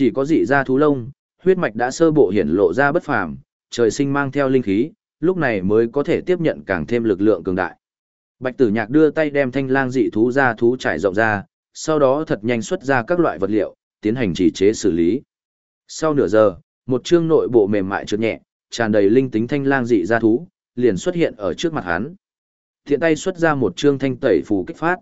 Chỉ có dị ra thú lông, huyết mạch đã sơ bộ hiển lộ ra bất phàm, trời sinh mang theo linh khí, lúc này mới có thể tiếp nhận càng thêm lực lượng cường đại. Bạch Tử Nhạc đưa tay đem thanh lang dị thú ra thú trải rộng ra, sau đó thật nhanh xuất ra các loại vật liệu, tiến hành chỉ chế xử lý. Sau nửa giờ, một chương nội bộ mềm mại trượt nhẹ, tràn đầy linh tính thanh lang dị ra thú, liền xuất hiện ở trước mặt hắn. Thiện tay xuất ra một chương thanh tẩy phù kích phát.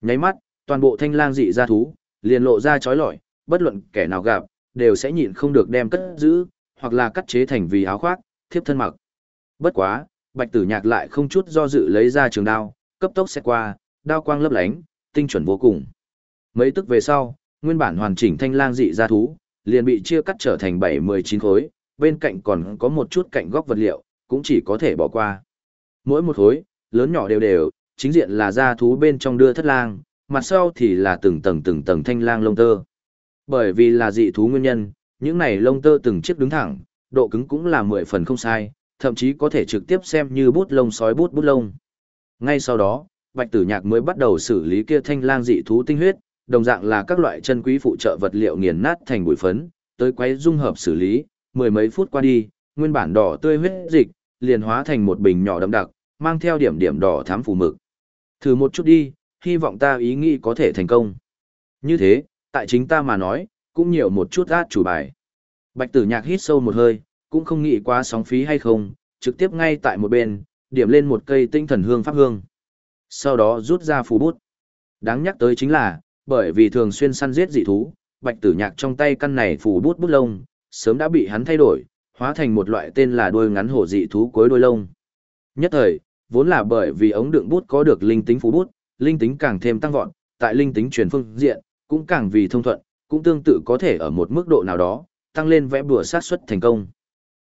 Nháy mắt, toàn bộ thanh lang dị ra thú, liền lộ ra chói lọi, bất luận kẻ nào gặp, đều sẽ nhịn không được đem cất giữ, hoặc là cắt chế thành vì áo khoác, thiếp thân mặc. Bất quá, bạch tử nhạc lại không chút do dự lấy ra trường đao, cấp tốc xét qua, đao quang lấp lánh, tinh chuẩn vô cùng. Mấy tức về sau, nguyên bản hoàn chỉnh thanh lang dị ra thú, liền bị chia cắt trở thành 7-19 khối, bên cạnh còn có một chút cạnh góc vật liệu, cũng chỉ có thể bỏ qua. Mỗi một khối, lớn nhỏ đều đều, chính diện là da thú bên trong đưa thất lang, mặt sau thì là từng tầng từng tầng thanh lang lông tơ. Bởi vì là dị thú nguyên nhân, những này lông tơ từng chiếc đứng thẳng, độ cứng cũng là 10 phần không sai, thậm chí có thể trực tiếp xem như bút lông sói bút bút lông. Ngay sau đó, Bạch Tử Nhạc mới bắt đầu xử lý kia thanh lang dị thú tinh huyết, đồng dạng là các loại chân quý phụ trợ vật liệu nghiền nát thành bụi phấn, tới quấy dung hợp xử lý, mười mấy phút qua đi, nguyên bản đỏ tươi huyết dịch liền hóa thành một bình nhỏ đậm đặc, mang theo điểm điểm đỏ thắm phù mực. Thử một chút đi, hy vọng ta ý nghĩ có thể thành công. Như thế, tại chính ta mà nói, cũng nhiều một chút át chủ bài. Bạch tử nhạc hít sâu một hơi, cũng không nghĩ quá sóng phí hay không, trực tiếp ngay tại một bên, điểm lên một cây tinh thần hương pháp hương. Sau đó rút ra phù bút. Đáng nhắc tới chính là, bởi vì thường xuyên săn giết dị thú, bạch tử nhạc trong tay căn này phù bút bút lông, sớm đã bị hắn thay đổi, hóa thành một loại tên là đuôi ngắn hổ dị thú cuối đuôi lông. Nhất thời, vốn là bởi vì ống đựng bút có được linh tính phù bút, linh tính càng thêm tăng vọt, tại linh tính truyền phương diện, cũng càng vì thông thuận, cũng tương tự có thể ở một mức độ nào đó, tăng lên vẽ bùa sát xuất thành công.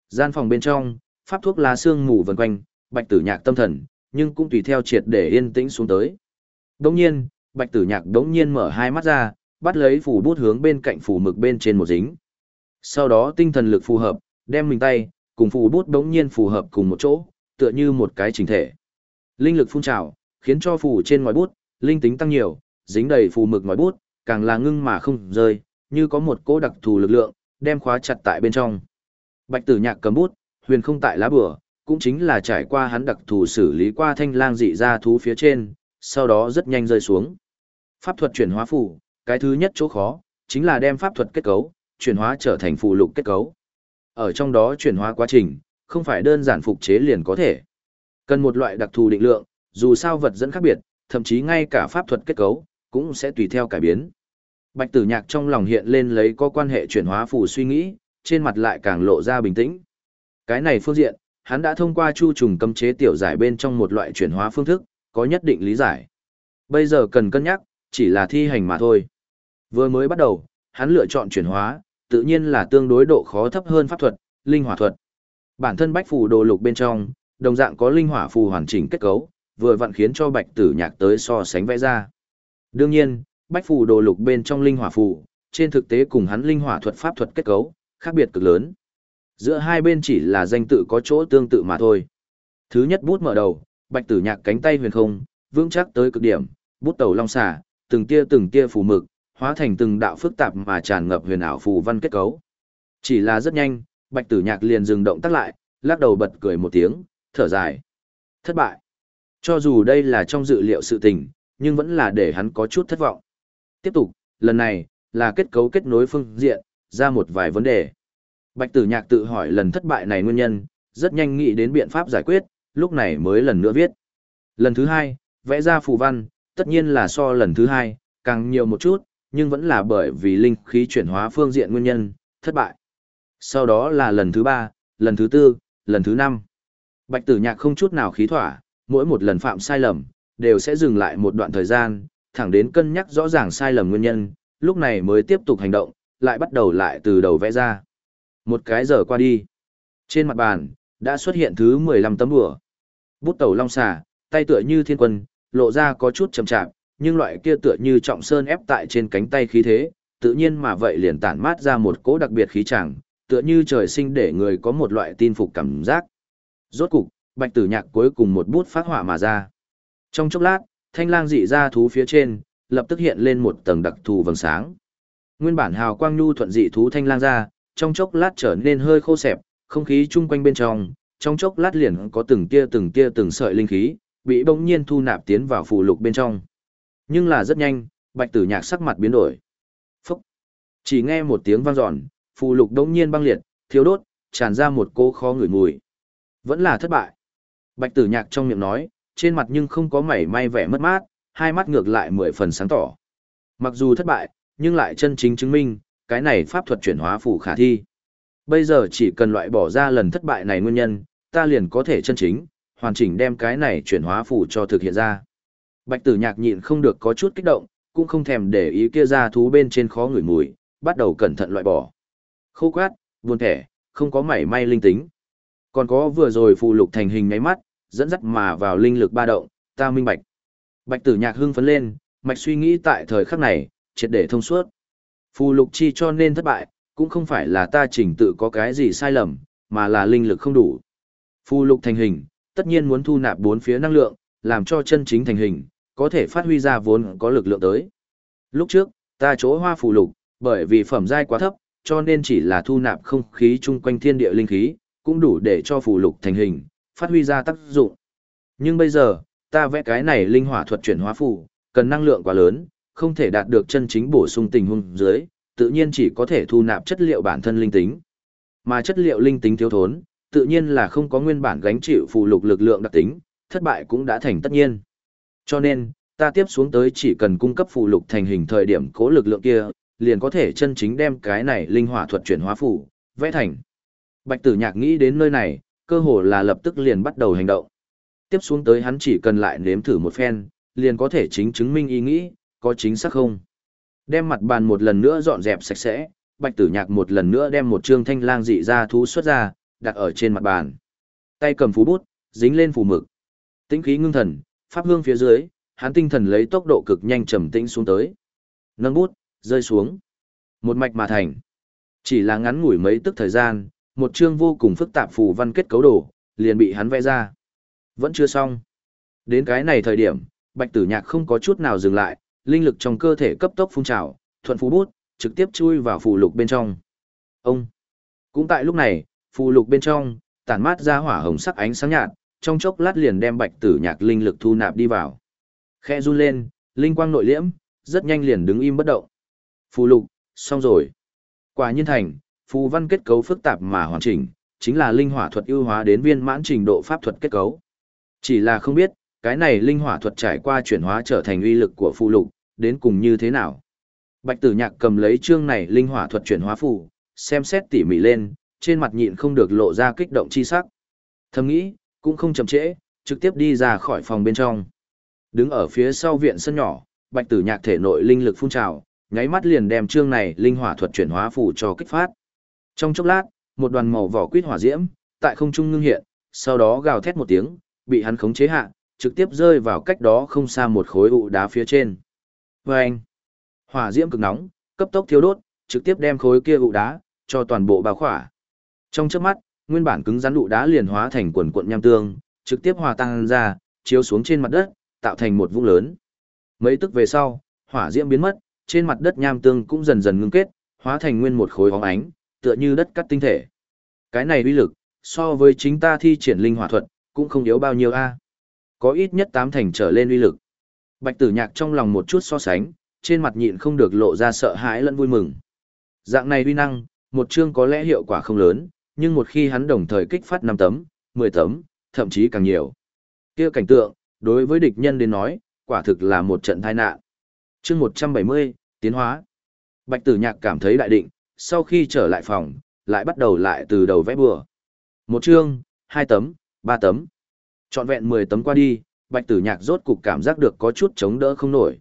Gian phòng bên trong, pháp thuốc lá xương mù vần quanh, bạch tử nhạc tâm thần, nhưng cũng tùy theo triệt để yên tĩnh xuống tới. Đồng nhiên, bạch tử nhạc đống nhiên mở hai mắt ra, bắt lấy phủ bút hướng bên cạnh phủ mực bên trên một dính. Sau đó tinh thần lực phù hợp, đem mình tay, cùng phủ bút đống nhiên phù hợp cùng một chỗ, tựa như một cái chỉnh thể. Linh lực phun trào, khiến cho phủ trên ngòi bút, linh tính tăng nhiều, dính đầy phù mực ngòi bút, càng là ngưng mà không rơi, như có một cỗ đặc thù lực lượng, đem khóa chặt tại bên trong. Bạch tử nhạc cầm bút, huyền không tại lá bửa, cũng chính là trải qua hắn đặc thù xử lý qua thanh lang dị ra thú phía trên, sau đó rất nhanh rơi xuống. Pháp thuật chuyển hóa phủ, cái thứ nhất chỗ khó, chính là đem pháp thuật kết cấu, chuyển hóa trở thành phụ lục kết cấu. Ở trong đó chuyển hóa quá trình, không phải đơn giản phục chế liền có thể. Cần một loại đặc thù định lượng, dù sao vật dẫn khác biệt, thậm chí ngay cả pháp thuật kết cấu, cũng sẽ tùy theo cải biến. Bạch tử nhạc trong lòng hiện lên lấy có quan hệ chuyển hóa phù suy nghĩ, trên mặt lại càng lộ ra bình tĩnh. Cái này phương diện, hắn đã thông qua chu trùng cấm chế tiểu giải bên trong một loại chuyển hóa phương thức, có nhất định lý giải. Bây giờ cần cân nhắc, chỉ là thi hành mà thôi. Vừa mới bắt đầu, hắn lựa chọn chuyển hóa, tự nhiên là tương đối độ khó thấp hơn pháp thuật, linh hỏa thuật. Bản thân bách phù đồ lục bên trong, đồng dạng có linh hỏa phù hoàn chỉnh kết cấu, vừa vặn khiến cho bạch tử nhạc tới so sánh vẽ ra. Đương nhiên, bách phù đồ lục bên trong linh hỏa phù, trên thực tế cùng hắn linh hỏa thuật pháp thuật kết cấu, khác biệt cực lớn. Giữa hai bên chỉ là danh tự có chỗ tương tự mà thôi. Thứ nhất bút mở đầu, bạch tử nhạc cánh tay huyền không, vững chắc tới cực điểm, bút tàu long xả, từng tia từng tia phù mực, hóa thành từng đạo phức tạp mà tràn ngập huyền ảo phù văn kết cấu. Chỉ là rất nhanh, bạch tử nhạc liền dừng động tác lại, lắc đầu bật cười một tiếng, thở dài. Thất bại. Cho dù đây là trong dự liệu sự tình, nhưng vẫn là để hắn có chút thất vọng. Tiếp tục, lần này, là kết cấu kết nối phương diện, ra một vài vấn đề. Bạch tử nhạc tự hỏi lần thất bại này nguyên nhân, rất nhanh nghĩ đến biện pháp giải quyết, lúc này mới lần nữa viết. Lần thứ hai, vẽ ra phù văn, tất nhiên là so lần thứ hai, càng nhiều một chút, nhưng vẫn là bởi vì linh khí chuyển hóa phương diện nguyên nhân, thất bại. Sau đó là lần thứ ba, lần thứ tư, lần thứ năm. Bạch tử nhạc không chút nào khí thỏa, mỗi một lần phạm sai lầm, đều sẽ dừng lại một đoạn thời gian, thẳng đến cân nhắc rõ ràng sai lầm nguyên nhân, lúc này mới tiếp tục hành động, lại bắt đầu lại từ đầu vẽ ra. Một cái giờ qua đi. Trên mặt bàn, đã xuất hiện thứ 15 tấm đùa. Bút tẩu long xà, tay tựa như thiên quân, lộ ra có chút chậm chạp, nhưng loại kia tựa như trọng sơn ép tại trên cánh tay khí thế, tự nhiên mà vậy liền tản mát ra một cỗ đặc biệt khí chẳng, tựa như trời sinh để người có một loại tin phục cảm giác. Rốt cục, bạch tử nhạc cuối cùng một bút phát hỏa mà ra. Trong chốc lát, thanh lang dị ra thú phía trên, lập tức hiện lên một tầng đặc thù vầng sáng. Nguyên bản hào quang nhu thuận dị thú thanh lang ra, trong chốc lát trở nên hơi khô xẹp, không khí chung quanh bên trong, trong chốc lát liền có từng tia từng tia từng sợi linh khí, bị bỗng nhiên thu nạp tiến vào phù lục bên trong. Nhưng là rất nhanh, Bạch Tử Nhạc sắc mặt biến đổi. Phúc! Chỉ nghe một tiếng vang dọn, phù lục bỗng nhiên băng liệt, thiếu đốt, tràn ra một cô khó ngửi mùi. Vẫn là thất bại. Bạch Tử Nhạc trong miệng nói, trên mặt nhưng không có mảy may vẻ mất mát, hai mắt ngược lại mười phần sáng tỏ. Mặc dù thất bại, nhưng lại chân chính chứng minh, cái này pháp thuật chuyển hóa phù khả thi. Bây giờ chỉ cần loại bỏ ra lần thất bại này nguyên nhân, ta liền có thể chân chính, hoàn chỉnh đem cái này chuyển hóa phù cho thực hiện ra. Bạch tử nhạc nhịn không được có chút kích động, cũng không thèm để ý kia ra thú bên trên khó ngửi mùi, bắt đầu cẩn thận loại bỏ. Khô quát, buồn thẻ, không có mảy may linh tính. Còn có vừa rồi phù lục thành hình ngáy mắt, dẫn dắt mà vào linh lực ba động, ta minh bạch. Bạch tử nhạc hưng phấn lên, mạch suy nghĩ tại thời khắc này, triệt để thông suốt. Phù lục chi cho nên thất bại, cũng không phải là ta chỉnh tự có cái gì sai lầm, mà là linh lực không đủ. Phù lục thành hình, tất nhiên muốn thu nạp bốn phía năng lượng, làm cho chân chính thành hình, có thể phát huy ra vốn có lực lượng tới. Lúc trước, ta chỗ hoa phù lục, bởi vì phẩm giai quá thấp, cho nên chỉ là thu nạp không khí chung quanh thiên địa linh khí, cũng đủ để cho phù lục thành hình, phát huy ra tác dụng. Nhưng bây giờ, ta vẽ cái này linh hỏa thuật chuyển hóa phù, cần năng lượng quá lớn, không thể đạt được chân chính bổ sung tình huống dưới, tự nhiên chỉ có thể thu nạp chất liệu bản thân linh tính. Mà chất liệu linh tính thiếu thốn, tự nhiên là không có nguyên bản gánh chịu phù lục lực lượng đặc tính, thất bại cũng đã thành tất nhiên. Cho nên, ta tiếp xuống tới chỉ cần cung cấp phù lục thành hình thời điểm cố lực lượng kia, liền có thể chân chính đem cái này linh hỏa thuật chuyển hóa phù, vẽ thành. Bạch tử nhạc nghĩ đến nơi này, cơ hồ là lập tức liền bắt đầu hành động. Tiếp xuống tới hắn chỉ cần lại nếm thử một phen, liền có thể chính chứng minh ý nghĩ, có chính xác không. Đem mặt bàn một lần nữa dọn dẹp sạch sẽ, bạch tử nhạc một lần nữa đem một trương thanh lang dị ra thú xuất ra, đặt ở trên mặt bàn. Tay cầm phú bút, dính lên phù mực. Tĩnh khí ngưng thần, pháp hương phía dưới, hắn tinh thần lấy tốc độ cực nhanh trầm tĩnh xuống tới. Nâng bút, rơi xuống. Một mạch mà thành. Chỉ là ngắn ngủi mấy tức thời gian, một chương vô cùng phức tạp phù văn kết cấu đồ, liền bị hắn vẽ ra. Vẫn chưa xong. Đến cái này thời điểm, Bạch Tử Nhạc không có chút nào dừng lại, linh lực trong cơ thể cấp tốc phun trào, thuận phù bút, trực tiếp chui vào phù lục bên trong. Ông. Cũng tại lúc này, phù lục bên trong, tản mát ra hỏa hồng sắc ánh sáng nhạt, trong chốc lát liền đem Bạch Tử Nhạc linh lực thu nạp đi vào. Khe run lên, linh quang nội liễm, rất nhanh liền đứng im bất động. Phù lục, xong rồi. Quả nhiên thành, phù văn kết cấu phức tạp mà hoàn chỉnh, chính là linh hỏa thuật ưu hóa đến viên mãn trình độ pháp thuật kết cấu. Chỉ là không biết, cái này linh hỏa thuật trải qua chuyển hóa trở thành uy lực của phù lục, đến cùng như thế nào. Bạch tử nhạc cầm lấy chương này linh hỏa thuật chuyển hóa phù, xem xét tỉ mỉ lên, trên mặt nhịn không được lộ ra kích động chi sắc. Thầm nghĩ, cũng không chậm trễ, trực tiếp đi ra khỏi phòng bên trong. Đứng ở phía sau viện sân nhỏ, bạch tử nhạc thể nội linh lực phun trào, nháy mắt liền đem chương này linh hỏa thuật chuyển hóa phù cho kích phát. Trong chốc lát, một đoàn màu vỏ quýt hỏa diễm, tại không trung ngưng hiện, sau đó gào thét một tiếng, bị hắn khống chế hạ, trực tiếp rơi vào cách đó không xa một khối ụ đá phía trên. Và anh, hỏa diễm cực nóng, cấp tốc thiêu đốt, trực tiếp đem khối kia ụ đá, cho toàn bộ bao khỏa. Trong chớp mắt, nguyên bản cứng rắn ụ đá liền hóa thành quần cuộn nham tương, trực tiếp hòa tan ra, chiếu xuống trên mặt đất, tạo thành một vũng lớn. Mấy tức về sau, hỏa diễm biến mất, trên mặt đất nham tương cũng dần dần ngưng kết, hóa thành nguyên một khối hóng ánh, tựa như đất cắt tinh thể. Cái này uy lực, so với chính ta thi triển linh hỏa thuật, cũng không yếu bao nhiêu a. Có ít nhất tám thành trở lên uy lực. Bạch tử nhạc trong lòng một chút so sánh, trên mặt nhịn không được lộ ra sợ hãi lẫn vui mừng. Dạng này uy năng, một chương có lẽ hiệu quả không lớn, nhưng một khi hắn đồng thời kích phát 5 tấm, 10 tấm, thậm chí càng nhiều. kia cảnh tượng, đối với địch nhân đến nói, quả thực là một trận tai nạn. chương 170, tiến hóa. Bạch tử nhạc cảm thấy đại định, sau khi trở lại phòng, lại bắt đầu lại từ đầu vẽ bừa. Một chương, hai tấm, ba tấm. Chọn vẹn 10 tấm qua đi, bạch tử nhạc rốt cục cảm giác được có chút chống đỡ không nổi.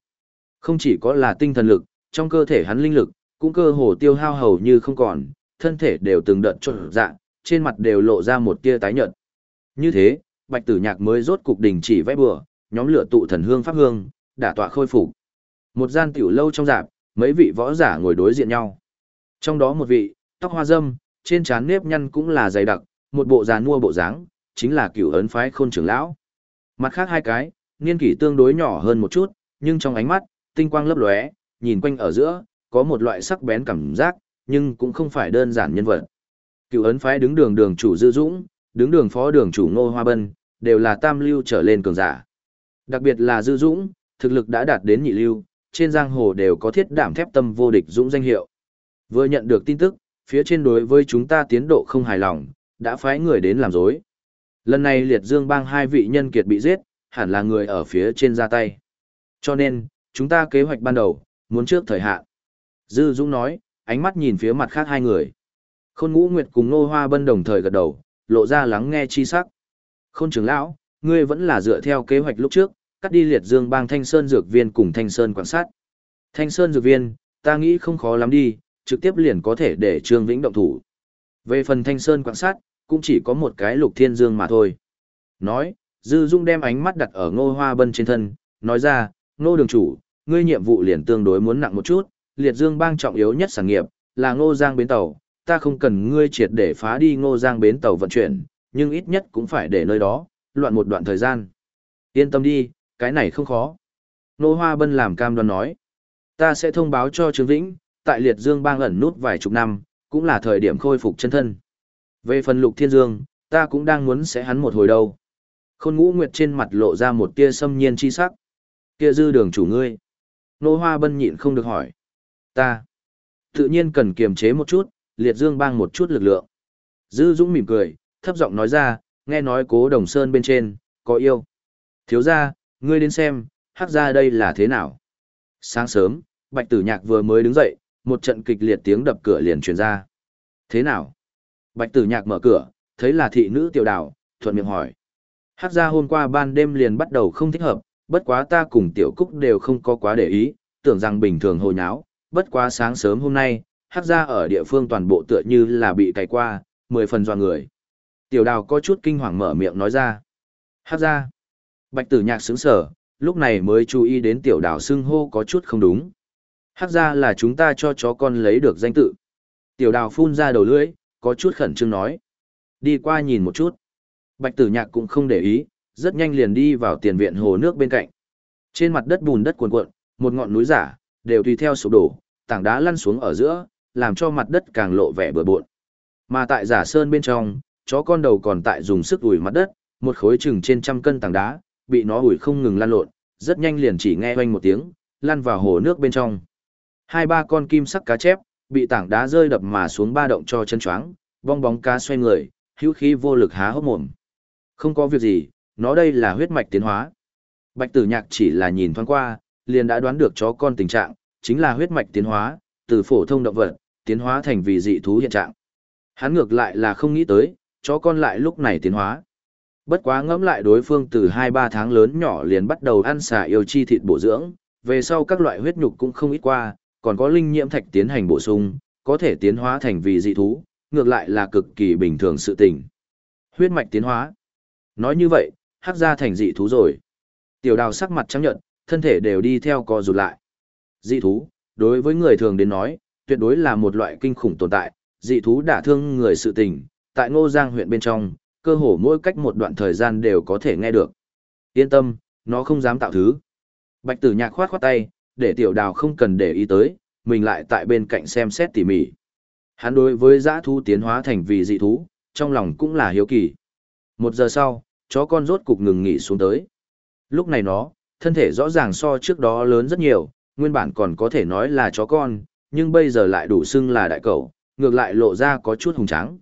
Không chỉ có là tinh thần lực, trong cơ thể hắn linh lực, cũng cơ hồ tiêu hao hầu như không còn, thân thể đều từng đợt trộn dạng, trên mặt đều lộ ra một tia tái nhợt. Như thế, bạch tử nhạc mới rốt cục đình chỉ vẽ bừa, nhóm lửa tụ thần hương pháp hương, đả tọa khôi phục. Một gian tiểu lâu trong dạp, mấy vị võ giả ngồi đối diện nhau. Trong đó một vị, tóc hoa dâm trên trán nếp nhăn cũng là dày đặc, một bộ già nua bộ dáng, chính là cửu ấn phái khôn trưởng lão. Mặt khác hai cái, niên kỷ tương đối nhỏ hơn một chút, nhưng trong ánh mắt, tinh quang lấp lóe, nhìn quanh ở giữa, có một loại sắc bén cảm giác, nhưng cũng không phải đơn giản nhân vật. Cựu ấn phái đứng đường đường chủ Dư Dũng, đứng đường phó đường chủ Ngô Hoa Bân, đều là tam lưu trở lên cường giả. Đặc biệt là Dư Dũng, thực lực đã đạt đến nhị lưu, trên giang hồ đều có thiết đảm thép tâm vô địch Dũng danh hiệu. Vừa nhận được tin tức, phía trên đối với chúng ta tiến độ không hài lòng, đã phái người đến làm dối. Lần này liệt dương bang hai vị nhân kiệt bị giết, hẳn là người ở phía trên ra tay. Cho nên, chúng ta kế hoạch ban đầu, muốn trước thời hạn. Dư Dũng nói, ánh mắt nhìn phía mặt khác hai người. Khôn Ngũ Nguyệt cùng Nô Hoa Bân đồng thời gật đầu, lộ ra lắng nghe chi sắc. Khôn trưởng lão, ngươi vẫn là dựa theo kế hoạch lúc trước, cắt đi liệt dương bang Thanh Sơn Dược Viên cùng Thanh Sơn quan sát. Thanh Sơn Dược Viên, ta nghĩ không khó lắm đi, trực tiếp liền có thể để Trương Vĩnh động thủ. Về phần Thanh Sơn quan sát, cũng chỉ có một cái lục thiên dương mà thôi. Nói, Dư Dung đem ánh mắt đặt ở ngô hoa bân trên thân, nói ra, ngô đường chủ, ngươi nhiệm vụ liền tương đối muốn nặng một chút, liệt dương bang trọng yếu nhất sản nghiệp, là ngô giang bến tàu, ta không cần ngươi triệt để phá đi ngô giang bến tàu vận chuyển, nhưng ít nhất cũng phải để nơi đó, loạn một đoạn thời gian. Yên tâm đi, cái này không khó. Ngô Hoa Bân làm cam đoan nói, ta sẽ thông báo cho Trương Vĩnh, tại liệt dương bang ẩn nút vài chục năm, cũng là thời điểm khôi phục chân thân. Về phần lục thiên dương, ta cũng đang muốn sẽ hắn một hồi đâu. Khôn ngũ nguyệt trên mặt lộ ra một tia xâm nhiên chi sắc. Kia dư đường chủ ngươi. Nô hoa bân nhịn không được hỏi. Ta. Tự nhiên cần kiềm chế một chút, liệt dương bang một chút lực lượng. Dư dũng mỉm cười, thấp giọng nói ra, nghe nói cố đồng sơn bên trên, có yêu. Thiếu ra, ngươi đến xem, hắc ra đây là thế nào. Sáng sớm, bạch tử nhạc vừa mới đứng dậy, một trận kịch liệt tiếng đập cửa liền truyền ra. Thế nào? Bạch tử nhạc mở cửa, thấy là thị nữ tiểu đào, thuận miệng hỏi. Hát ra hôm qua ban đêm liền bắt đầu không thích hợp, bất quá ta cùng tiểu cúc đều không có quá để ý, tưởng rằng bình thường hồi nháo, bất quá sáng sớm hôm nay, hát ra ở địa phương toàn bộ tựa như là bị cày qua, mười phần doan người. Tiểu đào có chút kinh hoàng mở miệng nói ra. Hát ra. Bạch tử nhạc sướng sở, lúc này mới chú ý đến tiểu đào xưng hô có chút không đúng. Hát ra là chúng ta cho chó con lấy được danh tự. Tiểu đào phun ra đầu lưỡi, có chút khẩn trương nói. Đi qua nhìn một chút. Bạch tử nhạc cũng không để ý, rất nhanh liền đi vào tiền viện hồ nước bên cạnh. Trên mặt đất bùn đất cuồn cuộn, một ngọn núi giả, đều tùy theo sụp đổ, tảng đá lăn xuống ở giữa, làm cho mặt đất càng lộ vẻ bừa bộn. Mà tại giả sơn bên trong, chó con đầu còn tại dùng sức ủi mặt đất, một khối chừng trên trăm cân tảng đá, bị nó ủi không ngừng lăn lộn, rất nhanh liền chỉ nghe oanh một tiếng, lăn vào hồ nước bên trong. Hai ba con kim sắc cá chép, bị tảng đá rơi đập mà xuống ba động cho chân choáng, bong bóng cá xoay người, hữu khí vô lực há hốc mồm. Không có việc gì, nó đây là huyết mạch tiến hóa. Bạch tử nhạc chỉ là nhìn thoáng qua, liền đã đoán được chó con tình trạng, chính là huyết mạch tiến hóa, từ phổ thông động vật, tiến hóa thành vì dị thú hiện trạng. Hắn ngược lại là không nghĩ tới, chó con lại lúc này tiến hóa. Bất quá ngẫm lại đối phương từ 2-3 tháng lớn nhỏ liền bắt đầu ăn xà yêu chi thịt bổ dưỡng, về sau các loại huyết nhục cũng không ít qua, còn có linh nhiễm thạch tiến hành bổ sung, có thể tiến hóa thành vì dị thú, ngược lại là cực kỳ bình thường sự tình. Huyết mạch tiến hóa. Nói như vậy, hắc ra thành dị thú rồi. Tiểu đào sắc mặt trắng nhận, thân thể đều đi theo co rụt lại. Dị thú, đối với người thường đến nói, tuyệt đối là một loại kinh khủng tồn tại, dị thú đả thương người sự tình, tại Ngô Giang huyện bên trong, cơ hồ mỗi cách một đoạn thời gian đều có thể nghe được. Yên tâm, nó không dám tạo thứ. Bạch tử nhạc khoát khoát tay, để tiểu đào không cần để ý tới, mình lại tại bên cạnh xem xét tỉ mỉ. Hắn đối với giã thú tiến hóa thành vì dị thú, trong lòng cũng là hiếu kỳ. Một giờ sau, chó con rốt cục ngừng nghỉ xuống tới. Lúc này nó, thân thể rõ ràng so trước đó lớn rất nhiều, nguyên bản còn có thể nói là chó con, nhưng bây giờ lại đủ xưng là đại cẩu, ngược lại lộ ra có chút hùng trắng.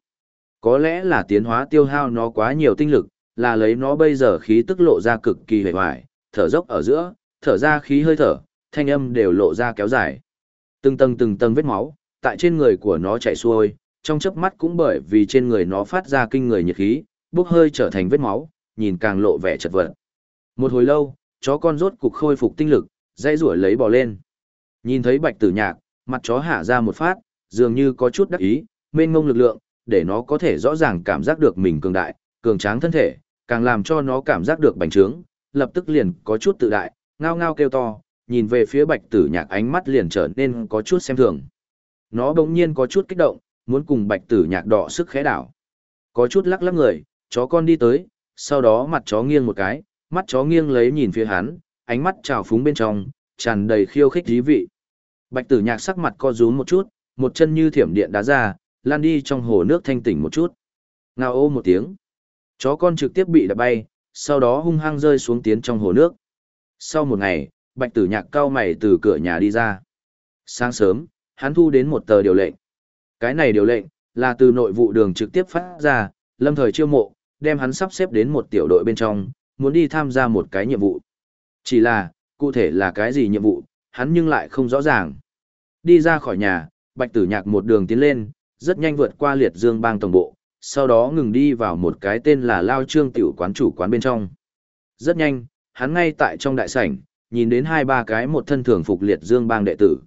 Có lẽ là tiến hóa tiêu hao nó quá nhiều tinh lực, là lấy nó bây giờ khí tức lộ ra cực kỳ hề hoài, thở dốc ở giữa, thở ra khí hơi thở, thanh âm đều lộ ra kéo dài. Từng tầng từng tầng vết máu, tại trên người của nó chảy xuôi, trong chớp mắt cũng bởi vì trên người nó phát ra kinh người nhiệt khí, bốc hơi trở thành vết máu, nhìn càng lộ vẻ chật vật. Một hồi lâu, chó con rốt cục khôi phục tinh lực, dây rủa lấy bò lên. Nhìn thấy bạch tử nhạc, mặt chó hạ ra một phát, dường như có chút đắc ý, mênh mông lực lượng, để nó có thể rõ ràng cảm giác được mình cường đại, cường tráng thân thể, càng làm cho nó cảm giác được bành trướng, lập tức liền có chút tự đại, ngao ngao kêu to, nhìn về phía bạch tử nhạc ánh mắt liền trở nên có chút xem thường. Nó bỗng nhiên có chút kích động, muốn cùng bạch tử nhạc đỏ sức khẽ đảo. Có chút lắc lắc người, chó con đi tới, sau đó mặt chó nghiêng một cái, mắt chó nghiêng lấy nhìn phía hắn, ánh mắt trào phúng bên trong, tràn đầy khiêu khích dí vị. Bạch tử nhạc sắc mặt co rúm một chút, một chân như thiểm điện đá ra, lan đi trong hồ nước thanh tỉnh một chút. Ngao ô một tiếng. Chó con trực tiếp bị đập bay, sau đó hung hăng rơi xuống tiến trong hồ nước. Sau một ngày, bạch tử nhạc cao mày từ cửa nhà đi ra. Sáng sớm, hắn thu đến một tờ điều lệnh. Cái này điều lệnh, là từ nội vụ đường trực tiếp phát ra, lâm thời chiêu mộ, đem hắn sắp xếp đến một tiểu đội bên trong, muốn đi tham gia một cái nhiệm vụ. Chỉ là, cụ thể là cái gì nhiệm vụ, hắn nhưng lại không rõ ràng. Đi ra khỏi nhà, bạch tử nhạc một đường tiến lên, rất nhanh vượt qua liệt dương bang tổng bộ, sau đó ngừng đi vào một cái tên là Lao Trương tiểu quán chủ quán bên trong. Rất nhanh, hắn ngay tại trong đại sảnh, nhìn đến hai ba cái một thân thường phục liệt dương bang đệ tử.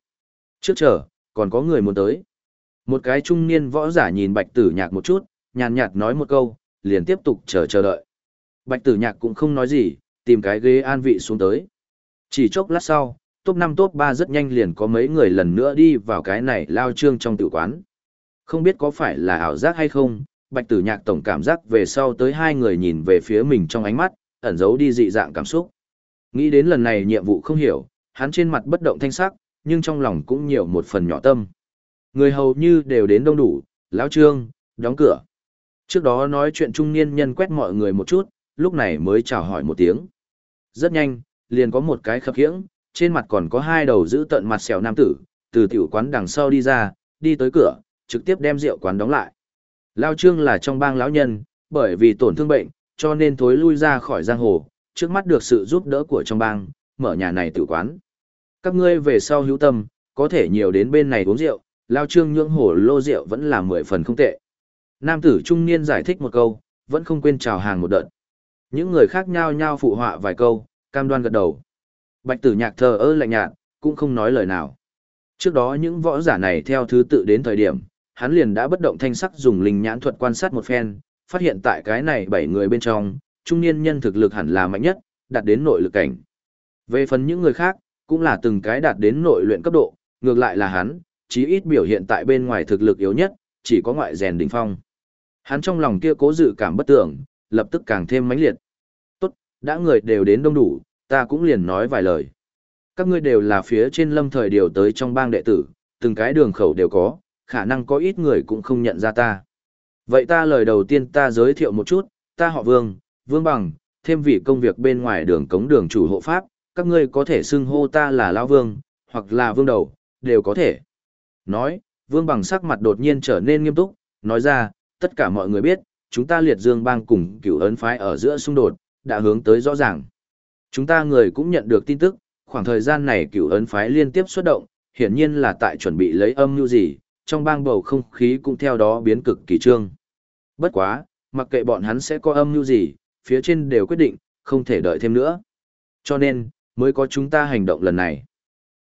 Trước chờ, còn có người muốn tới. Một cái trung niên võ giả nhìn bạch tử nhạc một chút, nhàn nhạt nói một câu, liền tiếp tục chờ chờ đợi. Bạch tử nhạc cũng không nói gì, tìm cái ghế an vị xuống tới. Chỉ chốc lát sau, top 5 top 3 rất nhanh liền có mấy người lần nữa đi vào cái này lao trương trong tử quán. Không biết có phải là ảo giác hay không, bạch tử nhạc tổng cảm giác về sau tới hai người nhìn về phía mình trong ánh mắt, ẩn giấu đi dị dạng cảm xúc. Nghĩ đến lần này nhiệm vụ không hiểu, hắn trên mặt bất động thanh sắc, nhưng trong lòng cũng nhiều một phần nhỏ tâm. Người hầu như đều đến đông đủ, lão trương, đóng cửa. Trước đó nói chuyện trung niên nhân quét mọi người một chút, lúc này mới chào hỏi một tiếng. Rất nhanh, liền có một cái khập khiễng, trên mặt còn có hai đầu giữ tận mặt xẻo nam tử, từ tiểu quán đằng sau đi ra, đi tới cửa, trực tiếp đem rượu quán đóng lại. Lao Trương là trong bang lão nhân, bởi vì tổn thương bệnh, cho nên thối lui ra khỏi giang hồ, trước mắt được sự giúp đỡ của trong bang, mở nhà này tử quán. Các ngươi về sau hữu tâm, có thể nhiều đến bên này uống rượu, Lao Trương nhưỡng hổ lô rượu vẫn là mười phần không tệ. Nam tử trung niên giải thích một câu, vẫn không quên chào hàng một đợt. Những người khác nhao nhao phụ họa vài câu, cam đoan gật đầu. Bạch tử nhạc thờ ơ lạnh nhạt, cũng không nói lời nào. Trước đó những võ giả này theo thứ tự đến thời điểm, hắn liền đã bất động thanh sắc dùng linh nhãn thuật quan sát một phen, phát hiện tại cái này bảy người bên trong, trung niên nhân thực lực hẳn là mạnh nhất, đạt đến nội lực cảnh. Về phần những người khác, cũng là từng cái đạt đến nội luyện cấp độ, ngược lại là hắn, chí ít biểu hiện tại bên ngoài thực lực yếu nhất, chỉ có ngoại rèn đỉnh phong. Hắn trong lòng kia cố dự cảm bất tưởng, lập tức càng thêm mãnh liệt. Tốt, đã người đều đến đông đủ, ta cũng liền nói vài lời. Các ngươi đều là phía trên lâm thời điều tới trong bang đệ tử, từng cái đường khẩu đều có, khả năng có ít người cũng không nhận ra ta. Vậy ta lời đầu tiên ta giới thiệu một chút, ta họ Vương, Vương Bằng, thêm vị công việc bên ngoài đường cống đường chủ hộ pháp, các ngươi có thể xưng hô ta là Lão Vương, hoặc là Vương Đầu, đều có thể. Nói, Vương Bằng sắc mặt đột nhiên trở nên nghiêm túc, nói ra, tất cả mọi người biết, chúng ta liệt dương bang cùng cửu ấn phái ở giữa xung đột, đã hướng tới rõ ràng. Chúng ta người cũng nhận được tin tức, khoảng thời gian này cửu ấn phái liên tiếp xuất động, hiển nhiên là tại chuẩn bị lấy âm mưu gì, trong bang bầu không khí cũng theo đó biến cực kỳ trương. Bất quá, mặc kệ bọn hắn sẽ có âm mưu gì, phía trên đều quyết định, không thể đợi thêm nữa. Cho nên, mới có chúng ta hành động lần này.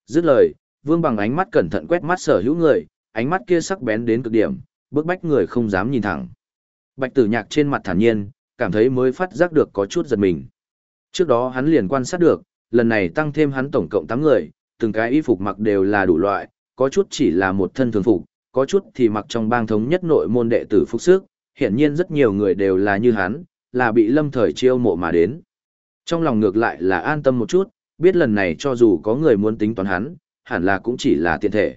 Dứt lời, vương bằng ánh mắt cẩn thận quét mắt sở hữu người, ánh mắt kia sắc bén đến cực điểm, bức bách người không dám nhìn thẳng. Bạch tử nhạc trên mặt thản nhiên, cảm thấy mới phát giác được có chút giật mình. Trước đó hắn liền quan sát được, lần này tăng thêm hắn tổng cộng 8 người, từng cái y phục mặc đều là đủ loại, có chút chỉ là một thân thường phục, có chút thì mặc trong bang thống nhất nội môn đệ tử phục sức, hiển nhiên rất nhiều người đều là như hắn, là bị lâm thời chiêu mộ mà đến. Trong lòng ngược lại là an tâm một chút, biết lần này cho dù có người muốn tính toán hắn, hẳn là cũng chỉ là tiện thể.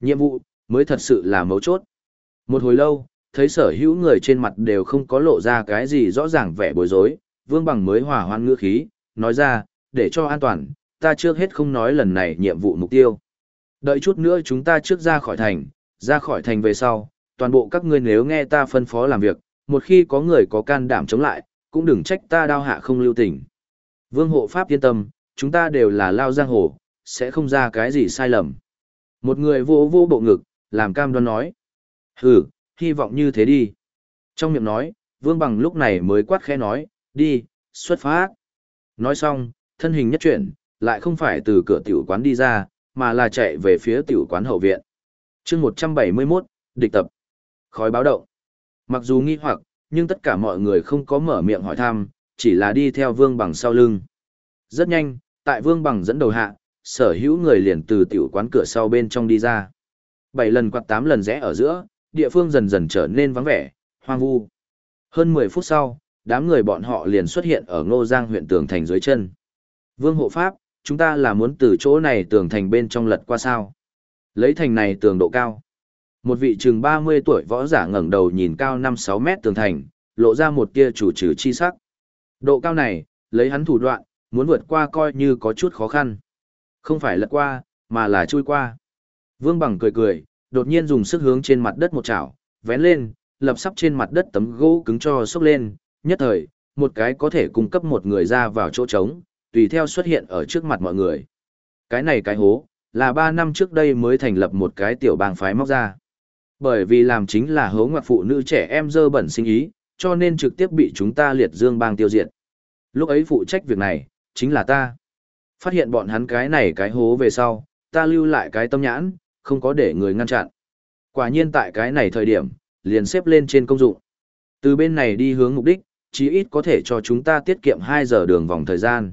Nhiệm vụ, mới thật sự là mấu chốt. Một hồi lâu, thấy sở hữu người trên mặt đều không có lộ ra cái gì rõ ràng vẻ bối rối, vương bằng mới hòa hoan ngữ khí, nói ra, để cho an toàn, ta trước hết không nói lần này nhiệm vụ mục tiêu. Đợi chút nữa chúng ta trước ra khỏi thành, ra khỏi thành về sau, toàn bộ các ngươi nếu nghe ta phân phó làm việc, một khi có người có can đảm chống lại, cũng đừng trách ta đao hạ không lưu tình. Vương hộ pháp yên tâm, chúng ta đều là lao giang hồ, sẽ không ra cái gì sai lầm. Một người vô vô bộ ngực, làm cam đoan nói. Hừ, hy vọng như thế đi. Trong miệng nói, vương bằng lúc này mới quát khẽ nói, đi, xuất phát. Nói xong, thân hình nhất chuyển, lại không phải từ cửa tiểu quán đi ra, mà là chạy về phía tiểu quán hậu viện chương một trăm bảy mươi 171, địch tập. Khói báo động. Mặc dù nghi hoặc, nhưng tất cả mọi người không có mở miệng hỏi thăm, chỉ là đi theo vương bằng sau lưng. Rất nhanh, tại vương bằng dẫn đầu hạ, sở hữu người liền từ tiểu quán cửa sau bên trong đi ra. Bảy lần quạt tám lần rẽ ở giữa, địa phương dần dần trở nên vắng vẻ, hoang vu. Hơn mười phút sau, đám người bọn họ liền xuất hiện ở Ngô Giang huyện tường thành dưới chân. Vương hộ pháp, chúng ta là muốn từ chỗ này tường thành bên trong lật qua sao? Lấy thành này tường độ cao. Một vị chừng 30 tuổi võ giả ngẩng đầu nhìn cao 5-6 mét tường thành, lộ ra một tia chủ trừ chi sắc. Độ cao này, lấy hắn thủ đoạn, muốn vượt qua coi như có chút khó khăn. Không phải lật qua, mà là chui qua. Vương Bằng cười cười, đột nhiên dùng sức hướng trên mặt đất một chảo, vén lên, lập sắp trên mặt đất tấm gỗ cứng cho sốc lên, nhất thời, một cái có thể cung cấp một người ra vào chỗ trống, tùy theo xuất hiện ở trước mặt mọi người. Cái này cái hố, là 3 năm trước đây mới thành lập một cái tiểu bang phái móc ra. Bởi vì làm chính là hố ngoặc phụ nữ trẻ em dơ bẩn sinh ý, cho nên trực tiếp bị chúng ta liệt dương bang tiêu diệt. Lúc ấy phụ trách việc này, chính là ta. Phát hiện bọn hắn cái này cái hố về sau, ta lưu lại cái tâm nhãn, không có để người ngăn chặn. Quả nhiên tại cái này thời điểm, liền xếp lên trên công dụng. Từ bên này đi hướng mục đích, chí ít có thể cho chúng ta tiết kiệm 2 giờ đường vòng thời gian.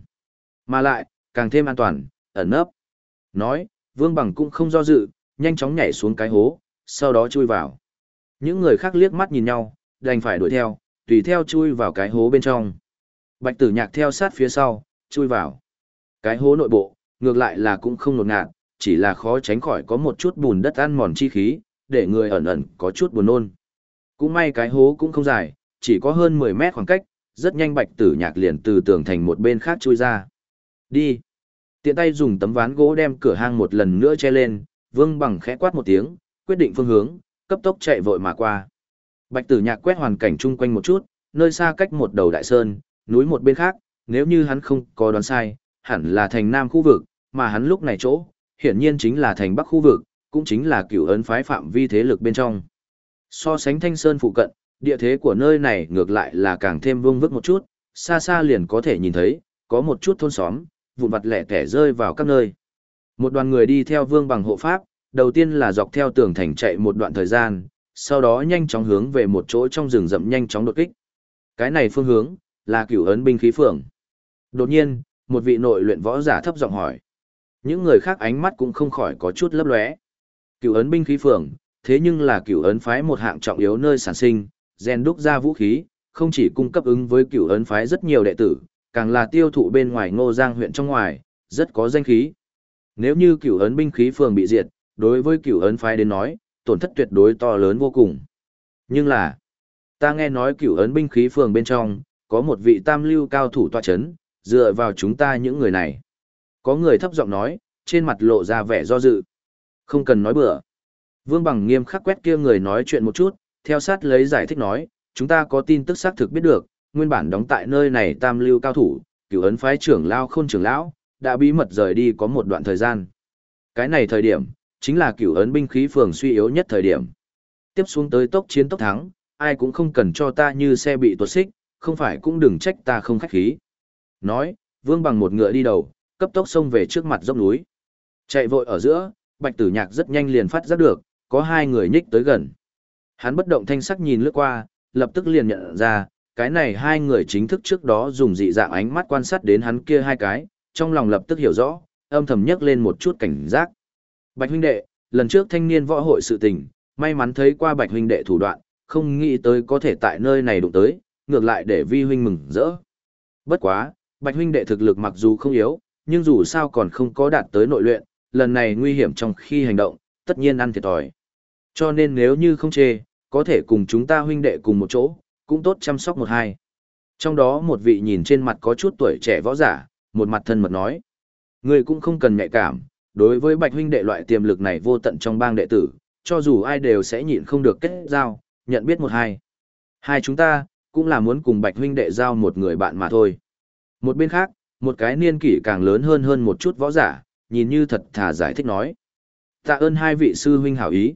Mà lại, càng thêm an toàn, ẩn nấp. Nói, Vương Bằng cũng không do dự, nhanh chóng nhảy xuống cái hố, sau đó chui vào. Những người khác liếc mắt nhìn nhau, đành phải đuổi theo, tùy theo chui vào cái hố bên trong. Bạch tử nhạc theo sát phía sau, chui vào. Cái hố nội bộ, ngược lại là cũng không nột ngạt, chỉ là khó tránh khỏi có một chút bùn đất ăn mòn chi khí, để người ẩn ẩn có chút buồn nôn. Cũng may cái hố cũng không dài, chỉ có hơn 10 mét khoảng cách, rất nhanh bạch tử nhạc liền từ tường thành một bên khác chui ra. Đi. Tiện tay dùng tấm ván gỗ đem cửa hang một lần nữa che lên, vương bằng khẽ quát một tiếng, quyết định phương hướng, cấp tốc chạy vội mà qua. Bạch tử nhạc quét hoàn cảnh chung quanh một chút, nơi xa cách một đầu đại sơn, núi một bên khác, nếu như hắn không có đoán sai, hẳn là thành nam khu vực, mà hắn lúc này chỗ, hiển nhiên chính là thành bắc khu vực, cũng chính là cửu ấn phái phạm vi thế lực bên trong. So sánh thanh sơn phụ cận, địa thế của nơi này ngược lại là càng thêm vương vức một chút, xa xa liền có thể nhìn thấy, có một chút thôn xóm, vụn vặt lẻ tẻ rơi vào các nơi. Một đoàn người đi theo vương bằng hộ pháp, đầu tiên là dọc theo tường thành chạy một đoạn thời gian, sau đó nhanh chóng hướng về một chỗ trong rừng rậm nhanh chóng đột kích. Cái này phương hướng, là cửu ấn binh khí phường. Đột nhiên, một vị nội luyện võ giả thấp giọng hỏi. Những người khác ánh mắt cũng không khỏi có chút lấp lóe. Cửu ấn binh khí phường, thế nhưng là cửu ấn phái một hạng trọng yếu nơi sản sinh, gen đúc ra vũ khí, không chỉ cung cấp ứng với cửu ấn phái rất nhiều đệ tử, càng là tiêu thụ bên ngoài ngô giang huyện trong ngoài, rất có danh khí. Nếu như cửu ấn binh khí phường bị diệt, đối với cựu ấn phái đến nói, tổn thất tuyệt đối to lớn vô cùng. Nhưng là, ta nghe nói cựu ấn binh khí phường bên trong, có một vị tam lưu cao thủ tọa chấn, dựa vào chúng ta những người này. Có người thấp giọng nói, trên mặt lộ ra vẻ do dự. Không cần nói bừa. Vương Bằng nghiêm khắc quét kia người nói chuyện một chút, theo sát lấy giải thích nói, chúng ta có tin tức xác thực biết được, nguyên bản đóng tại nơi này tam lưu cao thủ, cựu ấn phái trưởng lao khôn trưởng lão, đã bí mật rời đi có một đoạn thời gian. Cái này thời điểm, chính là cửu ấn binh khí phường suy yếu nhất thời điểm. Tiếp xuống tới tốc chiến tốc thắng, ai cũng không cần cho ta như xe bị tuột xích, không phải cũng đừng trách ta không khách khí. Nói, vương bằng một ngựa đi đầu, cấp tốc xông về trước mặt dốc núi. Chạy vội ở giữa, bạch tử nhạc rất nhanh liền phát giác được, có hai người nhích tới gần. Hắn bất động thanh sắc nhìn lướt qua, lập tức liền nhận ra, cái này hai người chính thức trước đó dùng dị dạng ánh mắt quan sát đến hắn kia hai cái, trong lòng lập tức hiểu rõ, âm thầm nhấc lên một chút cảnh giác. Bạch huynh đệ, lần trước thanh niên võ hội sự tình, may mắn thấy qua bạch huynh đệ thủ đoạn, không nghĩ tới có thể tại nơi này đụng tới, ngược lại để vi huynh mừng rỡ. Bất quá, bạch huynh đệ thực lực mặc dù không yếu, nhưng dù sao còn không có đạt tới nội luyện, lần này nguy hiểm trong khi hành động, tất nhiên ăn thiệt thòi. Cho nên nếu như không chê, có thể cùng chúng ta huynh đệ cùng một chỗ, cũng tốt chăm sóc một hai. Trong đó một vị nhìn trên mặt có chút tuổi trẻ võ giả, một mặt thân mật nói. Người cũng không cần nhạy cảm, đối với bạch huynh đệ loại tiềm lực này vô tận trong bang đệ tử, cho dù ai đều sẽ nhịn không được kết giao, nhận biết một hai. Hai chúng ta, cũng là muốn cùng bạch huynh đệ giao một người bạn mà thôi. Một bên khác, một cái niên kỷ càng lớn hơn hơn một chút võ giả, nhìn như thật thà giải thích nói. Tạ ơn hai vị sư huynh hảo ý.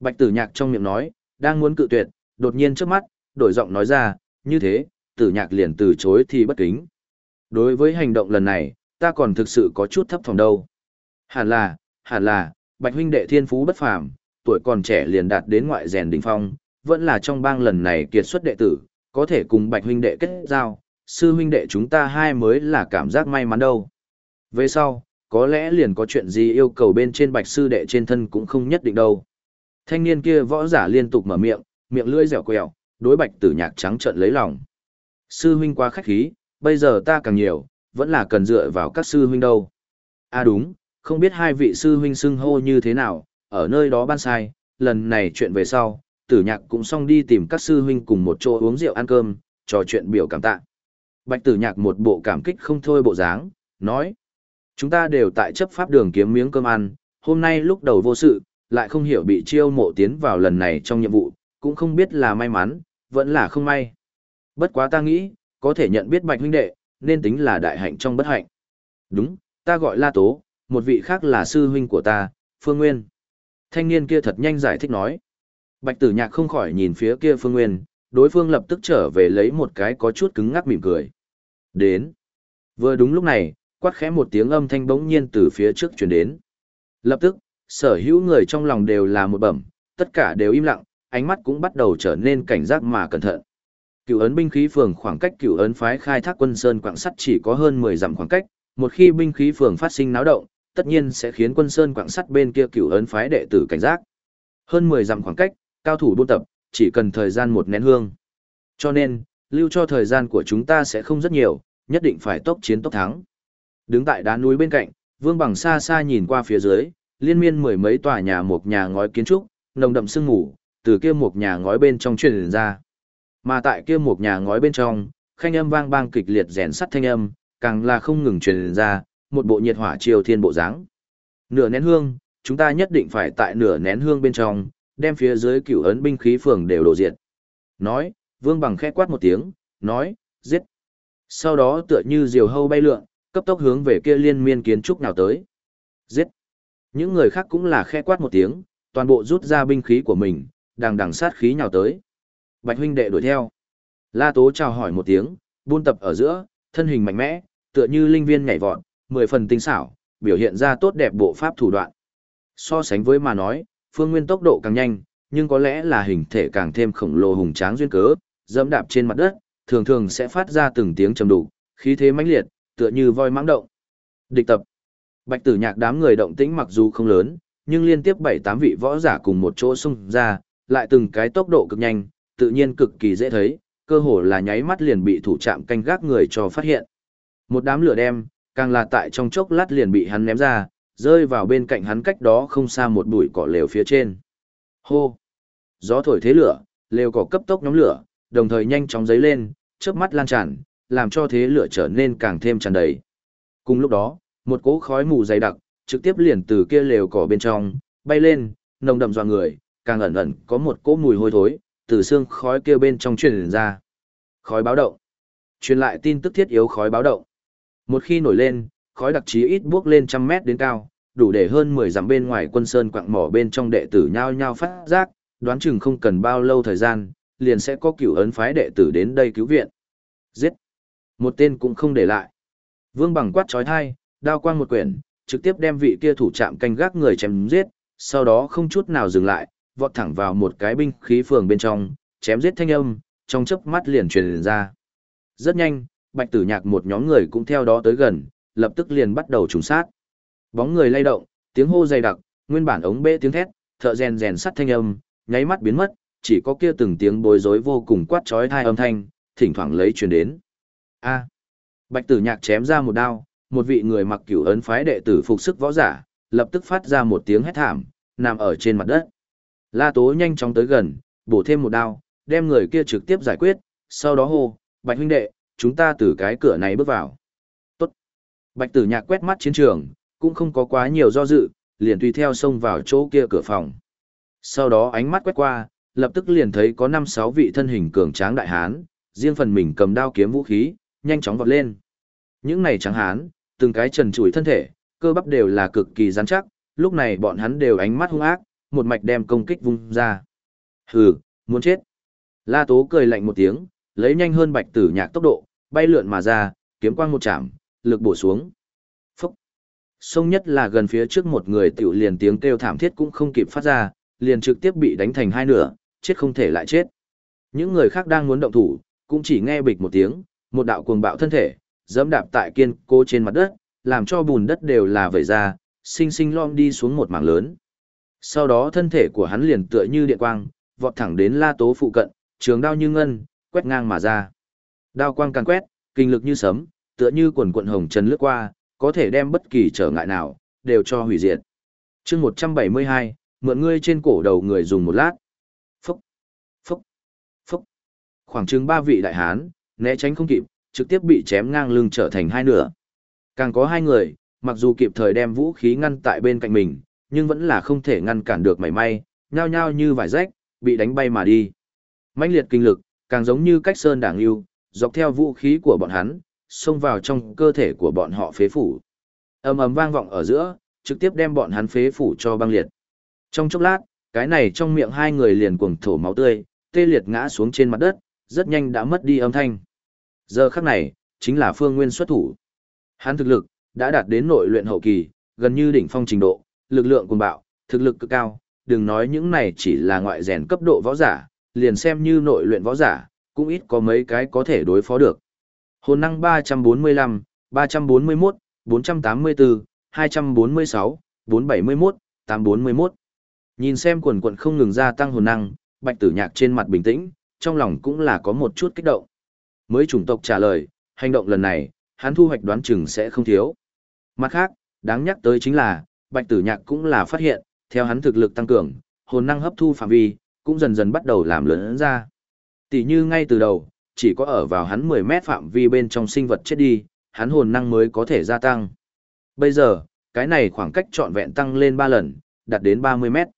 Bạch tử nhạc trong miệng nói, đang muốn cự tuyệt, đột nhiên trước mắt, đổi giọng nói ra, như thế, tử nhạc liền từ chối thì bất kính. Đối với hành động lần này, ta còn thực sự có chút thấp phòng đâu. Hẳn là, hẳn là, bạch huynh đệ thiên phú bất phàm, tuổi còn trẻ liền đạt đến ngoại rèn đỉnh phong, vẫn là trong bang lần này kiệt xuất đệ tử, có thể cùng bạch huynh đệ kết giao, sư huynh đệ chúng ta hai mới là cảm giác may mắn đâu. Về sau, có lẽ liền có chuyện gì yêu cầu bên trên bạch sư đệ trên thân cũng không nhất định đâu. Thanh niên kia võ giả liên tục mở miệng, miệng lưỡi dẻo quẹo, đối bạch tử nhạc trắng trợn lấy lòng. Sư huynh quá khách khí, bây giờ ta càng nhiều, vẫn là cần dựa vào các sư huynh đâu. À đúng, không biết hai vị sư huynh xưng hô như thế nào, ở nơi đó ban sai, lần này chuyện về sau, tử nhạc cũng xong đi tìm các sư huynh cùng một chỗ uống rượu ăn cơm, trò chuyện biểu cảm tạ. Bạch tử nhạc một bộ cảm kích không thôi bộ dáng, nói. Chúng ta đều tại chấp pháp đường kiếm miếng cơm ăn, hôm nay lúc đầu vô sự, lại không hiểu bị chiêu mộ tiến vào lần này trong nhiệm vụ, cũng không biết là may mắn, vẫn là không may. Bất quá ta nghĩ, có thể nhận biết bạch huynh đệ, nên tính là đại hạnh trong bất hạnh. Đúng, ta gọi La Tố, một vị khác là sư huynh của ta, Phương Nguyên. Thanh niên kia thật nhanh giải thích nói. Bạch tử nhạc không khỏi nhìn phía kia Phương Nguyên, đối phương lập tức trở về lấy một cái có chút cứng ngắc mỉm cười. Đến. Vừa đúng lúc này, quát khẽ một tiếng âm thanh bỗng nhiên từ phía trước truyền đến. Lập tức, sở hữu người trong lòng đều là một bẩm, tất cả đều im lặng, ánh mắt cũng bắt đầu trở nên cảnh giác mà cẩn thận. Cựu ấn binh khí phường khoảng cách cựu ấn phái khai thác quân sơn quạng sắt chỉ có hơn 10 dặm khoảng cách, một khi binh khí phường phát sinh náo động, tất nhiên sẽ khiến quân sơn quảng sắt bên kia cựu ấn phái đệ tử cảnh giác. Hơn 10 dặm khoảng cách, cao thủ buôn tập, chỉ cần thời gian một nén hương. Cho nên, lưu cho thời gian của chúng ta sẽ không rất nhiều, nhất định phải tốc chiến tốc thắng. Đứng tại đá núi bên cạnh, Vương Bằng xa xa nhìn qua phía dưới, liên miên mười mấy tòa nhà một nhà ngói kiến trúc, nồng đậm sương mù, từ kia một nhà ngói bên trong truyền ra. Mà tại kia một nhà ngói bên trong, khanh âm vang bang kịch liệt rèn sắt thanh âm, càng là không ngừng truyền ra, một bộ nhiệt hỏa triều thiên bộ dáng. Nửa nén hương, chúng ta nhất định phải tại nửa nén hương bên trong, đem phía dưới cửu ấn binh khí phường đều đổ diệt. Nói, Vương Bằng khẽ quát một tiếng, nói, giết. Sau đó tựa như diều hâu bay lượn, cấp tốc hướng về kia liên miên kiến trúc nào tới. Giết. Những người khác cũng là khẽ quát một tiếng, toàn bộ rút ra binh khí của mình, đằng đằng sát khí nhào tới. Bạch huynh đệ đuổi theo. La Tố chào hỏi một tiếng, buôn tập ở giữa, thân hình mạnh mẽ, tựa như linh viên nhảy vọt, mười phần tinh xảo, biểu hiện ra tốt đẹp bộ pháp thủ đoạn. So sánh với mà nói, Phương Nguyên tốc độ càng nhanh, nhưng có lẽ là hình thể càng thêm khổng lồ hùng tráng duyên cớ, dẫm đạp trên mặt đất, thường thường sẽ phát ra từng tiếng trầm đục, khí thế mãnh liệt, tựa như voi mãng động. Địch tập. Bạch Tử Nhạc đám người động tĩnh mặc dù không lớn, nhưng liên tiếp 7-8 vị võ giả cùng một chỗ xung ra, lại từng cái tốc độ cực nhanh, tự nhiên cực kỳ dễ thấy, cơ hồ là nháy mắt liền bị thủ trạm canh gác người cho phát hiện. Một đám lửa đem, càng là tại trong chốc lát liền bị hắn ném ra, rơi vào bên cạnh hắn cách đó không xa một bụi cỏ lều phía trên. Hô! Gió thổi thế lửa, lều cỏ cấp tốc nhóm lửa, đồng thời nhanh chóng dấy lên, chớp mắt lan tràn, làm cho thế lửa trở nên càng thêm tràn đầy. Cùng lúc đó, một cỗ khói mù dày đặc, trực tiếp liền từ kia lều cỏ bên trong, bay lên, nồng đậm dọa người, càng ẩn ẩn có một cỗ mùi hôi thối, từ xương khói kia bên trong truyền ra. Khói báo động. Truyền lại tin tức thiết yếu khói báo động. Một khi nổi lên, khói đặc chí ít bước lên trăm mét đến cao, đủ để hơn 10 dặm bên ngoài quân sơn quạng mỏ bên trong đệ tử nhao nhao phát giác, đoán chừng không cần bao lâu thời gian, liền sẽ có cửu ấn phái đệ tử đến đây cứu viện. Giết! Một tên cũng không để lại. Vương bằng quát trói thai, đao quang một quyển, trực tiếp đem vị kia thủ trạm canh gác người chém giết, sau đó không chút nào dừng lại, vọt thẳng vào một cái binh khí phường bên trong, chém giết thanh âm, trong chớp mắt liền truyền ra. Rất nhanh, bạch tử nhạc một nhóm người cũng theo đó tới gần, lập tức liền bắt đầu trùng sát. Bóng người lay động, tiếng hô dày đặc, nguyên bản ống bê tiếng thét, thợ rèn rèn sắt thanh âm, nháy mắt biến mất, chỉ có kia từng tiếng bối rối vô cùng quát chói tai âm thanh, thỉnh thoảng lấy truyền đến. A. Bạch Tử Nhạc chém ra một đao, một vị người mặc cửu ấn phái đệ tử phục sức võ giả, lập tức phát ra một tiếng hét thảm, nằm ở trên mặt đất. La Tố nhanh chóng tới gần, bổ thêm một đao, đem người kia trực tiếp giải quyết, sau đó hô, Bạch huynh đệ, chúng ta từ cái cửa này bước vào. Tốt. Bạch Tử Nhạc quét mắt chiến trường, cũng không có quá nhiều do dự, liền tùy theo xông vào chỗ kia cửa phòng. Sau đó ánh mắt quét qua, lập tức liền thấy có 5-6 vị thân hình cường tráng đại hán, riêng phần mình cầm đao kiếm vũ khí, nhanh chóng vọt lên. Những này tráng hán, từng cái trần trụi thân thể, cơ bắp đều là cực kỳ rắn chắc, lúc này bọn hắn đều ánh mắt hung ác, một mạch đem công kích vung ra. Hừ, muốn chết. La Tố cười lạnh một tiếng, lấy nhanh hơn bạch tử nhạc tốc độ, bay lượn mà ra, kiếm quang một chạm, lực bổ xuống. Phúc. Sông nhất là gần phía trước một người tiểu liền tiếng kêu thảm thiết cũng không kịp phát ra, liền trực tiếp bị đánh thành hai nửa, chết không thể lại chết. Những người khác đang muốn động thủ, cũng chỉ nghe bịch một tiếng, một đạo cuồng bạo thân thể, dẫm đạp tại kiên cố trên mặt đất, làm cho bùn đất đều là vẩy ra, sinh sinh lom đi xuống một mảng lớn. Sau đó thân thể của hắn liền tựa như điện quang, vọt thẳng đến La Tố phụ cận, trường đao như ngân, quét ngang mà ra. Đao quang càng quét, kinh lực như sấm, tựa như quần quận hồng trần lướt qua, có thể đem bất kỳ trở ngại nào đều cho hủy diệt. Chương 172, mượn ngươi trên cổ đầu người dùng một lát. Phúc, phúc, phúc. Khoảng chừng ba vị đại hán, né tránh không kịp, trực tiếp bị chém ngang lưng trở thành hai nửa. Càng có hai người, mặc dù kịp thời đem vũ khí ngăn tại bên cạnh mình, nhưng vẫn là không thể ngăn cản được mảy may, nhao nhao như vải rách, bị đánh bay mà đi. mãnh liệt kinh lực, càng giống như cách sơn đảng yêu, dọc theo vũ khí của bọn hắn, xông vào trong cơ thể của bọn họ phế phủ. ầm ầm vang vọng ở giữa, trực tiếp đem bọn hắn phế phủ cho băng liệt. Trong chốc lát, cái này trong miệng hai người liền cuồng thổ máu tươi, tê liệt ngã xuống trên mặt đất, rất nhanh đã mất đi âm thanh. Giờ khắc này, chính là Phương Nguyên xuất thủ. Hắn thực lực đã đạt đến nội luyện hậu kỳ, gần như đỉnh phong trình độ, lực lượng cuồng bạo, thực lực cực cao, đừng nói những này chỉ là ngoại rèn cấp độ võ giả, liền xem như nội luyện võ giả, cũng ít có mấy cái có thể đối phó được. Hồn năng 345, 341, 484, 246, 471, 841. Nhìn xem quần quần không ngừng gia tăng hồn năng, bạch tử nhạc trên mặt bình tĩnh, trong lòng cũng là có một chút kích động. Mới chủng tộc trả lời, hành động lần này, hắn thu hoạch đoán chừng sẽ không thiếu. Mặt khác, đáng nhắc tới chính là, bạch tử nhạc cũng là phát hiện, theo hắn thực lực tăng cường, hồn năng hấp thu phạm vi, cũng dần dần bắt đầu làm lớn ra. Tỷ như ngay từ đầu, chỉ có ở vào hắn 10 mét phạm vi bên trong sinh vật chết đi, hắn hồn năng mới có thể gia tăng. Bây giờ, cái này khoảng cách trọn vẹn tăng lên 3 lần, đạt đến 30 mét.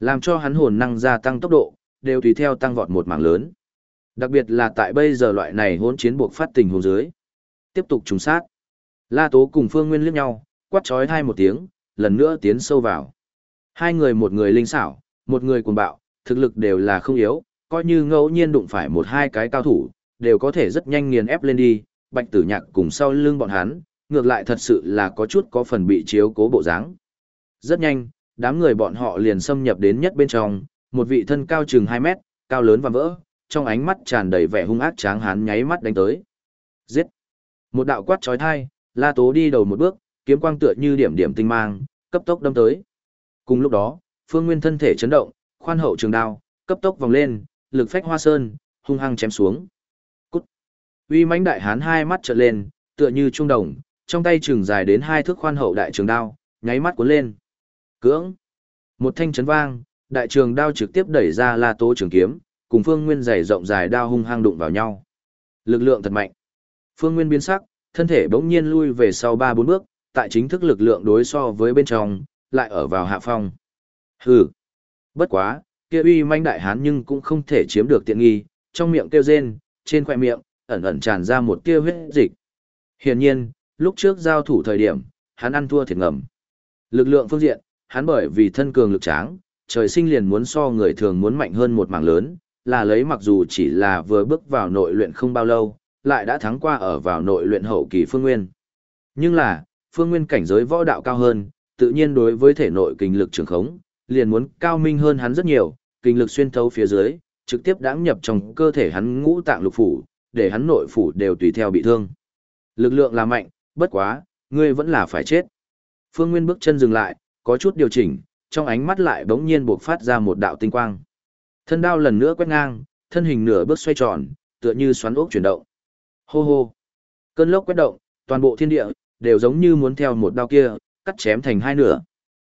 Làm cho hắn hồn năng gia tăng tốc độ, đều tùy theo tăng vọt một mảng lớn. Đặc biệt là tại bây giờ loại này hỗn chiến buộc phát tình hồn dưới. Tiếp tục trùng sát. La Tố cùng Phương Nguyên liếc nhau, quát chói hai một tiếng, lần nữa tiến sâu vào. Hai người một người linh xảo, một người cuồng bạo, thực lực đều là không yếu, coi như ngẫu nhiên đụng phải một hai cái cao thủ, đều có thể rất nhanh nghiền ép lên đi, bạch tử nhạc cùng sau lưng bọn hắn, ngược lại thật sự là có chút có phần bị chiếu cố bộ dáng. Rất nhanh, đám người bọn họ liền xâm nhập đến nhất bên trong, một vị thân cao chừng 2 mét, cao lớn và vỡ, trong ánh mắt tràn đầy vẻ hung ác tráng hán nháy mắt đánh tới. Giết! Một đạo quát trói thai, La Tố đi đầu một bước, kiếm quang tựa như điểm điểm tinh mang, cấp tốc đâm tới. Cùng lúc đó, Phương Nguyên thân thể chấn động, khoan hậu trường đao, cấp tốc vòng lên, lực phách hoa sơn, hung hăng chém xuống. Cút! Uy mãnh đại hán hai mắt trợn lên, tựa như trung đồng, trong tay trường dài đến hai thước khoan hậu đại trường đao, nháy mắt cuốn lên. Cưỡng! Một thanh chấn vang, đại trường đao trực tiếp đẩy ra La Tố trường kiếm, cùng Phương Nguyên dày rộng dài đao hung hăng đụng vào nhau. Lực lượng thật mạnh. Phương Nguyên biến sắc, thân thể bỗng nhiên lui về sau ba bốn bước, tại chính thức lực lượng đối so với bên trong, lại ở vào hạ phong. Hừ. Bất quá, kia uy manh đại hán nhưng cũng không thể chiếm được tiện nghi, trong miệng kêu rên, trên khoẻ miệng, ẩn ẩn tràn ra một tia huyết dịch. Hiển nhiên, lúc trước giao thủ thời điểm, hắn ăn thua thiệt ngầm. Lực lượng phương diện, hắn bởi vì thân cường lực tráng, trời sinh liền muốn so người thường muốn mạnh hơn một mảng lớn, là lấy mặc dù chỉ là vừa bước vào nội luyện không bao lâu, lại đã thắng qua ở vào nội luyện hậu kỳ phương nguyên. Nhưng là, phương nguyên cảnh giới võ đạo cao hơn, tự nhiên đối với thể nội kinh lực trường khống, liền muốn cao minh hơn hắn rất nhiều, kinh lực xuyên thấu phía dưới, trực tiếp đãng nhập trong cơ thể hắn ngũ tạng lục phủ, để hắn nội phủ đều tùy theo bị thương. Lực lượng là mạnh, bất quá, ngươi vẫn là phải chết. Phương Nguyên bước chân dừng lại, có chút điều chỉnh, trong ánh mắt lại bỗng nhiên bộc phát ra một đạo tinh quang. Thân đao lần nữa quét ngang, thân hình nửa bước xoay tròn, tựa như xoắn ốc chuyển động. Hô hô. Cơn lốc quét động, toàn bộ thiên địa đều giống như muốn theo một đao kia, cắt chém thành hai nửa.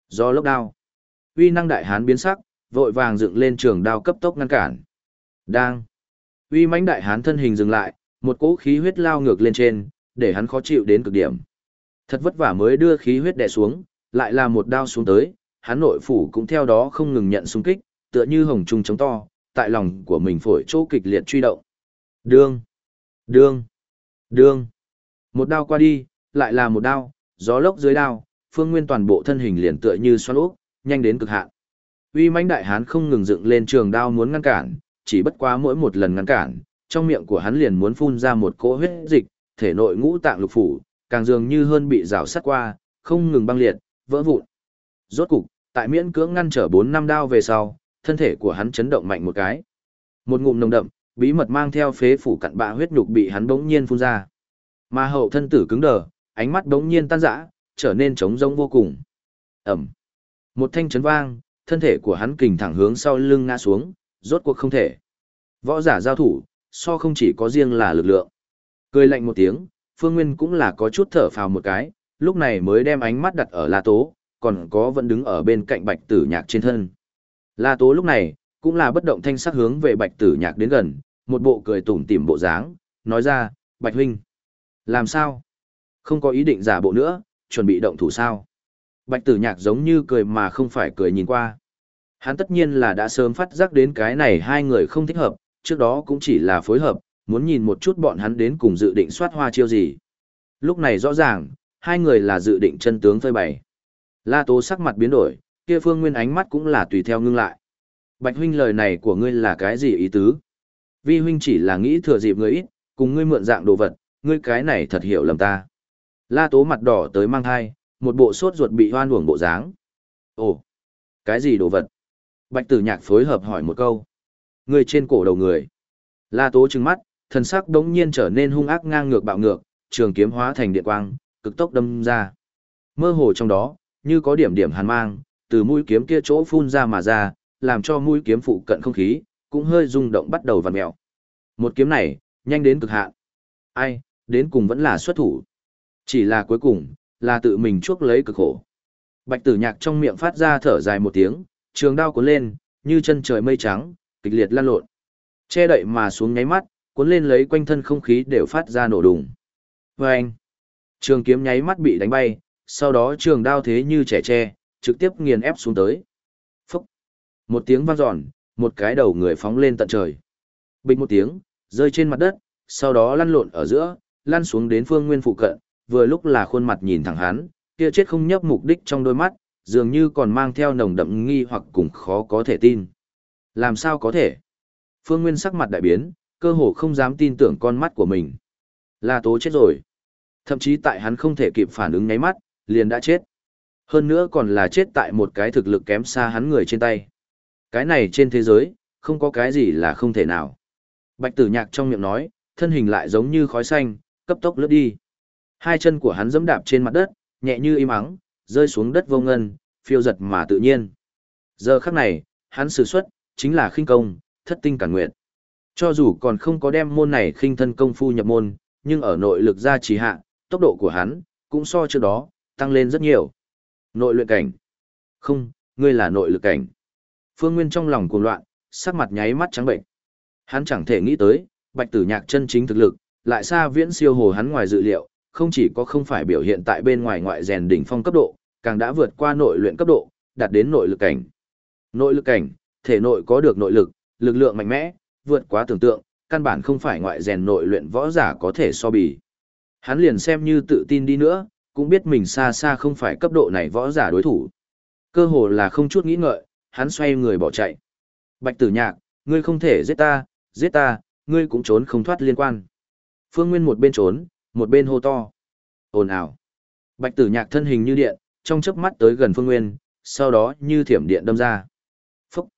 Do lốc đao. Uy năng đại hán biến sắc, vội vàng dựng lên trường đao cấp tốc ngăn cản. Đang. Uy mãnh đại hán thân hình dừng lại, một cỗ khí huyết lao ngược lên trên, để hắn khó chịu đến cực điểm. Thật vất vả mới đưa khí huyết đè xuống, lại là một đao xuống tới, hắn nội phủ cũng theo đó không ngừng nhận xung kích, tựa như hồng trung chống to, tại lòng của mình phổi chỗ kịch liệt truy động. Đương, đương, đương. Một đao qua đi, lại là một đao, gió lốc dưới đao, phương nguyên toàn bộ thân hình liền tựa như xoắn ốc, nhanh đến cực hạn. Uy mãnh đại hán không ngừng dựng lên trường đao muốn ngăn cản, chỉ bất quá mỗi một lần ngăn cản, trong miệng của hắn liền muốn phun ra một cỗ huyết dịch, thể nội ngũ tạng lục phủ, càng dường như hơn bị rào sắt qua, không ngừng băng liệt, vỡ vụn. Rốt cục, tại miễn cưỡng ngăn trở bốn năm đao về sau, thân thể của hắn chấn động mạnh một cái. Một ngụm nồng đậm, bí mật mang theo phế phủ cặn bạ huyết nhục bị hắn bỗng nhiên phun ra. Mà hậu thân tử cứng đờ, ánh mắt bỗng nhiên tan rã, trở nên trống rỗng vô cùng. Ẩm. Một thanh chấn vang, thân thể của hắn kình thẳng hướng sau lưng ngã xuống, rốt cuộc không thể. Võ giả giao thủ, so không chỉ có riêng là lực lượng. Cười lạnh một tiếng, Phương Nguyên cũng là có chút thở phào một cái, lúc này mới đem ánh mắt đặt ở La Tố, còn có vẫn đứng ở bên cạnh bạch tử nhạc trên thân. La Tố lúc này, cũng là bất động thanh sắc hướng về bạch tử nhạc đến gần, một bộ cười tủm tỉm bộ dáng, nói ra, bạch huynh. Làm sao? Không có ý định giả bộ nữa, chuẩn bị động thủ sao? Bạch tử nhạc giống như cười mà không phải cười nhìn qua. Hắn tất nhiên là đã sớm phát giác đến cái này hai người không thích hợp, trước đó cũng chỉ là phối hợp, muốn nhìn một chút bọn hắn đến cùng dự định soát hoa chiêu gì. Lúc này rõ ràng, hai người là dự định chân tướng phơi bày. La Tố sắc mặt biến đổi, kia Phương Nguyên ánh mắt cũng là tùy theo ngưng lại. Bạch huynh lời này của ngươi là cái gì ý tứ? Vi huynh chỉ là nghĩ thừa dịp ngươi ít, cùng ngươi mượn dạng đồ vật, ngươi cái này thật hiểu lầm ta. La Tố mặt đỏ tới mang hai, một bộ sốt ruột bị hoan uổng bộ dáng. Ồ, cái gì đồ vật? Bạch tử nhạc phối hợp hỏi một câu. Người trên cổ đầu người. La Tố trừng mắt, thần sắc đống nhiên trở nên hung ác ngang ngược bạo ngược, trường kiếm hóa thành điện quang, cực tốc đâm ra. Mơ hồ trong đó, như có điểm điểm hàn mang, từ mũi kiếm kia chỗ phun ra mà ra, làm cho mũi kiếm phụ cận không khí, cũng hơi rung động bắt đầu vặn mèo. Một kiếm này, nhanh đến cực hạn. Ai, đến cùng vẫn là xuất thủ. Chỉ là cuối cùng, là tự mình chuốc lấy cực khổ. Bạch tử nhạc trong miệng phát ra thở dài một tiếng, trường đao cuốn lên, như chân trời mây trắng, kịch liệt lan lộn. Che đậy mà xuống nháy mắt, cuốn lên lấy quanh thân không khí đều phát ra nổ đùng. Và anh, trường kiếm nháy mắt bị đánh bay, sau đó trường đao thế như trẻ tre, trực tiếp nghiền ép xuống tới. Phúc! Một tiếng vang dọn, một cái đầu người phóng lên tận trời. Bình một tiếng, rơi trên mặt đất, sau đó lăn lộn ở giữa, lăn xuống đến phương nguyên phụ cận, vừa lúc là khuôn mặt nhìn thẳng hắn, kia chết không nhấp mục đích trong đôi mắt, dường như còn mang theo nồng đậm nghi hoặc cùng khó có thể tin. Làm sao có thể? Phương Nguyên sắc mặt đại biến, cơ hồ không dám tin tưởng con mắt của mình. La Tố chết rồi. Thậm chí tại hắn không thể kịp phản ứng nháy mắt, liền đã chết. Hơn nữa còn là chết tại một cái thực lực kém xa hắn người trên tay. Cái này trên thế giới, không có cái gì là không thể nào. Bạch tử nhạc trong miệng nói, thân hình lại giống như khói xanh, cấp tốc lướt đi. Hai chân của hắn dẫm đạp trên mặt đất, nhẹ như im ắng, rơi xuống đất vô ngân, phiêu giật mà tự nhiên. Giờ khắc này, hắn sử xuất, chính là khinh công, thất tinh cản nguyện. Cho dù còn không có đem môn này khinh thân công phu nhập môn, nhưng ở nội lực gia trì hạ, tốc độ của hắn, cũng so trước đó, tăng lên rất nhiều. Nội luyện cảnh. Không, ngươi là nội lực cảnh. Phương Nguyên trong lòng cuồng loạn, sắc mặt nháy mắt trắng bệnh. Hắn chẳng thể nghĩ tới, bạch tử nhạc chân chính thực lực, lại xa viễn siêu hồ hắn ngoài dự liệu, không chỉ có không phải biểu hiện tại bên ngoài ngoại rèn đỉnh phong cấp độ, càng đã vượt qua nội luyện cấp độ, đạt đến nội lực cảnh. Nội lực cảnh, thể nội có được nội lực, lực lượng mạnh mẽ, vượt quá tưởng tượng, căn bản không phải ngoại rèn nội luyện võ giả có thể so bì. Hắn liền xem như tự tin đi nữa, cũng biết mình xa xa không phải cấp độ này võ giả đối thủ. Cơ hồ là không chút nghĩ ngợi, hắn xoay người bỏ chạy. Bạch tử nhạc, ngươi không thể giết ta, giết ta, ngươi cũng trốn không thoát liên quan. Phương Nguyên một bên trốn, một bên hô to. Ồn ào. Bạch tử nhạc thân hình như điện, trong chớp mắt tới gần Phương Nguyên, sau đó như thiểm điện đâm ra. Phúc.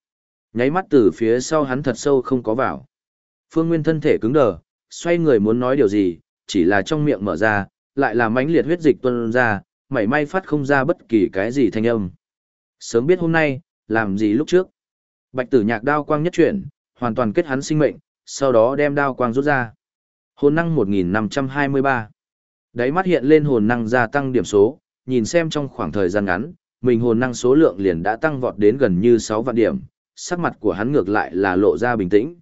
Nháy mắt từ phía sau hắn thật sâu không có vào. Phương Nguyên thân thể cứng đờ, xoay người muốn nói điều gì, chỉ là trong miệng mở ra, lại là mãnh liệt huyết dịch tuôn ra, mảy may phát không ra bất kỳ cái gì thanh âm. Sớm biết hôm nay, làm gì lúc trước. Bạch tử nhạc đao quang nhất chuyển, hoàn toàn kết hắn sinh mệnh, sau đó đem đao quang rút ra. Hồn năng 1523. Đáy mắt hiện lên hồn năng gia tăng điểm số, nhìn xem trong khoảng thời gian ngắn, mình hồn năng số lượng liền đã tăng vọt đến gần như 6 vạn điểm, sắc mặt của hắn ngược lại là lộ ra bình tĩnh.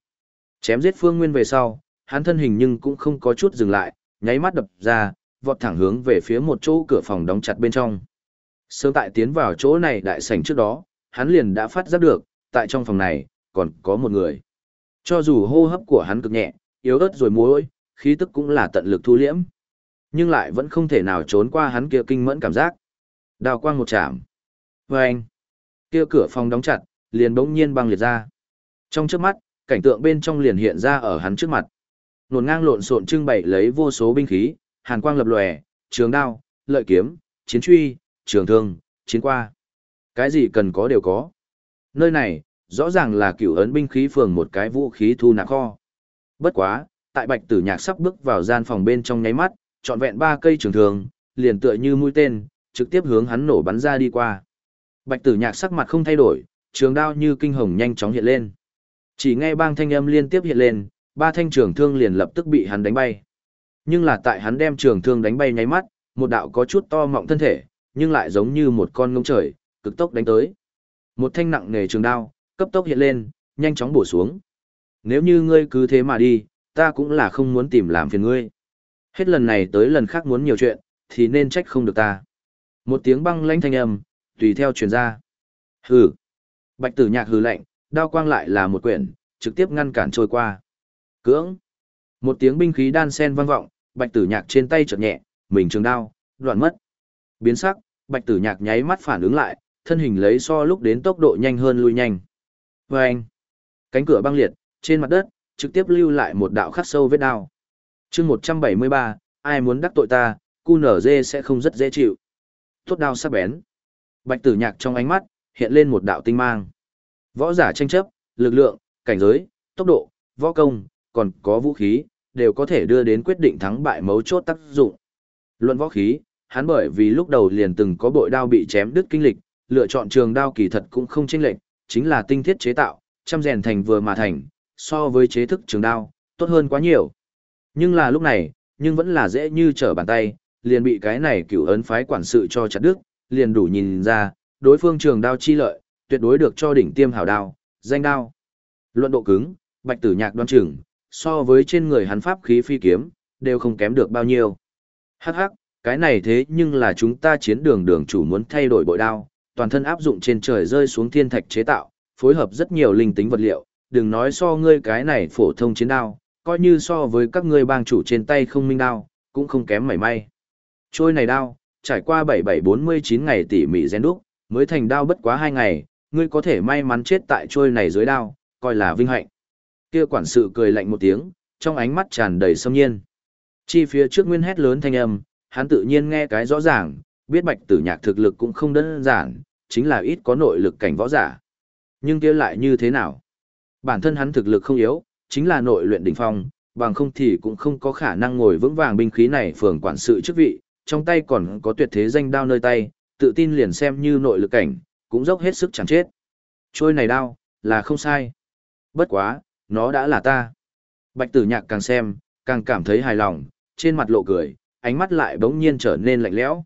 Chém giết Phương Nguyên về sau, hắn thân hình nhưng cũng không có chút dừng lại, nháy mắt đập ra, vọt thẳng hướng về phía một chỗ cửa phòng đóng chặt bên trong. Sớm tại tiến vào chỗ này đại sảnh trước đó, hắn liền đã phát giác được, tại trong phòng này, còn có một người. Cho dù hô hấp của hắn cực nhẹ, yếu ớt rồi muối, khí tức cũng là tận lực thu liễm. Nhưng lại vẫn không thể nào trốn qua hắn kia kinh mẫn cảm giác. Đào quang một chạm. Và anh, kia cửa phòng đóng chặt, liền bỗng nhiên băng liệt ra. Trong trước mắt, cảnh tượng bên trong liền hiện ra ở hắn trước mặt. Nổn ngang lộn xộn trưng bày lấy vô số binh khí, hàn quang lập lòe, trường đao, lợi kiếm, chiến truy, trường thương, chiến qua. Cái gì cần có đều có. Nơi này, rõ ràng là cựu ấn binh khí phường một cái vũ khí thu nạp kho. Bất quá, tại bạch tử nhạc sắp bước vào gian phòng bên trong nháy mắt, trọn vẹn ba cây trường thường, liền tựa như mũi tên, trực tiếp hướng hắn nổ bắn ra đi qua. Bạch tử nhạc sắc mặt không thay đổi, trường đao như kinh hồng nhanh chóng hiện lên. Chỉ nghe bang thanh âm liên tiếp hiện lên, ba thanh trường thương liền lập tức bị hắn đánh bay. Nhưng là tại hắn đem trường thương đánh bay nháy mắt, một đạo có chút to mọng thân thể, nhưng lại giống như một con ngông trời, cực tốc đánh tới. Một thanh nặng nề trường đao, cấp tốc hiện lên, nhanh chóng bổ xuống. Nếu như ngươi cứ thế mà đi, ta cũng là không muốn tìm làm phiền ngươi. Hết lần này tới lần khác muốn nhiều chuyện, thì nên trách không được ta. Một tiếng băng lãnh thanh âm, tùy theo truyền ra. Hừ. Bạch tử nhạc hừ lạnh, đao quang lại là một quyển, trực tiếp ngăn cản trôi qua. Cưỡng. Một tiếng binh khí đan sen vang vọng, bạch tử nhạc trên tay chợt nhẹ, mình trường đao, đoạn mất. Biến sắc, bạch tử nhạc nháy mắt phản ứng lại, thân hình lấy so lúc đến tốc độ nhanh hơn lui nhanh. Vâng! Cánh cửa băng liệt, trên mặt đất, trực tiếp lưu lại một đạo khắc sâu vết đao. chương 173, ai muốn đắc tội ta, cu nở dê sẽ không rất dễ chịu. Tốt đao sắc bén. Bạch tử nhạc trong ánh mắt, hiện lên một đạo tinh mang. Võ giả tranh chấp, lực lượng, cảnh giới, tốc độ, võ công, còn có vũ khí, đều có thể đưa đến quyết định thắng bại mấu chốt tác dụng. Luận võ khí, hắn bởi vì lúc đầu liền từng có bội đao bị chém đứt kinh lịch, lựa chọn trường đao kỳ thật cũng không chênh lệch, chính là tinh thiết chế tạo, chăm rèn thành vừa mà thành, so với chế thức trường đao, tốt hơn quá nhiều. Nhưng là lúc này, nhưng vẫn là dễ như trở bàn tay, liền bị cái này cửu ấn phái quản sự cho chặt đứt, liền đủ nhìn ra, đối phương trường đao chi lợi, tuyệt đối được cho đỉnh tiêm hảo đao, danh đao. Luận độ cứng, bạch tử nhạc đoan trưởng so với trên người hắn pháp khí phi kiếm, đều không kém được bao nhiêu. Hắc hắc, cái này thế nhưng là chúng ta chiến đường đường chủ muốn thay đổi bội đao, toàn thân áp dụng trên trời rơi xuống thiên thạch chế tạo, phối hợp rất nhiều linh tính vật liệu, đừng nói so ngươi cái này phổ thông chiến đao, coi như so với các ngươi bang chủ trên tay không minh đao, cũng không kém mảy may. Trôi này đao, trải qua 7749 ngày tỉ mỉ rèn đúc, mới thành đao bất quá 2 ngày, ngươi có thể may mắn chết tại trôi này dưới đao, coi là vinh hạnh. Kia quản sự cười lạnh một tiếng, trong ánh mắt tràn đầy sâm nhiên. Chi phía trước nguyên hét lớn thanh âm, hắn tự nhiên nghe cái rõ ràng, biết bạch tử nhạc thực lực cũng không đơn giản, chính là ít có nội lực cảnh võ giả. Nhưng kia lại như thế nào? Bản thân hắn thực lực không yếu, chính là nội luyện đỉnh phong, bằng không thì cũng không có khả năng ngồi vững vàng binh khí này phường quản sự chức vị, trong tay còn có tuyệt thế danh đao nơi tay, tự tin liền xem như nội lực cảnh, cũng dốc hết sức chẳng chết. Trôi này đao, là không sai. Bất quá, nó đã là ta. Bạch tử nhạc càng xem, càng cảm thấy hài lòng, trên mặt lộ cười, ánh mắt lại bỗng nhiên trở nên lạnh lẽo.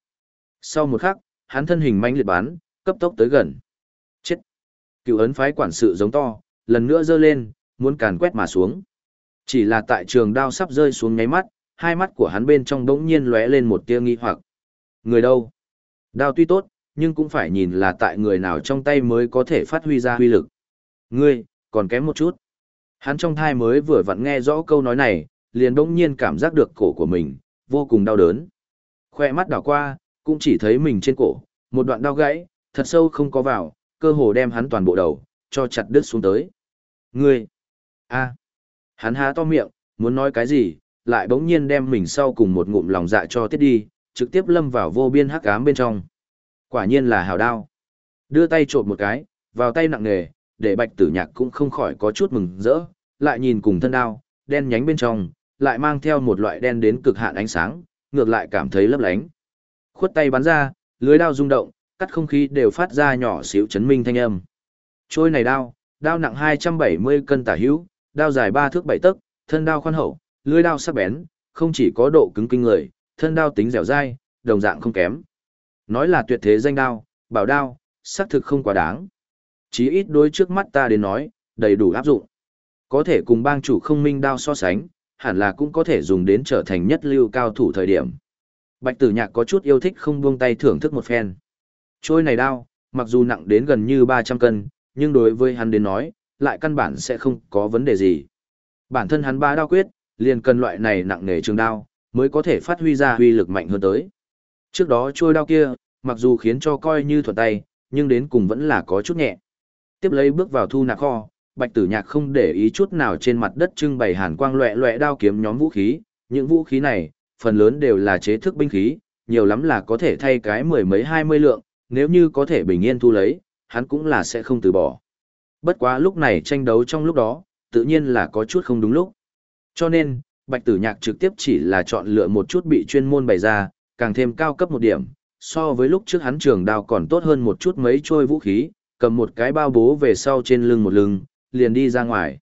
Sau một khắc, hắn thân hình manh liệt bán, cấp tốc tới gần. Chết! Cựu ấn phái quản sự giống to, lần nữa giơ lên, muốn càn quét mà xuống. Chỉ là tại trường đao sắp rơi xuống ngáy mắt, hai mắt của hắn bên trong đống nhiên lóe lên một tia nghi hoặc. Người đâu? Đao tuy tốt, nhưng cũng phải nhìn là tại người nào trong tay mới có thể phát huy ra huy lực. Ngươi, còn kém một chút. Hắn trong thai mới vừa vặn nghe rõ câu nói này, liền đống nhiên cảm giác được cổ của mình, vô cùng đau đớn. Khoe mắt đảo qua, cũng chỉ thấy mình trên cổ, một đoạn đau gãy, thật sâu không có vào, cơ hồ đem hắn toàn bộ đầu, cho chặt đứt xuống tới. Ngươi! a Hắn há to miệng, muốn nói cái gì, lại bỗng nhiên đem mình sau cùng một ngụm lòng dạ cho tiết đi, trực tiếp lâm vào vô biên hắc ám bên trong. Quả nhiên là hào đao. Đưa tay trộm một cái, vào tay nặng nề, để bạch tử nhạc cũng không khỏi có chút mừng rỡ, lại nhìn cùng thân đao, đen nhánh bên trong, lại mang theo một loại đen đến cực hạn ánh sáng, ngược lại cảm thấy lấp lánh. Khuất tay bắn ra, lưới đao rung động, cắt không khí đều phát ra nhỏ xíu chấn minh thanh âm. Trôi này đao, đao nặng 270 cân tả hữu, đao dài 3 thước 7 tấc, thân đao khoan hậu, lưỡi đao sắc bén, không chỉ có độ cứng kinh người, thân đao tính dẻo dai, đồng dạng không kém. Nói là tuyệt thế danh đao, bảo đao, xác thực không quá đáng. Chí ít đối trước mắt ta đến nói, đầy đủ áp dụng. Có thể cùng bang chủ không minh đao so sánh, hẳn là cũng có thể dùng đến trở thành nhất lưu cao thủ thời điểm. Bạch tử nhạc có chút yêu thích không buông tay thưởng thức một phen. Trôi này đao, mặc dù nặng đến gần như 300 cân, nhưng đối với hắn đến nói, lại căn bản sẽ không có vấn đề gì. Bản thân hắn ba đao quyết, liền cần loại này nặng nề trường đao, mới có thể phát huy ra huy lực mạnh hơn tới. Trước đó trôi đao kia, mặc dù khiến cho coi như thuận tay, nhưng đến cùng vẫn là có chút nhẹ. Tiếp lấy bước vào thu nạp kho, Bạch Tử Nhạc không để ý chút nào trên mặt đất trưng bày hàn quang loẻ loẻ đao kiếm nhóm vũ khí, những vũ khí này, phần lớn đều là chế thức binh khí, nhiều lắm là có thể thay cái mười mấy hai mươi lượng, nếu như có thể bình yên thu lấy, hắn cũng là sẽ không từ bỏ. Bất quá lúc này tranh đấu trong lúc đó, tự nhiên là có chút không đúng lúc. Cho nên, Bạch Tử Nhạc trực tiếp chỉ là chọn lựa một chút bị chuyên môn bày ra, càng thêm cao cấp một điểm, so với lúc trước hắn trường đao còn tốt hơn một chút mấy trôi vũ khí, cầm một cái bao bố về sau trên lưng một lưng, liền đi ra ngoài.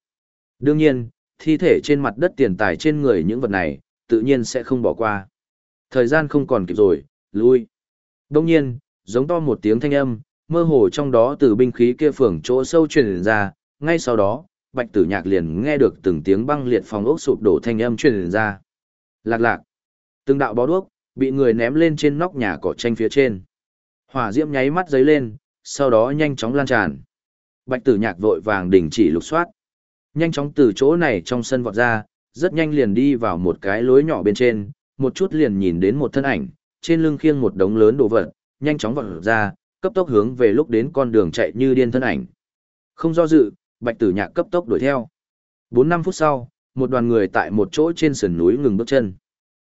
Đương nhiên, thi thể trên mặt đất tiền tài trên người những vật này, tự nhiên sẽ không bỏ qua. Thời gian không còn kịp rồi, lui. Đông nhiên, giống to một tiếng thanh âm, mơ hồ trong đó từ binh khí kia phường chỗ sâu truyền ra, ngay sau đó, Bạch Tử Nhạc liền nghe được từng tiếng băng liệt phòng ốc sụp đổ thanh âm truyền ra. Lạc lạc. Từng đạo bó đuốc bị người ném lên trên nóc nhà cỏ tranh phía trên. Hỏa diễm nháy mắt giấy lên, sau đó nhanh chóng lan tràn. Bạch Tử Nhạc vội vàng đình chỉ lục soát. Nhanh chóng từ chỗ này trong sân vọt ra, rất nhanh liền đi vào một cái lối nhỏ bên trên, một chút liền nhìn đến một thân ảnh, trên lưng khiêng một đống lớn đồ vật, nhanh chóng vọt ra, cấp tốc hướng về lúc đến con đường chạy như điên thân ảnh. Không do dự, Bạch Tử Nhạc cấp tốc đuổi theo. 4-5 phút sau, một đoàn người tại một chỗ trên sườn núi ngừng bước chân.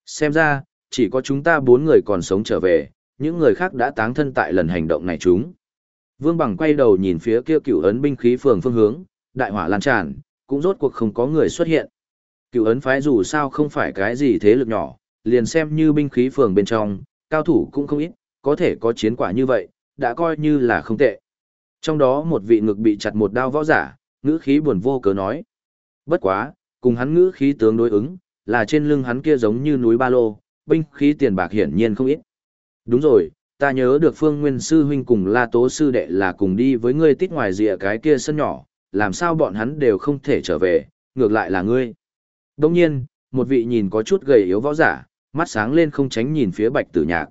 Xem ra, chỉ có chúng ta bốn người còn sống trở về, những người khác đã táng thân tại lần hành động này chúng. Vương Bằng quay đầu nhìn phía kia cựu ấn binh khí phường phương hướng, đại hỏa lan tràn, cũng rốt cuộc không có người xuất hiện. Cựu ấn phái dù sao không phải cái gì thế lực nhỏ, liền xem như binh khí phường bên trong, cao thủ cũng không ít, có thể có chiến quả như vậy, đã coi như là không tệ. Trong đó một vị ngực bị chặt một đao võ giả, ngữ khí buồn vô cớ nói. Bất quá, cùng hắn ngữ khí tướng đối ứng, là trên lưng hắn kia giống như núi ba lô, binh khí tiền bạc hiển nhiên không ít. Đúng rồi, ta nhớ được Phương Nguyên Sư Huynh cùng La Tố Sư Đệ là cùng đi với ngươi tít ngoài rìa cái kia sân nhỏ, làm sao bọn hắn đều không thể trở về, ngược lại là ngươi. Đồng nhiên, một vị nhìn có chút gầy yếu võ giả, mắt sáng lên không tránh nhìn phía bạch tử nhạc.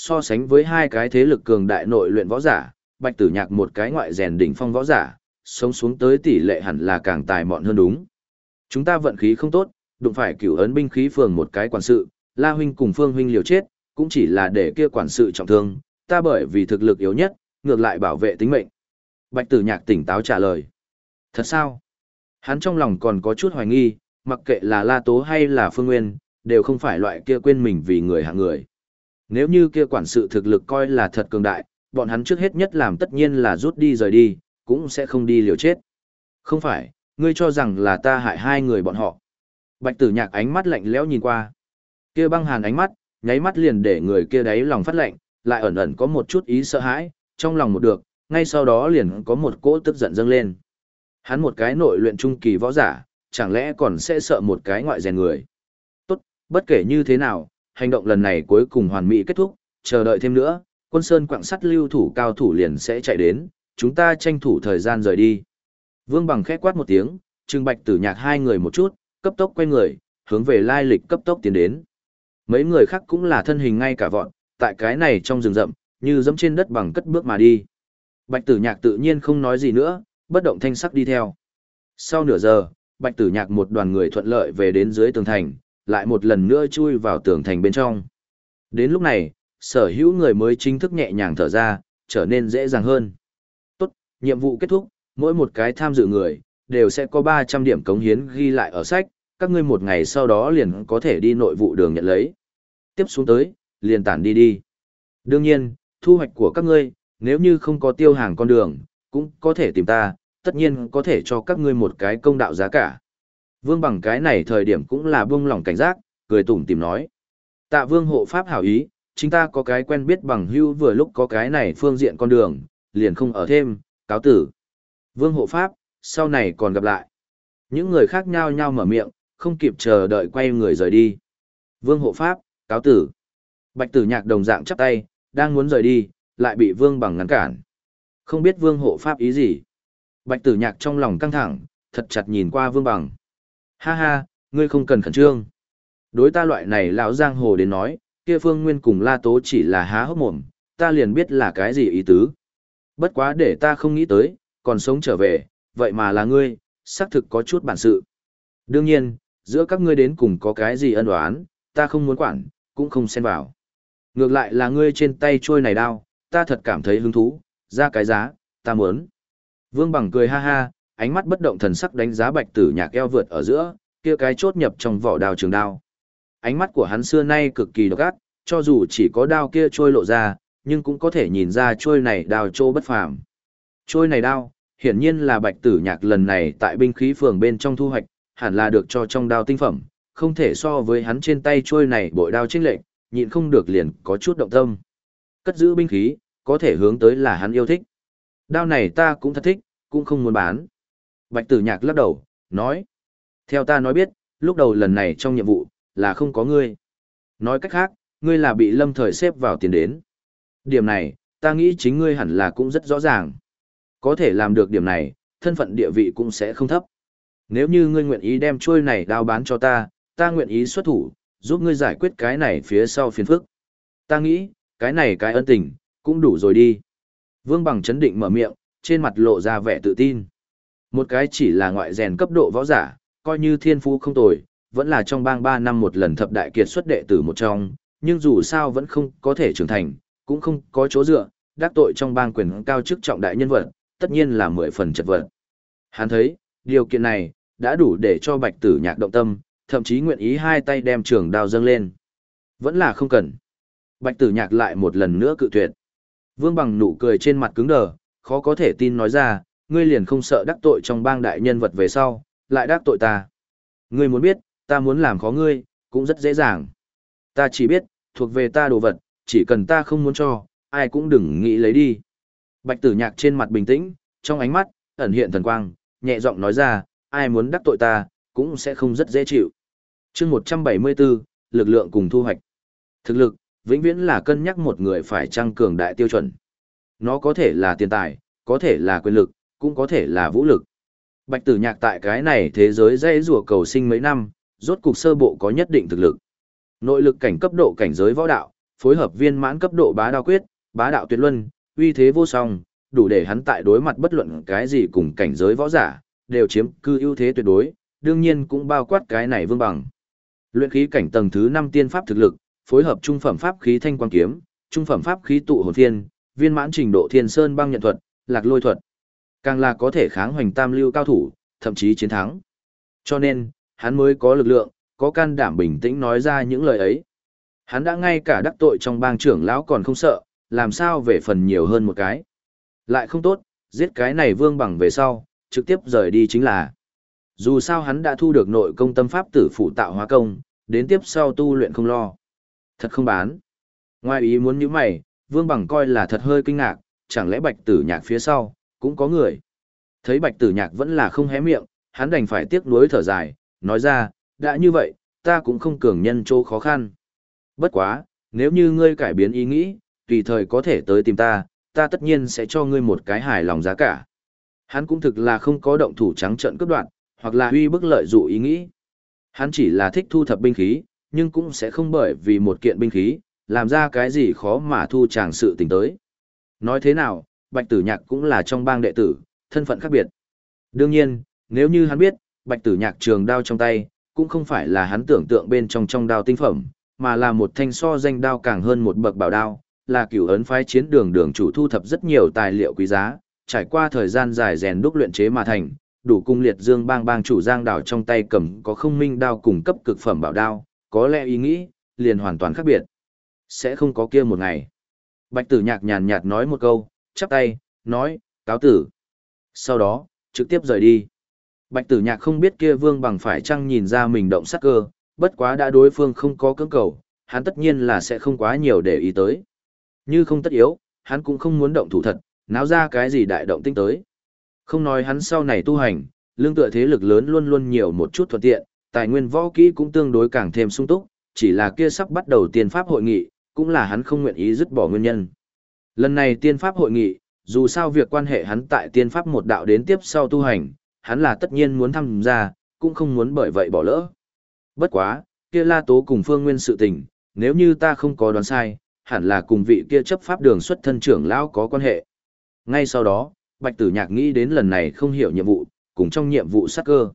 So sánh với hai cái thế lực cường đại nội luyện võ giả, bạch tử nhạc một cái ngoại rèn đỉnh phong võ giả, sống xuống tới tỷ lệ hẳn là càng tài mọn hơn đúng. Chúng ta vận khí không tốt, đụng phải cửu ấn binh khí phường một cái quản sự, La huynh cùng Phương huynh liều chết, cũng chỉ là để kia quản sự trọng thương, ta bởi vì thực lực yếu nhất, ngược lại bảo vệ tính mệnh. Bạch tử nhạc tỉnh táo trả lời. Thật sao? Hắn trong lòng còn có chút hoài nghi, mặc kệ là La Tố hay là Phương Nguyên, đều không phải loại kia quên mình vì người hạng người. Nếu như kia quản sự thực lực coi là thật cường đại, bọn hắn trước hết nhất làm tất nhiên là rút đi rời đi, cũng sẽ không đi liều chết. Không phải, ngươi cho rằng là ta hại hai người bọn họ. Bạch tử nhạc ánh mắt lạnh lẽo nhìn qua. Kia băng hàn ánh mắt, nháy mắt liền để người kia đáy lòng phát lạnh, lại ẩn ẩn có một chút ý sợ hãi, trong lòng một được, ngay sau đó liền có một cỗ tức giận dâng lên. Hắn một cái nội luyện trung kỳ võ giả, chẳng lẽ còn sẽ sợ một cái ngoại rèn người. Tốt, bất kể như thế nào, hành động lần này cuối cùng hoàn mỹ kết thúc, chờ đợi thêm nữa, quân sơn quặng sắt lưu thủ cao thủ liền sẽ chạy đến, chúng ta tranh thủ thời gian rời đi. Vương bằng khẽ quát một tiếng, Trừng bạch tử nhạc hai người một chút, cấp tốc quay người, hướng về lai lịch cấp tốc tiến đến. Mấy người khác cũng là thân hình ngay cả vọn, tại cái này trong rừng rậm, như dẫm trên đất bằng cất bước mà đi. Bạch tử nhạc tự nhiên không nói gì nữa, bất động thanh sắc đi theo. Sau nửa giờ, bạch tử nhạc một đoàn người thuận lợi về đến dưới tường thành, lại một lần nữa chui vào tường thành bên trong. Đến lúc này, sở hữu người mới chính thức nhẹ nhàng thở ra, trở nên dễ dàng hơn. Tốt, nhiệm vụ kết thúc, mỗi một cái tham dự người, đều sẽ có 300 điểm cống hiến ghi lại ở sách, các ngươi một ngày sau đó liền có thể đi nội vụ đường nhận lấy. Tiếp xuống tới, liền tản đi đi. Đương nhiên, thu hoạch của các ngươi, nếu như không có tiêu hàng con đường, cũng có thể tìm ta, tất nhiên có thể cho các ngươi một cái công đạo giá cả. Vương bằng cái này thời điểm cũng là buông lỏng cảnh giác, cười tủm tìm nói. Tạ vương hộ pháp hảo ý, chính ta có cái quen biết bằng hưu vừa lúc có cái này phương diện con đường, liền không ở thêm, cáo tử. Vương hộ pháp, sau này còn gặp lại. Những người khác nhau nhau mở miệng, không kịp chờ đợi quay người rời đi. Vương hộ pháp, cáo tử. Bạch tử nhạc đồng dạng chắp tay, đang muốn rời đi, lại bị vương bằng ngăn cản. Không biết vương hộ pháp ý gì. Bạch tử nhạc trong lòng căng thẳng, thật chặt nhìn qua vương bằng. Ha ha, ngươi không cần khẩn trương. Đối ta loại này lão giang hồ đến nói, kia phương nguyên cùng la tố chỉ là há hốc mồm, ta liền biết là cái gì ý tứ. Bất quá để ta không nghĩ tới, còn sống trở về, vậy mà là ngươi, xác thực có chút bản sự. Đương nhiên, giữa các ngươi đến cùng có cái gì ân oán, ta không muốn quản, cũng không xen vào. Ngược lại là ngươi trên tay trôi này đao, ta thật cảm thấy hứng thú, ra cái giá, ta muốn. Vương Bằng cười ha ha, ánh mắt bất động thần sắc đánh giá bạch tử nhạc eo vượt ở giữa, kia cái chốt nhập trong vỏ đào trường đao. Ánh mắt của hắn xưa nay cực kỳ độc ác, cho dù chỉ có đao kia trôi lộ ra, nhưng cũng có thể nhìn ra trôi này đao trô bất phàm. Trôi này đao, hiển nhiên là bạch tử nhạc lần này tại binh khí phường bên trong thu hoạch, hẳn là được cho trong đao tinh phẩm, không thể so với hắn trên tay trôi này bội đao chênh lệnh, nhịn không được liền có chút động tâm. Cất giữ binh khí, có thể hướng tới là hắn yêu thích. Đao này ta cũng thật thích, cũng không muốn bán. Bạch tử nhạc lắc đầu, nói. Theo ta nói biết, lúc đầu lần này trong nhiệm vụ, là không có ngươi. Nói cách khác, ngươi là bị lâm thời xếp vào tiền đến. Điểm này, ta nghĩ chính ngươi hẳn là cũng rất rõ ràng. Có thể làm được điểm này, thân phận địa vị cũng sẽ không thấp. Nếu như ngươi nguyện ý đem trôi này đao bán cho ta, ta nguyện ý xuất thủ, giúp ngươi giải quyết cái này phía sau phiền phức. Ta nghĩ, cái này cái ân tình, cũng đủ rồi đi. Vương Bằng chấn định mở miệng, trên mặt lộ ra vẻ tự tin. Một cái chỉ là ngoại rèn cấp độ võ giả, coi như thiên phú không tồi, vẫn là trong bang 3 năm một lần thập đại kiệt xuất đệ tử một trong, nhưng dù sao vẫn không có thể trưởng thành, cũng không có chỗ dựa, đắc tội trong bang quyền cao chức trọng đại nhân vật, tất nhiên là mười phần chật vật. Hắn thấy, điều kiện này, đã đủ để cho bạch tử nhạc động tâm, thậm chí nguyện ý hai tay đem trường đao dâng lên. Vẫn là không cần. Bạch tử nhạc lại một lần nữa cự tuyệt. Vương bằng nụ cười trên mặt cứng đờ, khó có thể tin nói ra, ngươi liền không sợ đắc tội trong bang đại nhân vật về sau, lại đắc tội ta. Ngươi muốn biết, ta muốn làm khó ngươi, cũng rất dễ dàng. Ta chỉ biết, thuộc về ta đồ vật, chỉ cần ta không muốn cho, ai cũng đừng nghĩ lấy đi. Bạch tử nhạc trên mặt bình tĩnh, trong ánh mắt, ẩn hiện thần quang, nhẹ giọng nói ra, ai muốn đắc tội ta, cũng sẽ không rất dễ chịu. chương 174, lực lượng cùng thu hoạch. Thực lực, vĩnh viễn là cân nhắc một người phải trăng cường đại tiêu chuẩn. Nó có thể là tiền tài, có thể là quyền lực, cũng có thể là vũ lực. Bạch tử nhạc tại cái này thế giới dây rùa cầu sinh mấy năm, rốt cục sơ bộ có nhất định thực lực. Nội lực cảnh cấp độ cảnh giới võ đạo, phối hợp viên mãn cấp độ bá đạo quyết, bá đạo tuyệt luân, uy thế vô song, đủ để hắn tại đối mặt bất luận cái gì cùng cảnh giới võ giả, đều chiếm cư ưu thế tuyệt đối, đương nhiên cũng bao quát cái này vương bằng. Luyện khí cảnh tầng thứ 5 tiên pháp thực lực, phối hợp trung phẩm pháp khí thanh quang kiếm, trung phẩm pháp khí tụ hồn thiên, viên mãn trình độ thiên sơn băng nhận thuật, lạc lôi thuật. Càng là có thể kháng hoành tam lưu cao thủ, thậm chí chiến thắng. Cho nên, hắn mới có lực lượng, có can đảm bình tĩnh nói ra những lời ấy. Hắn đã ngay cả đắc tội trong bang trưởng lão còn không sợ, làm sao về phần nhiều hơn một cái. Lại không tốt, giết cái này vương bằng về sau, trực tiếp rời đi chính là. Dù sao hắn đã thu được nội công tâm pháp tử phụ tạo hóa công, đến tiếp sau tu luyện không lo. Thật không bán. Ngoài ý muốn như mày, vương bằng coi là thật hơi kinh ngạc, chẳng lẽ bạch tử nhạc phía sau, cũng có người. Thấy bạch tử nhạc vẫn là không hé miệng, hắn đành phải tiếc nuối thở dài, nói ra, đã như vậy, ta cũng không cường nhân chỗ khó khăn. Bất quá, nếu như ngươi cải biến ý nghĩ, tùy thời có thể tới tìm ta, ta tất nhiên sẽ cho ngươi một cái hài lòng giá cả. Hắn cũng thực là không có động thủ trắng trận cướp đoạn, hoặc là uy bức lợi dụ ý nghĩ. Hắn chỉ là thích thu thập binh khí, nhưng cũng sẽ không bởi vì một kiện binh khí, làm ra cái gì khó mà thu chàng sự tình tới. Nói thế nào, Bạch Tử Nhạc cũng là trong bang đệ tử, thân phận khác biệt. Đương nhiên, nếu như hắn biết, Bạch Tử Nhạc trường đao trong tay, cũng không phải là hắn tưởng tượng bên trong trong đao tinh phẩm, mà là một thanh so danh đao càng hơn một bậc bảo đao, là cửu ấn phái chiến đường đường chủ thu thập rất nhiều tài liệu quý giá, trải qua thời gian dài rèn đúc luyện chế mà thành, đủ cung liệt dương bang bang chủ giang đảo trong tay cầm có không minh đao cùng cấp cực phẩm bảo đao, có lẽ ý nghĩ, liền hoàn toàn khác biệt. Sẽ không có kia một ngày. Bạch tử nhạc nhàn nhạt nói một câu, chắp tay, nói, cáo tử. Sau đó, trực tiếp rời đi. Bạch tử nhạc không biết kia vương bằng phải chăng nhìn ra mình động sắc cơ, bất quá đã đối phương không có cưỡng cầu, hắn tất nhiên là sẽ không quá nhiều để ý tới. Như không tất yếu, hắn cũng không muốn động thủ thật, náo ra cái gì đại động tinh tới. Không nói hắn sau này tu hành, lương tựa thế lực lớn luôn luôn nhiều một chút thuận tiện, tài nguyên võ kỹ cũng tương đối càng thêm sung túc, chỉ là kia sắp bắt đầu tiên pháp hội nghị, cũng là hắn không nguyện ý dứt bỏ nguyên nhân. Lần này tiên pháp hội nghị, dù sao việc quan hệ hắn tại tiên pháp một đạo đến tiếp sau tu hành, hắn là tất nhiên muốn tham gia, cũng không muốn bởi vậy bỏ lỡ. Bất quá, kia la tố cùng phương nguyên sự tình, nếu như ta không có đoán sai, hẳn là cùng vị kia chấp pháp đường xuất thân trưởng lão có quan hệ. Ngay sau đó, Bạch Tử Nhạc nghĩ đến lần này không hiểu nhiệm vụ, cùng trong nhiệm vụ sát cơ.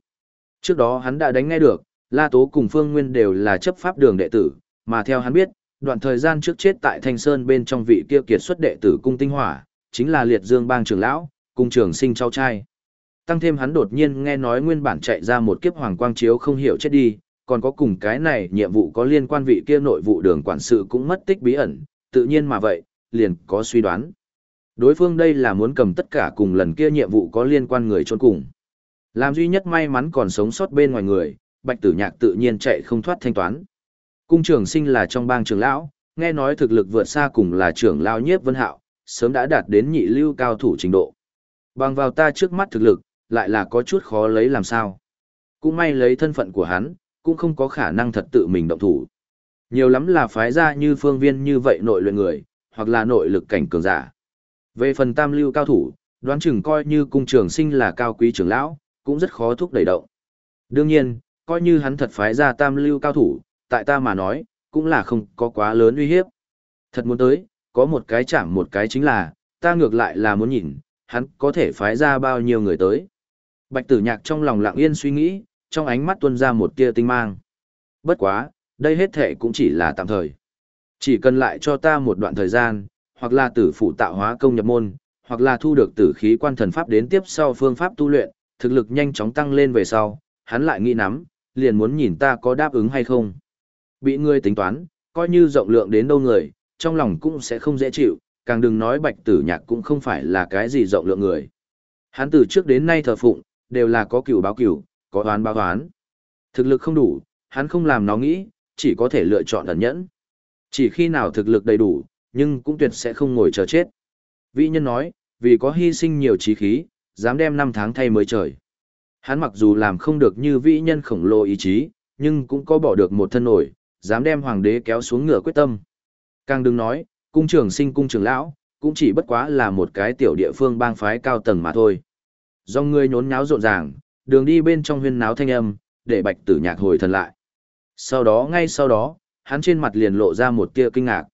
Trước đó hắn đã đánh ngay được, La Tố cùng Phương Nguyên đều là chấp pháp đường đệ tử, mà theo hắn biết, đoạn thời gian trước chết tại Thanh Sơn bên trong vị kia kiệt xuất đệ tử cung tinh hỏa, chính là Liệt Dương bang trưởng lão, cung trưởng sinh cháu trai. Tăng thêm hắn đột nhiên nghe nói nguyên bản chạy ra một kiếp hoàng quang chiếu không hiểu chết đi, còn có cùng cái này nhiệm vụ có liên quan vị kia nội vụ đường quản sự cũng mất tích bí ẩn, tự nhiên mà vậy, liền có suy đoán. Đối phương đây là muốn cầm tất cả cùng lần kia nhiệm vụ có liên quan người trốn cùng. Làm duy nhất may mắn còn sống sót bên ngoài người, bạch tử nhạc tự nhiên chạy không thoát thanh toán. Cung trưởng sinh là trong bang trưởng lão, nghe nói thực lực vượt xa cùng là trưởng lão nhiếp vân hạo, sớm đã đạt đến nhị lưu cao thủ trình độ. Bằng vào ta trước mắt thực lực, lại là có chút khó lấy làm sao. Cũng may lấy thân phận của hắn, cũng không có khả năng thật tự mình động thủ. Nhiều lắm là phái ra như phương viên như vậy nội luyện người, hoặc là nội lực cảnh cường giả. Về phần tam lưu cao thủ, đoán chừng coi như cung trường sinh là cao quý trưởng lão, cũng rất khó thúc đẩy động. Đương nhiên, coi như hắn thật phái ra tam lưu cao thủ, tại ta mà nói, cũng là không có quá lớn uy hiếp. Thật muốn tới, có một cái chạm một cái chính là, ta ngược lại là muốn nhìn, hắn có thể phái ra bao nhiêu người tới. Bạch tử nhạc trong lòng lặng yên suy nghĩ, trong ánh mắt tuôn ra một tia tinh mang. Bất quá, đây hết thể cũng chỉ là tạm thời. Chỉ cần lại cho ta một đoạn thời gian, hoặc là tử phụ tạo hóa công nhập môn, hoặc là thu được tử khí quan thần pháp đến tiếp sau phương pháp tu luyện, thực lực nhanh chóng tăng lên về sau, hắn lại nghĩ nắm, liền muốn nhìn ta có đáp ứng hay không. Bị ngươi tính toán, coi như rộng lượng đến đâu người, trong lòng cũng sẽ không dễ chịu, càng đừng nói bạch tử nhạc cũng không phải là cái gì rộng lượng người. Hắn từ trước đến nay thờ phụng, đều là có cửu báo cửu, có oán báo oán. Thực lực không đủ, hắn không làm nó nghĩ, chỉ có thể lựa chọn ẩn nhẫn. Chỉ khi nào thực lực đầy đủ, nhưng cũng tuyệt sẽ không ngồi chờ chết. Vĩ nhân nói, vì có hy sinh nhiều trí khí, dám đem năm tháng thay mới trời. Hắn mặc dù làm không được như vĩ nhân khổng lồ ý chí, nhưng cũng có bỏ được một thân nổi, dám đem hoàng đế kéo xuống ngựa quyết tâm. Càng đừng nói, cung trưởng sinh cung trưởng lão, cũng chỉ bất quá là một cái tiểu địa phương bang phái cao tầng mà thôi. Do người nhốn nháo rộn ràng, đường đi bên trong huyên náo thanh âm, để bạch tử nhạc hồi thần lại. Sau đó ngay sau đó, hắn trên mặt liền lộ ra một tia kinh ngạc.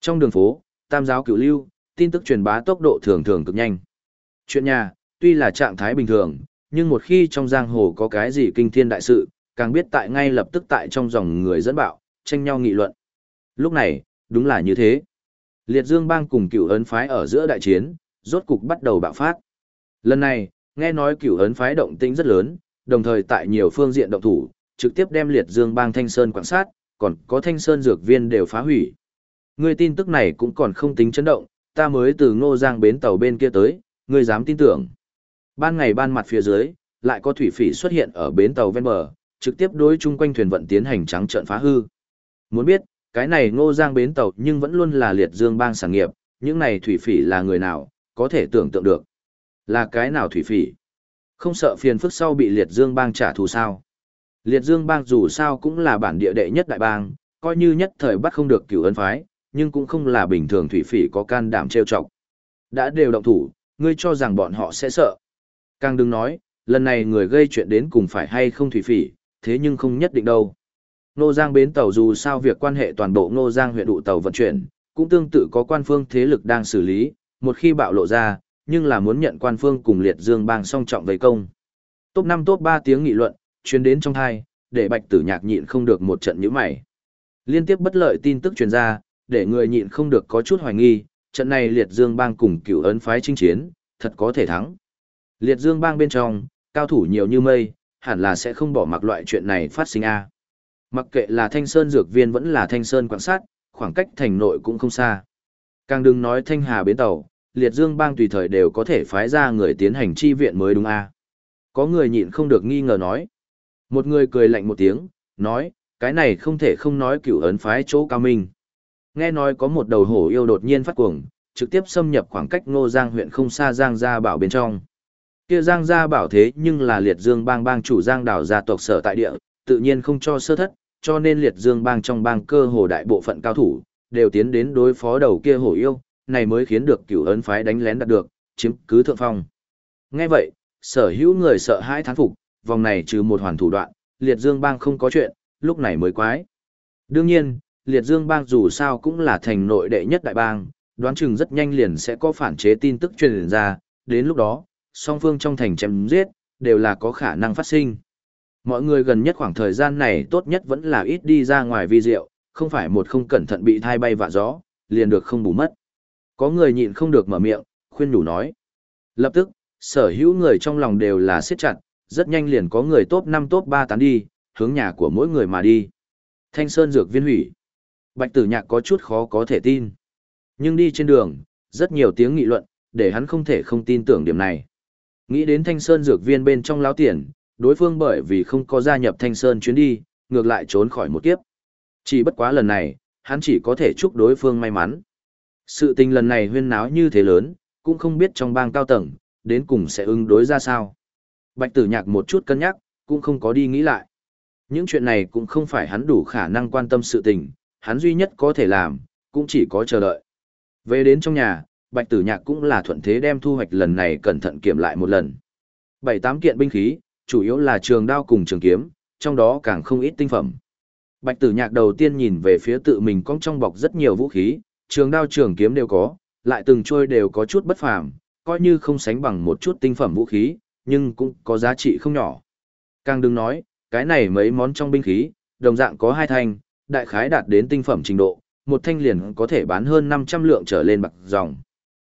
Trong đường phố, tam giáo cửu lưu, tin tức truyền bá tốc độ thường thường cực nhanh. Chuyện nhà, tuy là trạng thái bình thường, nhưng một khi trong giang hồ có cái gì kinh thiên đại sự, càng biết tại ngay lập tức tại trong dòng người dẫn bạo, tranh nhau nghị luận. Lúc này, đúng là như thế. Liệt Dương bang cùng cửu ấn phái ở giữa đại chiến, rốt cục bắt đầu bạo phát. Lần này, nghe nói cửu ấn phái động tĩnh rất lớn, đồng thời tại nhiều phương diện động thủ, trực tiếp đem Liệt Dương bang Thanh Sơn quan sát, còn có Thanh Sơn dược viên đều phá hủy. Người tin tức này cũng còn không tính chấn động, ta mới từ Ngô Giang bến tàu bên kia tới, ngươi dám tin tưởng. Ban ngày ban mặt phía dưới, lại có thủy phỉ xuất hiện ở bến tàu ven bờ, trực tiếp đối chung quanh thuyền vận tiến hành trắng trợn phá hư. Muốn biết, cái này Ngô Giang bến tàu nhưng vẫn luôn là liệt dương bang sản nghiệp, những này thủy phỉ là người nào, có thể tưởng tượng được. Là cái nào thủy phỉ? Không sợ phiền phức sau bị liệt dương bang trả thù sao? Liệt dương bang dù sao cũng là bản địa đệ nhất đại bang, coi như nhất thời bắt không được cửu ân phái, nhưng cũng không là bình thường thủy phỉ có can đảm trêu chọc. Đã đều động thủ, ngươi cho rằng bọn họ sẽ sợ. Càng đừng nói, lần này người gây chuyện đến cùng phải hay không thủy phỉ, thế nhưng không nhất định đâu. Nô Giang bến tàu dù sao việc quan hệ toàn bộ Nô Giang huyện đủ tàu vận chuyển, cũng tương tự có quan phương thế lực đang xử lý, một khi bạo lộ ra, nhưng là muốn nhận quan phương cùng liệt dương bang song trọng vây công. Top 5 top 3 tiếng nghị luận, chuyến đến trong hai, để bạch tử nhạc nhịn không được một trận như mày. Liên tiếp bất lợi tin tức truyền ra, để người nhịn không được có chút hoài nghi, trận này liệt dương bang cùng cửu ấn phái chinh chiến, thật có thể thắng. Liệt dương bang bên trong, cao thủ nhiều như mây, hẳn là sẽ không bỏ mặc loại chuyện này phát sinh a. Mặc kệ là Thanh Sơn dược viên vẫn là Thanh Sơn quan sát, khoảng cách thành nội cũng không xa. Càng đừng nói Thanh Hà bến tàu, Liệt Dương bang tùy thời đều có thể phái ra người tiến hành chi viện mới đúng a. Có người nhịn không được nghi ngờ nói. Một người cười lạnh một tiếng, nói, cái này không thể không nói cửu ấn phái chỗ cao minh. Nghe nói có một đầu hổ yêu đột nhiên phát cuồng, trực tiếp xâm nhập khoảng cách Ngô Giang huyện không xa Giang Gia Bảo bên trong. Kia Giang Gia Bảo thế nhưng là liệt dương bang bang chủ Giang đảo gia tộc sở tại địa, tự nhiên không cho sơ thất, cho nên liệt dương bang trong bang cơ hồ đại bộ phận cao thủ, đều tiến đến đối phó đầu kia hổ yêu, này mới khiến được cửu ấn phái đánh lén đạt được, chiếm cứ thượng phong. Nghe vậy, sở hữu người sợ hãi thán phục, vòng này trừ một hoàn thủ đoạn, liệt dương bang không có chuyện, lúc này mới quái. Đương nhiên, liệt dương bang dù sao cũng là thành nội đệ nhất đại bang, đoán chừng rất nhanh liền sẽ có phản chế tin tức truyền ra, đến lúc đó, song phương trong thành chém giết, đều là có khả năng phát sinh. Mọi người gần nhất khoảng thời gian này tốt nhất vẫn là ít đi ra ngoài vi rượu, không phải một không cẩn thận bị thai bay vạ gió, liền được không bù mất. Có người nhịn không được mở miệng, khuyên đủ nói. Lập tức, sở hữu người trong lòng đều là siết chặt, rất nhanh liền có người top 5 top 3 tán đi, hướng nhà của mỗi người mà đi. Thanh Sơn dược viên hủy. Bạch tử nhạc có chút khó có thể tin. Nhưng đi trên đường, rất nhiều tiếng nghị luận, để hắn không thể không tin tưởng điểm này. Nghĩ đến Thanh Sơn dược viên bên trong lão tiền, đối phương bởi vì không có gia nhập Thanh Sơn chuyến đi, ngược lại trốn khỏi một kiếp. Chỉ bất quá lần này, hắn chỉ có thể chúc đối phương may mắn. Sự tình lần này huyên náo như thế lớn, cũng không biết trong bang cao tầng, đến cùng sẽ ứng đối ra sao. Bạch tử nhạc một chút cân nhắc, cũng không có đi nghĩ lại. Những chuyện này cũng không phải hắn đủ khả năng quan tâm sự tình, hắn duy nhất có thể làm, cũng chỉ có chờ đợi. Về đến trong nhà, Bạch Tử Nhạc cũng là thuận thế đem thu hoạch lần này cẩn thận kiểm lại một lần. Bảy tám kiện binh khí, chủ yếu là trường đao cùng trường kiếm, trong đó càng không ít tinh phẩm. Bạch Tử Nhạc đầu tiên nhìn về phía tự mình cong trong bọc rất nhiều vũ khí, trường đao trường kiếm đều có, lại từng trôi đều có chút bất phàm, coi như không sánh bằng một chút tinh phẩm vũ khí, nhưng cũng có giá trị không nhỏ. Càng đừng nói, cái này mấy món trong binh khí, đồng dạng có hai thanh, đại khái đạt đến tinh phẩm trình độ, một thanh liền có thể bán hơn 500 lượng trở lên bạc dòng.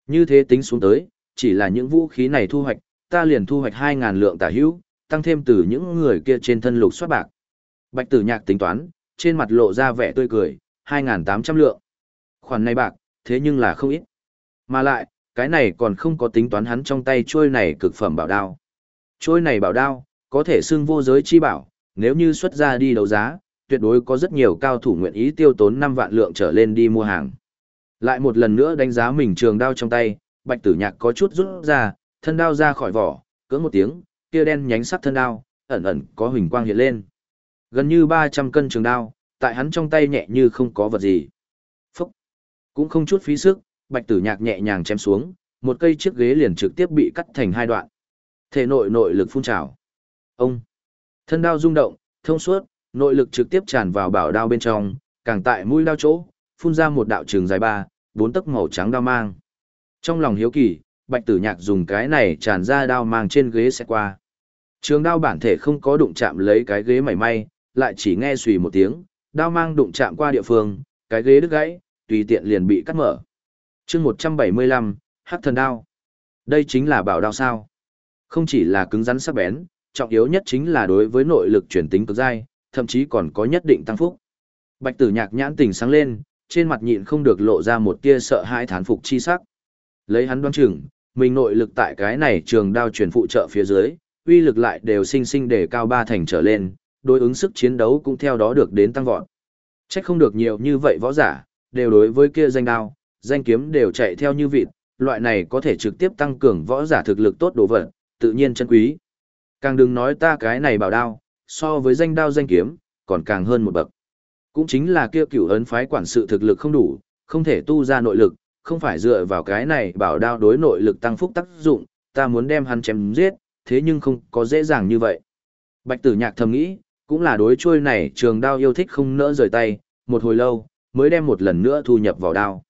Như thế tính xuống tới, chỉ là những vũ khí này thu hoạch, ta liền thu hoạch 2.000 lượng tả hữu, tăng thêm từ những người kia trên thân lục soát bạc. Bạch tử nhạc tính toán, trên mặt lộ ra vẻ tươi cười, 2.800 lượng. Khoản này bạc, thế nhưng là không ít. Mà lại, cái này còn không có tính toán hắn trong tay trôi này cực phẩm bảo đao. Trôi này bảo đao, có thể xưng vô giới chi bảo, nếu như xuất ra đi đấu giá, tuyệt đối có rất nhiều cao thủ nguyện ý tiêu tốn 5 vạn lượng trở lên đi mua hàng. Lại một lần nữa đánh giá mình trường đao trong tay, bạch tử nhạc có chút rút ra, thân đao ra khỏi vỏ, cưỡng một tiếng, kia đen nhánh sắc thân đao, ẩn ẩn có huỳnh quang hiện lên. Gần như 300 cân trường đao, tại hắn trong tay nhẹ như không có vật gì. Phúc! Cũng không chút phí sức, bạch tử nhạc nhẹ nhàng chém xuống, một cây chiếc ghế liền trực tiếp bị cắt thành hai đoạn. Thể nội nội lực phun trào. Ông! Thân đao rung động, thông suốt, nội lực trực tiếp tràn vào bảo đao bên trong, càng tại mũi đao chỗ, phun ra một đạo trường dài ba, bốn tấc màu trắng đao mang. Trong lòng hiếu kỳ, bạch tử nhạc dùng cái này tràn ra đao mang trên ghế sẽ qua. Trường đao bản thể không có đụng chạm lấy cái ghế mảy may, lại chỉ nghe xùy một tiếng, đao mang đụng chạm qua địa phương, cái ghế đứt gãy, tùy tiện liền bị cắt mở. chương 175, hắc thần đao. Đây chính là bảo đao sao. Không chỉ là cứng rắn sắc bén, trọng yếu nhất chính là đối với nội lực chuyển tính cực dai, thậm chí còn có nhất định tăng phúc. Bạch tử nhạc nhãn tình sáng lên, trên mặt nhịn không được lộ ra một tia sợ hãi thán phục chi sắc. Lấy hắn đoán chừng, mình nội lực tại cái này trường đao chuyển phụ trợ phía dưới, uy lực lại đều sinh sinh để cao ba thành trở lên, đối ứng sức chiến đấu cũng theo đó được đến tăng vọt. Chắc không được nhiều như vậy võ giả, đều đối với kia danh đao, danh kiếm đều chạy theo như vịt, loại này có thể trực tiếp tăng cường võ giả thực lực tốt đồ vật, tự nhiên chân quý. Càng đừng nói ta cái này bảo đao, so với danh đao danh kiếm, còn càng hơn một bậc. Cũng chính là kia cửu ấn phái quản sự thực lực không đủ, không thể tu ra nội lực, không phải dựa vào cái này bảo đao đối nội lực tăng phúc tác dụng, ta muốn đem hắn chém giết, thế nhưng không có dễ dàng như vậy. Bạch tử nhạc thầm nghĩ, cũng là đối trôi này trường đao yêu thích không nỡ rời tay, một hồi lâu, mới đem một lần nữa thu nhập vào đao.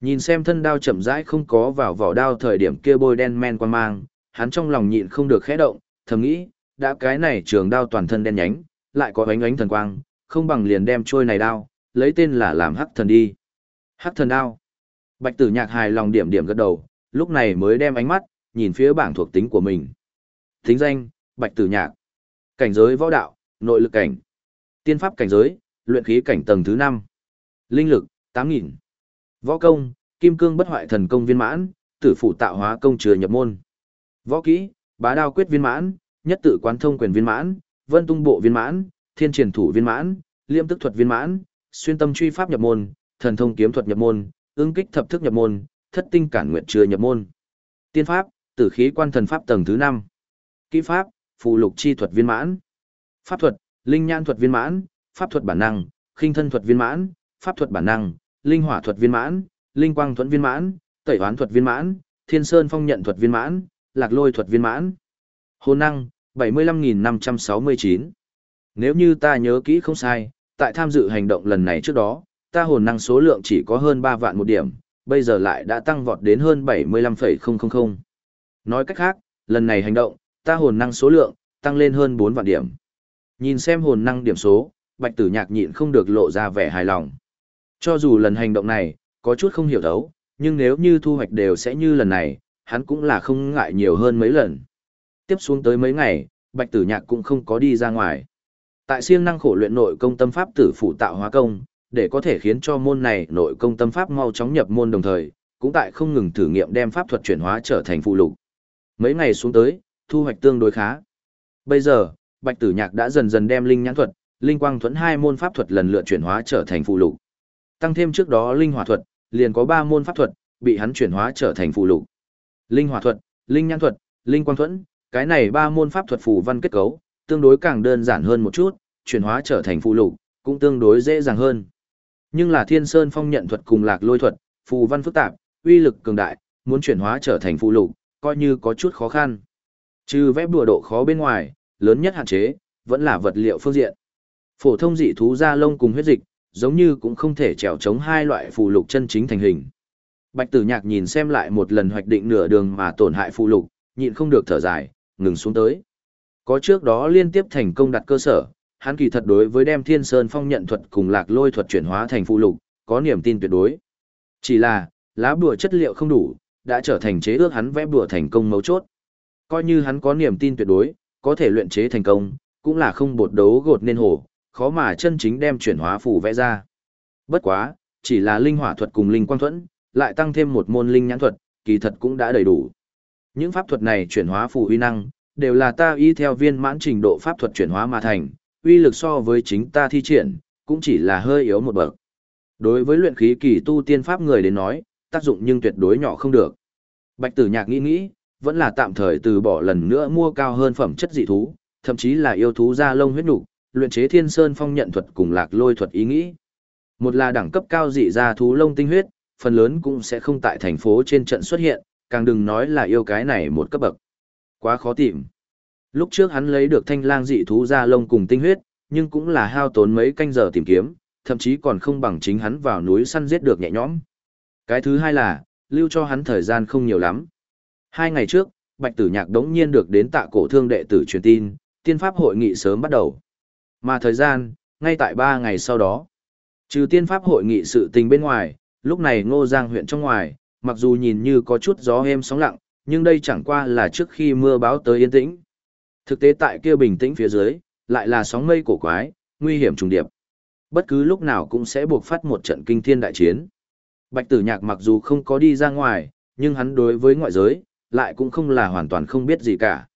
Nhìn xem thân đao chậm rãi không có vào vỏ đao thời điểm kia bôi đen men quan mang, hắn trong lòng nhịn không được khẽ động, thầm nghĩ, đã cái này trường đao toàn thân đen nhánh, lại có ánh ánh thần quang, không bằng liền đem trôi này đao, lấy tên là làm hắc thần đi. Hắc thần đao. Bạch tử nhạc hài lòng điểm điểm gật đầu, lúc này mới đem ánh mắt, nhìn phía bảng thuộc tính của mình. Thính danh, Bạch tử nhạc. Cảnh giới võ đạo, nội lực cảnh. Tiên pháp cảnh giới, luyện khí cảnh tầng thứ 5. Linh lực, 8.000. Võ công, kim cương bất hoại thần công viên mãn, tử phụ tạo hóa công chừa nhập môn. Võ kỹ, bá đao quyết viên mãn, nhất tự quán thông quyền viên mãn, vân tung bộ viên mãn, thiên triển thủ viên mãn, liêm tức thuật viên mãn, xuyên tâm truy pháp nhập môn, thần thông kiếm thuật nhập môn, ứng kích thập thức nhập môn, thất tinh cản nguyện chưa nhập môn. Tiên pháp, tử khí quan thần pháp tầng thứ 5. Kỹ pháp, phù lục chi thuật viên mãn. Pháp thuật, linh nhãn thuật viên mãn, pháp thuật bản năng, khinh thân thuật viên mãn, pháp thuật bản năng, linh hỏa thuật viên mãn, linh quang thuẫn viên mãn, tẩy hoán thuật viên mãn, thiên sơn phong nhận thuật viên mãn, lạc lôi thuật viên mãn. Hồn năng, 75.569. Nếu như ta nhớ kỹ không sai, tại tham dự hành động lần này trước đó, ta hồn năng số lượng chỉ có hơn 3 vạn một điểm, bây giờ lại đã tăng vọt đến hơn 75,000. Nói cách khác, lần này hành động, ta hồn năng số lượng, tăng lên hơn 4 vạn điểm. Nhìn xem hồn năng điểm số, bạch tử nhạc nhịn không được lộ ra vẻ hài lòng. Cho dù lần hành động này, có chút không hiểu thấu, nhưng nếu như thu hoạch đều sẽ như lần này, hắn cũng là không ngại nhiều hơn mấy lần. Tiếp xuống tới mấy ngày, bạch tử nhạc cũng không có đi ra ngoài. Tại siêng năng khổ luyện nội công tâm pháp tử phụ tạo hóa công, để có thể khiến cho môn này nội công tâm pháp mau chóng nhập môn đồng thời, cũng tại không ngừng thử nghiệm đem pháp thuật chuyển hóa trở thành phụ lục. Mấy ngày xuống tới, thu hoạch tương đối khá. Bây giờ, Bạch Tử Nhạc đã dần dần đem linh nhãn thuật, linh quang thuẫn hai môn pháp thuật lần lượt chuyển hóa trở thành phụ lục. Tăng thêm trước đó linh hỏa thuật, liền có ba môn pháp thuật bị hắn chuyển hóa trở thành phụ lục. Linh hỏa thuật, linh nhãn thuật, linh quang thuẫn, cái này ba môn pháp thuật phù văn kết cấu, tương đối càng đơn giản hơn một chút, chuyển hóa trở thành phụ lục, cũng tương đối dễ dàng hơn. Nhưng là Thiên Sơn Phong nhận thuật cùng Lạc Lôi thuật, phù văn phức tạp, uy lực cường đại, muốn chuyển hóa trở thành phụ lục, coi như có chút khó khăn. Trừ vẽ bùa độ khó bên ngoài, lớn nhất hạn chế, vẫn là vật liệu phương diện. Phổ thông dị thú da lông cùng huyết dịch, giống như cũng không thể trèo chống hai loại phụ lục chân chính thành hình. Bạch Tử Nhạc nhìn xem lại một lần hoạch định nửa đường mà tổn hại phụ lục, nhịn không được thở dài, ngừng xuống tới. Có trước đó liên tiếp thành công đặt cơ sở, hắn kỳ thật đối với đem Thiên Sơn Phong nhận thuật cùng Lạc Lôi thuật chuyển hóa thành phụ lục, có niềm tin tuyệt đối. Chỉ là, lá bùa chất liệu không đủ, đã trở thành chế ước hắn vẽ bùa thành công mấu chốt. Coi như hắn có niềm tin tuyệt đối, có thể luyện chế thành công, cũng là không bột đấu gột nên hổ, khó mà chân chính đem chuyển hóa phù vẽ ra. Bất quá, chỉ là linh hỏa thuật cùng linh quang thuẫn, lại tăng thêm một môn linh nhãn thuật, kỳ thật cũng đã đầy đủ. Những pháp thuật này chuyển hóa phù uy năng, đều là ta y theo viên mãn trình độ pháp thuật chuyển hóa mà thành, uy lực so với chính ta thi triển, cũng chỉ là hơi yếu một bậc. Đối với luyện khí kỳ tu tiên pháp người đến nói, tác dụng nhưng tuyệt đối nhỏ không được. Bạch Tử Nhạc nghĩ nghĩ, vẫn là tạm thời từ bỏ lần nữa mua cao hơn phẩm chất dị thú, thậm chí là yêu thú da lông huyết nục, luyện chế Thiên Sơn Phong nhận thuật cùng Lạc Lôi thuật ý nghĩ. Một là đẳng cấp cao dị da thú lông tinh huyết, phần lớn cũng sẽ không tại thành phố trên trận xuất hiện, càng đừng nói là yêu cái này một cấp bậc. Quá khó tìm. Lúc trước hắn lấy được thanh lang dị thú da lông cùng tinh huyết, nhưng cũng là hao tốn mấy canh giờ tìm kiếm, thậm chí còn không bằng chính hắn vào núi săn giết được nhẹ nhõm. Cái thứ hai là, lưu cho hắn thời gian không nhiều lắm. Hai ngày trước, Bạch Tử Nhạc đống nhiên được đến tạ cổ thương đệ tử truyền tin, tiên pháp hội nghị sớm bắt đầu. Mà thời gian, ngay tại ba ngày sau đó. Trừ tiên pháp hội nghị sự tình bên ngoài, lúc này Ngô Giang huyện trong ngoài, mặc dù nhìn như có chút gió êm sóng lặng, nhưng đây chẳng qua là trước khi mưa báo tới yên tĩnh. Thực tế tại kia bình tĩnh phía dưới, lại là sóng mây cổ quái, nguy hiểm trùng điệp. Bất cứ lúc nào cũng sẽ buộc phát một trận kinh thiên đại chiến. Bạch tử nhạc mặc dù không có đi ra ngoài, nhưng hắn đối với ngoại giới, lại cũng không là hoàn toàn không biết gì cả.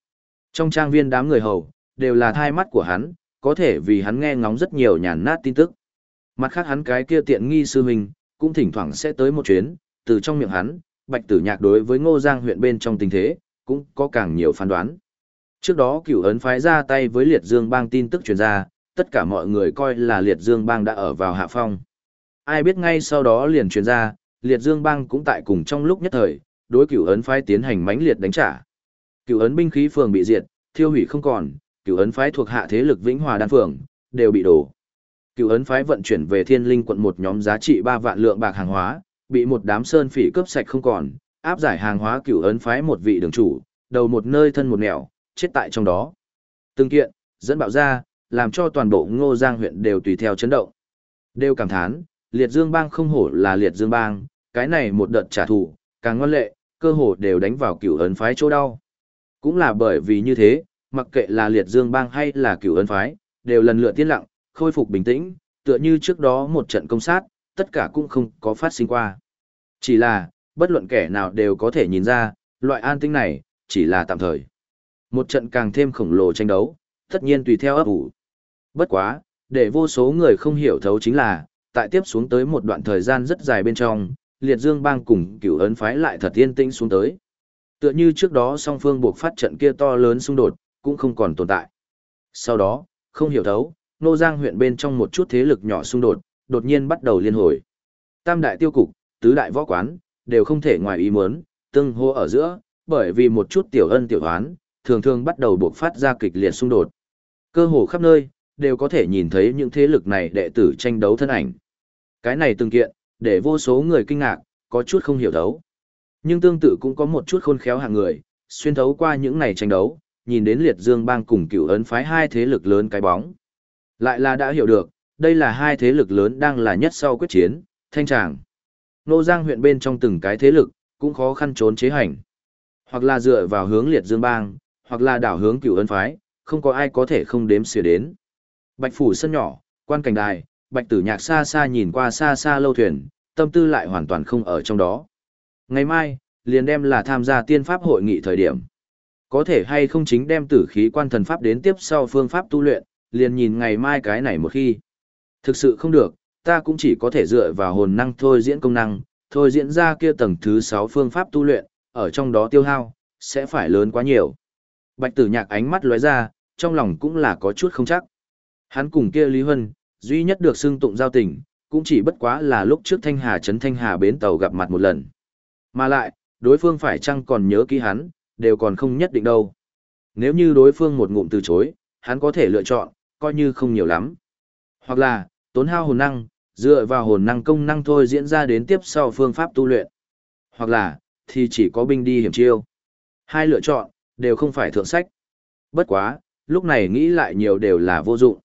Trong trang viên đám người hầu, đều là thai mắt của hắn, có thể vì hắn nghe ngóng rất nhiều nhàn nát tin tức. Mặt khác hắn cái kia tiện nghi sư huynh, cũng thỉnh thoảng sẽ tới một chuyến, từ trong miệng hắn, Bạch Tử Nhạc đối với Ngô Giang huyện bên trong tình thế, cũng có càng nhiều phán đoán. Trước đó cửu ấn phái ra tay với Liệt Dương bang tin tức truyền ra, tất cả mọi người coi là Liệt Dương bang đã ở vào hạ phong. Ai biết ngay sau đó liền truyền ra, Liệt Dương bang cũng tại cùng trong lúc nhất thời, đối cửu ấn phái tiến hành mãnh liệt đánh trả. Cửu ấn binh khí phường bị diệt, thiêu hủy không còn, cửu ấn phái thuộc hạ thế lực Vĩnh Hòa đan phường đều bị đổ. Cửu ấn phái vận chuyển về Thiên Linh quận một nhóm giá trị 3 vạn lượng bạc hàng hóa, bị một đám sơn phỉ cướp sạch không còn, áp giải hàng hóa cửu ấn phái một vị đường chủ, đầu một nơi thân một nẻo, chết tại trong đó. Từng kiện, dẫn bạo ra, làm cho toàn bộ Ngô Giang huyện đều tùy theo chấn động. Đều cảm thán, Liệt Dương Bang không hổ là Liệt Dương Bang, cái này một đợt trả thù, càng ngoan lệ, cơ hồ đều đánh vào cửu ấn phái chỗ đau. Cũng là bởi vì như thế, mặc kệ là liệt dương bang hay là cửu ấn phái, đều lần lượt tiến lặng, khôi phục bình tĩnh, tựa như trước đó một trận công sát, tất cả cũng không có phát sinh qua. Chỉ là, bất luận kẻ nào đều có thể nhìn ra, loại an tĩnh này, chỉ là tạm thời. Một trận càng thêm khổng lồ tranh đấu, tất nhiên tùy theo ấp ủ. Bất quá, để vô số người không hiểu thấu chính là, tại tiếp xuống tới một đoạn thời gian rất dài bên trong, liệt dương bang cùng cửu ấn phái lại thật yên tĩnh xuống tới. Tựa như trước đó song phương buộc phát trận kia to lớn xung đột, cũng không còn tồn tại. Sau đó, không hiểu thấu, nô giang huyện bên trong một chút thế lực nhỏ xung đột, đột nhiên bắt đầu liên hồi. Tam đại tiêu cục, tứ đại võ quán, đều không thể ngoài ý muốn, tương hô ở giữa, bởi vì một chút tiểu ân tiểu hoán, thường thường bắt đầu buộc phát ra kịch liệt xung đột. Cơ hồ khắp nơi, đều có thể nhìn thấy những thế lực này đệ tử tranh đấu thân ảnh. Cái này từng kiện, để vô số người kinh ngạc, có chút không hiểu thấu. Nhưng tương tự cũng có một chút khôn khéo hạng người, xuyên thấu qua những này tranh đấu, nhìn đến liệt dương bang cùng cựu ấn phái hai thế lực lớn cái bóng. Lại là đã hiểu được, đây là hai thế lực lớn đang là nhất sau quyết chiến, thanh tràng. Nô Giang huyện bên trong từng cái thế lực, cũng khó khăn trốn chế hành. Hoặc là dựa vào hướng liệt dương bang, hoặc là đảo hướng cựu ấn phái, không có ai có thể không đếm xỉa đến. Bạch phủ sân nhỏ, quan cảnh đài, bạch tử nhạc xa xa nhìn qua xa xa lâu thuyền, tâm tư lại hoàn toàn không ở trong đó. Ngày mai, liền đem là tham gia tiên pháp hội nghị thời điểm. Có thể hay không chính đem tử khí quan thần pháp đến tiếp sau phương pháp tu luyện, liền nhìn ngày mai cái này một khi. Thực sự không được, ta cũng chỉ có thể dựa vào hồn năng thôi diễn công năng, thôi diễn ra kia tầng thứ 6 phương pháp tu luyện, ở trong đó tiêu hao, sẽ phải lớn quá nhiều. Bạch tử nhạc ánh mắt lóe ra, trong lòng cũng là có chút không chắc. Hắn cùng kia Lý Hân, duy nhất được xưng tụng giao tình, cũng chỉ bất quá là lúc trước Thanh Hà Trấn Thanh Hà bến tàu gặp mặt một lần. Mà lại, đối phương phải chăng còn nhớ kỹ hắn, đều còn không nhất định đâu. Nếu như đối phương một ngụm từ chối, hắn có thể lựa chọn, coi như không nhiều lắm. Hoặc là, tốn hao hồn năng, dựa vào hồn năng công năng thôi diễn ra đến tiếp sau phương pháp tu luyện. Hoặc là, thì chỉ có binh đi hiểm chiêu. Hai lựa chọn, đều không phải thượng sách. Bất quá, lúc này nghĩ lại nhiều đều là vô dụng.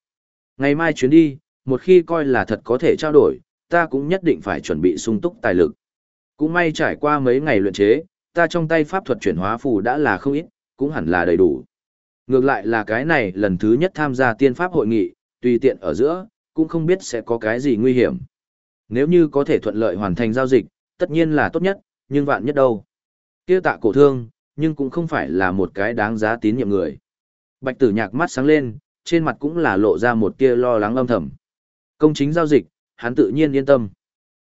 Ngày mai chuyến đi, một khi coi là thật có thể trao đổi, ta cũng nhất định phải chuẩn bị sung túc tài lực. Cũng may trải qua mấy ngày luyện chế, ta trong tay pháp thuật chuyển hóa phù đã là không ít, cũng hẳn là đầy đủ. Ngược lại là cái này lần thứ nhất tham gia tiên pháp hội nghị, tùy tiện ở giữa, cũng không biết sẽ có cái gì nguy hiểm. Nếu như có thể thuận lợi hoàn thành giao dịch, tất nhiên là tốt nhất, nhưng vạn nhất đâu. Kia tạ cổ thương, nhưng cũng không phải là một cái đáng giá tín nhiệm người. Bạch tử nhạc mắt sáng lên, trên mặt cũng là lộ ra một tia lo lắng âm thầm. Công chính giao dịch, hắn tự nhiên yên tâm.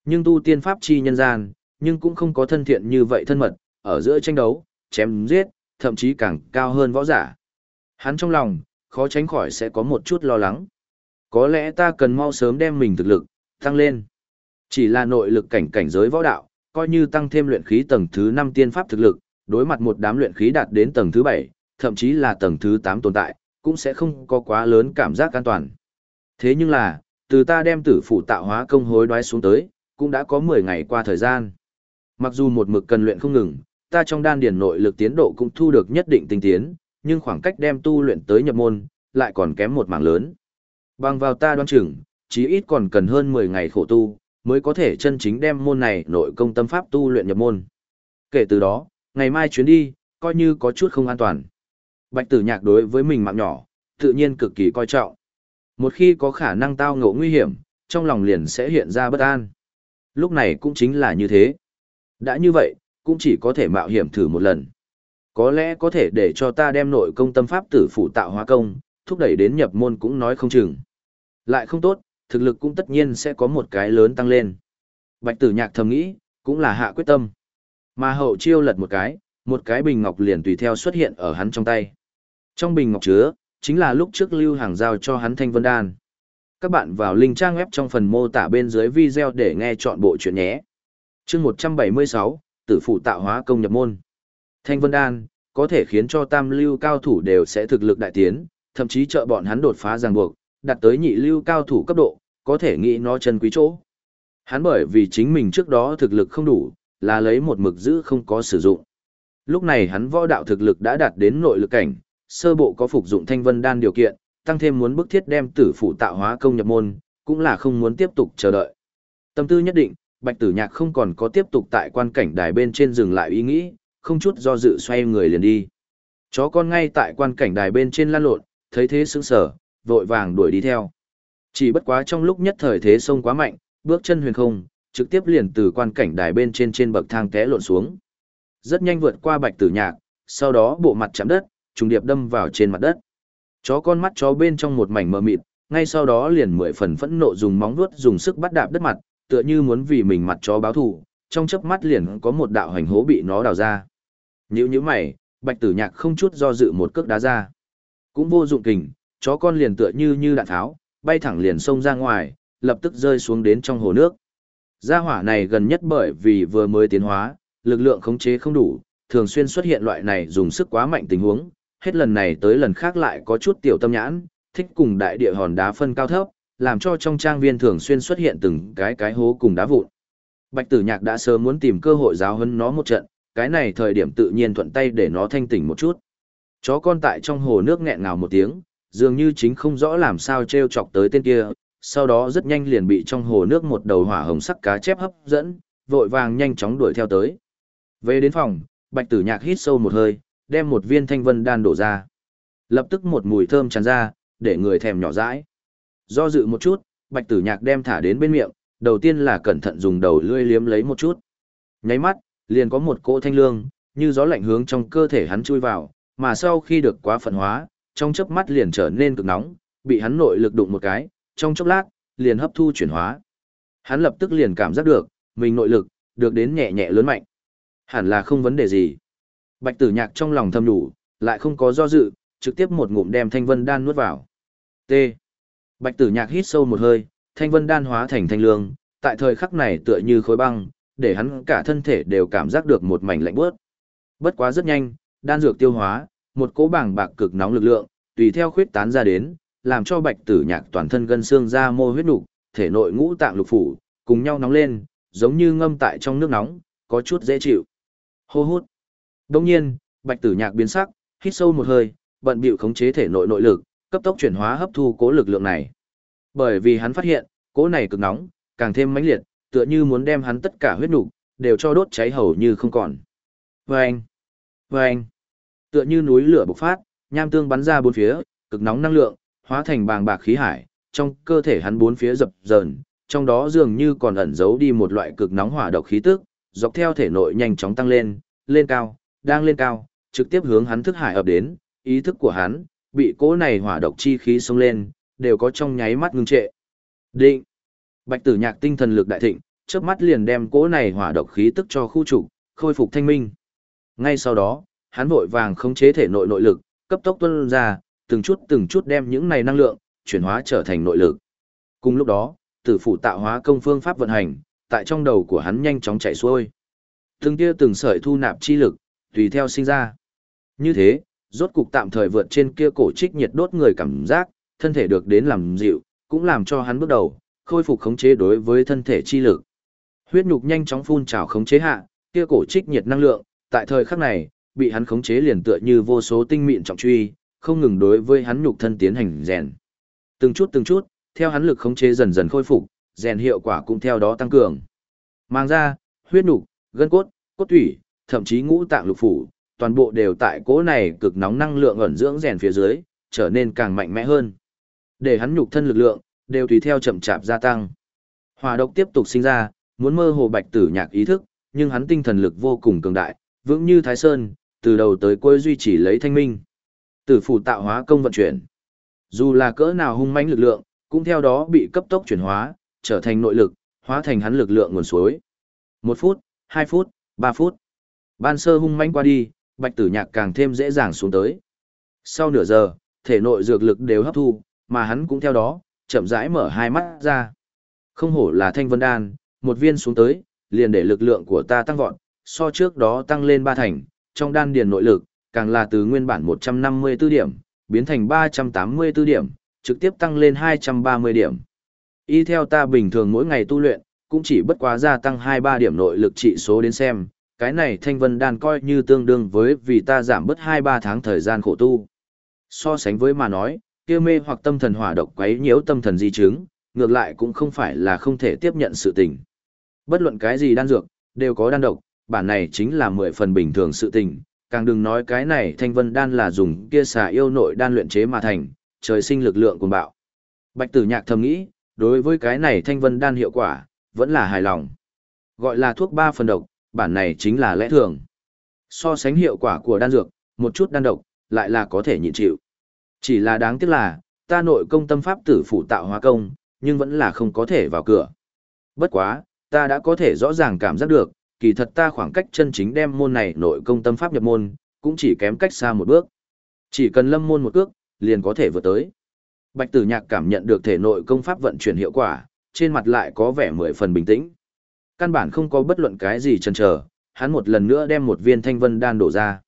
Nhưng tu tiên pháp chi nhân gian, nhưng cũng không có thân thiện như vậy thân mật, ở giữa tranh đấu, chém giết, thậm chí càng cao hơn võ giả. Hắn trong lòng, khó tránh khỏi sẽ có một chút lo lắng. Có lẽ ta cần mau sớm đem mình thực lực, tăng lên. Chỉ là nội lực cảnh cảnh giới võ đạo, coi như tăng thêm luyện khí tầng thứ 5 tiên pháp thực lực, đối mặt một đám luyện khí đạt đến tầng thứ 7, thậm chí là tầng thứ 8 tồn tại, cũng sẽ không có quá lớn cảm giác an toàn. Thế nhưng là, từ ta đem tử phủ tạo hóa công hối đoái xuống tới, cũng đã có 10 ngày qua thời gian. Mặc dù một mực cần luyện không ngừng, ta trong đan điển nội lực tiến độ cũng thu được nhất định tinh tiến, nhưng khoảng cách đem tu luyện tới nhập môn, lại còn kém một mảng lớn. Bằng vào ta đoán chừng, chí ít còn cần hơn 10 ngày khổ tu, mới có thể chân chính đem môn này nội công tâm pháp tu luyện nhập môn. Kể từ đó, ngày mai chuyến đi, coi như có chút không an toàn. Bạch tử nhạc đối với mình mạng nhỏ, tự nhiên cực kỳ coi trọng. Một khi có khả năng tao ngộ nguy hiểm, trong lòng liền sẽ hiện ra bất an. Lúc này cũng chính là như thế. Đã như vậy, cũng chỉ có thể mạo hiểm thử một lần. Có lẽ có thể để cho ta đem nội công tâm pháp tử phụ tạo hóa công, thúc đẩy đến nhập môn cũng nói không chừng. Lại không tốt, thực lực cũng tất nhiên sẽ có một cái lớn tăng lên. Bạch tử nhạc thầm nghĩ, cũng là hạ quyết tâm. Mà hậu chiêu lật một cái, một cái bình ngọc liền tùy theo xuất hiện ở hắn trong tay. Trong bình ngọc chứa, chính là lúc trước lưu hàng giao cho hắn thanh vân đan. Các bạn vào link trang web trong phần mô tả bên dưới video để nghe chọn bộ chuyện nhé. chương 176, tử phụ tạo hóa công nhập môn. Thanh vân đan, có thể khiến cho tam lưu cao thủ đều sẽ thực lực đại tiến, thậm chí trợ bọn hắn đột phá ràng buộc, đạt tới nhị lưu cao thủ cấp độ, có thể nghĩ nó chân quý chỗ. Hắn bởi vì chính mình trước đó thực lực không đủ, là lấy một mực giữ không có sử dụng. Lúc này hắn võ đạo thực lực đã đạt đến nội lực cảnh, sơ bộ có phục dụng thanh vân đan điều kiện, tăng thêm muốn bức thiết đem tử phụ tạo hóa công nhập môn, cũng là không muốn tiếp tục chờ đợi. Tâm tư nhất định, Bạch Tử Nhạc không còn có tiếp tục tại quan cảnh đài bên trên dừng lại ý nghĩ, không chút do dự xoay người liền đi. Chó con ngay tại quan cảnh đài bên trên lăn lộn, thấy thế sững sờ, vội vàng đuổi đi theo. Chỉ bất quá trong lúc nhất thời thế sông quá mạnh, bước chân huyền không, trực tiếp liền từ quan cảnh đài bên trên trên bậc thang té lộn xuống. Rất nhanh vượt qua bạch tử nhạc, sau đó bộ mặt chạm đất, trùng điệp đâm vào trên mặt đất. Chó con mắt chó bên trong một mảnh mờ mịt, ngay sau đó liền mười phần phẫn nộ dùng móng vuốt dùng sức bắt đạp đất mặt, tựa như muốn vì mình mặt chó báo thù, trong chớp mắt liền có một đạo hành hố bị nó đào ra. Nhíu nhíu mày, bạch tử nhạc không chút do dự một cước đá ra. Cũng vô dụng kình, chó con liền tựa như như đạn tháo, bay thẳng liền xông ra ngoài, lập tức rơi xuống đến trong hồ nước. Gia hỏa này gần nhất bởi vì vừa mới tiến hóa, lực lượng khống chế không đủ, thường xuyên xuất hiện loại này dùng sức quá mạnh tình huống, hết lần này tới lần khác lại có chút tiểu tâm nhãn, thích cùng đại địa hòn đá phân cao thấp, làm cho trong trang viên thường xuyên xuất hiện từng cái cái hố cùng đá vụn. Bạch Tử Nhạc đã sớm muốn tìm cơ hội giáo huấn nó một trận, cái này thời điểm tự nhiên thuận tay để nó thanh tỉnh một chút. Chó con tại trong hồ nước nghẹn ngào một tiếng, dường như chính không rõ làm sao treo chọc tới tên kia, sau đó rất nhanh liền bị trong hồ nước một đầu hỏa hồng sắc cá chép hấp dẫn, vội vàng nhanh chóng đuổi theo tới. Về đến phòng, Bạch Tử Nhạc hít sâu một hơi, đem một viên thanh vân đan đổ ra. Lập tức một mùi thơm tràn ra, để người thèm nhỏ dãi. Do dự một chút, Bạch Tử Nhạc đem thả đến bên miệng, đầu tiên là cẩn thận dùng đầu lưỡi liếm lấy một chút. Nháy mắt, liền có một cỗ thanh lương, như gió lạnh hướng trong cơ thể hắn chui vào, mà sau khi được quá phần hóa, trong chớp mắt liền trở nên cực nóng, bị hắn nội lực đụng một cái, trong chốc lát, liền hấp thu chuyển hóa. Hắn lập tức liền cảm giác được, mình nội lực, được đến nhẹ nhẹ lớn mạnh. Hẳn là không vấn đề gì. Bạch tử nhạc trong lòng thầm đủ, lại không có do dự, trực tiếp một ngụm đem thanh vân đan nuốt vào. T. Bạch tử nhạc hít sâu một hơi, Thanh vân đan hóa thành thanh lương, tại thời khắc này tựa như khối băng, để hắn cả thân thể đều cảm giác được một mảnh lạnh bớt. Bất quá rất nhanh, đan dược tiêu hóa, một cỗ bảng bạc cực nóng lực lượng, tùy theo khuyết tán ra đến, làm cho bạch tử nhạc toàn thân gân xương ra mô huyết nục, thể nội ngũ tạng lục phủ, cùng nhau nóng lên, giống như ngâm tại trong nước nóng, có chút dễ chịu. Hô hút. Đông nhiên, bạch tử nhạc biến sắc, hít sâu một hơi, bận bịu khống chế thể nội nội lực, cấp tốc chuyển hóa hấp thu cố lực lượng này. Bởi vì hắn phát hiện, cố này cực nóng, càng thêm mãnh liệt, tựa như muốn đem hắn tất cả huyết nục đều cho đốt cháy hầu như không còn. Vâng! Vâng! Tựa như núi lửa bộc phát, nham tương bắn ra bốn phía, cực nóng năng lượng, hóa thành bàng bạc khí hải, trong cơ thể hắn bốn phía dập dờn, trong đó dường như còn ẩn giấu đi một loại cực nóng hỏa độc khí tức, dọc theo thể nội nhanh chóng tăng lên, lên cao, đang lên cao, trực tiếp hướng hắn thức hải ập đến, ý thức của hắn bị cỗ này hỏa độc chi khí xông lên, đều có trong nháy mắt ngưng trệ. Định. Bạch Tử Nhạc tinh thần lực đại thịnh, chớp mắt liền đem cỗ này hỏa độc khí tức cho khu trục, khôi phục thanh minh. Ngay sau đó, hắn vội vàng khống chế thể nội nội lực, cấp tốc tuôn ra, từng chút từng chút đem những này năng lượng chuyển hóa trở thành nội lực. Cùng lúc đó, tử phủ tạo hóa công phương pháp vận hành, tại trong đầu của hắn nhanh chóng chạy xuôi. Từng kia từng sợi thu nạp chi lực, tùy theo sinh ra. Như thế, rốt cục tạm thời vượt trên kia cổ trích nhiệt đốt người cảm giác, thân thể được đến làm dịu, cũng làm cho hắn bước đầu, khôi phục khống chế đối với thân thể chi lực. Huyết nhục nhanh chóng phun trào khống chế hạ, kia cổ trích nhiệt năng lượng, tại thời khắc này, bị hắn khống chế liền tựa như vô số tinh mịn trọng truy, không ngừng đối với hắn nhục thân tiến hành rèn. Từng chút từng chút, theo hắn lực khống chế dần dần khôi phục, rèn hiệu quả cũng theo đó tăng cường. Mang ra, huyết nhục, gân cốt, cốt thủy, thậm chí ngũ tạng lục phủ, toàn bộ đều tại cỗ này cực nóng năng lượng ẩn dưỡng rèn phía dưới, trở nên càng mạnh mẽ hơn. Để hắn nhục thân lực lượng, đều tùy theo chậm chạp gia tăng. Hỏa độc tiếp tục sinh ra, muốn mơ hồ bạch tử nhạc ý thức, nhưng hắn tinh thần lực vô cùng cường đại, vững như Thái Sơn, từ đầu tới cuối duy trì lấy thanh minh. Tử phủ tạo hóa công vận chuyển. Dù là cỡ nào hung mãnh lực lượng, cũng theo đó bị cấp tốc chuyển hóa, trở thành nội lực, hóa thành hắn lực lượng nguồn suối. Một phút, hai phút, ba phút. Ban sơ hung manh qua đi, bạch tử nhạc càng thêm dễ dàng xuống tới. Sau nửa giờ, thể nội dược lực đều hấp thu, mà hắn cũng theo đó, chậm rãi mở hai mắt ra. Không hổ là thanh vân đan, một viên xuống tới, liền để lực lượng của ta tăng vọt, so trước đó tăng lên ba thành, trong đan điền nội lực, càng là từ nguyên bản 154 điểm, biến thành 384 điểm, trực tiếp tăng lên 230 điểm. Y theo ta bình thường mỗi ngày tu luyện, cũng chỉ bất quá gia tăng 2-3 điểm nội lực trị số đến xem, cái này thanh vân đan coi như tương đương với vì ta giảm bớt 2-3 tháng thời gian khổ tu. So sánh với mà nói, kia mê hoặc tâm thần hỏa độc quấy nhiễu tâm thần di chứng, ngược lại cũng không phải là không thể tiếp nhận sự tình. Bất luận cái gì đan dược, đều có đan độc, bản này chính là mười phần bình thường sự tình, càng đừng nói cái này thanh vân đan là dùng kia xà yêu nội đan luyện chế mà thành, trời sinh lực lượng cuồng bạo. Bạch tử nhạc thầm nghĩ, đối với cái này thanh vân đan hiệu quả, vẫn là hài lòng. Gọi là thuốc ba phần độc, bản này chính là lẽ thường. So sánh hiệu quả của đan dược, một chút đan độc, lại là có thể nhịn chịu. Chỉ là đáng tiếc là, ta nội công tâm pháp tử phủ tạo hóa công, nhưng vẫn là không có thể vào cửa. Bất quá, ta đã có thể rõ ràng cảm giác được, kỳ thật ta khoảng cách chân chính đem môn này nội công tâm pháp nhập môn, cũng chỉ kém cách xa một bước. Chỉ cần lâm môn một cước, liền có thể vượt tới. Bạch tử nhạc cảm nhận được thể nội công pháp vận chuyển hiệu quả, trên mặt lại có vẻ mười phần bình tĩnh. Căn bản không có bất luận cái gì chần chờ, hắn một lần nữa đem một viên thanh vân đan đổ ra.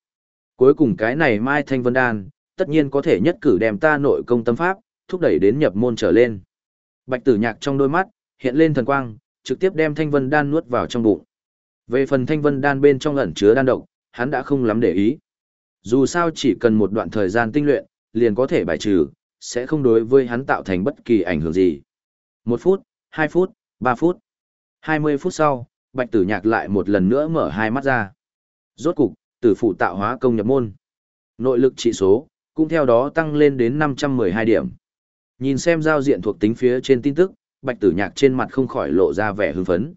Cuối cùng cái này mai thanh vân đan, tất nhiên có thể nhất cử đem ta nội công tâm pháp, thúc đẩy đến nhập môn trở lên. Bạch tử nhạc trong đôi mắt, hiện lên thần quang, trực tiếp đem thanh vân đan nuốt vào trong bụng. Về phần thanh vân đan bên trong ẩn chứa đan độc, hắn đã không lắm để ý. Dù sao chỉ cần một đoạn thời gian tinh luyện, liền có thể bài trừ, sẽ không đối với hắn tạo thành bất kỳ ảnh hưởng gì. Một phút, hai phút, ba phút, hai mươi phút sau, bạch tử nhạc lại một lần nữa mở hai mắt ra. Rốt cục, tử phụ tạo hóa công nhập môn. Nội lực trị số, cũng theo đó tăng lên đến 512 điểm. Nhìn xem giao diện thuộc tính phía trên tin tức, bạch tử nhạc trên mặt không khỏi lộ ra vẻ hưng phấn.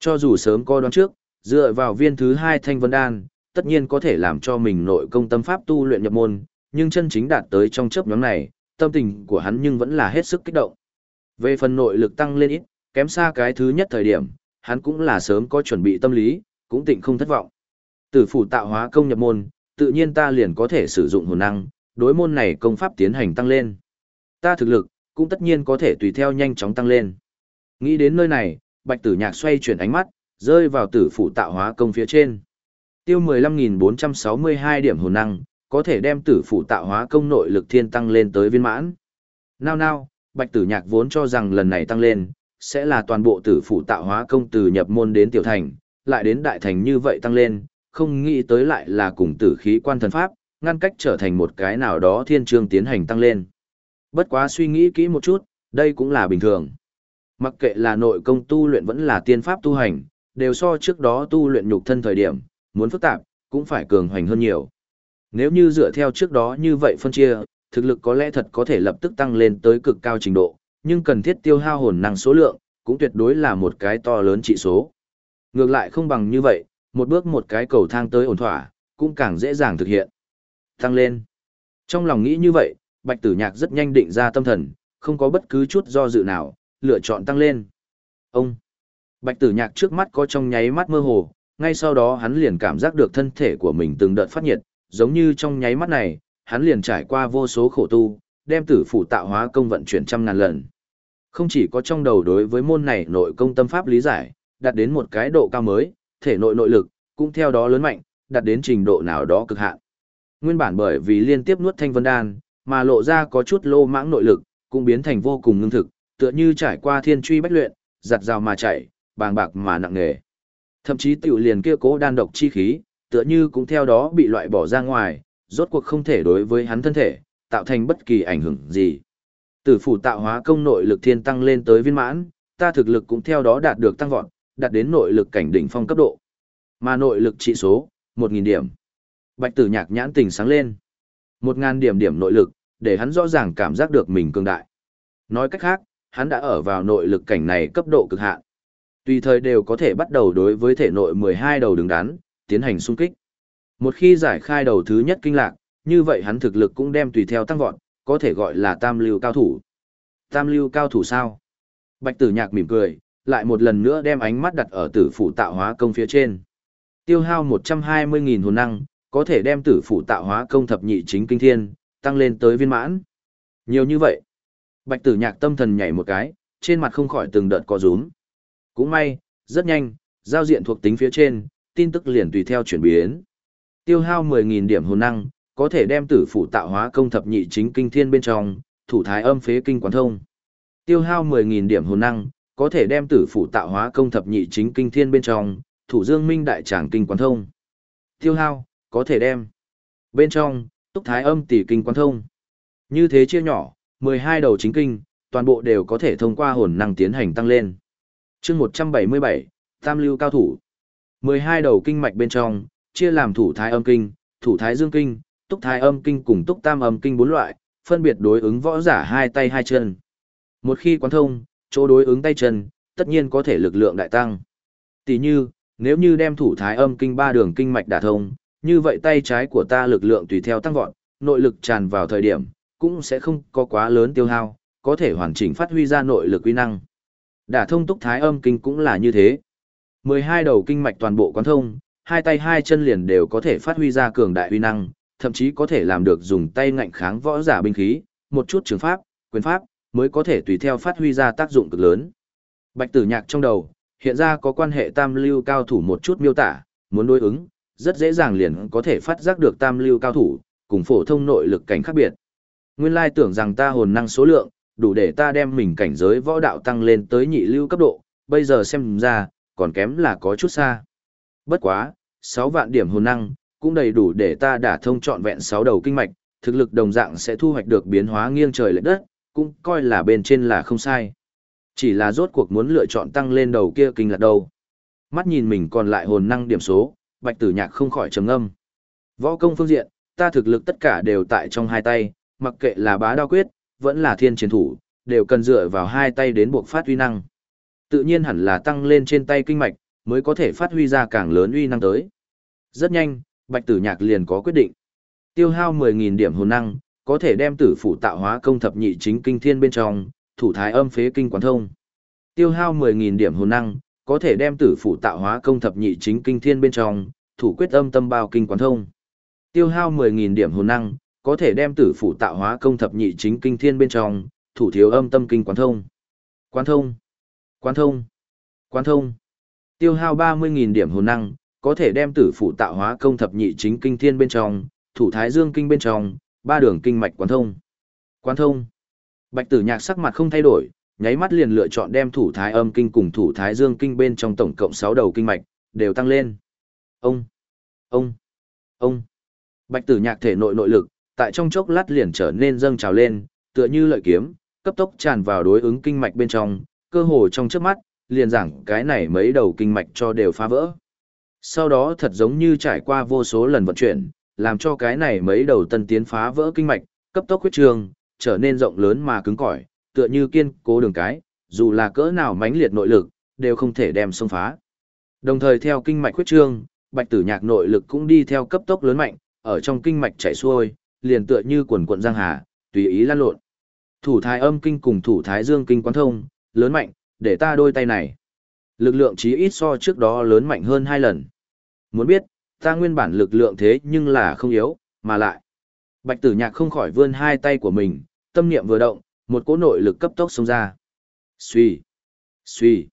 Cho dù sớm coi đoán trước, dựa vào viên thứ hai thanh vân đan, tất nhiên có thể làm cho mình nội công tâm pháp tu luyện nhập môn, nhưng chân chính đạt tới trong chớp nhóm này, tâm tình của hắn nhưng vẫn là hết sức kích động. Về phần nội lực tăng lên ít, kém xa cái thứ nhất thời điểm, hắn cũng là sớm có chuẩn bị tâm lý, cũng tịnh không thất vọng. Tử phủ tạo hóa công nhập môn, tự nhiên ta liền có thể sử dụng hồn năng, đối môn này công pháp tiến hành tăng lên. Ta thực lực, cũng tất nhiên có thể tùy theo nhanh chóng tăng lên. Nghĩ đến nơi này, Bạch Tử Nhạc xoay chuyển ánh mắt, rơi vào tử phủ tạo hóa công phía trên. Tiêu 15.462 điểm hồn năng, có thể đem tử phủ tạo hóa công nội lực thiên tăng lên tới viên mãn. Nào nào, Bạch Tử Nhạc vốn cho rằng lần này tăng lên, sẽ là toàn bộ tử phủ tạo hóa công từ nhập môn đến tiểu thành, lại đến đại thành như vậy tăng lên, không nghĩ tới lại là cùng tử khí quan thần pháp, ngăn cách trở thành một cái nào đó thiên trương tiến hành tăng lên. Bất quá suy nghĩ kỹ một chút, đây cũng là bình thường. Mặc kệ là nội công tu luyện vẫn là tiên pháp tu hành, đều so trước đó tu luyện nhục thân thời điểm, muốn phức tạp, cũng phải cường hoành hơn nhiều. Nếu như dựa theo trước đó như vậy phân chia, thực lực có lẽ thật có thể lập tức tăng lên tới cực cao trình độ, nhưng cần thiết tiêu hao hồn năng số lượng, cũng tuyệt đối là một cái to lớn trị số. Ngược lại không bằng như vậy, một bước một cái cầu thang tới ổn thỏa, cũng càng dễ dàng thực hiện. Tăng lên. Trong lòng nghĩ như vậy, Bạch Tử Nhạc rất nhanh định ra tâm thần, không có bất cứ chút do dự nào, lựa chọn tăng lên. Ông. Bạch Tử Nhạc trước mắt có trong nháy mắt mơ hồ, ngay sau đó hắn liền cảm giác được thân thể của mình từng đợt phát nhiệt, giống như trong nháy mắt này, hắn liền trải qua vô số khổ tu, đem tử phủ tạo hóa công vận chuyển trăm ngàn lần. Không chỉ có trong đầu đối với môn này nội công tâm pháp lý giải, đạt đến một cái độ cao mới, thể nội nội lực, cũng theo đó lớn mạnh, đạt đến trình độ nào đó cực hạn. Nguyên bản bởi vì liên tiếp nuốt thanh vân đan, mà lộ ra có chút lô mãng nội lực, cũng biến thành vô cùng ngưng thực, tựa như trải qua thiên truy bách luyện, giặt rào mà chảy, bàng bạc mà nặng nghề. Thậm chí tiểu liền kia cố đan độc chi khí, tựa như cũng theo đó bị loại bỏ ra ngoài, rốt cuộc không thể đối với hắn thân thể, tạo thành bất kỳ ảnh hưởng gì. Tử phủ tạo hóa công nội lực thiên tăng lên tới viên mãn, ta thực lực cũng theo đó đạt được tăng vọt, đạt đến nội lực cảnh đỉnh phong cấp độ. Mà nội lực trị số, 1000 điểm. Bạch Tử Nhạc nhãn tình sáng lên. 1000 điểm điểm nội lực, để hắn rõ ràng cảm giác được mình cường đại. Nói cách khác, hắn đã ở vào nội lực cảnh này cấp độ cực hạn. Tùy thời đều có thể bắt đầu đối với thể nội 12 đầu đứng đắn, tiến hành xung kích. Một khi giải khai đầu thứ nhất kinh lạc, như vậy hắn thực lực cũng đem tùy theo tăng vọt, có thể gọi là tam lưu cao thủ. Tam lưu cao thủ sao? Bạch tử nhạc mỉm cười, lại một lần nữa đem ánh mắt đặt ở tử phủ tạo hóa công phía trên. Tiêu hao 120.000 hồn năng, có thể đem tử phủ tạo hóa công thập nhị chính kinh thiên, tăng lên tới viên mãn. Nhiều như vậy. Bạch tử nhạc tâm thần nhảy một cái, trên mặt không khỏi từng đợt co rúm. Cũng may, rất nhanh, giao diện thuộc tính phía trên, tin tức liền tùy theo chuyển biến. Tiêu hao 10.000 điểm hồn năng, có thể đem tử phủ tạo hóa công thập nhị chính kinh thiên bên trong, thủ thái âm phế kinh quán thông. Tiêu hao 10.000 điểm hồn năng, có thể đem tử phủ tạo hóa công thập nhị chính kinh thiên bên trong, thủ dương minh đại tràng kinh quán thông. Tiêu hao, có thể đem. Bên trong, túc thái âm tỷ kinh quán thông. Như thế chia nhỏ, 12 đầu chính kinh, toàn bộ đều có thể thông qua hồn năng tiến hành tăng lên. chương 177, Tam lưu cao thủ. 12 đầu kinh mạch bên trong, chia làm thủ thái âm kinh, thủ thái dương kinh, túc thái âm kinh cùng túc tam âm kinh bốn loại, phân biệt đối ứng võ giả hai tay hai chân. Một khi quán thông, chỗ đối ứng tay chân, tất nhiên có thể lực lượng đại tăng. Tỷ như, nếu như đem thủ thái âm kinh ba đường kinh mạch đả thông, như vậy tay trái của ta lực lượng tùy theo tăng vọt, nội lực tràn vào thời điểm, cũng sẽ không có quá lớn tiêu hao, có thể hoàn chỉnh phát huy ra nội lực uy năng. Đả thông túc thái âm kinh cũng là như thế. 12 đầu kinh mạch toàn bộ quán thông, hai tay hai chân liền đều có thể phát huy ra cường đại uy năng, thậm chí có thể làm được dùng tay ngạnh kháng võ giả binh khí, một chút trường pháp, quyền pháp, mới có thể tùy theo phát huy ra tác dụng cực lớn. Bạch tử nhạc trong đầu, hiện ra có quan hệ tam lưu cao thủ một chút miêu tả, muốn đối ứng, rất dễ dàng liền có thể phát giác được tam lưu cao thủ, cùng phổ thông nội lực cảnh khác biệt. Nguyên lai tưởng rằng ta hồn năng số lượng, đủ để ta đem mình cảnh giới võ đạo tăng lên tới nhị lưu cấp độ, bây giờ xem ra, còn kém là có chút xa. Bất quá, 6 vạn điểm hồn năng, cũng đầy đủ để ta đả thông trọn vẹn sáu đầu kinh mạch, thực lực đồng dạng sẽ thu hoạch được biến hóa nghiêng trời lệch đất, cũng coi là bên trên là không sai. Chỉ là rốt cuộc muốn lựa chọn tăng lên đầu kia kinh lạc đâu. Mắt nhìn mình còn lại hồn năng điểm số, bạch tử nhạc không khỏi trầm âm. Võ công phương diện, ta thực lực tất cả đều tại trong hai tay, mặc kệ là bá đao quyết, vẫn là thiên chiến thủ, đều cần dựa vào hai tay đến buộc phát uy năng. Tự nhiên hẳn là tăng lên trên tay kinh mạch, mới có thể phát huy ra càng lớn uy năng tới. Rất nhanh, Bạch Tử Nhạc liền có quyết định. Tiêu hao 10.000 điểm hồn năng, có thể đem tử phụ tạo hóa công thập nhị chính kinh thiên bên trong, thủ thái âm phế kinh quán thông. Tiêu hao 10.000 điểm hồn năng, có thể đem tử phụ tạo hóa công thập nhị chính kinh thiên bên trong, thủ quyết âm tâm bao kinh quán thông. Tiêu hao 10.000 điểm hồn năng, có thể đem tử phụ tạo hóa công thập nhị chính kinh thiên bên trong, thủ thiếu âm tâm kinh quán thông. Quán thông. Quán thông. Quán thông. Tiêu hao 30.000 điểm hồn năng, có thể đem tử phụ tạo hóa công thập nhị chính kinh thiên bên trong, thủ thái dương kinh bên trong, ba đường kinh mạch quán thông. Quán thông. Bạch tử nhạc sắc mặt không thay đổi, nháy mắt liền lựa chọn đem thủ thái âm kinh cùng thủ thái dương kinh bên trong tổng cộng 6 đầu kinh mạch, đều tăng lên. Ông, ông, ông. Bạch tử nhạc thể nội nội lực, tại trong chốc lát liền trở nên dâng trào lên, tựa như lợi kiếm, cấp tốc tràn vào đối ứng kinh mạch bên trong, cơ hồ trong trước mắt, liền giảng cái này mấy đầu kinh mạch cho đều phá vỡ. Sau đó thật giống như trải qua vô số lần vận chuyển, làm cho cái này mấy đầu tân tiến phá vỡ kinh mạch, cấp tốc huyết trường, trở nên rộng lớn mà cứng cỏi, tựa như kiên cố đường cái, dù là cỡ nào mãnh liệt nội lực, đều không thể đem xông phá. Đồng thời theo kinh mạch huyết trường, bạch tử nhạc nội lực cũng đi theo cấp tốc lớn mạnh, ở trong kinh mạch chảy xuôi, liền tựa như quần quận giang hà, tùy ý lan lộn. Thủ thái âm kinh cùng thủ thái dương kinh quán thông, lớn mạnh, để ta đôi tay này. Lực lượng chí ít so trước đó lớn mạnh hơn hai lần. Muốn biết, ta nguyên bản lực lượng thế nhưng là không yếu, mà lại. Bạch tử nhạc không khỏi vươn hai tay của mình, tâm niệm vừa động, một cỗ nội lực cấp tốc xông ra. Xuy, xuy.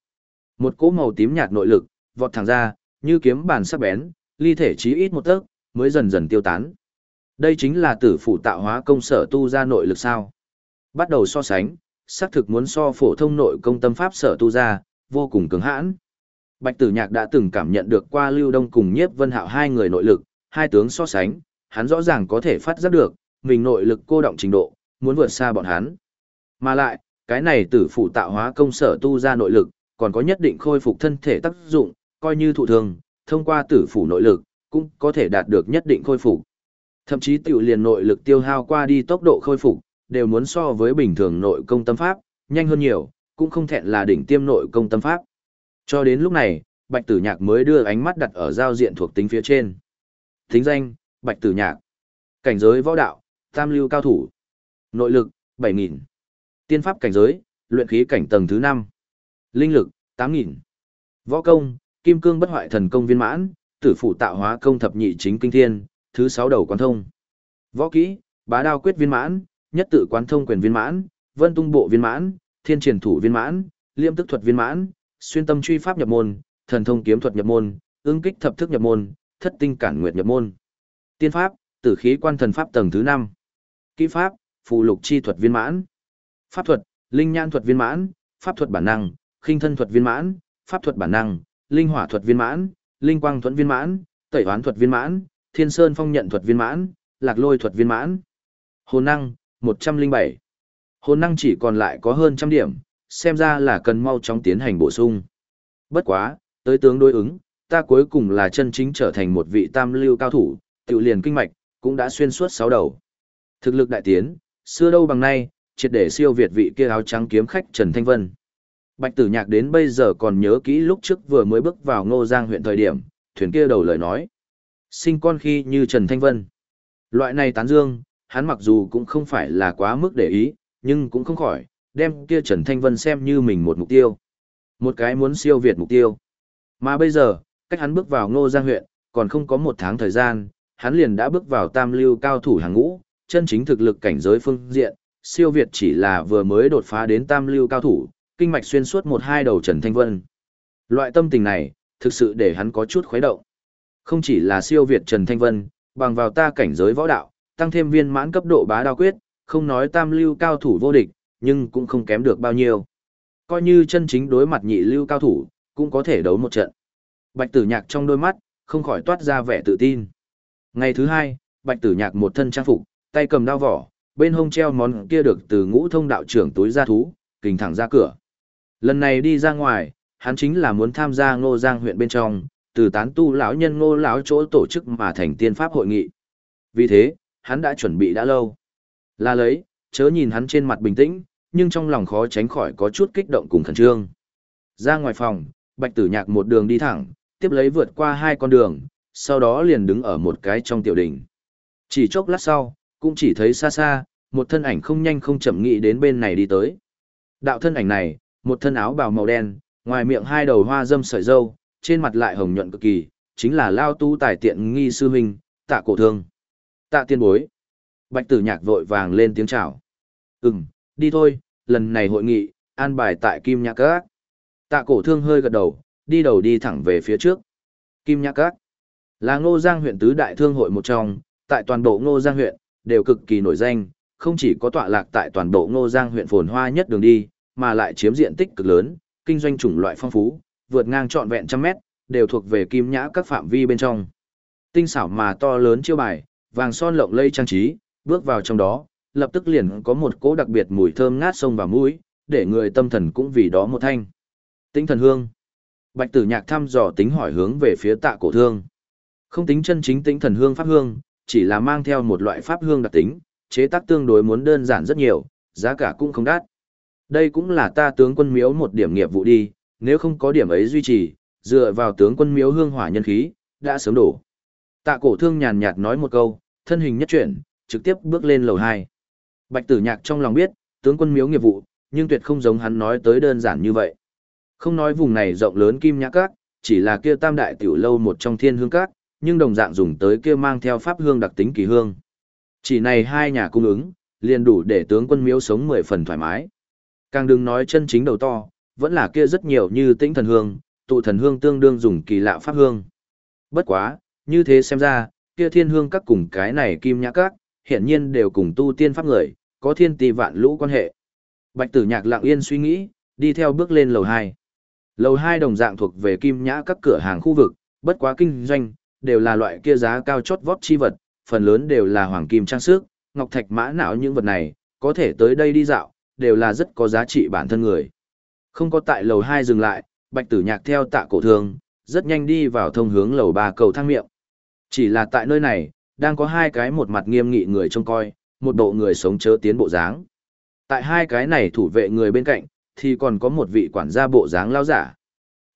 Một cỗ màu tím nhạt nội lực, vọt thẳng ra, như kiếm bàn sắc bén, ly thể chí ít một tấc, mới dần dần tiêu tán. Đây chính là tử phủ tạo hóa công sở tu ra nội lực sao. Bắt đầu so sánh, xác thực muốn so phổ thông nội công tâm pháp sở tu ra, vô cùng cứng hãn. Bạch Tử Nhạc đã từng cảm nhận được qua Lưu Đông cùng Nhiếp Vân Hạo hai người nội lực, hai tướng so sánh, hắn rõ ràng có thể phát giác được, mình nội lực cô động trình độ, muốn vượt xa bọn hắn. Mà lại, cái này tử phụ tạo hóa công sở tu ra nội lực, còn có nhất định khôi phục thân thể tác dụng, coi như thụ thường, thông qua tử phủ nội lực, cũng có thể đạt được nhất định khôi phục. Thậm chí tiểu liền nội lực tiêu hao qua đi tốc độ khôi phục, đều muốn so với bình thường nội công tâm pháp, nhanh hơn nhiều, cũng không thẹn là đỉnh tiêm nội công tâm pháp. Cho đến lúc này, Bạch Tử Nhạc mới đưa ánh mắt đặt ở giao diện thuộc tính phía trên. Thính danh, Bạch Tử Nhạc. Cảnh giới võ đạo, tam lưu cao thủ. Nội lực, 7.000. Tiên pháp cảnh giới, luyện khí cảnh tầng thứ 5. Linh lực, 8.000. Võ công, kim cương bất hoại thần công viên mãn, tử phụ tạo hóa công thập nhị chính kinh thiên, thứ 6 đầu quán thông. Võ kỹ, bá đao quyết viên mãn, nhất tự quán thông quyền viên mãn, vân tung bộ viên mãn, thiên triển thủ viên mãn, liêm tức thuật viên mãn, xuyên tâm truy pháp nhập môn, thần thông kiếm thuật nhập môn, ứng kích thập thức nhập môn, thất tinh cản nguyệt nhập môn. Tiên pháp, tử khí quan thần pháp tầng thứ 5. Kỹ pháp, phù lục chi thuật viên mãn. Pháp thuật, linh nhãn thuật viên mãn, pháp thuật bản năng, khinh thân thuật viên mãn, pháp thuật bản năng, linh hỏa thuật viên mãn, linh quang thuẫn viên mãn, tẩy hoán thuật viên mãn, thiên sơn phong nhận thuật viên mãn, lạc lôi thuật viên mãn. Hồn năng, 107. Hồn năng chỉ còn lại có hơn trăm điểm, xem ra là cần mau chóng tiến hành bổ sung. Bất quá, tới tướng đối ứng, ta cuối cùng là chân chính trở thành một vị tam lưu cao thủ, tự liền kinh mạch, cũng đã xuyên suốt sáu đầu. Thực lực đại tiến, xưa đâu bằng nay, triệt để siêu việt vị kia áo trắng kiếm khách Trần Thanh Vân. Bạch Tử Nhạc đến bây giờ còn nhớ kỹ lúc trước vừa mới bước vào Ngô Giang huyện thời điểm, thuyền kia đầu lời nói. Sinh con khi như Trần Thanh Vân. Loại này tán dương, hắn mặc dù cũng không phải là quá mức để ý, nhưng cũng không khỏi, đem kia Trần Thanh Vân xem như mình một mục tiêu. Một cái muốn siêu việt mục tiêu. Mà bây giờ, cách hắn bước vào Ngô Giang huyện, còn không có một tháng thời gian, hắn liền đã bước vào tam lưu cao thủ hàng ngũ, chân chính thực lực cảnh giới phương diện, siêu việt chỉ là vừa mới đột phá đến tam lưu cao thủ, kinh mạch xuyên suốt một hai đầu Trần Thanh Vân. Loại tâm tình này, thực sự để hắn có chút khuấy động. Không chỉ là siêu việt Trần Thanh Vân, bằng vào ta cảnh giới võ đạo, tăng thêm viên mãn cấp độ bá đao quyết, không nói tam lưu cao thủ vô địch, nhưng cũng không kém được bao nhiêu. Coi như chân chính đối mặt nhị lưu cao thủ, cũng có thể đấu một trận. Bạch tử nhạc trong đôi mắt, không khỏi toát ra vẻ tự tin. Ngày thứ hai, bạch tử nhạc một thân trang phục, tay cầm đao vỏ, bên hông treo món kia được từ ngũ thông đạo trưởng túi ra thú, kình thẳng ra cửa. Lần này đi ra ngoài, hắn chính là muốn tham gia ngô giang huyện bên trong, từ tán tu lão nhân ngô lão chỗ tổ chức mà thành tiên pháp hội nghị. Vì thế, hắn đã chuẩn bị đã lâu. Là lấy, chớ nhìn hắn trên mặt bình tĩnh, nhưng trong lòng khó tránh khỏi có chút kích động cùng khẩn trương. Ra ngoài phòng, bạch tử nhạc một đường đi thẳng, tiếp lấy vượt qua hai con đường, sau đó liền đứng ở một cái trong tiểu đỉnh. Chỉ chốc lát sau, cũng chỉ thấy xa xa, một thân ảnh không nhanh không chậm nghĩ đến bên này đi tới. Đạo thân ảnh này, một thân áo bào màu đen, ngoài miệng hai đầu hoa dâm sợi dâu, trên mặt lại hồng nhuận cực kỳ, chính là lao tu tài tiện nghi sư huynh, tạ cổ thương. Tạ tiên bối. Bạch tử nhạc vội vàng lên tiếng chào. Ừm, đi thôi, lần này hội nghị, an bài tại Kim Nhạc Các. Tạ cổ thương hơi gật đầu, đi đầu đi thẳng về phía trước. Kim Nhã Các là Ngô Giang huyện tứ đại thương hội một trong, tại toàn bộ Ngô Giang huyện đều cực kỳ nổi danh, không chỉ có tọa lạc tại toàn bộ Ngô Giang huyện phồn hoa nhất đường đi, mà lại chiếm diện tích cực lớn, kinh doanh chủng loại phong phú, vượt ngang trọn vẹn trăm mét, đều thuộc về Kim Nhã Các phạm vi bên trong. Tinh xảo mà to lớn chiêu bài, vàng son lộng lây trang trí, bước vào trong đó, lập tức liền có một cỗ đặc biệt mùi thơm ngát sông vào mũi, để người tâm thần cũng vì đó một thanh. Tinh thần hương. Bạch tử nhạc thăm dò tính hỏi hướng về phía tạ cổ thương. Không tính chân chính tinh thần hương pháp hương, chỉ là mang theo một loại pháp hương đặc tính, chế tác tương đối muốn đơn giản rất nhiều, giá cả cũng không đắt. Đây cũng là ta tướng quân miếu một điểm nghiệp vụ đi, nếu không có điểm ấy duy trì, dựa vào tướng quân miếu hương hỏa nhân khí, đã sớm đổ. Tạ cổ thương nhàn nhạt nói một câu, thân hình nhất chuyển, trực tiếp bước lên lầu 2. Bạch tử nhạc trong lòng biết, tướng quân miếu nghiệp vụ, nhưng tuyệt không giống hắn nói tới đơn giản như vậy. Không nói vùng này rộng lớn kim nhã các, chỉ là kia tam đại tiểu lâu một trong thiên hương các, nhưng đồng dạng dùng tới kia mang theo pháp hương đặc tính kỳ hương. Chỉ này hai nhà cung ứng, liền đủ để tướng quân miếu sống mười phần thoải mái. Càng đừng nói chân chính đầu to, vẫn là kia rất nhiều như tĩnh thần hương, tụ thần hương tương đương dùng kỳ lạ pháp hương. Bất quá, như thế xem ra, kia thiên hương các cùng cái này kim nhã các, hiện nhiên đều cùng tu tiên pháp người, có thiên tỷ vạn lũ quan hệ. Bạch tử nhạc lặng yên suy nghĩ, đi theo bước lên lầu 2. Lầu 2 đồng dạng thuộc về kim nhã các cửa hàng khu vực, bất quá kinh doanh, đều là loại kia giá cao chót vót chi vật, phần lớn đều là hoàng kim trang sức, ngọc thạch mã não những vật này, có thể tới đây đi dạo, đều là rất có giá trị bản thân người. Không có tại lầu 2 dừng lại, bạch tử nhạc theo tạ cổ thường, rất nhanh đi vào thông hướng lầu 3 cầu thang miệng. Chỉ là tại nơi này, đang có hai cái một mặt nghiêm nghị người trông coi, một bộ người sống chớ tiến bộ dáng. Tại hai cái này thủ vệ người bên cạnh, thì còn có một vị quản gia bộ dáng lao giả.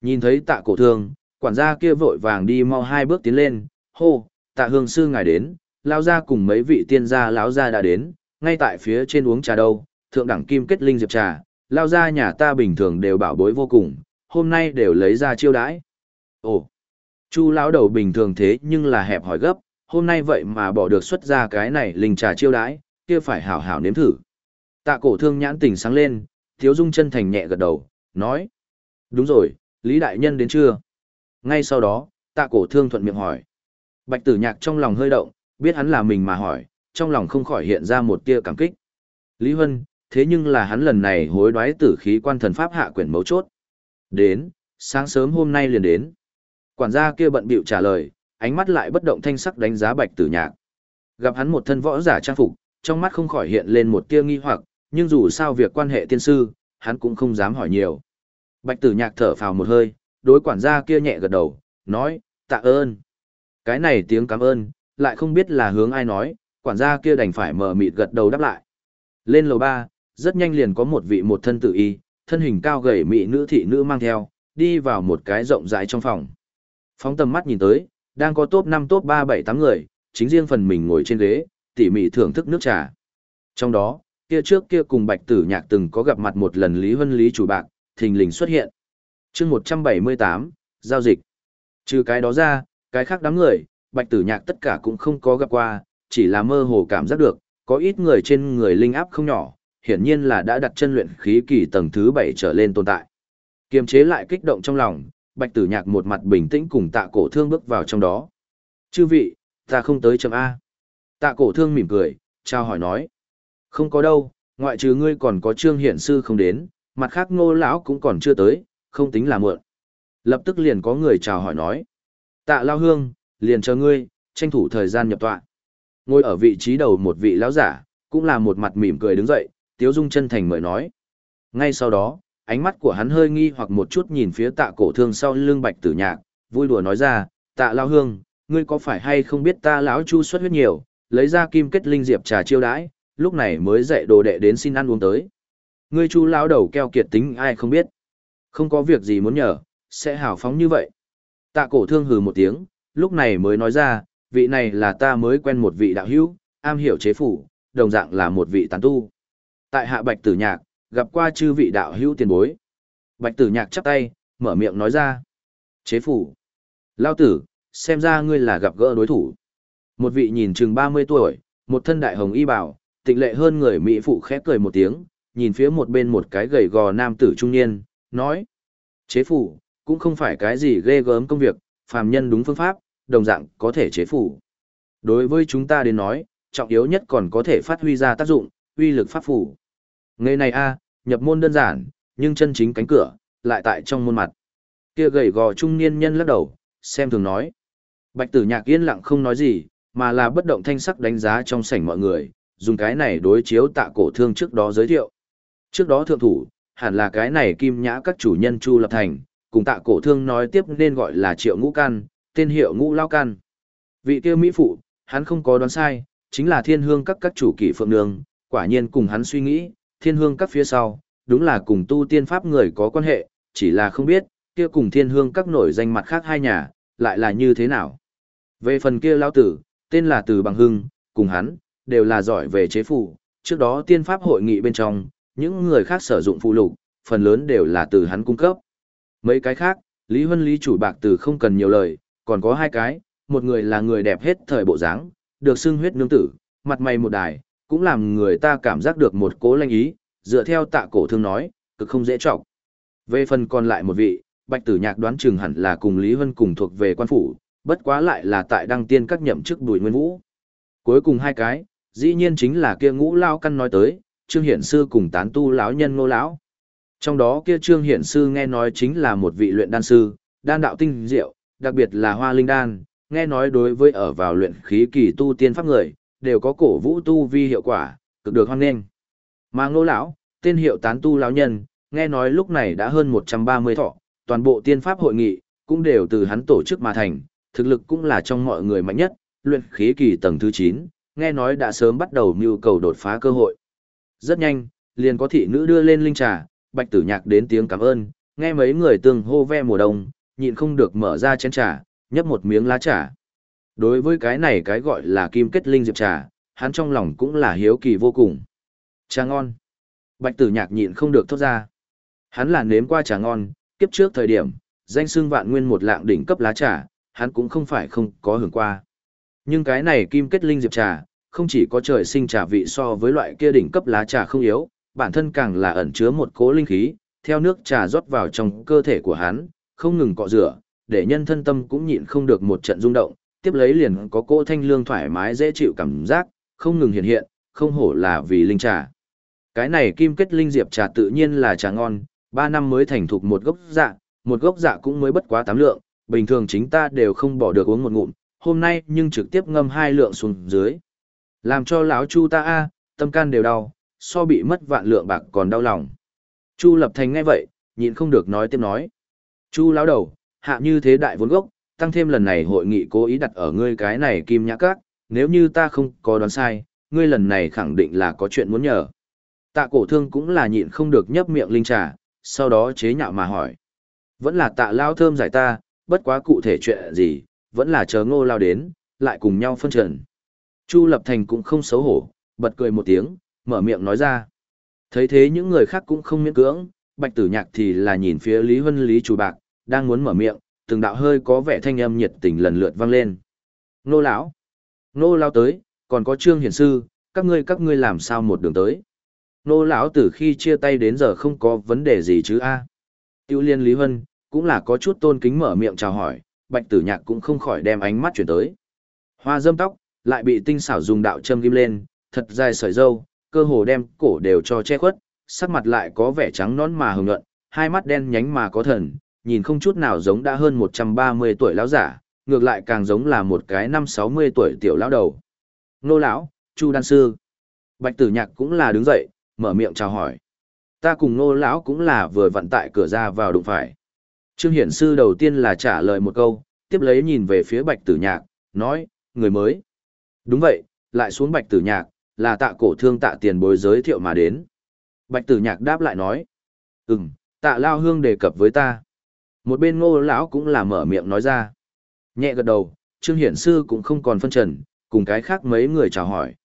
Nhìn thấy tạ cổ thương, quản gia kia vội vàng đi mau hai bước tiến lên, hô, tạ hương sư ngài đến, lao gia cùng mấy vị tiên gia lão gia đã đến, ngay tại phía trên uống trà đâu, thượng đẳng kim kết linh diệp trà, lao gia nhà ta bình thường đều bảo bối vô cùng, hôm nay đều lấy ra chiêu đãi. Ồ, chu lão đầu bình thường thế nhưng là hẹp hỏi gấp, hôm nay vậy mà bỏ được xuất ra cái này linh trà chiêu đãi, kia phải hảo hảo nếm thử. Tạ cổ thương nhãn tỉnh sáng lên, thiếu dung chân thành nhẹ gật đầu, nói. Đúng rồi, Lý Đại Nhân đến chưa? Ngay sau đó, tạ cổ thương thuận miệng hỏi. Bạch tử nhạc trong lòng hơi động, biết hắn là mình mà hỏi, trong lòng không khỏi hiện ra một tia cảm kích. Lý Huân, thế nhưng là hắn lần này hối đoái tử khí quan thần pháp hạ quyển mấu chốt. Đến, sáng sớm hôm nay liền đến. Quản gia kia bận bịu trả lời, ánh mắt lại bất động thanh sắc đánh giá bạch tử nhạc. Gặp hắn một thân võ giả trang phục, trong mắt không khỏi hiện lên một tia nghi hoặc, nhưng dù sao việc quan hệ tiên sư, hắn cũng không dám hỏi nhiều. Bạch tử nhạc thở phào một hơi, đối quản gia kia nhẹ gật đầu, nói, tạ ơn. Cái này tiếng cảm ơn, lại không biết là hướng ai nói, quản gia kia đành phải mở mịt gật đầu đáp lại. Lên lầu ba, rất nhanh liền có một vị một thân tự y, thân hình cao gầy mỹ nữ thị nữ mang theo, đi vào một cái rộng rãi trong phòng. Phóng tầm mắt nhìn tới, đang có top 5 top 3 7 8 người, chính riêng phần mình ngồi trên ghế, tỉ mỉ thưởng thức nước trà. Trong đó, kia trước kia cùng Bạch Tử Nhạc từng có gặp mặt một lần Lý Vân Lý chủ bạc, thình lình xuất hiện. Chương 178, giao dịch. Trừ cái đó ra, cái khác đám người, Bạch Tử Nhạc tất cả cũng không có gặp qua, chỉ là mơ hồ cảm giác được, có ít người trên người linh áp không nhỏ, hiển nhiên là đã đặt chân luyện khí kỳ tầng thứ 7 trở lên tồn tại. Kiềm chế lại kích động trong lòng, Bạch Tử Nhạc một mặt bình tĩnh cùng Tạ Cổ Thương bước vào trong đó. "Chư vị, ta không tới chấm a." Tạ Cổ Thương mỉm cười, chào hỏi nói: "Không có đâu, ngoại trừ ngươi còn có Trương Hiển sư không đến, mặt khác Ngô lão cũng còn chưa tới, không tính là muộn." Lập tức liền có người chào hỏi nói: "Tạ Lao Hương, liền chờ ngươi, tranh thủ thời gian nhập tọa." Ngồi ở vị trí đầu một vị lão giả, cũng là một mặt mỉm cười đứng dậy, Tiếu Dung chân thành mời nói. Ngay sau đó, ánh mắt của hắn hơi nghi hoặc một chút nhìn phía tạ cổ thương sau lưng bạch tử nhạc, vui đùa nói ra, tạ lao hương, ngươi có phải hay không biết ta lão chu xuất huyết nhiều, lấy ra kim kết linh diệp trà chiêu đãi, lúc này mới dạy đồ đệ đến xin ăn uống tới. Ngươi chu lão đầu keo kiệt tính ai không biết. Không có việc gì muốn nhờ, sẽ hào phóng như vậy. Tạ cổ thương hừ một tiếng, lúc này mới nói ra, vị này là ta mới quen một vị đạo hữu, am hiểu chế phủ, đồng dạng là một vị tán tu. Tại hạ bạch tử nhạc, gặp qua chư vị đạo hữu tiền bối. Bạch tử nhạc chắp tay, mở miệng nói ra. Chế phủ. Lao tử, xem ra ngươi là gặp gỡ đối thủ. Một vị nhìn chừng 30 tuổi, một thân đại hồng y bảo, tịnh lệ hơn người Mỹ phụ khép cười một tiếng, nhìn phía một bên một cái gầy gò nam tử trung niên, nói. Chế phủ, cũng không phải cái gì ghê gớm công việc, phàm nhân đúng phương pháp, đồng dạng có thể chế phủ. Đối với chúng ta đến nói, trọng yếu nhất còn có thể phát huy ra tác dụng, uy lực pháp phủ. Nghề này a, nhập môn đơn giản, nhưng chân chính cánh cửa, lại tại trong môn mặt. Kia gầy gò trung niên nhân lắc đầu, xem thường nói. Bạch tử nhạc yên lặng không nói gì, mà là bất động thanh sắc đánh giá trong sảnh mọi người, dùng cái này đối chiếu tạ cổ thương trước đó giới thiệu. Trước đó thượng thủ, hẳn là cái này kim nhã các chủ nhân Chu Lập Thành, cùng tạ cổ thương nói tiếp nên gọi là triệu ngũ căn, tên hiệu ngũ lao căn. Vị kia Mỹ phụ, hắn không có đoán sai, chính là thiên hương các các chủ kỷ phượng nương, quả nhiên cùng hắn suy nghĩ, thiên hương các phía sau, đúng là cùng tu tiên pháp người có quan hệ, chỉ là không biết, kia cùng thiên hương các nổi danh mặt khác hai nhà, lại là như thế nào. Về phần kia lao tử, tên là Từ Bằng Hưng, cùng hắn, đều là giỏi về chế phụ, trước đó tiên pháp hội nghị bên trong, những người khác sử dụng phụ lục, phần lớn đều là từ hắn cung cấp. Mấy cái khác, Lý Huân Lý chủ bạc từ không cần nhiều lời, còn có hai cái, một người là người đẹp hết thời bộ dáng, được xưng huyết nương tử, mặt mày một đài, cũng làm người ta cảm giác được một cố lanh ý, dựa theo tạ cổ thương nói, cực không dễ trọng. Về phần còn lại một vị, Bạch Tử Nhạc đoán chừng hẳn là cùng Lý vân cùng thuộc về quan phủ, bất quá lại là tại đăng tiên các nhậm chức Bùi Nguyên Vũ. Cuối cùng hai cái, dĩ nhiên chính là kia ngũ lao căn nói tới, Trương Hiển Sư cùng tán tu lão nhân ngô lão. Trong đó kia Trương Hiển Sư nghe nói chính là một vị luyện đan sư, đan đạo tinh diệu, đặc biệt là hoa linh đan, nghe nói đối với ở vào luyện khí kỳ tu tiên pháp người, đều có cổ vũ tu vi hiệu quả, cực được hoan nghênh. Mà ngô lão, tên hiệu tán tu lão nhân, nghe nói lúc này đã hơn 130 thọ, toàn bộ tiên pháp hội nghị, cũng đều từ hắn tổ chức mà thành, thực lực cũng là trong mọi người mạnh nhất, luyện khí kỳ tầng thứ 9, nghe nói đã sớm bắt đầu mưu cầu đột phá cơ hội. Rất nhanh, liền có thị nữ đưa lên linh trà, bạch tử nhạc đến tiếng cảm ơn, nghe mấy người tương hô ve mùa đông, nhịn không được mở ra chén trà, nhấp một miếng lá trà. Đối với cái này cái gọi là kim kết linh diệp trà, hắn trong lòng cũng là hiếu kỳ vô cùng. Trà ngon. Bạch tử nhạc nhịn không được thốt ra. Hắn là nếm qua trà ngon, kiếp trước thời điểm, danh xương vạn nguyên một lạng đỉnh cấp lá trà, hắn cũng không phải không có hưởng qua. Nhưng cái này kim kết linh diệp trà, không chỉ có trời sinh trà vị so với loại kia đỉnh cấp lá trà không yếu, bản thân càng là ẩn chứa một cố linh khí, theo nước trà rót vào trong cơ thể của hắn, không ngừng cọ rửa, để nhân thân tâm cũng nhịn không được một trận rung động, tiếp lấy liền có cỗ thanh lương thoải mái dễ chịu cảm giác, không ngừng hiện hiện, không hổ là vì linh trà. Cái này kim kết linh diệp trà tự nhiên là trà ngon, 3 năm mới thành thục một gốc dạ, một gốc dạ cũng mới bất quá 8 lượng, bình thường chính ta đều không bỏ được uống một ngụm, hôm nay nhưng trực tiếp ngâm hai lượng xuống dưới. Làm cho lão Chu ta a, tâm can đều đau, so bị mất vạn lượng bạc còn đau lòng. Chu Lập Thành nghe vậy, nhịn không được nói tiếp nói. Chu lão đầu, hạ như thế đại vốn gốc, tăng thêm lần này hội nghị cố ý đặt ở ngươi cái này kim nhã các, nếu như ta không có đoán sai, ngươi lần này khẳng định là có chuyện muốn nhờ. Tạ cổ thương cũng là nhịn không được nhấp miệng linh trà, sau đó chế nhạo mà hỏi. Vẫn là tạ lao thơm giải ta, bất quá cụ thể chuyện gì, vẫn là chờ ngô lao đến, lại cùng nhau phân trần. Chu Lập Thành cũng không xấu hổ, bật cười một tiếng, mở miệng nói ra. Thấy thế những người khác cũng không miễn cưỡng, bạch tử nhạc thì là nhìn phía Lý Huân Lý chủ bạc, đang muốn mở miệng, từng đạo hơi có vẻ thanh âm nhiệt tình lần lượt vang lên. Nô lão, nô lão tới, còn có trương hiển sư, các ngươi các ngươi làm sao một đường tới. Nô lão từ khi chia tay đến giờ không có vấn đề gì chứ a. Tiêu liên Lý hân cũng là có chút tôn kính mở miệng chào hỏi, bạch tử nhạc cũng không khỏi đem ánh mắt chuyển tới. Hoa dâm tóc, lại bị tinh xảo dùng đạo châm ghim lên, thật dài sợi dâu, cơ hồ đem cổ đều cho che khuất, sắc mặt lại có vẻ trắng nón mà hồng nhuận, hai mắt đen nhánh mà có thần, nhìn không chút nào giống đã hơn 130 tuổi lão giả, ngược lại càng giống là một cái năm 60 tuổi tiểu lão đầu. Nô lão, Chu đan sư. Bạch Tử Nhạc cũng là đứng dậy, mở miệng chào hỏi. Ta cùng Nô lão cũng là vừa vặn tại cửa ra vào đụng phải. Trương Hiển sư đầu tiên là trả lời một câu, tiếp lấy nhìn về phía Bạch Tử Nhạc, nói, người mới. Đúng vậy, lại xuống Bạch Tử Nhạc, là tạ cổ thương tạ tiền bối giới thiệu mà đến. Bạch Tử Nhạc đáp lại nói, ừm, tạ lao hương đề cập với ta. Một bên ngô lão cũng là mở miệng nói ra. Nhẹ gật đầu, Trương Hiển Sư cũng không còn phân trần, cùng cái khác mấy người chào hỏi.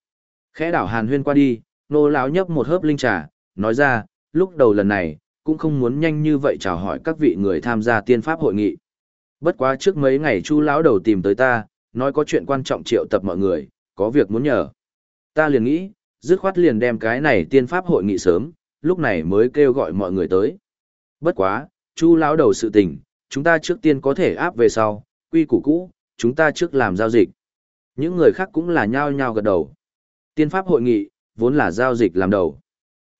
Khẽ đảo hàn huyên qua đi, ngô lão nhấp một hớp linh trà, nói ra, lúc đầu lần này, cũng không muốn nhanh như vậy chào hỏi các vị người tham gia tiên pháp hội nghị. Bất quá trước mấy ngày chu lão đầu tìm tới ta, nói có chuyện quan trọng triệu tập mọi người, có việc muốn nhờ. Ta liền nghĩ, dứt khoát liền đem cái này tiên pháp hội nghị sớm, lúc này mới kêu gọi mọi người tới. Bất quá, chu lão đầu sự tình, chúng ta trước tiên có thể áp về sau, quy củ cũ, chúng ta trước làm giao dịch. Những người khác cũng là nhao nhao gật đầu. Tiên pháp hội nghị, vốn là giao dịch làm đầu.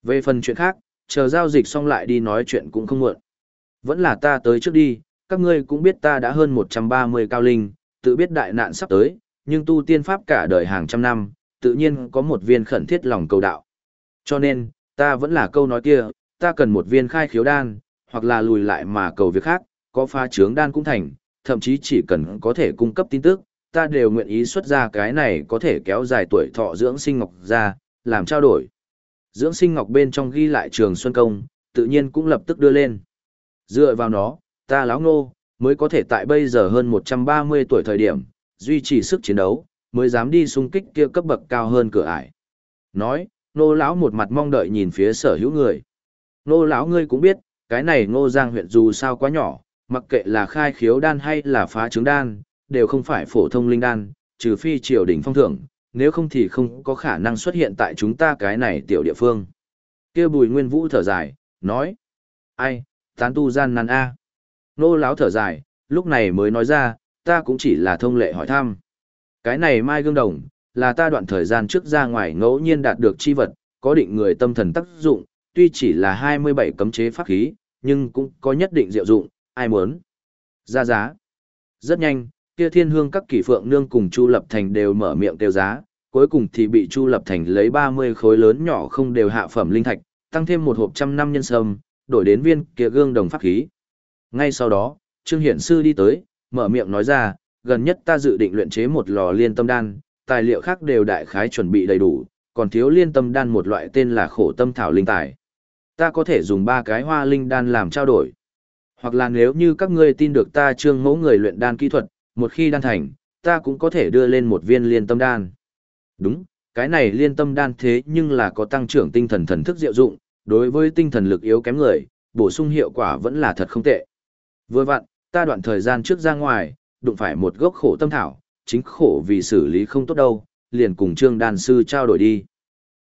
Về phần chuyện khác, chờ giao dịch xong lại đi nói chuyện cũng không muộn. Vẫn là ta tới trước đi, các ngươi cũng biết ta đã hơn 130 cao linh, tự biết đại nạn sắp tới, nhưng tu tiên pháp cả đời hàng trăm năm, tự nhiên có một viên khẩn thiết lòng cầu đạo. Cho nên, ta vẫn là câu nói kia, ta cần một viên khai khiếu đan, hoặc là lùi lại mà cầu việc khác, có pha trướng đan cũng thành, thậm chí chỉ cần có thể cung cấp tin tức, ta đều nguyện ý xuất ra cái này có thể kéo dài tuổi thọ dưỡng sinh ngọc ra, làm trao đổi. Dưỡng sinh ngọc bên trong ghi lại trường Xuân Công, tự nhiên cũng lập tức đưa lên. Dựa vào nó, ta láo ngô, mới có thể tại bây giờ hơn 130 tuổi thời điểm, duy trì sức chiến đấu, mới dám đi xung kích kia cấp bậc cao hơn cửa ải. Nói, nô lão một mặt mong đợi nhìn phía sở hữu người. Nô lão ngươi cũng biết, cái này ngô giang huyện dù sao quá nhỏ, mặc kệ là khai khiếu đan hay là phá trứng đan, đều không phải phổ thông linh đan, trừ phi triều đỉnh phong thưởng, nếu không thì không có khả năng xuất hiện tại chúng ta cái này tiểu địa phương. kia bùi nguyên vũ thở dài, nói, ai, tán tu gian nan a Nô lão thở dài, lúc này mới nói ra, ta cũng chỉ là thông lệ hỏi thăm. Cái này mai gương đồng, là ta đoạn thời gian trước ra ngoài ngẫu nhiên đạt được chi vật, có định người tâm thần tác dụng, tuy chỉ là 27 cấm chế pháp khí, nhưng cũng có nhất định diệu dụng, ai muốn. Ra giá. Rất nhanh, kia thiên hương các kỷ phượng nương cùng Chu Lập Thành đều mở miệng tiêu giá, cuối cùng thì bị Chu Lập Thành lấy 30 khối lớn nhỏ không đều hạ phẩm linh thạch, tăng thêm một hộp trăm năm nhân sâm, đổi đến viên kia gương đồng pháp khí. Ngay sau đó, Trương Hiển Sư đi tới, mở miệng nói ra, gần nhất ta dự định luyện chế một lò liên tâm đan, tài liệu khác đều đại khái chuẩn bị đầy đủ, còn thiếu liên tâm đan một loại tên là khổ tâm thảo linh tài. Ta có thể dùng ba cái hoa linh đan làm trao đổi. Hoặc là nếu như các ngươi tin được ta trương mẫu người luyện đan kỹ thuật, một khi đan thành, ta cũng có thể đưa lên một viên liên tâm đan. Đúng, cái này liên tâm đan thế nhưng là có tăng trưởng tinh thần thần thức diệu dụng, đối với tinh thần lực yếu kém người, bổ sung hiệu quả vẫn là thật không tệ. Vừa vặn, ta đoạn thời gian trước ra ngoài, đụng phải một gốc khổ tâm thảo, chính khổ vì xử lý không tốt đâu, liền cùng trương đan sư trao đổi đi.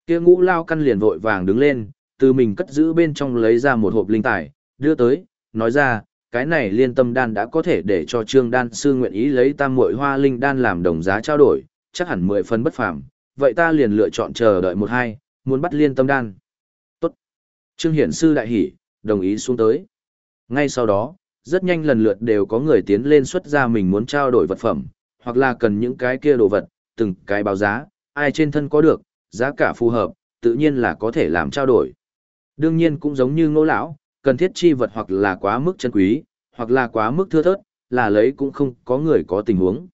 Kia ngũ lao căn liền vội vàng đứng lên, từ mình cất giữ bên trong lấy ra một hộp linh tài, đưa tới, nói ra, cái này liên tâm đan đã có thể để cho trương đan sư nguyện ý lấy tam muội hoa linh đan làm đồng giá trao đổi, chắc hẳn mười phần bất phàm, vậy ta liền lựa chọn chờ đợi một hai, muốn bắt liên tâm đan. Tốt. Trương hiển sư đại hỉ, đồng ý xuống tới. Ngay sau đó, rất nhanh lần lượt đều có người tiến lên xuất ra mình muốn trao đổi vật phẩm, hoặc là cần những cái kia đồ vật, từng cái báo giá, ai trên thân có được, giá cả phù hợp, tự nhiên là có thể làm trao đổi. Đương nhiên cũng giống như ngô lão, cần thiết chi vật hoặc là quá mức chân quý, hoặc là quá mức thưa thớt, là lấy cũng không có người có tình huống.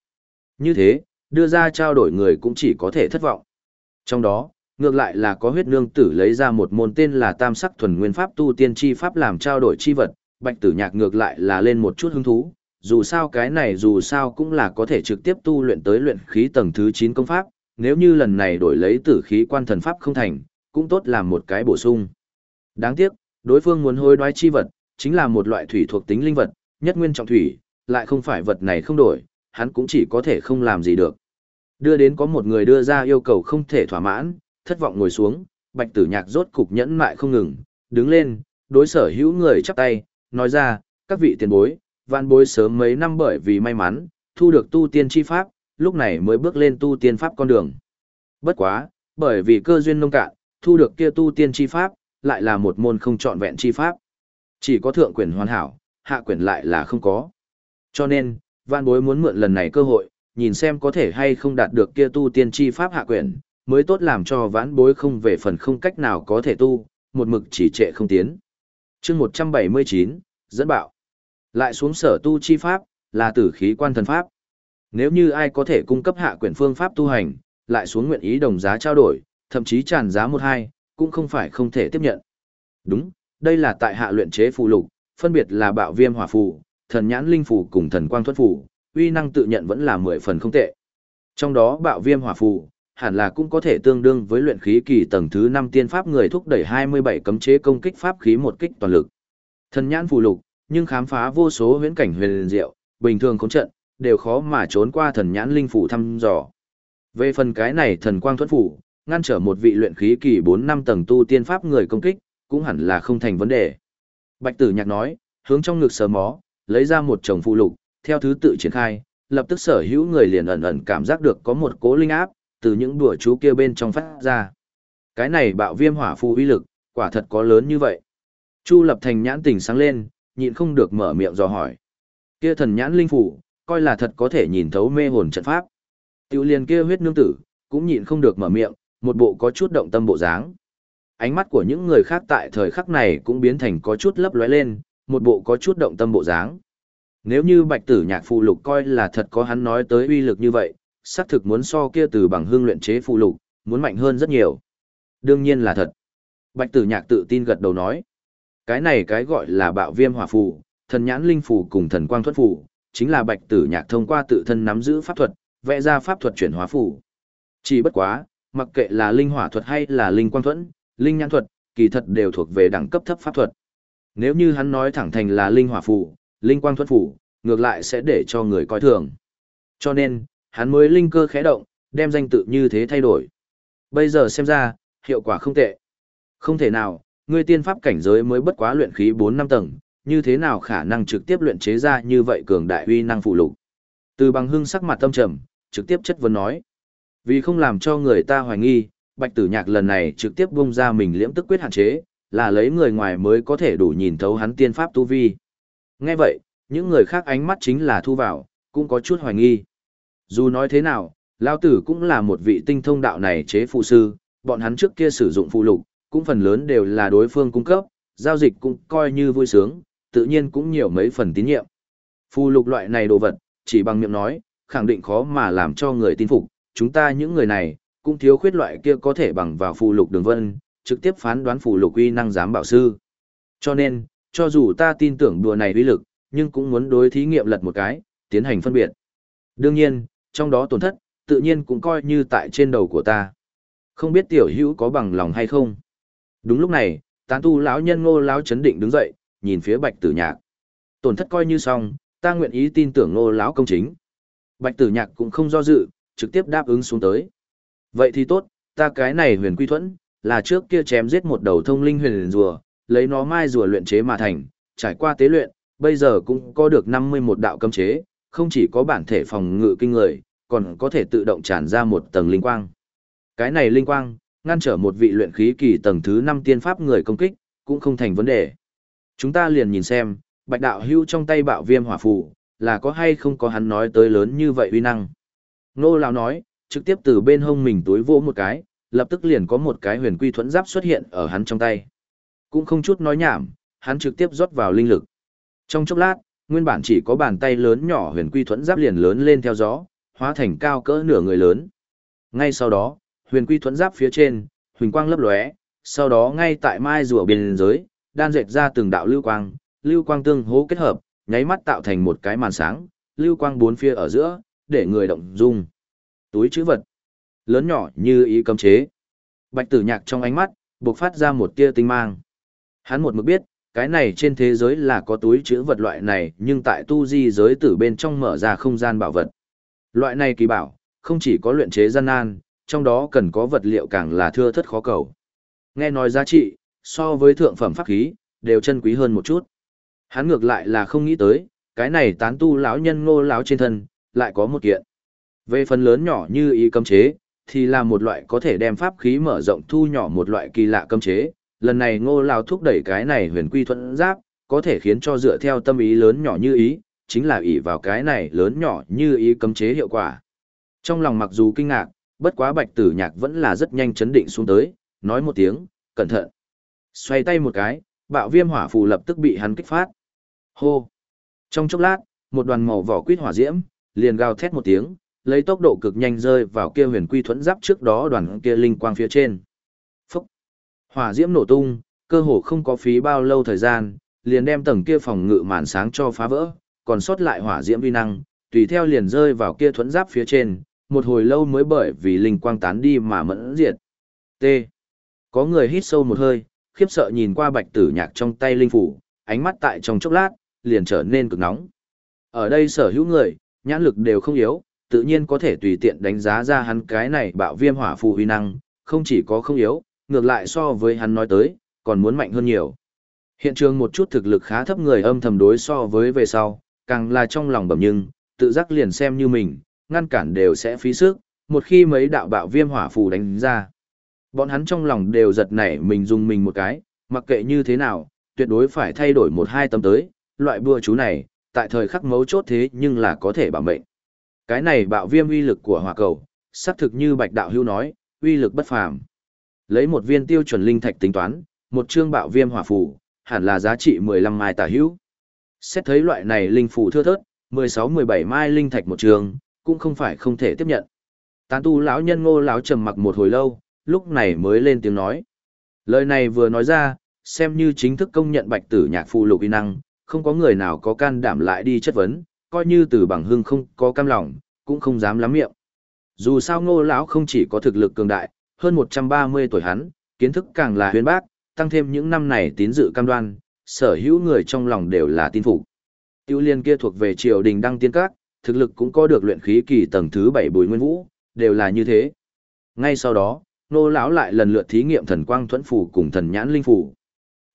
Như thế, đưa ra trao đổi người cũng chỉ có thể thất vọng. Trong đó, ngược lại là có huyết nương tử lấy ra một môn tên là tam sắc thuần nguyên pháp tu tiên chi pháp làm trao đổi chi vật, bạch tử nhạc ngược lại là lên một chút hứng thú, dù sao cái này dù sao cũng là có thể trực tiếp tu luyện tới luyện khí tầng thứ 9 công pháp, nếu như lần này đổi lấy tử khí quan thần pháp không thành, cũng tốt làm một cái bổ sung. Đáng tiếc, đối phương muốn hối đoái chi vật, chính là một loại thủy thuộc tính linh vật, nhất nguyên trọng thủy, lại không phải vật này không đổi, hắn cũng chỉ có thể không làm gì được. Đưa đến có một người đưa ra yêu cầu không thể thỏa mãn, thất vọng ngồi xuống, bạch tử nhạc rốt cục nhẫn mại không ngừng, đứng lên, đối sở hữu người chắp tay, nói ra, các vị tiền bối, vạn bối sớm mấy năm bởi vì may mắn, thu được tu tiên chi pháp, lúc này mới bước lên tu tiên pháp con đường. Bất quá, bởi vì cơ duyên nông cạn, thu được kia tu tiên chi pháp, lại là một môn không trọn vẹn chi pháp. Chỉ có thượng quyền hoàn hảo, hạ quyền lại là không có. Cho nên, văn bối muốn mượn lần này cơ hội, nhìn xem có thể hay không đạt được kia tu tiên chi pháp hạ quyền, mới tốt làm cho vãn bối không về phần không cách nào có thể tu, một mực chỉ trệ không tiến. chương 179, dẫn bạo. Lại xuống sở tu chi pháp, là tử khí quan thần pháp. Nếu như ai có thể cung cấp hạ quyển phương pháp tu hành, lại xuống nguyện ý đồng giá trao đổi, thậm chí tràn giá một hai, cũng không phải không thể tiếp nhận. Đúng, đây là tại hạ luyện chế phù lục, phân biệt là bạo viêm hỏa phù, thần nhãn linh phù cùng thần quang thuật phù, uy năng tự nhận vẫn là mười phần không tệ. Trong đó bạo viêm hỏa phù, hẳn là cũng có thể tương đương với luyện khí kỳ tầng thứ 5 tiên pháp người thúc đẩy 27 cấm chế công kích pháp khí một kích toàn lực. Thần nhãn phù lục, nhưng khám phá vô số huyễn cảnh huyền diệu, bình thường khống trận, đều khó mà trốn qua thần nhãn linh phủ thăm dò. Về phần cái này thần quang thuẫn phủ, ngăn trở một vị luyện khí kỳ 4 năm tầng tu tiên pháp người công kích, cũng hẳn là không thành vấn đề. Bạch Tử Nhạc nói, hướng trong ngực sờ mó, lấy ra một chồng phụ lục, theo thứ tự triển khai, lập tức sở hữu người liền ẩn ẩn cảm giác được có một cố linh áp từ những đùa chú kia bên trong phát ra. Cái này bạo viêm hỏa phù uy lực, quả thật có lớn như vậy. Chu Lập Thành nhãn tỉnh sáng lên, nhịn không được mở miệng dò hỏi. Kia thần nhãn linh phủ, coi là thật có thể nhìn thấu mê hồn trận pháp. Tiêu liền kia huyết nương tử, cũng nhịn không được mở miệng, một bộ có chút động tâm bộ dáng. Ánh mắt của những người khác tại thời khắc này cũng biến thành có chút lấp lóe lên, một bộ có chút động tâm bộ dáng. Nếu như bạch tử nhạc phụ lục coi là thật có hắn nói tới uy lực như vậy, xác thực muốn so kia từ bằng hương luyện chế phụ lục, muốn mạnh hơn rất nhiều. Đương nhiên là thật. Bạch tử nhạc tự tin gật đầu nói. Cái này cái gọi là bạo viêm hỏa phù, thần nhãn linh phù cùng thần quang thuật phù, chính là bạch tử nhạc thông qua tự thân nắm giữ pháp thuật, vẽ ra pháp thuật chuyển hóa phù. Chỉ bất quá, mặc kệ là linh hỏa thuật hay là linh quang thuẫn, linh nhãn thuật, kỳ thật đều thuộc về đẳng cấp thấp pháp thuật. Nếu như hắn nói thẳng thành là linh hỏa phù, linh quang thuẫn phù, ngược lại sẽ để cho người coi thường. Cho nên, hắn mới linh cơ khẽ động, đem danh tự như thế thay đổi. Bây giờ xem ra, hiệu quả không tệ. Không thể nào, ngươi tiên pháp cảnh giới mới bất quá luyện khí 4 năm tầng, như thế nào khả năng trực tiếp luyện chế ra như vậy cường đại uy năng phụ lục. Từ bằng hưng sắc mặt tâm trầm, trực tiếp chất vấn nói. Vì không làm cho người ta hoài nghi, bạch tử nhạc lần này trực tiếp bung ra mình liễm tức quyết hạn chế, là lấy người ngoài mới có thể đủ nhìn thấu hắn tiên pháp tu vi. Nghe vậy, những người khác ánh mắt chính là thu vào, cũng có chút hoài nghi. Dù nói thế nào, Lao Tử cũng là một vị tinh thông đạo này chế phụ sư, bọn hắn trước kia sử dụng phụ lục, cũng phần lớn đều là đối phương cung cấp, giao dịch cũng coi như vui sướng, tự nhiên cũng nhiều mấy phần tín nhiệm. Phụ lục loại này đồ vật, chỉ bằng miệng nói, khẳng định khó mà làm cho người tin phục, chúng ta những người này, cũng thiếu khuyết loại kia có thể bằng vào phụ lục đường vân, trực tiếp phán đoán phụ lục uy năng giám bảo sư. Cho nên, cho dù ta tin tưởng đùa này uy lực, nhưng cũng muốn đối thí nghiệm lật một cái, tiến hành phân biệt. Đương nhiên, trong đó tổn thất, tự nhiên cũng coi như tại trên đầu của ta. Không biết tiểu hữu có bằng lòng hay không. Đúng lúc này, tán tu lão nhân ngô lão chấn định đứng dậy, nhìn phía bạch tử nhạc. Tổn thất coi như xong, ta nguyện ý tin tưởng ngô lão công chính. Bạch tử nhạc cũng không do dự, trực tiếp đáp ứng xuống tới. Vậy thì tốt, ta cái này huyền quy thuẫn, là trước kia chém giết một đầu thông linh huyền rùa, lấy nó mai rùa luyện chế mà thành, trải qua tế luyện, bây giờ cũng có được 51 đạo cấm chế, không chỉ có bản thể phòng ngự kinh người, còn có thể tự động tràn ra một tầng linh quang. Cái này linh quang, ngăn trở một vị luyện khí kỳ tầng thứ 5 tiên pháp người công kích, cũng không thành vấn đề. Chúng ta liền nhìn xem, bạch đạo hưu trong tay bạo viêm hỏa phù, là có hay không có hắn nói tới lớn như vậy uy năng. Nô lão nói, trực tiếp từ bên hông mình túi vỗ một cái, lập tức liền có một cái huyền quy thuẫn giáp xuất hiện ở hắn trong tay. Cũng không chút nói nhảm, hắn trực tiếp rót vào linh lực. Trong chốc lát, nguyên bản chỉ có bàn tay lớn nhỏ huyền quy thuẫn giáp liền lớn lên theo gió, hóa thành cao cỡ nửa người lớn. Ngay sau đó, huyền quy thuẫn giáp phía trên, huỳnh quang lấp lóe, sau đó ngay tại mai rùa biên giới, đan dệt ra từng đạo lưu quang, lưu quang tương hố kết hợp, nháy mắt tạo thành một cái màn sáng, lưu quang bốn phía ở giữa, để người động dung. Túi chữ vật, lớn nhỏ như ý cấm chế. Bạch tử nhạc trong ánh mắt, bộc phát ra một tia tinh mang. Hắn một mực biết, cái này trên thế giới là có túi chữ vật loại này, nhưng tại tu di giới tử bên trong mở ra không gian bảo vật. Loại này kỳ bảo, không chỉ có luyện chế gian nan, trong đó cần có vật liệu càng là thưa thất khó cầu. Nghe nói giá trị, so với thượng phẩm pháp khí, đều chân quý hơn một chút. Hắn ngược lại là không nghĩ tới, cái này tán tu lão nhân ngô lão trên thân, lại có một kiện. Về phần lớn nhỏ như ý cấm chế, thì là một loại có thể đem pháp khí mở rộng thu nhỏ một loại kỳ lạ cấm chế. Lần này ngô lão thúc đẩy cái này huyền quy thuận giáp, có thể khiến cho dựa theo tâm ý lớn nhỏ như ý, chính là ỷ vào cái này lớn nhỏ như ý cấm chế hiệu quả. Trong lòng mặc dù kinh ngạc, bất quá bạch tử nhạc vẫn là rất nhanh chấn định xuống tới, nói một tiếng, cẩn thận. Xoay tay một cái, bạo viêm hỏa phù lập tức bị hắn kích phát. Hô! Trong chốc lát, một đoàn màu vỏ quýt hỏa diễm, liền gào thét một tiếng, lấy tốc độ cực nhanh rơi vào kia huyền quy thuẫn giáp trước đó đoàn kia linh quang phía trên. Phúc! Hỏa diễm nổ tung, cơ hồ không có phí bao lâu thời gian, liền đem tầng kia phòng ngự màn sáng cho phá vỡ, còn sót lại hỏa diễm vi năng, tùy theo liền rơi vào kia thuẫn giáp phía trên, một hồi lâu mới bởi vì linh quang tán đi mà mẫn diệt. T. Có người hít sâu một hơi, khiếp sợ nhìn qua bạch tử nhạc trong tay linh phủ, ánh mắt tại trong chốc lát, liền trở nên cực nóng. Ở đây sở hữu người, nhãn lực đều không yếu, tự nhiên có thể tùy tiện đánh giá ra hắn cái này bạo viêm hỏa phù huy năng, không chỉ có không yếu, ngược lại so với hắn nói tới, còn muốn mạnh hơn nhiều. Hiện trường một chút thực lực khá thấp người âm thầm đối so với về sau, càng là trong lòng bẩm nhưng, tự giác liền xem như mình, ngăn cản đều sẽ phí sức, một khi mấy đạo bạo viêm hỏa phù đánh ra. Bọn hắn trong lòng đều giật nảy mình dùng mình một cái, mặc kệ như thế nào, tuyệt đối phải thay đổi một hai tấm tới, loại bùa chú này, tại thời khắc mấu chốt thế nhưng là có thể bảo mệnh. Cái này bạo viêm uy lực của hỏa cầu, xác thực như Bạch Đạo Hưu nói, uy lực bất phàm. Lấy một viên tiêu chuẩn linh thạch tính toán, một chương bạo viêm hỏa phù, hẳn là giá trị 15 mai tả hữu. Xét thấy loại này linh phù thưa thớt, 16-17 mai linh thạch một trường, cũng không phải không thể tiếp nhận. Tán tu lão nhân ngô lão trầm mặc một hồi lâu, lúc này mới lên tiếng nói. Lời này vừa nói ra, xem như chính thức công nhận bạch tử nhạc phù lục y năng, không có người nào có can đảm lại đi chất vấn, coi như từ bằng hưng không có cam lòng, cũng không dám lắm miệng. Dù sao ngô lão không chỉ có thực lực cường đại, hơn 130 tuổi hắn, kiến thức càng là huyền bác, tăng thêm những năm này tín dự cam đoan, sở hữu người trong lòng đều là tin phục. Tiêu liên kia thuộc về triều đình đăng tiên các, thực lực cũng có được luyện khí kỳ tầng thứ 7 bùi nguyên vũ, đều là như thế. Ngay sau đó, nô lão lại lần lượt thí nghiệm thần quang thuẫn phủ cùng thần nhãn linh phủ.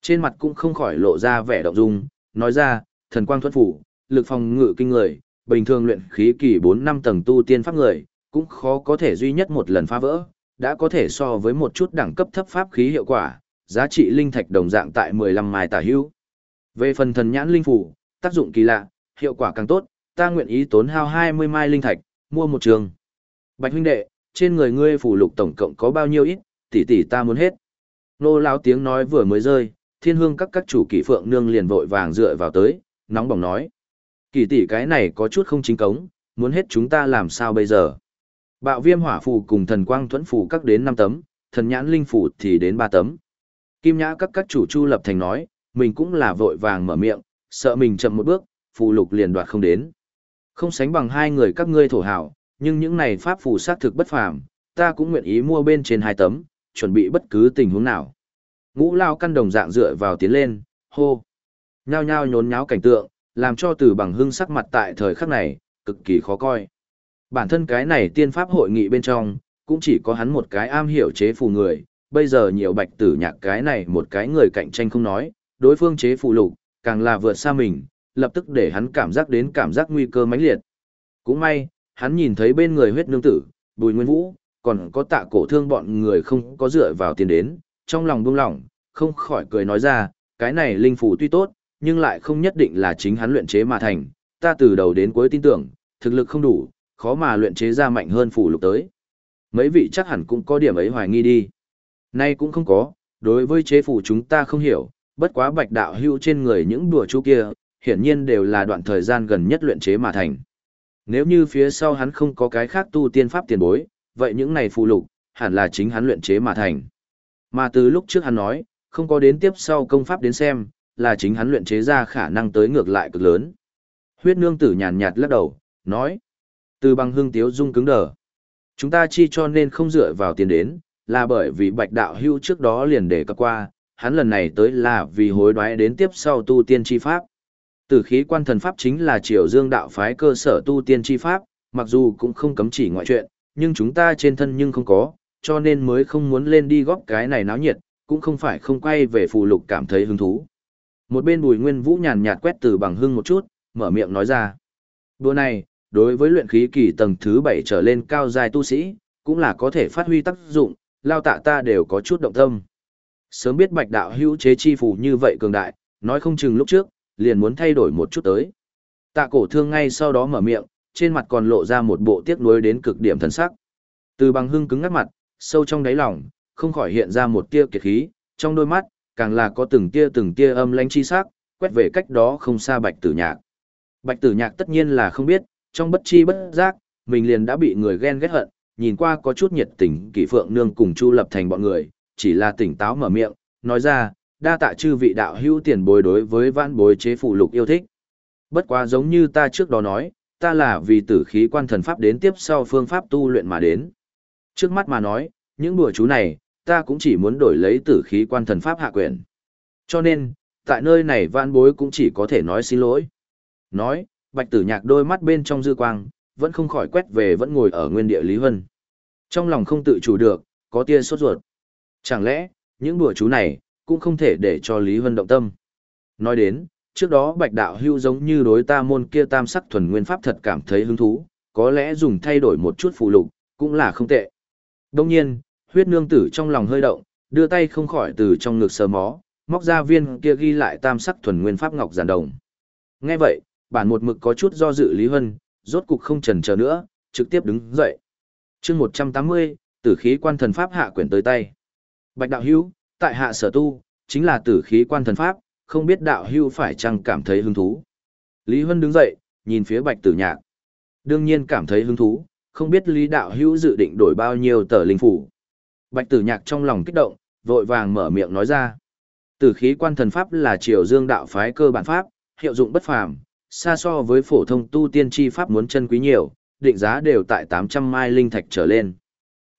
Trên mặt cũng không khỏi lộ ra vẻ động dung, nói ra, thần quang thuẫn phủ, lực phòng ngự kinh người, bình thường luyện khí kỳ 4 năm tầng tu tiên pháp người, cũng khó có thể duy nhất một lần phá vỡ, đã có thể so với một chút đẳng cấp thấp pháp khí hiệu quả, giá trị linh thạch đồng dạng tại 15 mai tả hữu. Về phần thần nhãn linh phủ, tác dụng kỳ lạ, hiệu quả càng tốt, ta nguyện ý tốn hao 20 mai linh thạch, mua một trường. Bạch huynh đệ, trên người ngươi phủ lục tổng cộng có bao nhiêu ít, tỷ tỷ ta muốn hết. Nô lão tiếng nói vừa mới rơi, thiên hương các các chủ kỷ phượng nương liền vội vàng dựa vào tới, nóng bỏng nói. Kỳ tỷ cái này có chút không chính cống, muốn hết chúng ta làm sao bây giờ. Bạo viêm hỏa phù cùng thần quang thuẫn phù các đến năm tấm, thần nhãn linh phù thì đến ba tấm. Kim nhã các các chủ chu lập thành nói, mình cũng là vội vàng mở miệng, sợ mình chậm một bước, phù lục liền đoạt không đến. Không sánh bằng hai người các ngươi thổ hảo, nhưng những này pháp phù xác thực bất phàm, ta cũng nguyện ý mua bên trên hai tấm, chuẩn bị bất cứ tình huống nào. Ngũ lao căn đồng dạng dựa vào tiến lên, hô. Nhao nhao nhốn nháo cảnh tượng, làm cho từ bằng hưng sắc mặt tại thời khắc này, cực kỳ khó coi. Bản thân cái này tiên pháp hội nghị bên trong, cũng chỉ có hắn một cái am hiểu chế phù người, bây giờ nhiều bạch tử nhạc cái này một cái người cạnh tranh không nói, đối phương chế phù lục, càng là vượt xa mình, lập tức để hắn cảm giác đến cảm giác nguy cơ mãnh liệt. Cũng may, hắn nhìn thấy bên người huyết nương tử, bùi nguyên vũ, còn có tạ cổ thương bọn người không có dựa vào tiền đến, trong lòng buông lỏng, không khỏi cười nói ra, cái này linh phù tuy tốt, nhưng lại không nhất định là chính hắn luyện chế mà thành, ta từ đầu đến cuối tin tưởng, thực lực không đủ, khó mà luyện chế ra mạnh hơn phù lục tới. Mấy vị chắc hẳn cũng có điểm ấy hoài nghi đi. Nay cũng không có, đối với chế phù chúng ta không hiểu, bất quá bạch đạo hưu trên người những đùa chú kia, hiển nhiên đều là đoạn thời gian gần nhất luyện chế mà thành. Nếu như phía sau hắn không có cái khác tu tiên pháp tiền bối, vậy những này phù lục, hẳn là chính hắn luyện chế mà thành. Mà từ lúc trước hắn nói, không có đến tiếp sau công pháp đến xem, là chính hắn luyện chế ra khả năng tới ngược lại cực lớn. Huyết nương tử nhàn nhạt lắc đầu, nói. Từ bằng hương tiếu dung cứng đờ. Chúng ta chi cho nên không dựa vào tiền đến, là bởi vì bạch đạo hưu trước đó liền để cập qua, hắn lần này tới là vì hối đoái đến tiếp sau tu tiên chi pháp. Tử khí quan thần pháp chính là triều dương đạo phái cơ sở tu tiên chi pháp, mặc dù cũng không cấm chỉ ngoại chuyện, nhưng chúng ta trên thân nhưng không có, cho nên mới không muốn lên đi góp cái này náo nhiệt, cũng không phải không quay về phù lục cảm thấy hứng thú. Một bên bùi nguyên vũ nhàn nhạt quét từ bằng hưng một chút, mở miệng nói ra. Đùa này, đối với luyện khí kỳ tầng thứ 7 trở lên cao dài tu sĩ, cũng là có thể phát huy tác dụng, lao tạ ta đều có chút động tâm. Sớm biết bạch đạo hữu chế chi phù như vậy cường đại, nói không chừng lúc trước, liền muốn thay đổi một chút tới. Tạ cổ thương ngay sau đó mở miệng, trên mặt còn lộ ra một bộ tiếc nuối đến cực điểm thần sắc. Từ bằng hưng cứng ngắt mặt, sâu trong đáy lòng, không khỏi hiện ra một tia kiệt khí, trong đôi mắt, càng là có từng tia từng tia âm lãnh chi sắc, quét về cách đó không xa bạch tử nhạc. Bạch tử nhạc tất nhiên là không biết, trong bất chi bất giác, mình liền đã bị người ghen ghét hận, nhìn qua có chút nhiệt tình kỷ phượng nương cùng chu lập thành bọn người, chỉ là tỉnh táo mở miệng, nói ra, đa tạ chư vị đạo hữu tiền bối đối với vãn bối chế phụ lục yêu thích. Bất quá giống như ta trước đó nói, ta là vì tử khí quan thần pháp đến tiếp sau phương pháp tu luyện mà đến. Trước mắt mà nói, những đùa chú này, ta cũng chỉ muốn đổi lấy tử khí quan thần pháp hạ quyền. Cho nên, tại nơi này vãn bối cũng chỉ có thể nói xin lỗi. Nói, bạch tử nhạc đôi mắt bên trong dư quang, vẫn không khỏi quét về vẫn ngồi ở nguyên địa Lý Hân. Trong lòng không tự chủ được, có tia sốt ruột. Chẳng lẽ, những đùa chú này, cũng không thể để cho Lý Hân động tâm. Nói đến, trước đó bạch đạo hưu giống như đối ta môn kia tam sắc thuần nguyên pháp thật cảm thấy hứng thú, có lẽ dùng thay đổi một chút phụ lục, cũng là không tệ. Đồng nhiên, huyết nương tử trong lòng hơi động, đưa tay không khỏi từ trong ngực sờ mó, móc ra viên kia ghi lại tam sắc thuần nguyên pháp ngọc giản đồng. Nghe vậy, bản một mực có chút do dự Lý Hân, rốt cục không chần chờ nữa, trực tiếp đứng dậy. chương 180, tử khí quan thần pháp hạ quyển tới tay. Bạch đạo hữu, tại hạ sở tu, chính là tử khí quan thần pháp, không biết đạo hữu phải chăng cảm thấy hứng thú. Lý Hân đứng dậy, nhìn phía bạch tử nhạc. Đương nhiên cảm thấy hứng thú, không biết Lý đạo hữu dự định đổi bao nhiêu tờ linh phủ. Bạch tử nhạc trong lòng kích động, vội vàng mở miệng nói ra. Tử khí quan thần pháp là triều dương đạo phái cơ bản pháp, hiệu dụng bất phàm, xa so với phổ thông tu tiên chi pháp muốn chân quý nhiều, định giá đều tại 800 mai linh thạch trở lên.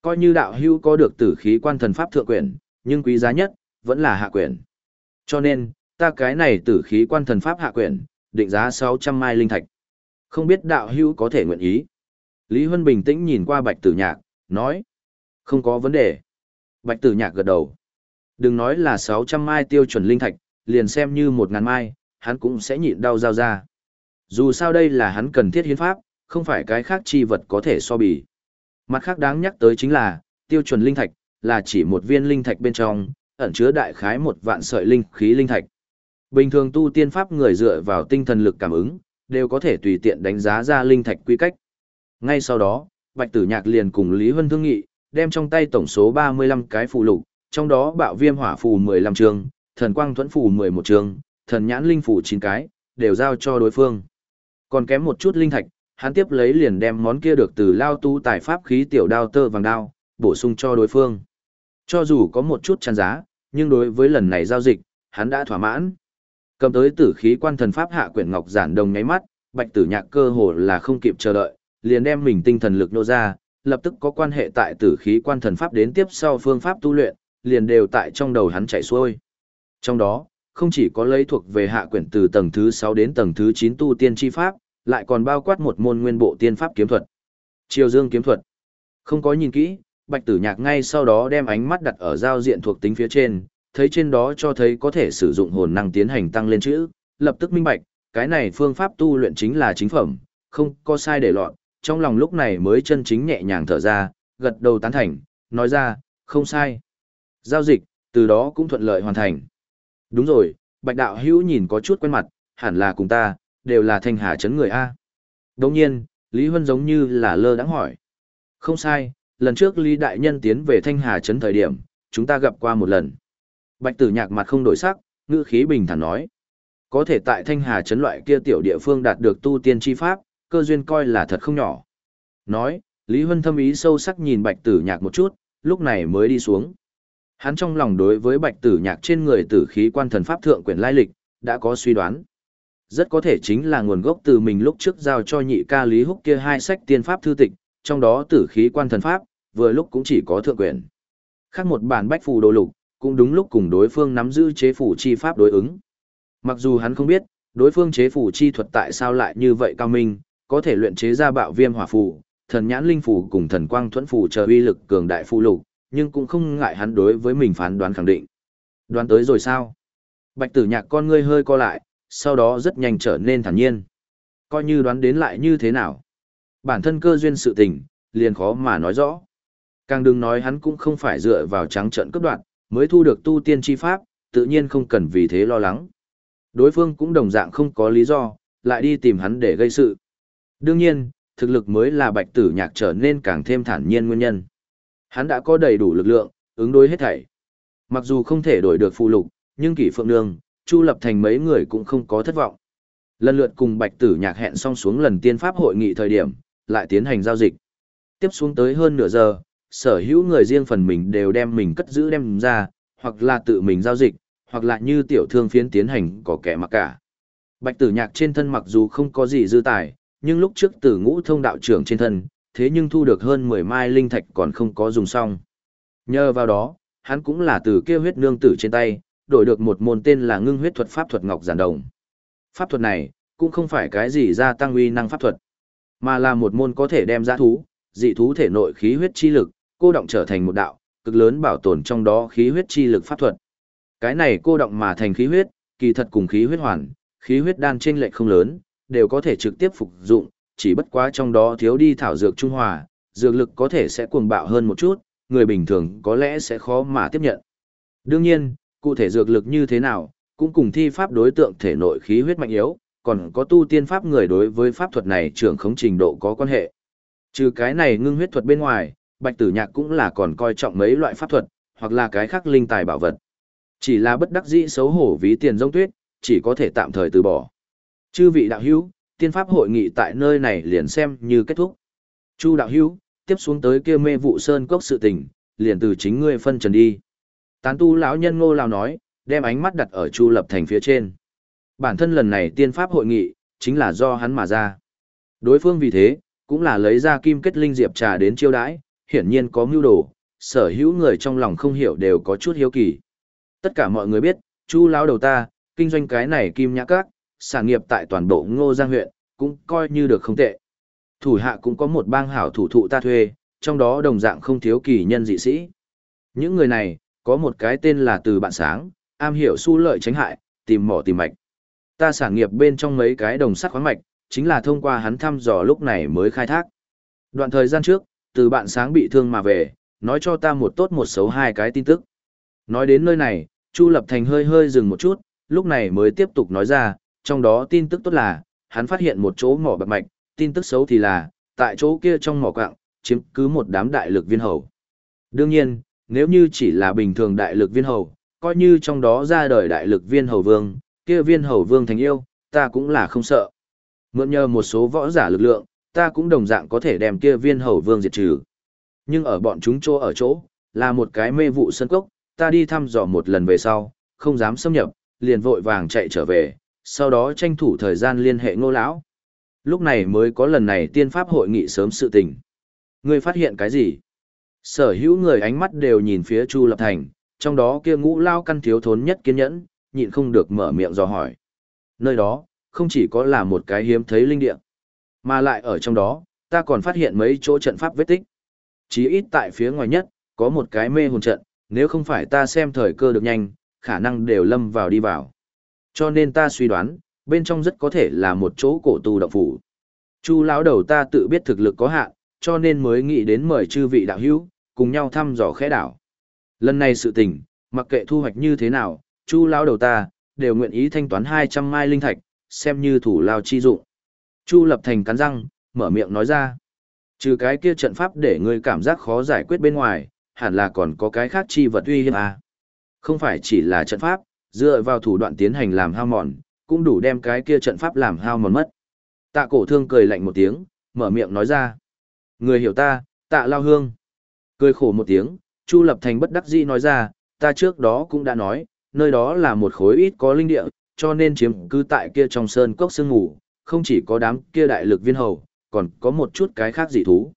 Coi như đạo hưu có được tử khí quan thần pháp thượng quyển, nhưng quý giá nhất, vẫn là hạ quyển. Cho nên, ta cái này tử khí quan thần pháp hạ quyển, định giá 600 mai linh thạch. Không biết đạo hưu có thể nguyện ý. Lý Huân bình tĩnh nhìn qua bạch tử nhạc, nói. Không có vấn đề. Bạch tử nhạc gật đầu. Đừng nói là 600 mai tiêu chuẩn linh thạch, liền xem như 1.000 mai, hắn cũng sẽ nhịn đau giao ra. Dù sao đây là hắn cần thiết hiến pháp, không phải cái khác chi vật có thể so bì. Mặt khác đáng nhắc tới chính là, tiêu chuẩn linh thạch, là chỉ một viên linh thạch bên trong, ẩn chứa đại khái một vạn sợi linh khí linh thạch. Bình thường tu tiên pháp người dựa vào tinh thần lực cảm ứng, đều có thể tùy tiện đánh giá ra linh thạch quy cách. Ngay sau đó, Bạch Tử Nhạc liền cùng Lý vân thương nghị, đem trong tay tổng số 35 cái phù lục, trong đó bạo viêm hỏa phù 15 trường, thần quang thuẫn phù 11 trường, thần nhãn linh phù 9 cái, đều giao cho đối phương. Còn kém một chút linh thạch, hắn tiếp lấy liền đem món kia được từ lao tu tài pháp khí tiểu đao tơ vàng đao, bổ sung cho đối phương. Cho dù có một chút chăn giá, nhưng đối với lần này giao dịch, hắn đã thỏa mãn. Cầm tới tử khí quan thần pháp hạ quyển ngọc giản đồng nháy mắt, bạch tử nhạc cơ hồ là không kịp chờ đợi, liền đem mình tinh thần lực nô ra, lập tức có quan hệ tại tử khí quan thần pháp đến tiếp sau phương pháp tu luyện, liền đều tại trong đầu hắn chạy xuôi. Trong đó, không chỉ có lấy thuộc về hạ quyển từ tầng thứ 6 đến tầng thứ 9 tu tiên chi pháp, lại còn bao quát một môn nguyên bộ tiên pháp kiếm thuật. Triều Dương kiếm thuật. Không có nhìn kỹ, Bạch Tử Nhạc ngay sau đó đem ánh mắt đặt ở giao diện thuộc tính phía trên, thấy trên đó cho thấy có thể sử dụng hồn năng tiến hành tăng lên chữ, lập tức minh bạch, cái này phương pháp tu luyện chính là chính phẩm, không có sai để loạn, trong lòng lúc này mới chân chính nhẹ nhàng thở ra, gật đầu tán thành, nói ra, không sai. Giao dịch, từ đó cũng thuận lợi hoàn thành. Đúng rồi, Bạch Đạo Hữu nhìn có chút quen mặt, hẳn là cùng ta, đều là thanh hà chấn người A. Đồng nhiên, Lý Huân giống như là lơ đãng hỏi. Không sai, lần trước Lý Đại Nhân tiến về thanh hà chấn thời điểm, chúng ta gặp qua một lần. Bạch tử nhạc mặt không đổi sắc, ngữ khí bình thản nói. Có thể tại thanh hà chấn loại kia tiểu địa phương đạt được tu tiên chi pháp, cơ duyên coi là thật không nhỏ. Nói, Lý Huân thâm ý sâu sắc nhìn bạch tử nhạc một chút, lúc này mới đi xuống. Hắn trong lòng đối với bạch tử nhạc trên người tử khí quan thần pháp thượng quyển lai lịch, đã có suy đoán. Rất có thể chính là nguồn gốc từ mình lúc trước giao cho nhị ca Lý Húc kia hai sách tiên pháp thư tịch, trong đó tử khí quan thần pháp, vừa lúc cũng chỉ có thượng quyển. Khác một bản bách phù đồ lục, cũng đúng lúc cùng đối phương nắm giữ chế phủ chi pháp đối ứng. Mặc dù hắn không biết, đối phương chế phủ chi thuật tại sao lại như vậy cao minh, có thể luyện chế ra bạo viêm hỏa phù, thần nhãn linh phù cùng thần quang thuẫn phù chờ uy lực cường đại phù lục, nhưng cũng không ngại hắn đối với mình phán đoán khẳng định. Đoán tới rồi sao? Bạch tử nhạc con ngươi hơi co lại, sau đó rất nhanh trở nên thản nhiên. Coi như đoán đến lại như thế nào. Bản thân cơ duyên sự tình, liền khó mà nói rõ. Càng đừng nói hắn cũng không phải dựa vào trắng trận cấp đoạn, mới thu được tu tiên chi pháp, tự nhiên không cần vì thế lo lắng. Đối phương cũng đồng dạng không có lý do, lại đi tìm hắn để gây sự. Đương nhiên, thực lực mới là bạch tử nhạc trở nên càng thêm thản nhiên nguyên nhân. Hắn đã có đầy đủ lực lượng, ứng đối hết thảy. Mặc dù không thể đổi được phụ lục, nhưng kỷ phượng nương, Chu Lập Thành mấy người cũng không có thất vọng. Lần lượt cùng bạch tử nhạc hẹn xong xuống lần tiên pháp hội nghị thời điểm, lại tiến hành giao dịch. Tiếp xuống tới hơn nửa giờ, sở hữu người riêng phần mình đều đem mình cất giữ đem ra, hoặc là tự mình giao dịch, hoặc là như tiểu thương phiến tiến hành có kẻ mặc cả. Bạch tử nhạc trên thân mặc dù không có gì dư tài, nhưng lúc trước tử ngũ thông đạo trưởng trên thân, thế nhưng thu được hơn 10 mai linh thạch còn không có dùng xong. Nhờ vào đó, hắn cũng là từ kia huyết nương tử trên tay, đổi được một môn tên là ngưng huyết thuật pháp thuật ngọc giản đồng. Pháp thuật này, cũng không phải cái gì gia tăng uy năng pháp thuật, mà là một môn có thể đem giã thú, dị thú thể nội khí huyết chi lực, cô động trở thành một đạo, cực lớn bảo tồn trong đó khí huyết chi lực pháp thuật. Cái này cô động mà thành khí huyết, kỳ thật cùng khí huyết hoàn, khí huyết đan trên lệch không lớn, đều có thể trực tiếp phục dụng, chỉ bất quá trong đó thiếu đi thảo dược trung hòa, dược lực có thể sẽ cuồng bạo hơn một chút, người bình thường có lẽ sẽ khó mà tiếp nhận. Đương nhiên, cụ thể dược lực như thế nào, cũng cùng thi pháp đối tượng thể nội khí huyết mạnh yếu, còn có tu tiên pháp người đối với pháp thuật này trưởng khống trình độ có quan hệ. Trừ cái này ngưng huyết thuật bên ngoài, Bạch Tử Nhạc cũng là còn coi trọng mấy loại pháp thuật, hoặc là cái khác linh tài bảo vật. Chỉ là bất đắc dĩ xấu hổ ví tiền rông tuyết, chỉ có thể tạm thời từ bỏ. Chư vị đạo hữu, tiên pháp hội nghị tại nơi này liền xem như kết thúc. Chu đạo hữu, tiếp xuống tới kia mê vụ sơn cốc sự tình, liền từ chính ngươi phân trần đi. Tán tu lão nhân ngô lao nói, đem ánh mắt đặt ở Chu Lập Thành phía trên. Bản thân lần này tiên pháp hội nghị, chính là do hắn mà ra. Đối phương vì thế, cũng là lấy ra kim kết linh diệp trà đến chiêu đãi, hiển nhiên có mưu đồ, sở hữu người trong lòng không hiểu đều có chút hiếu kỳ. Tất cả mọi người biết, Chu lão đầu ta, kinh doanh cái này kim nhã các, sản nghiệp tại toàn bộ Ngô Giang huyện, cũng coi như được không tệ. Thủ hạ cũng có một bang hảo thủ thụ ta thuê, trong đó đồng dạng không thiếu kỳ nhân dị sĩ. Những người này, có một cái tên là Từ Bạn Sáng, am hiểu su lợi tránh hại, tìm mỏ tìm mạch. Ta sản nghiệp bên trong mấy cái đồng sắt khoáng mạch, chính là thông qua hắn thăm dò lúc này mới khai thác. Đoạn thời gian trước, Từ Bạn Sáng bị thương mà về, nói cho ta một tốt một xấu hai cái tin tức. Nói đến nơi này, Chu Lập Thành hơi hơi dừng một chút, lúc này mới tiếp tục nói ra, trong đó tin tức tốt là, hắn phát hiện một chỗ mỏ bạc mạch, tin tức xấu thì là, tại chỗ kia trong mỏ quạng, chiếm cứ một đám đại lực viên hầu. Đương nhiên, nếu như chỉ là bình thường đại lực viên hầu, coi như trong đó ra đời đại lực viên hầu vương, kia viên hầu vương thành yêu, ta cũng là không sợ. Mượn nhờ một số võ giả lực lượng, ta cũng đồng dạng có thể đem kia viên hầu vương diệt trừ. Nhưng ở bọn chúng chỗ ở chỗ, là một cái mê vụ sân cốc, ta đi thăm dò một lần về sau, không dám xâm nhập, liền vội vàng chạy trở về, sau đó tranh thủ thời gian liên hệ ngô lão. Lúc này mới có lần này tiên pháp hội nghị sớm sự tình. Ngươi phát hiện cái gì? Sở hữu người ánh mắt đều nhìn phía Chu Lập Thành, trong đó kia ngũ lao căn thiếu thốn nhất kiên nhẫn, nhịn không được mở miệng dò hỏi. Nơi đó, không chỉ có là một cái hiếm thấy linh địa, mà lại ở trong đó, ta còn phát hiện mấy chỗ trận pháp vết tích. Chí ít tại phía ngoài nhất, có một cái mê hồn trận, nếu không phải ta xem thời cơ được nhanh, khả năng đều lâm vào đi vào. Cho nên ta suy đoán, bên trong rất có thể là một chỗ cổ tu động phủ. Chu lão đầu ta tự biết thực lực có hạn, cho nên mới nghĩ đến mời chư vị đạo hữu, cùng nhau thăm dò khẽ đảo. Lần này sự tình, mặc kệ thu hoạch như thế nào, chu lão đầu ta, đều nguyện ý thanh toán 200 mai linh thạch, xem như thủ lao chi dụng. Chu lập thành cắn răng, mở miệng nói ra. Trừ cái kia trận pháp để ngươi cảm giác khó giải quyết bên ngoài, hẳn là còn có cái khác chi vật uy hiếp à. Không phải chỉ là trận pháp, dựa vào thủ đoạn tiến hành làm hao mòn, cũng đủ đem cái kia trận pháp làm hao mòn mất. Tạ cổ thương cười lạnh một tiếng, mở miệng nói ra. Người hiểu ta, tạ lao hương. Cười khổ một tiếng, Chu Lập Thành bất đắc dĩ nói ra, ta trước đó cũng đã nói, nơi đó là một khối ít có linh địa, cho nên chiếm cư tại kia trong sơn cốc sương ngủ, không chỉ có đám kia đại lực viên hầu, còn có một chút cái khác dị thú.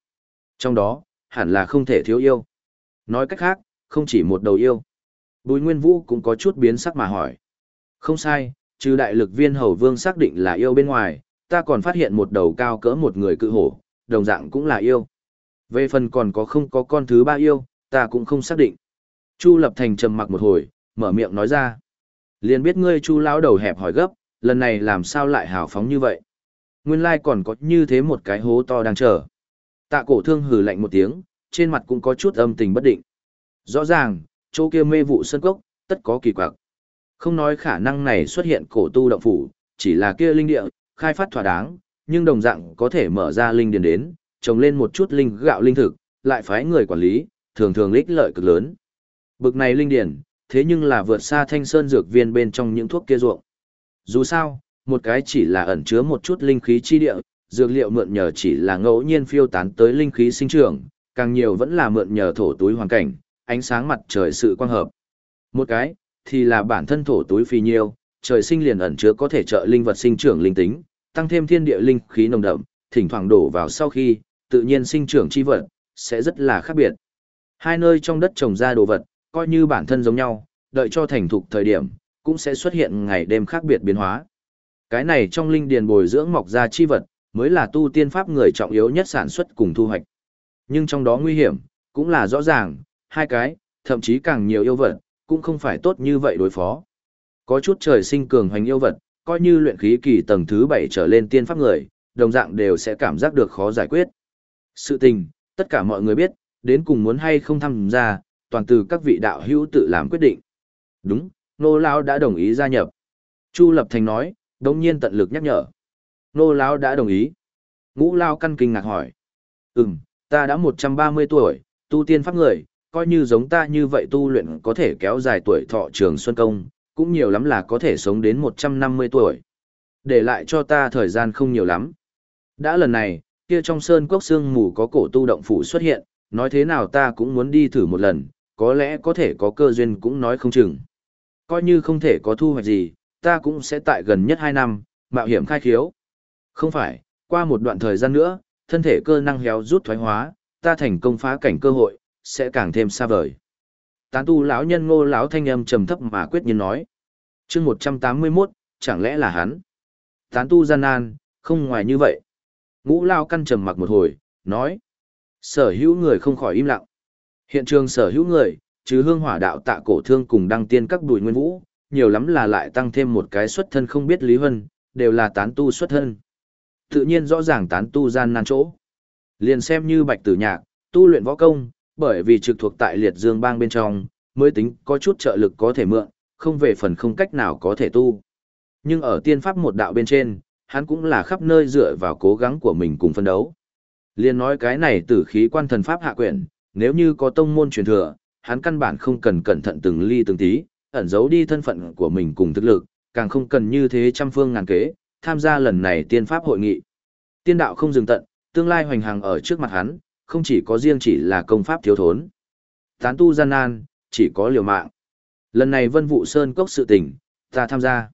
Trong đó, hẳn là không thể thiếu yêu. Nói cách khác, không chỉ một đầu yêu. Bùi Nguyên Vũ cũng có chút biến sắc mà hỏi. Không sai, trừ đại lực viên hầu vương xác định là yêu bên ngoài, ta còn phát hiện một đầu cao cỡ một người cự hổ, đồng dạng cũng là yêu. Về phần còn có không có con thứ ba yêu, ta cũng không xác định. Chu Lập Thành trầm mặc một hồi, mở miệng nói ra. Liền biết ngươi Chu lão đầu hẹp hỏi gấp, lần này làm sao lại hào phóng như vậy? Nguyên lai còn có như thế một cái hố to đang chờ. Tạ cổ thương hừ lạnh một tiếng, trên mặt cũng có chút âm tình bất định. Rõ ràng, chỗ kia mê vụ sân cốc, tất có kỳ quặc. Không nói khả năng này xuất hiện cổ tu động phủ, chỉ là kia linh địa, khai phát thỏa đáng, nhưng đồng dạng có thể mở ra linh điền đến, trồng lên một chút linh gạo linh thực, lại phái người quản lý, thường thường lích lợi cực lớn. Bực này linh điền, thế nhưng là vượt xa thanh sơn dược viên bên trong những thuốc kia ruộng. Dù sao, một cái chỉ là ẩn chứa một chút linh khí chi địa, dược liệu mượn nhờ chỉ là ngẫu nhiên phiêu tán tới linh khí sinh trưởng, càng nhiều vẫn là mượn nhờ thổ túi hoàn cảnh, ánh sáng mặt trời sự quang hợp. Một cái, thì là bản thân thổ túi phi nhiêu, trời sinh liền ẩn chứa có thể trợ linh vật sinh trưởng linh tính, tăng thêm thiên địa linh khí nồng đậm, thỉnh thoảng đổ vào sau khi, tự nhiên sinh trưởng chi vật, sẽ rất là khác biệt. Hai nơi trong đất trồng ra đồ vật, coi như bản thân giống nhau, đợi cho thành thục thời điểm, cũng sẽ xuất hiện ngày đêm khác biệt biến hóa. Cái này trong linh điền bồi dưỡng mọc ra chi vật, mới là tu tiên pháp người trọng yếu nhất sản xuất cùng thu hoạch. Nhưng trong đó nguy hiểm, cũng là rõ ràng, hai cái, thậm chí càng nhiều yêu vật, cũng không phải tốt như vậy đối phó. Có chút trời sinh cường hoành yêu vật, coi như luyện khí kỳ tầng thứ 7 trở lên tiên pháp người, đồng dạng đều sẽ cảm giác được khó giải quyết. Sự tình, tất cả mọi người biết, đến cùng muốn hay không tham gia, toàn từ các vị đạo hữu tự làm quyết định. Đúng, nô lão đã đồng ý gia nhập. Chu Lập Thành nói, đồng nhiên tận lực nhắc nhở. Nô lão đã đồng ý. Ngũ lão căn kinh ngạc hỏi. Ừm, ta đã 130 tuổi, tu tiên pháp người, coi như giống ta như vậy tu luyện có thể kéo dài tuổi thọ trường xuân công, cũng nhiều lắm là có thể sống đến 150 tuổi. Để lại cho ta thời gian không nhiều lắm. Đã lần này, kia trong sơn cốc xương mù có cổ tu động phủ xuất hiện, nói thế nào ta cũng muốn đi thử một lần, có lẽ có thể có cơ duyên cũng nói không chừng. Coi như không thể có thu hoạch gì, ta cũng sẽ tại gần nhất 2 năm, mạo hiểm khai khiếu. Không phải, qua một đoạn thời gian nữa, thân thể cơ năng héo rút thoái hóa, ta thành công phá cảnh cơ hội, sẽ càng thêm xa vời. Tán tu lão nhân ngô lão thanh âm trầm thấp mà quyết nhiên nói. chương 181, chẳng lẽ là hắn? Tán tu gian nan, không ngoài như vậy. Ngũ lao căn trầm mặc một hồi, nói. Sở hữu người không khỏi im lặng. Hiện trường sở hữu người, chứ hương hỏa đạo tạ cổ thương cùng đăng tiên các đùi nguyên vũ, nhiều lắm là lại tăng thêm một cái xuất thân không biết Lý Hân, đều là tán tu xuất thân. Tự nhiên rõ ràng tán tu gian nan chỗ. Liền xem như bạch tử nhạc, tu luyện võ công, bởi vì trực thuộc tại liệt dương bang bên trong, mới tính có chút trợ lực có thể mượn, không về phần không cách nào có thể tu. Nhưng ở tiên pháp một đạo bên trên, hắn cũng là khắp nơi dựa vào cố gắng của mình cùng phân đấu. Liên nói cái này tử khí quan thần pháp hạ quyển, nếu như có tông môn truyền thừa, hắn căn bản không cần cẩn thận từng ly từng tí, ẩn giấu đi thân phận của mình cùng thực lực, càng không cần như thế trăm phương ngàn kế, tham gia lần này tiên pháp hội nghị. Tiên đạo không dừng tận, tương lai hoành hàng ở trước mặt hắn, không chỉ có riêng chỉ là công pháp thiếu thốn. Tán tu gian nan, chỉ có liều mạng. Lần này vân vụ sơn cốc sự tình, ta tham gia.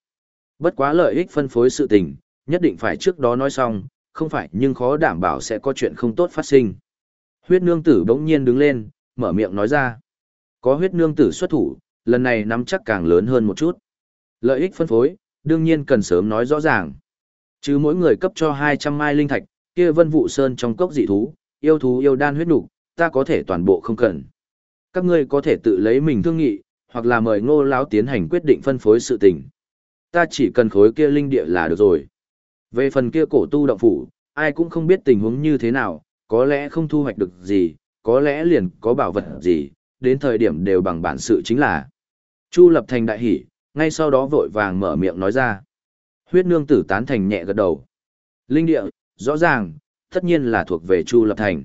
Bất quá lợi ích phân phối sự tình, nhất định phải trước đó nói xong, không phải nhưng khó đảm bảo sẽ có chuyện không tốt phát sinh. Huyết nương tử bỗng nhiên đứng lên, mở miệng nói ra. Có huyết nương tử xuất thủ, lần này nắm chắc càng lớn hơn một chút. Lợi ích phân phối, đương nhiên cần sớm nói rõ ràng. Chứ mỗi người cấp cho 200 mai linh thạch, kia vân vụ sơn trong cốc dị thú, yêu thú yêu đan huyết nục, ta có thể toàn bộ không cần. Các ngươi có thể tự lấy mình thương nghị, hoặc là mời ngô lão tiến hành quyết định phân phối sự tình. Ta chỉ cần khối kia linh địa là được rồi. Về phần kia cổ tu động phủ, ai cũng không biết tình huống như thế nào, có lẽ không thu hoạch được gì, có lẽ liền có bảo vật gì, đến thời điểm đều bằng bản sự chính là. Chu lập thành đại hỉ, ngay sau đó vội vàng mở miệng nói ra. Huyết nương tử tán thành nhẹ gật đầu. Linh địa, rõ ràng, tất nhiên là thuộc về Chu lập thành.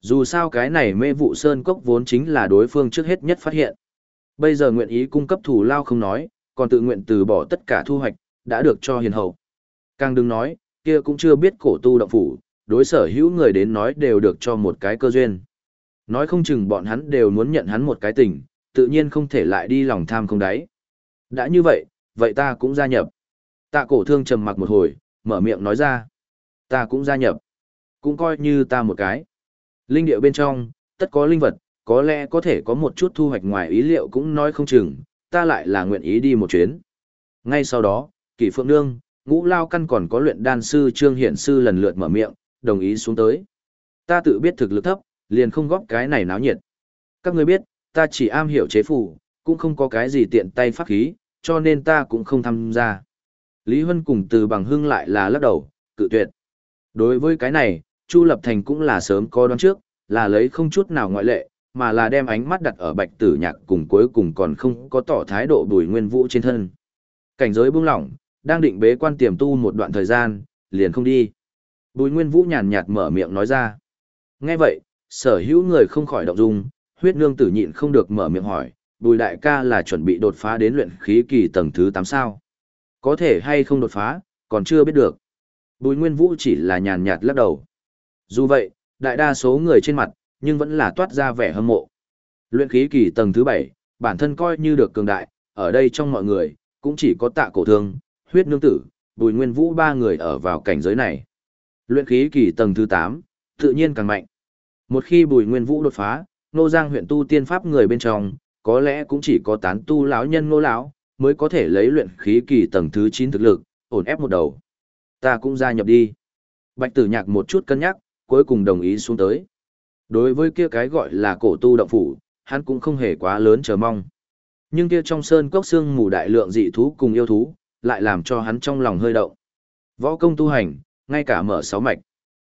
Dù sao cái này mê vụ sơn cốc vốn chính là đối phương trước hết nhất phát hiện. Bây giờ nguyện ý cung cấp thủ lao không nói, còn tự nguyện từ bỏ tất cả thu hoạch, đã được cho hiền hậu. Càng đừng nói, kia cũng chưa biết cổ tu động phủ, đối sở hữu người đến nói đều được cho một cái cơ duyên. Nói không chừng bọn hắn đều muốn nhận hắn một cái tình, tự nhiên không thể lại đi lòng tham không đáy. Đã như vậy, vậy ta cũng gia nhập. Tạ cổ thương trầm mặc một hồi, mở miệng nói ra. Ta cũng gia nhập. Cũng coi như ta một cái. Linh điệu bên trong, tất có linh vật, có lẽ có thể có một chút thu hoạch ngoài ý liệu cũng nói không chừng, ta lại là nguyện ý đi một chuyến. Ngay sau đó, Kỷ Phượng Nương, Ngũ Lao Căn còn có luyện đan sư Trương Hiển Sư lần lượt mở miệng, đồng ý xuống tới. Ta tự biết thực lực thấp, liền không góp cái này náo nhiệt. Các ngươi biết, ta chỉ am hiểu chế phủ, cũng không có cái gì tiện tay pháp khí, cho nên ta cũng không tham gia. Lý Huân cùng từ bằng hưng lại là lắc đầu, cự tuyệt. Đối với cái này, Chu Lập Thành cũng là sớm có đoán trước, là lấy không chút nào ngoại lệ, mà là đem ánh mắt đặt ở bạch tử nhạc cùng cuối cùng còn không có tỏ thái độ bùi nguyên vũ trên thân. Cảnh giới buông lỏng, đang định bế quan tiềm tu một đoạn thời gian, liền không đi. Bùi nguyên vũ nhàn nhạt mở miệng nói ra. Nghe vậy, sở hữu người không khỏi động dung, huyết nương tử nhịn không được mở miệng hỏi, bùi đại ca là chuẩn bị đột phá đến luyện khí kỳ tầng thứ 8 sao. Có thể hay không đột phá, còn chưa biết được. Bùi nguyên vũ chỉ là nhàn nhạt lắc đầu. Dù vậy, đại đa số người trên mặt, nhưng vẫn là toát ra vẻ hâm mộ. Luyện khí kỳ tầng thứ 7, bản thân coi như được cường đại, ở đây trong mọi người, cũng chỉ có tạ cổ thương, huyết nương tử, bùi nguyên vũ ba người ở vào cảnh giới này. Luyện khí kỳ tầng thứ 8, tự nhiên càng mạnh. Một khi bùi nguyên vũ đột phá, nô giang huyện tu tiên pháp người bên trong, có lẽ cũng chỉ có tán tu lão nhân nô lão mới có thể lấy luyện khí kỳ tầng thứ 9 thực lực, ổn ép một đầu. Ta cũng gia nhập đi. Bạch tử nhạc một chút cân nhắc, cuối cùng đồng ý xuống tới. Đối với kia cái gọi là cổ tu động phủ, hắn cũng không hề quá lớn chờ mong. Nhưng kia trong sơn cốc xương mù đại lượng dị thú cùng yêu thú, lại làm cho hắn trong lòng hơi động. Võ công tu hành, ngay cả mở sáu mạch.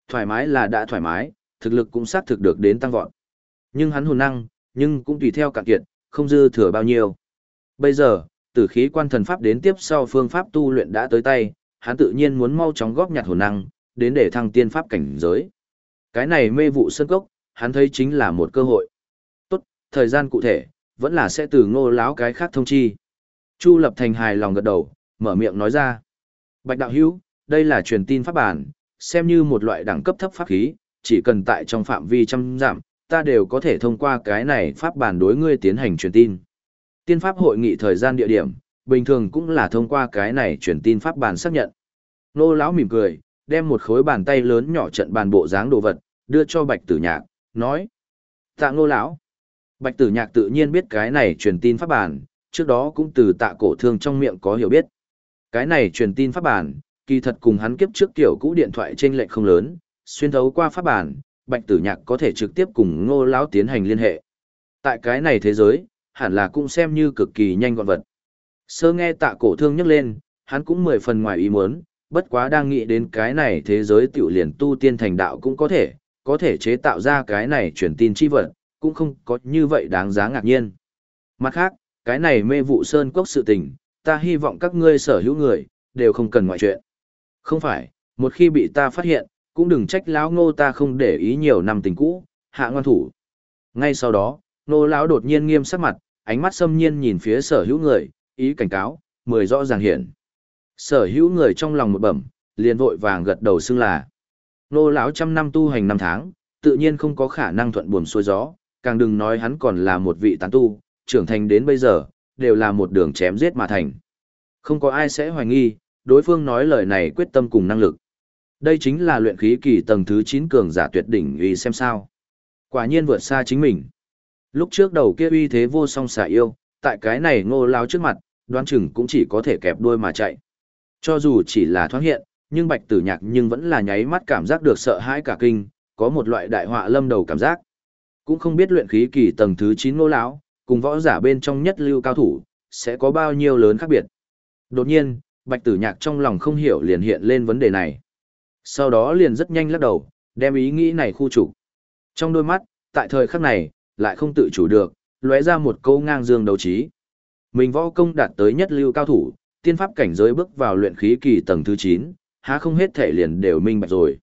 Thoải mái là đã thoải mái, thực lực cũng sát thực được đến tăng vọt. Nhưng hắn hồn năng, nhưng cũng tùy theo cạn kiệt, không dư thừa bao nhiêu. Bây giờ, tử khí quan thần pháp đến tiếp sau phương pháp tu luyện đã tới tay, hắn tự nhiên muốn mau chóng góp nhặt hồn năng, đến để thăng tiên pháp cảnh giới. Cái này mê vụ sơn cốc, hắn thấy chính là một cơ hội. Tốt, thời gian cụ thể, vẫn là sẽ từ ngô láo cái khác thông chi. Chu Lập Thành hài lòng gật đầu, mở miệng nói ra. Bạch đạo hữu, đây là truyền tin pháp bản, xem như một loại đẳng cấp thấp pháp khí, chỉ cần tại trong phạm vi trăm giảm, ta đều có thể thông qua cái này pháp bản đối ngươi tiến hành truyền tin. Tiên pháp hội nghị thời gian địa điểm, bình thường cũng là thông qua cái này truyền tin pháp bản xác nhận. Nô lão mỉm cười, đem một khối bàn tay lớn nhỏ trận bàn bộ dáng đồ vật, đưa cho Bạch Tử Nhạc, nói: "Tạ ngô lão." Bạch Tử Nhạc tự nhiên biết cái này truyền tin pháp bản, trước đó cũng từ Tạ Cổ Thương trong miệng có hiểu biết. Cái này truyền tin pháp bản, kỳ thật cùng hắn kiếp trước kiểu cũ điện thoại trên lệnh không lớn, xuyên thấu qua pháp bản, Bạch Tử Nhạc có thể trực tiếp cùng Ngô lão tiến hành liên hệ. Tại cái này thế giới, hẳn là cũng xem như cực kỳ nhanh gọn vật. Sơ nghe Tạ Cổ Thương nhắc lên, hắn cũng mười phần ngoài ý muốn, bất quá đang nghĩ đến cái này thế giới tiểu liền tu tiên thành đạo cũng có thể, có thể chế tạo ra cái này truyền tin chi vật, cũng không có như vậy đáng giá ngạc nhiên. Mặt khác, cái này mê vụ sơn cốc sự tình, ta hy vọng các ngươi sở hữu người, đều không cần ngoại chuyện. Không phải, một khi bị ta phát hiện, cũng đừng trách lão ngô ta không để ý nhiều năm tình cũ, hạ ngoan thủ. Ngay sau đó, nô lão đột nhiên nghiêm sắc mặt, ánh mắt xâm nhiên nhìn phía sở hữu người, ý cảnh cáo, mười rõ ràng hiện. Sở hữu người trong lòng một bẩm, liền vội vàng gật đầu xưng là. Nô lão trăm năm tu hành năm tháng, tự nhiên không có khả năng thuận buồm xuôi gió, càng đừng nói hắn còn là một vị tán tu, trưởng thành đến bây giờ, đều là một đường chém giết mà thành. Không có ai sẽ hoài nghi, đối phương nói lời này quyết tâm cùng năng lực. Đây chính là luyện khí kỳ tầng thứ 9 cường giả tuyệt đỉnh uy xem sao. Quả nhiên vượt xa chính mình. Lúc trước đầu kia uy thế vô song xả yêu, tại cái này ngô lao trước mặt, đoán chừng cũng chỉ có thể kẹp đuôi mà chạy. Cho dù chỉ là thoáng hiện, nhưng bạch tử nhạc nhưng vẫn là nháy mắt cảm giác được sợ hãi cả kinh, có một loại đại họa lâm đầu cảm giác. Cũng không biết luyện khí kỳ tầng thứ 9 ngô lão cùng võ giả bên trong nhất lưu cao thủ, sẽ có bao nhiêu lớn khác biệt. Đột nhiên, bạch tử nhạc trong lòng không hiểu liền hiện lên vấn đề này. Sau đó liền rất nhanh lắc đầu, đem ý nghĩ này khu trục. Trong đôi mắt, tại thời khắc này, lại không tự chủ được, lóe ra một câu ngang dương đấu trí. Mình võ công đạt tới nhất lưu cao thủ, tiên pháp cảnh giới bước vào luyện khí kỳ tầng thứ 9, há không hết thể liền đều minh bạch rồi.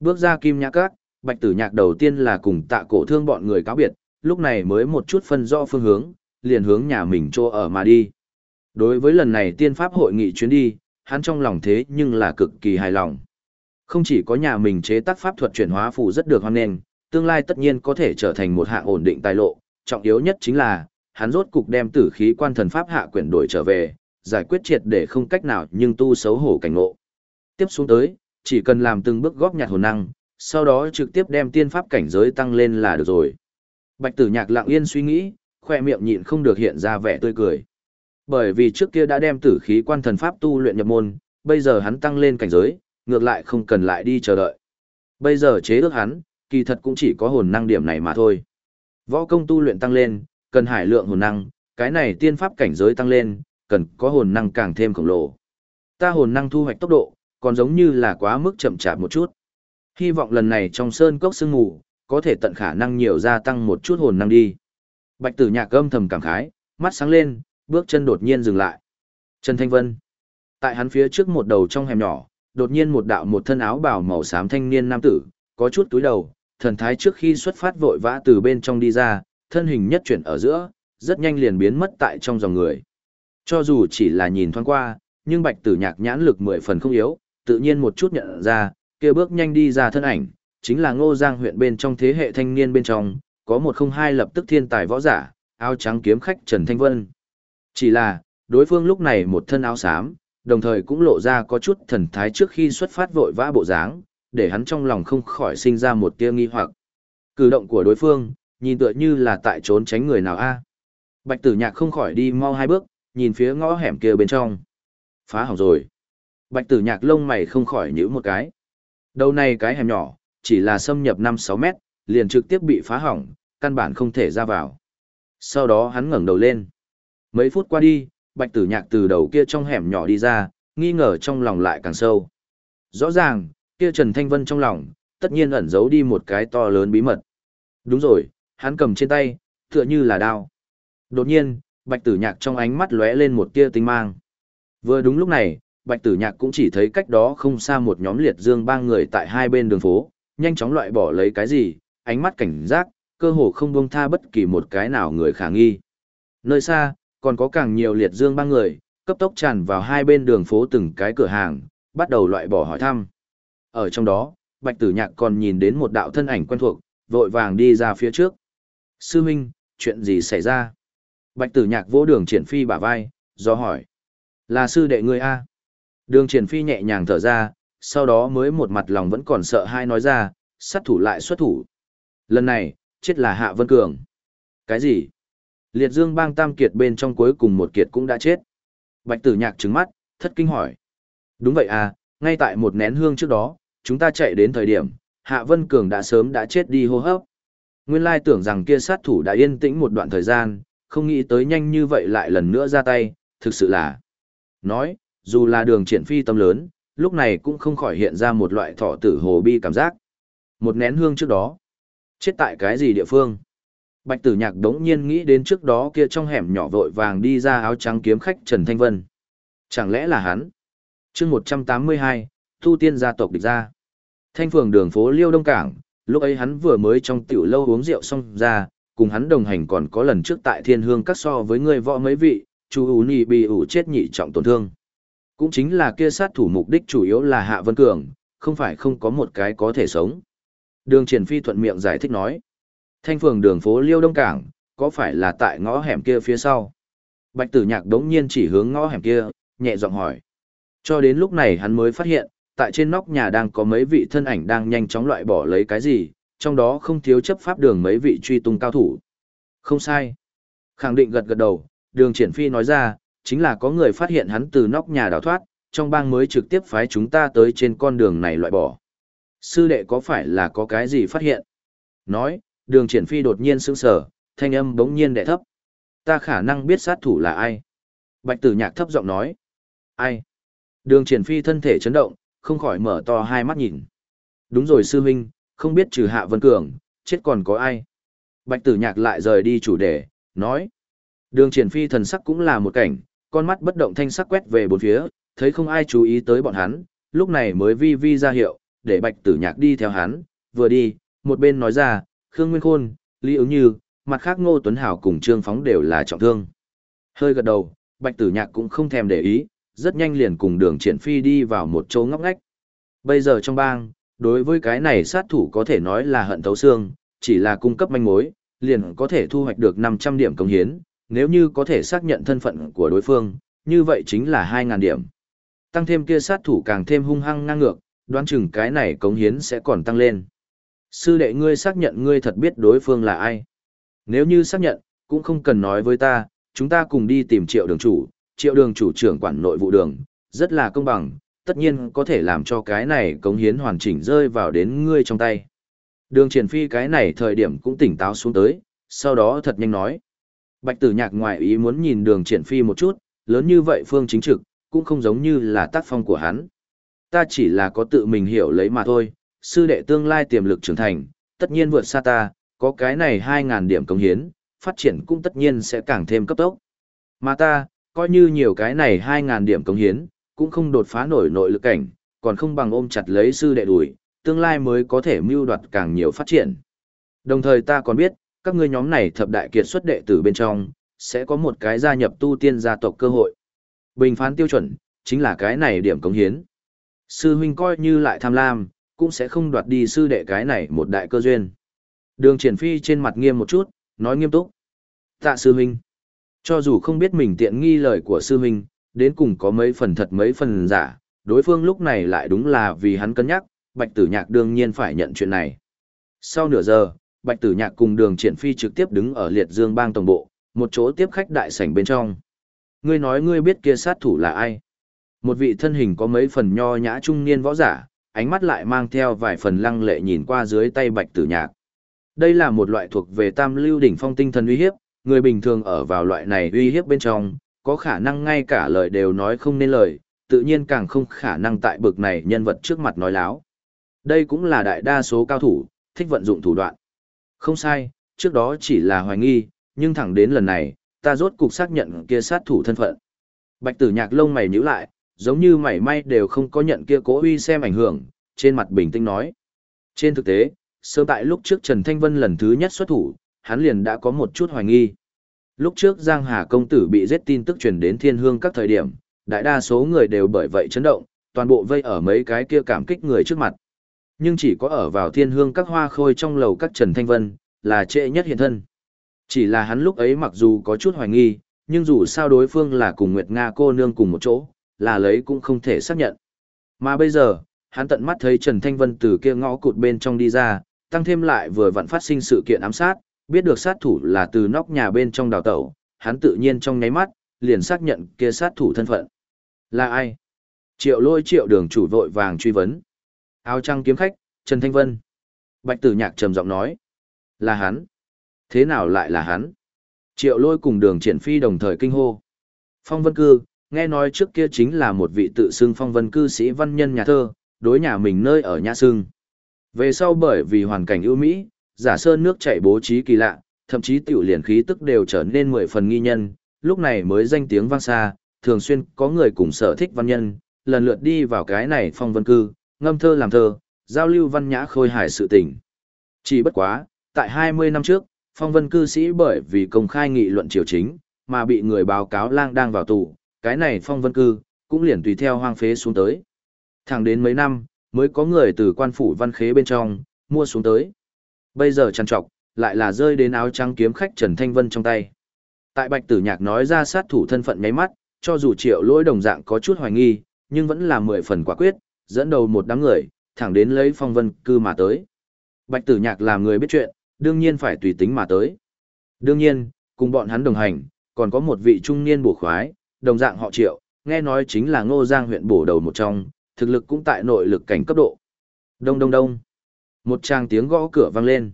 Bước ra kim nhã các, bạch tử nhạc đầu tiên là cùng tạ cổ thương bọn người cáo biệt, lúc này mới một chút phân rõ phương hướng, liền hướng nhà mình chỗ ở mà đi. Đối với lần này tiên pháp hội nghị chuyến đi, hắn trong lòng thế nhưng là cực kỳ hài lòng. Không chỉ có nhà mình chế tác pháp thuật chuyển hóa phù rất được hoan nghênh, tương lai tất nhiên có thể trở thành một hạng ổn định tài lộ, trọng yếu nhất chính là, hắn rốt cục đem tử khí quan thần pháp hạ quyển đổi trở về, giải quyết triệt để không cách nào nhưng tu xấu hổ cảnh ngộ. Tiếp xuống tới, chỉ cần làm từng bước góp nhặt hồn năng, sau đó trực tiếp đem tiên pháp cảnh giới tăng lên là được rồi. Bạch tử nhạc lặng yên suy nghĩ, khoe miệng nhịn không được hiện ra vẻ tươi cười. Bởi vì trước kia đã đem tử khí quan thần pháp tu luyện nhập môn, bây giờ hắn tăng lên cảnh giới, ngược lại không cần lại đi chờ đợi. Bây giờ chế ước hắn, kỳ thật cũng chỉ có hồn năng điểm này mà thôi. Võ công tu luyện tăng lên, cần hải lượng hồn năng, cái này tiên pháp cảnh giới tăng lên, cần có hồn năng càng thêm khổng lồ. Ta hồn năng thu hoạch tốc độ, còn giống như là quá mức chậm chạp một chút. Hy vọng lần này trong sơn cốc sương mù, có thể tận khả năng nhiều gia tăng một chút hồn năng đi. Bạch tử nhạc âm thầm cảm khái, mắt sáng lên, bước chân đột nhiên dừng lại. Trần Thanh Vân. Tại hắn phía trước một đầu trong hẻm nhỏ, đột nhiên một đạo một thân áo bào màu xám thanh niên nam tử, có chút túi đầu, thần thái trước khi xuất phát vội vã từ bên trong đi ra, thân hình nhất chuyển ở giữa, rất nhanh liền biến mất tại trong dòng người. Cho dù chỉ là nhìn thoáng qua, nhưng bạch tử nhạc nhãn lực mười phần không yếu, tự nhiên một chút nhận ra, kia bước nhanh đi ra thân ảnh, chính là ngô giang huyện bên trong thế hệ thanh niên bên trong, có một không hai lập tức thiên tài võ giả, áo trắng kiếm khách Trần Thanh Vân. Chỉ là, đối phương lúc này một thân áo xám, đồng thời cũng lộ ra có chút thần thái trước khi xuất phát vội vã bộ dáng, để hắn trong lòng không khỏi sinh ra một tia nghi hoặc. Cử động của đối phương, nhìn tựa như là tại trốn tránh người nào a. Bạch Tử Nhạc không khỏi đi mau hai bước, nhìn phía ngõ hẻm kia bên trong. Phá hỏng rồi. Bạch Tử Nhạc lông mày không khỏi nhíu một cái. Đầu này cái hẻm nhỏ, chỉ là xâm nhập 5-6 mét, liền trực tiếp bị phá hỏng, căn bản không thể ra vào. Sau đó hắn ngẩng đầu lên. Mấy phút qua đi, bạch tử nhạc từ đầu kia trong hẻm nhỏ đi ra, nghi ngờ trong lòng lại càng sâu. Rõ ràng, kia Trần Thanh Vân trong lòng, tất nhiên ẩn giấu đi một cái to lớn bí mật. Đúng rồi, hắn cầm trên tay, tựa như là đao. Đột nhiên, bạch tử nhạc trong ánh mắt lóe lên một tia tinh mang. Vừa đúng lúc này, bạch tử nhạc cũng chỉ thấy cách đó không xa một nhóm liệt dương ba người tại hai bên đường phố, nhanh chóng loại bỏ lấy cái gì, ánh mắt cảnh giác, cơ hồ không buông tha bất kỳ một cái nào người khả nghi. Nơi xa, còn có càng nhiều liệt dương ba người, cấp tốc tràn vào hai bên đường phố từng cái cửa hàng, bắt đầu loại bỏ hỏi thăm. Ở trong đó, Bạch Tử Nhạc còn nhìn đến một đạo thân ảnh quen thuộc, vội vàng đi ra phía trước. Sư Minh, chuyện gì xảy ra? Bạch Tử Nhạc vỗ đường triển phi bả vai, do hỏi. Là sư đệ ngươi A. Đường triển phi nhẹ nhàng thở ra, sau đó mới một mặt lòng vẫn còn sợ hai nói ra, sát thủ lại xuất thủ. Lần này, chết là Hạ Vân Cường. Cái gì? Liệt dương bang tam kiệt bên trong cuối cùng một kiệt cũng đã chết. Bạch tử nhạc trứng mắt, thất kinh hỏi. Đúng vậy à, ngay tại một nén hương trước đó, chúng ta chạy đến thời điểm, Hạ Vân Cường đã sớm đã chết đi hô hấp. Nguyên lai tưởng rằng kia sát thủ đã yên tĩnh một đoạn thời gian, không nghĩ tới nhanh như vậy lại lần nữa ra tay, thực sự là. Nói, dù là đường triển phi tâm lớn, lúc này cũng không khỏi hiện ra một loại thọ tử hồ bi cảm giác. Một nén hương trước đó. Chết tại cái gì địa phương? Bạch tử nhạc đống nhiên nghĩ đến trước đó kia trong hẻm nhỏ vội vàng đi ra áo trắng kiếm khách Trần Thanh Vân. Chẳng lẽ là hắn? chương 182, Thu Tiên gia tộc địch ra. Thanh phường đường phố Liêu Đông Cảng, lúc ấy hắn vừa mới trong tiểu lâu uống rượu xong ra, cùng hắn đồng hành còn có lần trước tại thiên hương cắt so với người võ mấy vị, chú ú nì bị ủ chết nhị trọng tổn thương. Cũng chính là kia sát thủ mục đích chủ yếu là Hạ Vân Cường, không phải không có một cái có thể sống. Đường triển phi thuận miệng giải thích nói. Thanh phường đường phố Liêu Đông Cảng, có phải là tại ngõ hẻm kia phía sau? Bạch tử nhạc đống nhiên chỉ hướng ngõ hẻm kia, nhẹ giọng hỏi. Cho đến lúc này hắn mới phát hiện, tại trên nóc nhà đang có mấy vị thân ảnh đang nhanh chóng loại bỏ lấy cái gì, trong đó không thiếu chấp pháp đường mấy vị truy tung cao thủ. Không sai. Khẳng định gật gật đầu, đường triển phi nói ra, chính là có người phát hiện hắn từ nóc nhà đào thoát, trong bang mới trực tiếp phái chúng ta tới trên con đường này loại bỏ. Sư đệ có phải là có cái gì phát hiện? Nói, đường triển phi đột nhiên sững sờ, thanh âm bỗng nhiên đẻ thấp. Ta khả năng biết sát thủ là ai. Bạch tử nhạc thấp giọng nói. Ai? Đường triển phi thân thể chấn động, không khỏi mở to hai mắt nhìn. Đúng rồi sư huynh, không biết trừ hạ vân cường, chết còn có ai. Bạch tử nhạc lại rời đi chủ đề, nói. Đường triển phi thần sắc cũng là một cảnh, con mắt bất động thanh sắc quét về bốn phía, thấy không ai chú ý tới bọn hắn, lúc này mới vi vi ra hiệu, để bạch tử nhạc đi theo hắn, vừa đi, một bên nói ra, Khương Nguyên Khôn, Lý ứng như, mặt khác Ngô Tuấn Hảo cùng Trương Phóng đều là trọng thương. Hơi gật đầu, bạch tử nhạc cũng không thèm để ý, rất nhanh liền cùng đường triển phi đi vào một chỗ ngóc ngách. Bây giờ trong bang, đối với cái này sát thủ có thể nói là hận thấu xương, chỉ là cung cấp manh mối, liền có thể thu hoạch được 500 điểm công hiến, nếu như có thể xác nhận thân phận của đối phương, như vậy chính là 2.000 điểm. Tăng thêm kia sát thủ càng thêm hung hăng ngang ngược, đoán chừng cái này cống hiến sẽ còn tăng lên. Sư đệ ngươi xác nhận ngươi thật biết đối phương là ai. Nếu như xác nhận, cũng không cần nói với ta, chúng ta cùng đi tìm triệu đường chủ, triệu đường chủ trưởng quản nội vụ đường, rất là công bằng, tất nhiên có thể làm cho cái này cống hiến hoàn chỉnh rơi vào đến ngươi trong tay. Đường triển phi cái này thời điểm cũng tỉnh táo xuống tới, sau đó thật nhanh nói. Bạch tử nhạc ngoại ý muốn nhìn đường triển phi một chút, lớn như vậy phương chính trực, cũng không giống như là tác phong của hắn. Ta chỉ là có tự mình hiểu lấy mà thôi, sư đệ tương lai tiềm lực trưởng thành, tất nhiên vượt xa ta, có cái này 2.000 điểm công hiến, phát triển cũng tất nhiên sẽ càng thêm cấp tốc. Mà ta, coi như nhiều cái này 2.000 điểm công hiến, cũng không đột phá nổi nội lực cảnh, còn không bằng ôm chặt lấy sư đệ đuổi, tương lai mới có thể mưu đoạt càng nhiều phát triển. Đồng thời ta còn biết, các ngươi nhóm này thập đại kiệt xuất đệ tử bên trong, sẽ có một cái gia nhập tu tiên gia tộc cơ hội. Bình phán tiêu chuẩn, chính là cái này điểm cống hiến. Sư huynh coi như lại tham lam, cũng sẽ không đoạt đi sư đệ cái này một đại cơ duyên. Đường triển phi trên mặt nghiêm một chút, nói nghiêm túc. Tạ sư huynh. Cho dù không biết mình tiện nghi lời của sư huynh, đến cùng có mấy phần thật mấy phần giả, đối phương lúc này lại đúng là vì hắn cân nhắc, bạch tử nhạc đương nhiên phải nhận chuyện này. Sau nửa giờ, bạch tử nhạc cùng đường triển phi trực tiếp đứng ở liệt dương bang tổng bộ, một chỗ tiếp khách đại sảnh bên trong. Ngươi nói ngươi biết kia sát thủ là ai? Một vị thân hình có mấy phần nho nhã trung niên võ giả, ánh mắt lại mang theo vài phần lăng lệ nhìn qua dưới tay bạch tử nhạc. Đây là một loại thuộc về tam lưu đỉnh phong tinh thần uy hiếp, người bình thường ở vào loại này uy hiếp bên trong, có khả năng ngay cả lời đều nói không nên lời, tự nhiên càng không khả năng tại bực này nhân vật trước mặt nói láo. Đây cũng là đại đa số cao thủ, thích vận dụng thủ đoạn. Không sai, trước đó chỉ là hoài nghi, nhưng thẳng đến lần này, ta rốt cục xác nhận kia sát thủ thân phận. Bạch tử nhạc lông mày nhíu lại, giống như mảy may đều không có nhận kia cố uy xem ảnh hưởng, trên mặt bình tĩnh nói. Trên thực tế, sớm tại lúc trước Trần Thanh Vân lần thứ nhất xuất thủ, hắn liền đã có một chút hoài nghi. Lúc trước Giang Hà công tử bị giết tin tức truyền đến thiên hương các thời điểm, đại đa số người đều bởi vậy chấn động, toàn bộ vây ở mấy cái kia cảm kích người trước mặt. Nhưng chỉ có ở vào thiên hương các hoa khôi trong lầu các Trần Thanh Vân, là trệ nhất hiện thân. Chỉ là hắn lúc ấy mặc dù có chút hoài nghi, nhưng dù sao đối phương là cùng Nguyệt Nga cô nương cùng một chỗ, là lấy cũng không thể xác nhận. Mà bây giờ, hắn tận mắt thấy Trần Thanh Vân từ kia ngõ cụt bên trong đi ra, tăng thêm lại vừa vặn phát sinh sự kiện ám sát, biết được sát thủ là từ nóc nhà bên trong đào tẩu, hắn tự nhiên trong nháy mắt, liền xác nhận kia sát thủ thân phận. Là ai? Triệu lôi triệu đường chủ vội vàng truy vấn. Áo trăng kiếm khách, Trần Thanh Vân. Bạch tử nhạc trầm giọng nói. Là hắn. Thế nào lại là hắn? Triệu lôi cùng đường triển phi đồng thời kinh hô. Phong vân cư, nghe nói trước kia chính là một vị tự xưng phong vân cư sĩ văn nhân nhà thơ, đối nhà mình nơi ở nhà xưng. Về sau bởi vì hoàn cảnh ưu mỹ, giả sơn nước chảy bố trí kỳ lạ, thậm chí tiểu liền khí tức đều trở nên mười phần nghi nhân, lúc này mới danh tiếng vang xa, thường xuyên có người cùng sở thích văn nhân, lần lượt đi vào cái này phong vân cư, ngâm thơ làm thơ, giao lưu văn nhã khôi hài sự tình. Chỉ bất quá, tại 20 năm trước, phong vân cư sĩ bởi vì công khai nghị luận triều chính, mà bị người báo cáo lang đang vào tù, cái này phong vân cư, cũng liền tùy theo hoang phế xuống tới. Thẳng đến mấy năm, mới có người từ quan phủ văn khế bên trong, mua xuống tới. Bây giờ trăn trọc, lại là rơi đến áo trắng kiếm khách Trần Thanh Vân trong tay. Tại Bạch Tử Nhạc nói ra sát thủ thân phận nháy mắt, cho dù triệu lỗi đồng dạng có chút hoài nghi, nhưng vẫn là mười phần quả quyết, dẫn đầu một đám người, thẳng đến lấy phong vân cư mà tới. Bạch Tử Nhạc làm người biết chuyện, đương nhiên phải tùy tính mà tới. Đương nhiên, cùng bọn hắn đồng hành, còn có một vị trung niên bổ khoái, đồng dạng họ triệu, nghe nói chính là ngô giang huyện bổ đầu một trong, thực lực cũng tại nội lực cảnh cấp độ. Đông đông đông. Một tràng tiếng gõ cửa vang lên.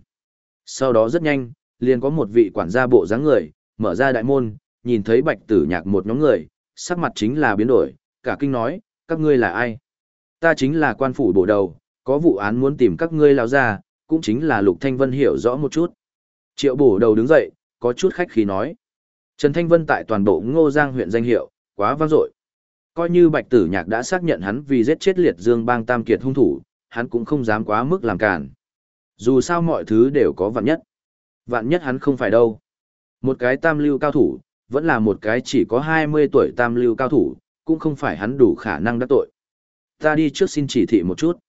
Sau đó rất nhanh, liền có một vị quản gia bộ dáng người, mở ra đại môn, nhìn thấy bạch tử nhạc một nhóm người, sắc mặt chính là biến đổi, cả kinh nói, các ngươi là ai? Ta chính là quan phủ bổ đầu, có vụ án muốn tìm các ngươi lao ra, cũng chính là Lục Thanh Vân hiểu rõ một chút. Triệu bổ đầu đứng dậy, có chút khách khí nói. Trần Thanh Vân tại toàn bộ Ngô Giang huyện danh hiệu, quá vang dội. Coi như Bạch Tử Nhạc đã xác nhận hắn vì giết chết liệt dương bang tam kiệt hung thủ, hắn cũng không dám quá mức làm cản. Dù sao mọi thứ đều có vạn nhất. Vạn nhất hắn không phải đâu. Một cái tam lưu cao thủ, vẫn là một cái chỉ có 20 tuổi tam lưu cao thủ, cũng không phải hắn đủ khả năng đắc tội. Ta đi trước xin chỉ thị một chút.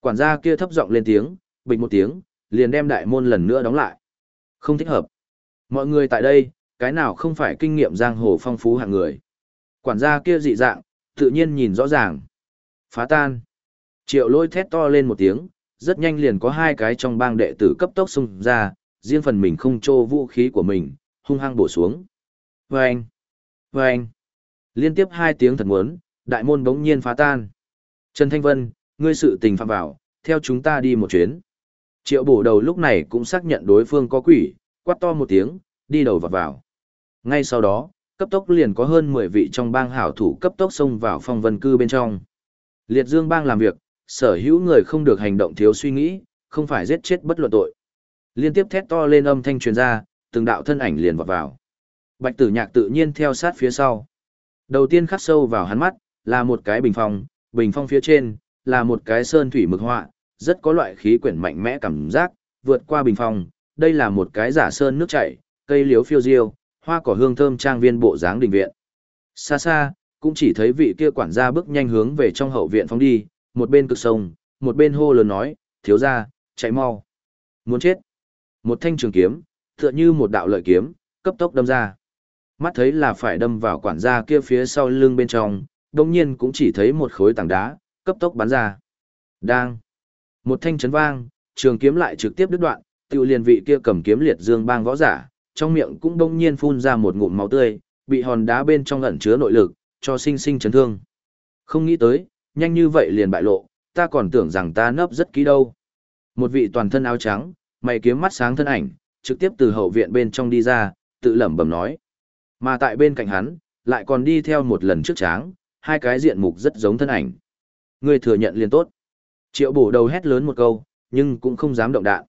Quản gia kia thấp giọng lên tiếng, bình một tiếng, liền đem đại môn lần nữa đóng lại. Không thích hợp. Mọi người tại đây, cái nào không phải kinh nghiệm giang hồ phong phú hạng người. Quản gia kia dị dạng, tự nhiên nhìn rõ ràng. Phá tan. Triệu lôi thét to lên một tiếng, rất nhanh liền có hai cái trong bang đệ tử cấp tốc xung ra, riêng phần mình không trô vũ khí của mình, hung hăng bổ xuống. Vâng! Vâng! Liên tiếp hai tiếng thật muốn, đại môn bỗng nhiên phá tan. Trần Thanh Vân, ngươi sự tình phạm vào, theo chúng ta đi một chuyến. Triệu bổ đầu lúc này cũng xác nhận đối phương có quỷ, quát to một tiếng, đi đầu vào vào. Ngay sau đó, cấp tốc liền có hơn 10 vị trong bang hảo thủ cấp tốc xông vào phong vân cư bên trong. Liệt dương bang làm việc, sở hữu người không được hành động thiếu suy nghĩ, không phải giết chết bất luận tội. Liên tiếp thét to lên âm thanh truyền ra, từng đạo thân ảnh liền vọt vào. Bạch tử nhạc tự nhiên theo sát phía sau. Đầu tiên khắc sâu vào hắn mắt, là một cái bình phòng bình phong phía trên, là một cái sơn thủy mực họa, rất có loại khí quyển mạnh mẽ cảm giác, vượt qua bình phong, đây là một cái giả sơn nước chảy, cây liếu phiêu diêu, hoa cỏ hương thơm trang viên bộ dáng đình viện. Xa xa, cũng chỉ thấy vị kia quản gia bước nhanh hướng về trong hậu viện phóng đi, một bên cực sông, một bên hô lớn nói, thiếu ra, chạy mau. Muốn chết. Một thanh trường kiếm, tựa như một đạo lợi kiếm, cấp tốc đâm ra. Mắt thấy là phải đâm vào quản gia kia phía sau lưng bên trong, đồng nhiên cũng chỉ thấy một khối tảng đá, cấp tốc bắn ra. Đang. Một thanh chấn vang, trường kiếm lại trực tiếp đứt đoạn, tiêu liền vị kia cầm kiếm liệt dương bang võ giả, trong miệng cũng đông nhiên phun ra một ngụm máu tươi, bị hòn đá bên trong ẩn chứa nội lực, cho sinh sinh chấn thương. Không nghĩ tới, nhanh như vậy liền bại lộ, ta còn tưởng rằng ta nấp rất kỹ đâu. Một vị toàn thân áo trắng, mày kiếm mắt sáng thân ảnh, trực tiếp từ hậu viện bên trong đi ra, tự lẩm bẩm nói. Mà tại bên cạnh hắn, lại còn đi theo một lần trước tráng, hai cái diện mục rất giống thân ảnh. ngươi thừa nhận liền tốt. Triệu bổ đầu hét lớn một câu, nhưng cũng không dám động đạn.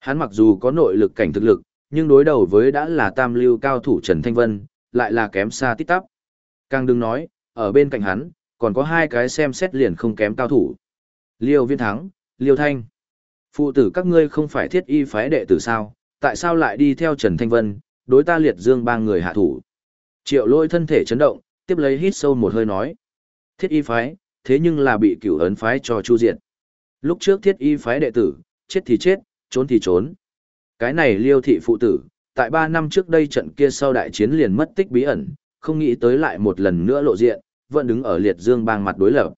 Hắn mặc dù có nội lực cảnh thực lực, nhưng đối đầu với đã là tam lưu cao thủ Trần Thanh Vân, lại là kém xa tít tắp. Càng đừng nói, ở bên cạnh hắn, còn có hai cái xem xét liền không kém cao thủ. Liêu Viên Thắng, Liêu Thanh. Phụ tử các ngươi không phải thiết y phái đệ tử sao, tại sao lại đi theo Trần Thanh Vân, đối ta liệt dương ba người hạ thủ. Triệu lôi thân thể chấn động, tiếp lấy hít sâu một hơi nói. Thiết y phái, thế nhưng là bị cửu ấn phái cho chu diệt. Lúc trước thiết y phái đệ tử, chết thì chết, trốn thì trốn. Cái này liêu thị phụ tử, tại ba năm trước đây trận kia sau đại chiến liền mất tích bí ẩn, không nghĩ tới lại một lần nữa lộ diện, vẫn đứng ở liệt dương bang mặt đối lập.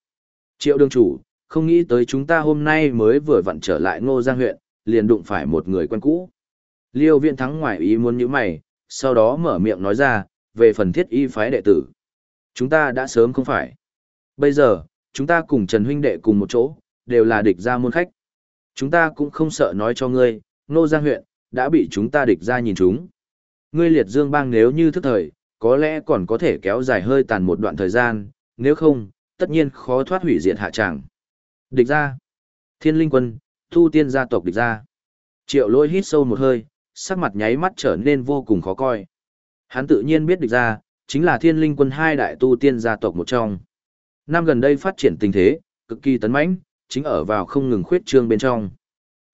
Triệu đương chủ, không nghĩ tới chúng ta hôm nay mới vừa vặn trở lại ngô giang huyện, liền đụng phải một người quen cũ. Liêu viện thắng ngoài ý muốn như mày, sau đó mở miệng nói ra, về phần thiết y phái đệ tử. Chúng ta đã sớm không phải. Bây giờ, chúng ta cùng Trần huynh đệ cùng một chỗ, đều là địch gia môn khách. Chúng ta cũng không sợ nói cho ngươi, nô Giang huyện, đã bị chúng ta địch ra nhìn chúng. Ngươi liệt dương bang nếu như thức thời, có lẽ còn có thể kéo dài hơi tàn một đoạn thời gian, nếu không, tất nhiên khó thoát hủy diệt hạ tràng. Địch ra. Thiên linh quân, thu tiên gia tộc địch ra. Triệu lôi hít sâu một hơi, sắc mặt nháy mắt trở nên vô cùng khó coi. Hắn tự nhiên biết địch ra, chính là thiên linh quân hai đại tu tiên gia tộc một trong. Năm gần đây phát triển tình thế, cực kỳ tấn mãnh, chính ở vào không ngừng khuyết trương bên trong.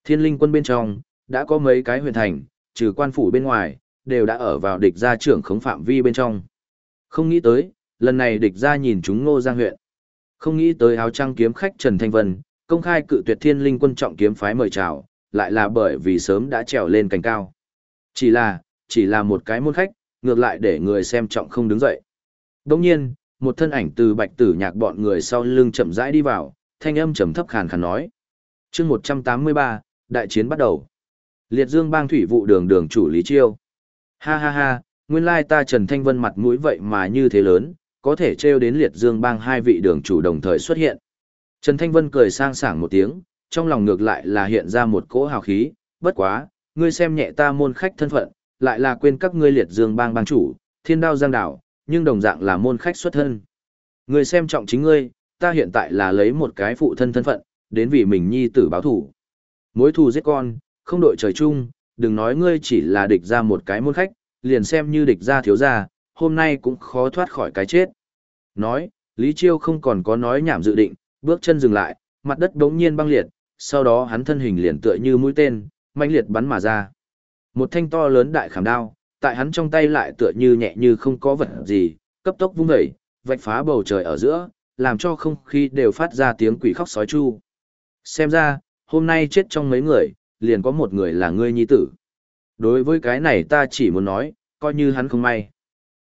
Thiên linh quân bên trong, đã có mấy cái huyền thành, trừ quan phủ bên ngoài, đều đã ở vào địch gia trưởng khống phạm vi bên trong. Không nghĩ tới, lần này địch gia nhìn chúng ngô giang huyện. Không nghĩ tới áo trăng kiếm khách Trần Thanh Vân, công khai cự tuyệt thiên linh quân trọng kiếm phái mời chào, lại là bởi vì sớm đã trèo lên cành cao. Chỉ là, chỉ là một cái môn khách, ngược lại để người xem trọng không đứng dậy. Đồng nhiên, một thân ảnh từ bạch tử nhạc bọn người sau lưng chậm rãi đi vào, thanh âm trầm thấp khàn khàn nói. chương 183, đại chiến bắt đầu. Liệt dương bang thủy vụ đường đường chủ Lý Chiêu. Ha ha ha, nguyên lai ta Trần Thanh Vân mặt mũi vậy mà như thế lớn, có thể trêu đến liệt dương bang hai vị đường chủ đồng thời xuất hiện. Trần Thanh Vân cười sang sảng một tiếng, trong lòng ngược lại là hiện ra một cỗ hào khí, bất quá, ngươi xem nhẹ ta môn khách thân phận, lại là quên các ngươi liệt dương bang bang chủ, thiên đao giang đảo, nhưng đồng dạng là môn khách xuất thân. người xem trọng chính ngươi, ta hiện tại là lấy một cái phụ thân thân phận, đến vì mình nhi tử báo thủ. Mối thù giết con, không đội trời chung, đừng nói ngươi chỉ là địch ra một cái môn khách, liền xem như địch ra thiếu ra, hôm nay cũng khó thoát khỏi cái chết. Nói, Lý Chiêu không còn có nói nhảm dự định, bước chân dừng lại, mặt đất đống nhiên băng liệt, sau đó hắn thân hình liền tựa như mũi tên, mãnh liệt bắn mà ra. Một thanh to lớn đại khảm đao, tại hắn trong tay lại tựa như nhẹ như không có vật gì, cấp tốc vung dậy, vạch phá bầu trời ở giữa, làm cho không khí đều phát ra tiếng quỷ khóc sói chu. Xem ra, hôm nay chết trong mấy người, liền có một người là ngươi nhi tử. Đối với cái này ta chỉ muốn nói, coi như hắn không may.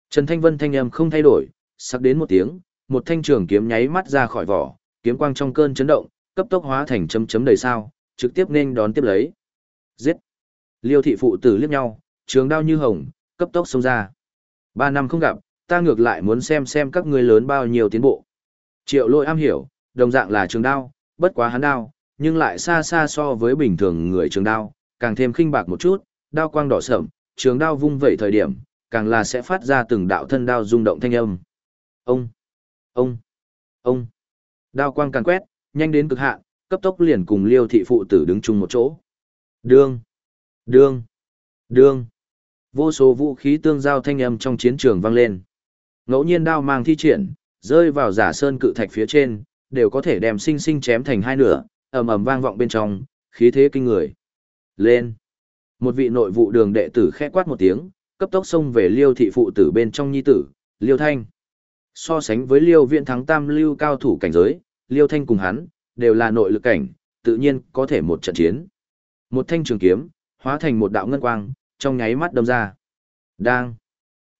Trần Thanh Vân thanh âm không thay đổi, sắc đến một tiếng, một thanh trường kiếm nháy mắt ra khỏi vỏ, kiếm quang trong cơn chấn động, cấp tốc hóa thành chấm chấm đầy sao, trực tiếp nên đón tiếp lấy. Giết! Liêu thị phụ tử liếc nhau, trường đao như hồng, cấp tốc xông ra. Ba năm không gặp, ta ngược lại muốn xem xem các ngươi lớn bao nhiêu tiến bộ. Triệu lôi am hiểu, đồng dạng là trường đao, bất quá hắn đao, nhưng lại xa xa so với bình thường người trường đao, càng thêm khinh bạc một chút, đao quang đỏ sẫm, trường đao vung vẩy thời điểm, càng là sẽ phát ra từng đạo thân đao rung động thanh âm. Ông, ông, ông. Đao quang càng quét, nhanh đến cực hạn, cấp tốc liền cùng Liêu thị phụ tử đứng chung một chỗ. Đương, đương, đương. Vô số vũ khí tương giao thanh âm trong chiến trường vang lên. Ngẫu nhiên đao mang thi triển, rơi vào giả sơn cự thạch phía trên, đều có thể đem sinh sinh chém thành hai nửa, ầm ầm vang vọng bên trong, khí thế kinh người. Lên. Một vị nội vụ đường đệ tử khẽ quát một tiếng, cấp tốc xông về Liêu thị phụ tử bên trong nhi tử, Liêu Thanh. So sánh với Liêu Viện thắng tam lưu cao thủ cảnh giới, Liêu Thanh cùng hắn đều là nội lực cảnh, tự nhiên có thể một trận chiến. Một thanh trường kiếm, hóa thành một đạo ngân quang, trong nháy mắt đâm ra. Đang.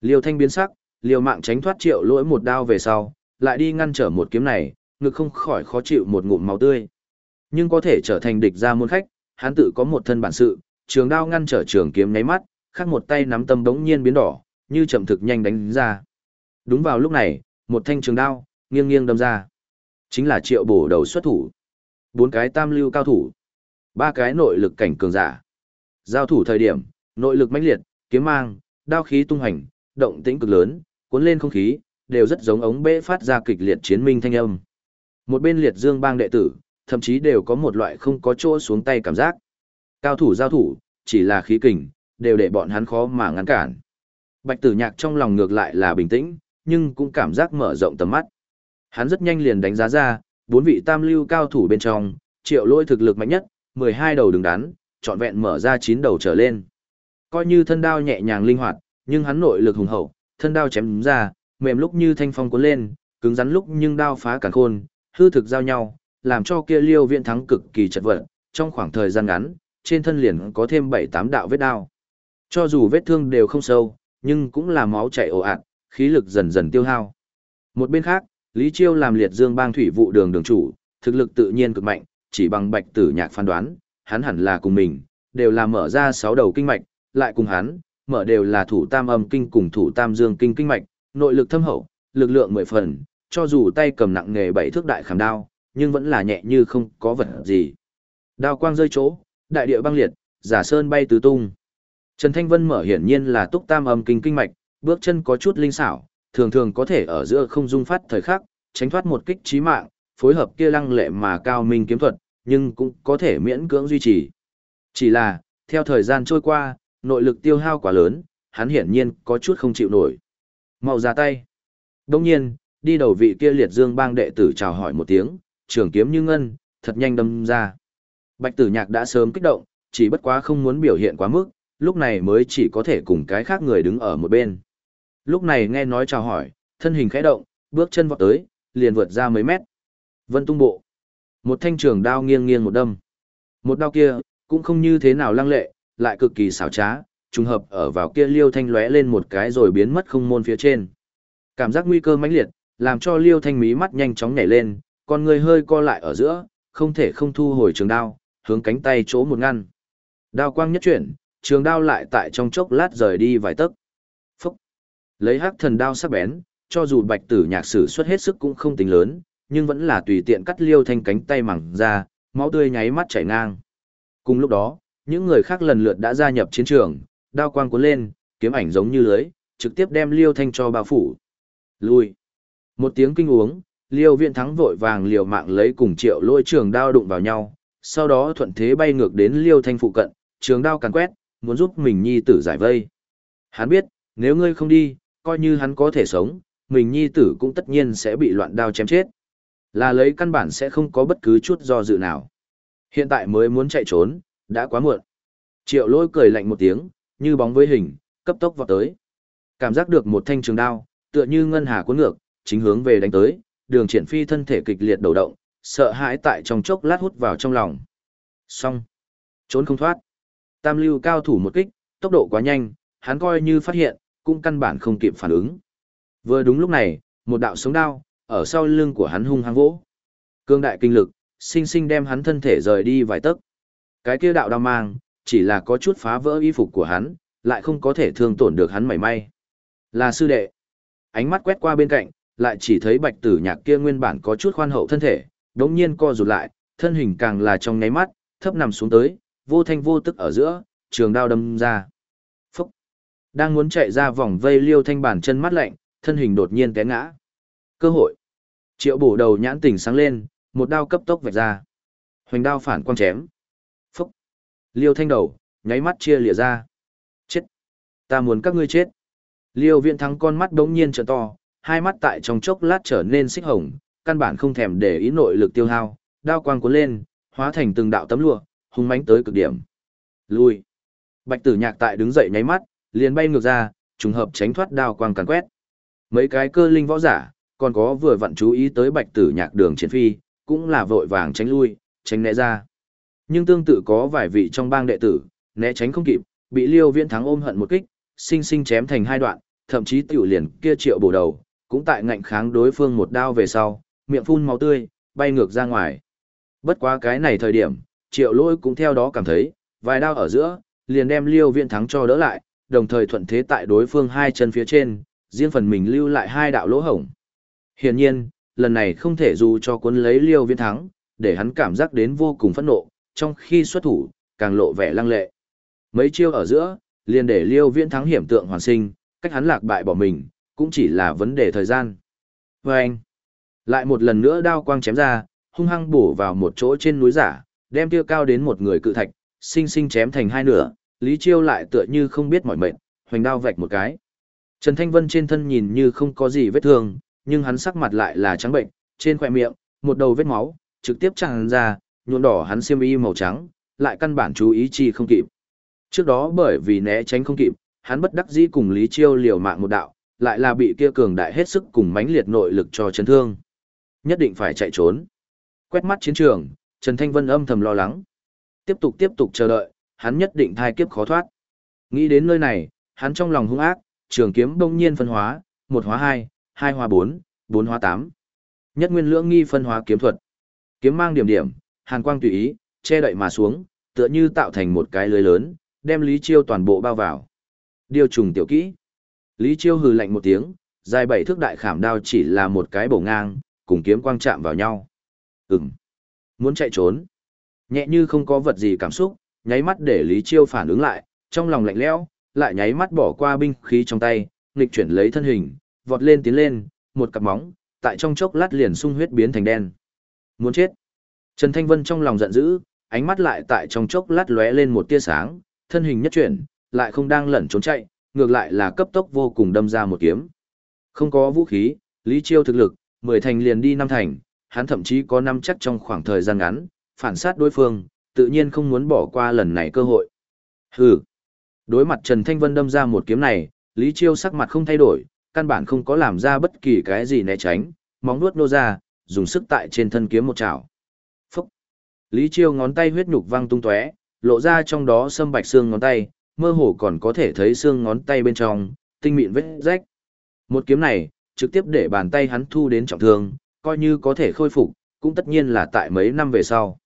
Liêu Thanh biến sắc, Liêu mạng tránh thoát triệu lỗi một đao về sau, lại đi ngăn trở một kiếm này, ngực không khỏi khó chịu một ngụm máu tươi. Nhưng có thể trở thành địch ra môn khách, hắn tự có một thân bản sự, trường đao ngăn trở trường kiếm nháy mắt, khác một tay nắm tâm bỗng nhiên biến đỏ, như chậm thực nhanh đánh ra. Đúng vào lúc này, một thanh trường đao, nghiêng nghiêng đâm ra. Chính là triệu bổ đầu xuất thủ. Bốn cái tam lưu cao thủ. Ba cái nội lực cảnh cường giả. Giao thủ thời điểm, nội lực mãnh liệt, kiếm mang, đao khí tung hành, động tĩnh cực lớn, cuốn lên không khí, đều rất giống ống bể phát ra kịch liệt chiến minh thanh âm. Một bên liệt dương bang đệ tử, thậm chí đều có một loại không có chỗ xuống tay cảm giác. Cao thủ giao thủ, chỉ là khí kình, đều để bọn hắn khó mà ngăn cản. Bạch tử nhạc trong lòng ngược lại là bình tĩnh, nhưng cũng cảm giác mở rộng tầm mắt. Hắn rất nhanh liền đánh giá ra, bốn vị tam lưu cao thủ bên trong, triệu lôi thực lực mạnh nhất, 12 đầu đứng đắn, trọn vẹn mở ra chín đầu trở lên. Coi như thân đao nhẹ nhàng linh hoạt, nhưng hắn nội lực hùng hậu, thân đao chém ra, mềm lúc như thanh phong cuốn lên, cứng rắn lúc nhưng đao phá cả khôn, hư thực giao nhau, làm cho kia liêu viện thắng cực kỳ chật vật, trong khoảng thời gian ngắn, trên thân liền có thêm 7-8 đạo vết đao. Cho dù vết thương đều không sâu, nhưng cũng là máu chảy ồ ạt, khí lực dần dần tiêu hao. Một bên khác, Lý Chiêu làm liệt dương bang thủy vụ đường đường chủ, thực lực tự nhiên cực mạnh, chỉ bằng bạch tử nhạc phán đoán, hắn hẳn là cùng mình, đều là mở ra sáu đầu kinh mạch, lại cùng hắn, mở đều là thủ tam âm kinh cùng thủ tam dương kinh kinh mạch, nội lực thâm hậu, lực lượng mười phần, cho dù tay cầm nặng nghề bảy thước đại khảm đao, nhưng vẫn là nhẹ như không có vật gì. Đao quang rơi chỗ, đại địa băng liệt, giả sơn bay tứ tung. Trần Thanh Vân mở hiển nhiên là túc tam âm kinh kinh mạch, bước chân có chút linh xảo, thường thường có thể ở giữa không dung phát thời khắc, tránh thoát một kích chí mạng, phối hợp kia lăng lệ mà cao minh kiếm thuật, nhưng cũng có thể miễn cưỡng duy trì. Chỉ là, theo thời gian trôi qua, nội lực tiêu hao quá lớn, hắn hiển nhiên có chút không chịu nổi. Mau ra tay. Đông nhiên, đi đầu vị kia liệt dương bang đệ tử chào hỏi một tiếng, trường kiếm như ngân, thật nhanh đâm ra. Bạch tử nhạc đã sớm kích động, chỉ bất quá không muốn biểu hiện quá mức, lúc này mới chỉ có thể cùng cái khác người đứng ở một bên. Lúc này nghe nói chào hỏi, thân hình khẽ động, bước chân vọt tới, liền vượt ra mấy mét. Vân tung bộ. Một thanh trường đao nghiêng nghiêng một đâm. Một đao kia, cũng không như thế nào lăng lệ, lại cực kỳ xảo trá, trùng hợp ở vào kia liêu thanh lóe lên một cái rồi biến mất không môn phía trên. Cảm giác nguy cơ mãnh liệt, làm cho liêu thanh mí mắt nhanh chóng nhảy lên, con người hơi co lại ở giữa, không thể không thu hồi trường đao, hướng cánh tay chỗ một ngăn. Đao quang nhất chuyển, trường đao lại tại trong chốc lát rời đi vài tấc. Phúc! Lấy hắc thần đao sắc bén, cho dù bạch tử nhạc sử xuất hết sức cũng không tính lớn, nhưng vẫn là tùy tiện cắt liêu thanh cánh tay mẳng ra, máu tươi nháy mắt chảy ngang. Cùng lúc đó, những người khác lần lượt đã gia nhập chiến trường, đao quang cuốn lên, kiếm ảnh giống như lưới, trực tiếp đem liêu thanh cho bao phủ. Lui! Một tiếng kinh uống, liêu viện thắng vội vàng liều mạng lấy cùng triệu lôi trường đao đụng vào nhau, sau đó thuận thế bay ngược đến liêu thanh phụ cận, trường đao càn quét, muốn giúp mình nhi tử giải vây. Hắn biết, nếu ngươi không đi, coi như hắn có thể sống, mình nhi tử cũng tất nhiên sẽ bị loạn đao chém chết. Là lấy căn bản sẽ không có bất cứ chút do dự nào. Hiện tại mới muốn chạy trốn, đã quá muộn. Triệu lôi cười lạnh một tiếng, như bóng với hình, cấp tốc vọt tới. Cảm giác được một thanh trường đao, tựa như ngân hà cuốn ngược, chính hướng về đánh tới, đường triển phi thân thể kịch liệt đầu động, sợ hãi tại trong chốc lát hút vào trong lòng. Xong. Trốn không thoát. Tam lưu cao thủ một kích, tốc độ quá nhanh, hắn coi như phát hiện, cũng căn bản không kịp phản ứng. Vừa đúng lúc này, một đạo sống đao, ở sau lưng của hắn hung hăng vỗ. Cương đại kinh lực, sinh sinh đem hắn thân thể rời đi vài tấc. Cái kia đạo đao mang, chỉ là có chút phá vỡ y phục của hắn, lại không có thể thương tổn được hắn mảy may. Là sư đệ. Ánh mắt quét qua bên cạnh, lại chỉ thấy bạch tử nhạc kia nguyên bản có chút khoan hậu thân thể, đống nhiên co rụt lại, thân hình càng là trong ngáy mắt, thấp nằm xuống tới, vô thanh vô tức ở giữa, trường đao đâm ra. Phúc! Đang muốn chạy ra vòng vây liêu thanh bản chân mắt lạnh, thân hình đột nhiên té ngã. Cơ hội! Triệu bổ đầu nhãn tỉnh sáng lên, một đao cấp tốc vạch ra. Hoành đao phản quang chém. Phúc! Liêu thanh đầu, nháy mắt chia lìa ra. Chết! Ta muốn các ngươi chết! Liêu viện thắng con mắt đống nhiên trợ to, hai mắt tại trong chốc lát trở nên xích hồng, căn bản không thèm để ý nội lực tiêu hao, đao quang cuốn lên, hóa thành từng đạo tấm lụa, hung mãnh tới cực điểm. Lui. Bạch Tử Nhạc tại đứng dậy nháy mắt, liền bay ngược ra, trùng hợp tránh thoát đao quang càn quét. Mấy cái cơ linh võ giả, còn có vừa vặn chú ý tới Bạch Tử Nhạc đường chiến phi, cũng là vội vàng tránh lui, tránh né ra. Nhưng tương tự có vài vị trong bang đệ tử, né tránh không kịp, bị Liêu Viễn thắng ôm hận một kích, sinh sinh chém thành hai đoạn, thậm chí tiểu liền kia triệu bổ đầu, cũng tại ngạnh kháng đối phương một đao về sau, miệng phun máu tươi, bay ngược ra ngoài. Bất quá cái này thời điểm, triệu lôi cũng theo đó cảm thấy, vài đao ở giữa, liền đem liêu viễn thắng cho đỡ lại, đồng thời thuận thế tại đối phương hai chân phía trên, riêng phần mình lưu lại hai đạo lỗ hổng. Hiển nhiên, lần này không thể dù cho cuốn lấy liêu Viễn thắng, để hắn cảm giác đến vô cùng phẫn nộ, trong khi xuất thủ, càng lộ vẻ lăng lệ. Mấy chiêu ở giữa, liền để Liêu Viễn thắng hiểm tượng hoàn sinh, cách hắn lạc bại bỏ mình, cũng chỉ là vấn đề thời gian. Và anh, lại một lần nữa đao quang chém ra, hung hăng bổ vào một chỗ trên núi giả, đem tiêu cao đến một người cự thạch, sinh sinh chém thành hai nửa, Lý Chiêu lại tựa như không biết mỏi mệt, hoành đao vạch một cái. Trần Thanh Vân trên thân nhìn như không có gì vết thương, nhưng hắn sắc mặt lại là trắng bệnh, trên khỏe miệng, một đầu vết máu, trực tiếp tràn ra, nhuộm đỏ hắn xiêm y màu trắng, lại căn bản chú ý chi không kịp. Trước đó bởi vì né tránh không kịp, hắn bất đắc dĩ cùng Lý Chiêu liều mạng một đạo, lại là bị kia cường đại hết sức cùng mãnh liệt nội lực cho chấn thương. Nhất định phải chạy trốn. Quét mắt chiến trường, Trần Thanh Vân âm thầm lo lắng. Tiếp tục tiếp tục chờ đợi, hắn nhất định thai kiếp khó thoát. Nghĩ đến nơi này, hắn trong lòng hung ác, trường kiếm đông nhiên phân hóa, một hóa hai, hai hóa bốn, bốn hóa tám. Nhất nguyên lưỡng nghi phân hóa kiếm thuật. Kiếm mang điểm điểm, hàn quang tùy ý, che đậy mà xuống, tựa như tạo thành một cái lưới lớn, đem Lý Chiêu toàn bộ bao vào. Điều trùng tiểu kỹ. Lý Chiêu hừ lạnh một tiếng, dài bảy thước đại khảm đao chỉ là một cái bổ ngang, cùng kiếm quang chạm vào nhau. ừng Muốn chạy trốn. Nhẹ như không có vật gì cảm xúc, nháy mắt để Lý Chiêu phản ứng lại, trong lòng lạnh lẽo, lại nháy mắt bỏ qua binh khí trong tay, nghịch chuyển lấy thân hình, vọt lên tiến lên, một cặp móng, tại trong chốc lát liền sung huyết biến thành đen. Muốn chết. Trần Thanh Vân trong lòng giận dữ, ánh mắt lại tại trong chốc lát lóe lên một tia sáng, thân hình nhất chuyển, lại không đang lẩn trốn chạy, ngược lại là cấp tốc vô cùng đâm ra một kiếm. Không có vũ khí, Lý Chiêu thực lực, mười thành liền đi năm thành, hắn thậm chí có năm chắc trong khoảng thời gian ngắn, phản sát đối phương, tự nhiên không muốn bỏ qua lần này cơ hội. Hừ. Đối mặt Trần Thanh Vân đâm ra một kiếm này, Lý Chiêu sắc mặt không thay đổi, căn bản không có làm ra bất kỳ cái gì né tránh, móng nuốt nô ra, dùng sức tại trên thân kiếm một chảo. Phúc! Lý Chiêu ngón tay huyết nhục văng tung tóe, lộ ra trong đó sâm bạch xương ngón tay, mơ hồ còn có thể thấy xương ngón tay bên trong, tinh mịn vết rách. Một kiếm này, trực tiếp để bàn tay hắn thu đến trọng thương, coi như có thể khôi phục, cũng tất nhiên là tại mấy năm về sau.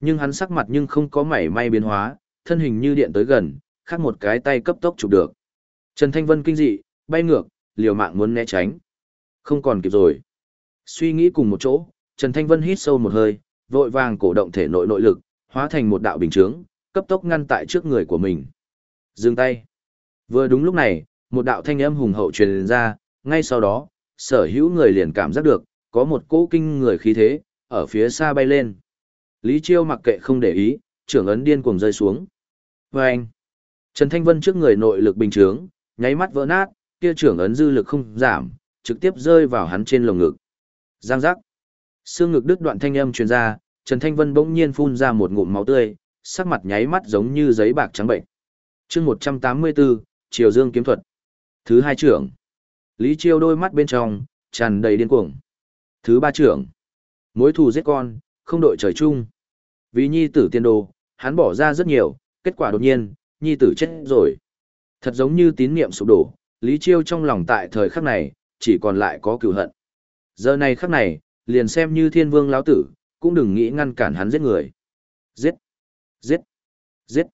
Nhưng hắn sắc mặt nhưng không có mảy may biến hóa, thân hình như điện tới gần, khác một cái tay cấp tốc chụp được. Trần Thanh Vân kinh dị, bay ngược, liều mạng muốn né tránh. Không còn kịp rồi. Suy nghĩ cùng một chỗ, Trần Thanh Vân hít sâu một hơi, vội vàng cổ động thể nội nội lực, hóa thành một đạo bình chướng, cấp tốc ngăn tại trước người của mình. Dừng tay. Vừa đúng lúc này, một đạo thanh âm hùng hậu truyền ra, ngay sau đó, sở hữu người liền cảm giác được, có một cỗ kinh người khí thế, ở phía xa bay lên. Lý Chiêu mặc kệ không để ý, trưởng ấn điên cuồng rơi xuống. Vâng! anh, Trần Thanh Vân trước người nội lực bình trướng, nháy mắt vỡ nát, kia trưởng ấn dư lực không giảm, trực tiếp rơi vào hắn trên lồng ngực. Giang giác. Xương ngực đứt đoạn thanh âm truyền ra, Trần Thanh Vân bỗng nhiên phun ra một ngụm máu tươi, sắc mặt nháy mắt giống như giấy bạc trắng bệnh. Chương 184, Triều Dương kiếm thuật. Thứ hai trưởng. Lý Chiêu đôi mắt bên trong tràn đầy điên cuồng. Thứ ba trưởng. Mối thù giết con, không đội trời chung. Vì nhi tử tiên đồ, hắn bỏ ra rất nhiều, kết quả đột nhiên, nhi tử chết rồi. Thật giống như tín niệm sụp đổ, Lý Chiêu trong lòng tại thời khắc này, chỉ còn lại có cựu hận. Giờ này khắc này, liền xem như thiên vương lão tử, cũng đừng nghĩ ngăn cản hắn giết người. Giết! Giết! Giết!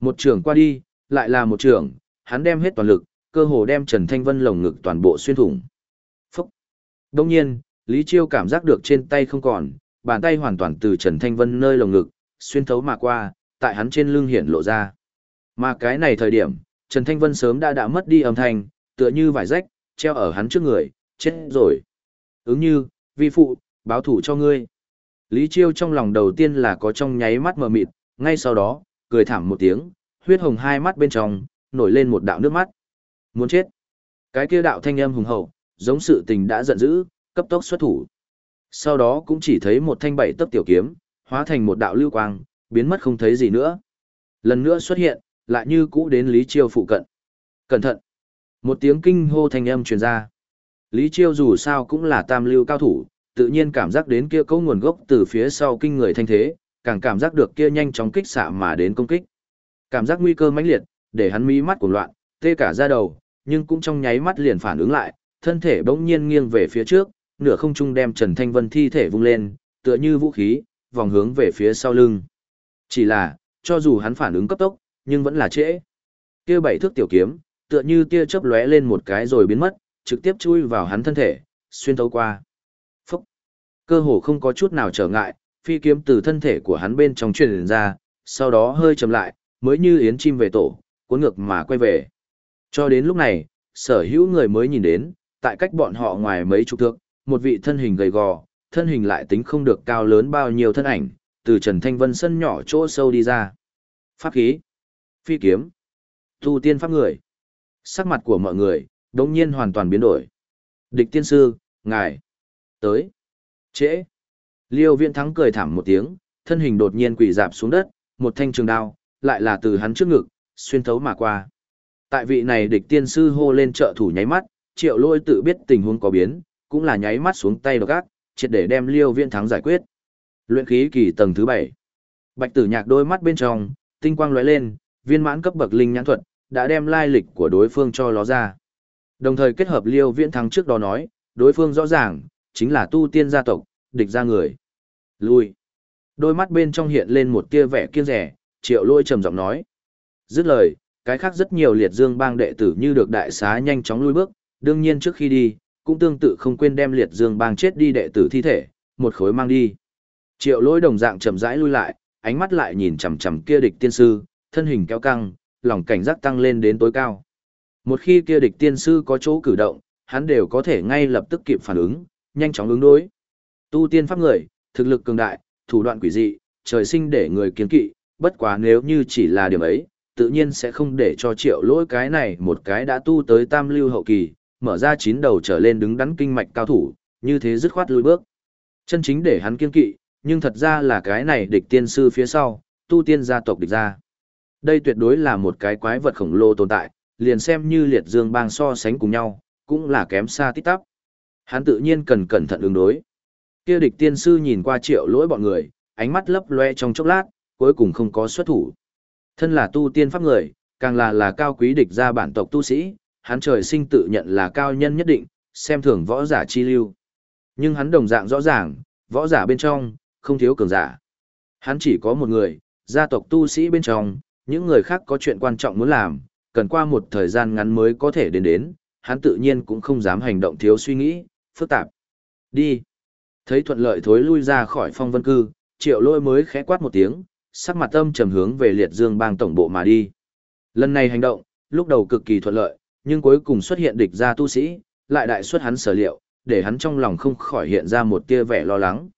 Một trường qua đi, lại là một trường, hắn đem hết toàn lực, cơ hồ đem Trần Thanh Vân lồng ngực toàn bộ xuyên thủng. Phúc! Đông nhiên, Lý Chiêu cảm giác được trên tay không còn, bàn tay hoàn toàn từ Trần Thanh Vân nơi lồng ngực, xuyên thấu mà qua, tại hắn trên lưng hiện lộ ra. Mà cái này thời điểm, Trần Thanh Vân sớm đã đã mất đi âm thanh, tựa như vải rách, treo ở hắn trước người, chết rồi. Ứng như, vi phụ, báo thủ cho ngươi. Lý Chiêu trong lòng đầu tiên là có trong nháy mắt mờ mịt, ngay sau đó, cười thảm một tiếng, huyết hồng hai mắt bên trong, nổi lên một đạo nước mắt. Muốn chết. Cái kia đạo thanh âm hùng hậu, giống sự tình đã giận dữ, cấp tốc xuất thủ. Sau đó cũng chỉ thấy một thanh bảy tấc tiểu kiếm, hóa thành một đạo lưu quang, biến mất không thấy gì nữa. Lần nữa xuất hiện, lại như cũ đến Lý Chiêu phụ cận. Cẩn thận! Một tiếng kinh hô thanh âm truyền ra. Lý Chiêu dù sao cũng là tam lưu cao thủ, tự nhiên cảm giác đến kia câu nguồn gốc từ phía sau kinh người thanh thế, càng cảm giác được kia nhanh chóng kích xạ mà đến công kích. Cảm giác nguy cơ mãnh liệt, để hắn mí mắt cuồng loạn, tê cả da đầu, nhưng cũng trong nháy mắt liền phản ứng lại, thân thể bỗng nhiên nghiêng về phía trước, nửa không trung đem Trần Thanh Vân thi thể vung lên, tựa như vũ khí, vòng hướng về phía sau lưng. Chỉ là, cho dù hắn phản ứng cấp tốc, nhưng vẫn là trễ. Kia bảy thước tiểu kiếm, tựa như tia chớp lóe lên một cái rồi biến mất, trực tiếp chui vào hắn thân thể, xuyên thấu qua. Phúc! Cơ hồ không có chút nào trở ngại, phi kiếm từ thân thể của hắn bên trong truyền ra, sau đó hơi chậm lại, mới như yến chim về tổ, cuốn ngược mà quay về. Cho đến lúc này, sở hữu người mới nhìn đến, tại cách bọn họ ngoài mấy chục thước, một vị thân hình gầy gò, thân hình lại tính không được cao lớn bao nhiêu thân ảnh, từ Trần Thanh Vân sân nhỏ chỗ sâu đi ra. Pháp khí, phi kiếm, tu tiên pháp người. Sắc mặt của mọi người, đống nhiên hoàn toàn biến đổi. Địch tiên sư, ngài, tới, trễ. Liêu Viễn Thắng cười thảm một tiếng, thân hình đột nhiên quỳ dạp xuống đất, một thanh trường đao, lại là từ hắn trước ngực, xuyên thấu mà qua. Tại vị này địch tiên sư hô lên trợ thủ nháy mắt, triệu lôi tự biết tình huống có biến, cũng là nháy mắt xuống tay độc ác, triệt để đem Liêu Viễn Thắng giải quyết. Luyện khí kỳ tầng thứ 7. Bạch Tử Nhạc đôi mắt bên trong, tinh quang lóe lên, viên mãn cấp bậc linh nhãn thuật, đã đem lai lịch của đối phương cho ló ra. Đồng thời kết hợp Liêu Viễn Thắng trước đó nói, đối phương rõ ràng, chính là tu tiên gia tộc, địch ra người. Lui. Đôi mắt bên trong hiện lên một tia vẻ kiêng rẻ, triệu lôi trầm giọng nói. Dứt lời, cái khác rất nhiều liệt dương bang đệ tử như được đại xá nhanh chóng lui bước, đương nhiên trước khi đi, cũng tương tự không quên đem liệt dương bang chết đi đệ tử thi thể, một khối mang đi. Triệu lôi đồng dạng chậm rãi lui lại, ánh mắt lại nhìn chằm chằm kia địch tiên sư, thân hình kéo căng, lòng cảnh giác tăng lên đến tối cao. Một khi kia địch tiên sư có chỗ cử động, hắn đều có thể ngay lập tức kịp phản ứng, nhanh chóng ứng đối. Tu tiên pháp người, thực lực cường đại, thủ đoạn quỷ dị, trời sinh để người kiên kỵ, bất quá nếu như chỉ là điểm ấy, tự nhiên sẽ không để cho triệu lỗi cái này một cái đã tu tới tam lưu hậu kỳ, mở ra chín đầu trở lên đứng đắn kinh mạch cao thủ, như thế dứt khoát lùi bước. Chân chính để hắn kiên kỵ, nhưng thật ra là cái này địch tiên sư phía sau, tu tiên gia tộc địch ra. Đây tuyệt đối là một cái quái vật khổng lồ tồn tại, liền xem như liệt dương bang so sánh cùng nhau, cũng là kém xa tít tắp. Hắn tự nhiên cần cẩn thận ứng đối. Kia địch tiên sư nhìn qua triệu lỗi bọn người, ánh mắt lấp loe trong chốc lát, cuối cùng không có xuất thủ. Thân là tu tiên pháp người, càng là là cao quý địch gia bản tộc tu sĩ, hắn trời sinh tự nhận là cao nhân nhất định, xem thường võ giả chi lưu. Nhưng hắn đồng dạng rõ ràng, võ giả bên trong, không thiếu cường giả. Hắn chỉ có một người, gia tộc tu sĩ bên trong, những người khác có chuyện quan trọng muốn làm, cần qua một thời gian ngắn mới có thể đến đến, hắn tự nhiên cũng không dám hành động thiếu suy nghĩ, phức tạp. Đi. Thấy thuận lợi thối lui ra khỏi phong vân cư, triệu lôi mới khẽ quát một tiếng, sắc mặt âm trầm hướng về liệt dương bang tổng bộ mà đi. Lần này hành động, lúc đầu cực kỳ thuận lợi, nhưng cuối cùng xuất hiện địch gia tu sĩ, lại đại xuất hắn sở liệu, để hắn trong lòng không khỏi hiện ra một tia vẻ lo lắng.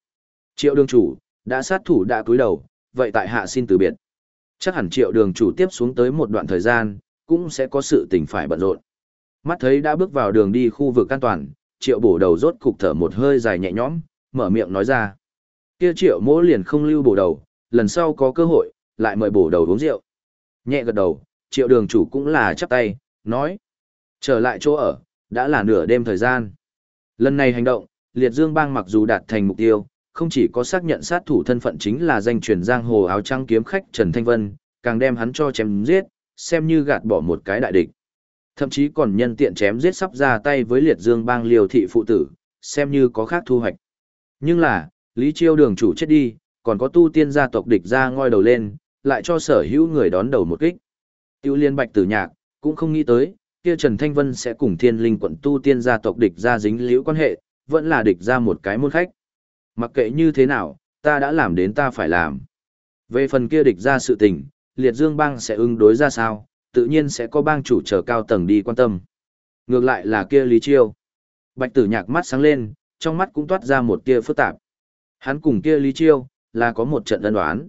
Triệu đương chủ, đã sát thủ đã cúi đầu, vậy tại hạ xin từ biệt. Chắc hẳn triệu đường chủ tiếp xuống tới một đoạn thời gian, cũng sẽ có sự tình phải bận rộn. Mắt thấy đã bước vào đường đi khu vực an toàn, triệu bổ đầu rốt cục thở một hơi dài nhẹ nhõm, mở miệng nói ra. Kia triệu mỗ liền không lưu bổ đầu, lần sau có cơ hội, lại mời bổ đầu uống rượu. Nhẹ gật đầu, triệu đường chủ cũng là chắp tay, nói. Trở lại chỗ ở, đã là nửa đêm thời gian. Lần này hành động, Liệt Dương Bang mặc dù đạt thành mục tiêu, không chỉ có xác nhận sát thủ thân phận chính là danh truyền giang hồ áo trắng kiếm khách Trần Thanh Vân, càng đem hắn cho chém giết, xem như gạt bỏ một cái đại địch. Thậm chí còn nhân tiện chém giết sắp ra tay với Liệt Dương Bang liều thị phụ tử, xem như có khác thu hoạch. Nhưng là, Lý Chiêu đường chủ chết đi, còn có tu tiên gia tộc địch ra ngoi đầu lên, lại cho sở hữu người đón đầu một kích. Tiêu liên bạch tử nhạc, cũng không nghĩ tới, kia Trần Thanh Vân sẽ cùng thiên linh quận tu tiên gia tộc địch ra dính liễu quan hệ, vẫn là địch ra một cái môn khách. Mặc kệ như thế nào, ta đã làm đến ta phải làm. Về phần kia địch ra sự tình, liệt dương bang sẽ ứng đối ra sao, tự nhiên sẽ có bang chủ trở cao tầng đi quan tâm. Ngược lại là kia Lý Chiêu. Bạch tử nhạc mắt sáng lên, trong mắt cũng toát ra một tia phức tạp. Hắn cùng kia Lý Chiêu, là có một trận ân đoán.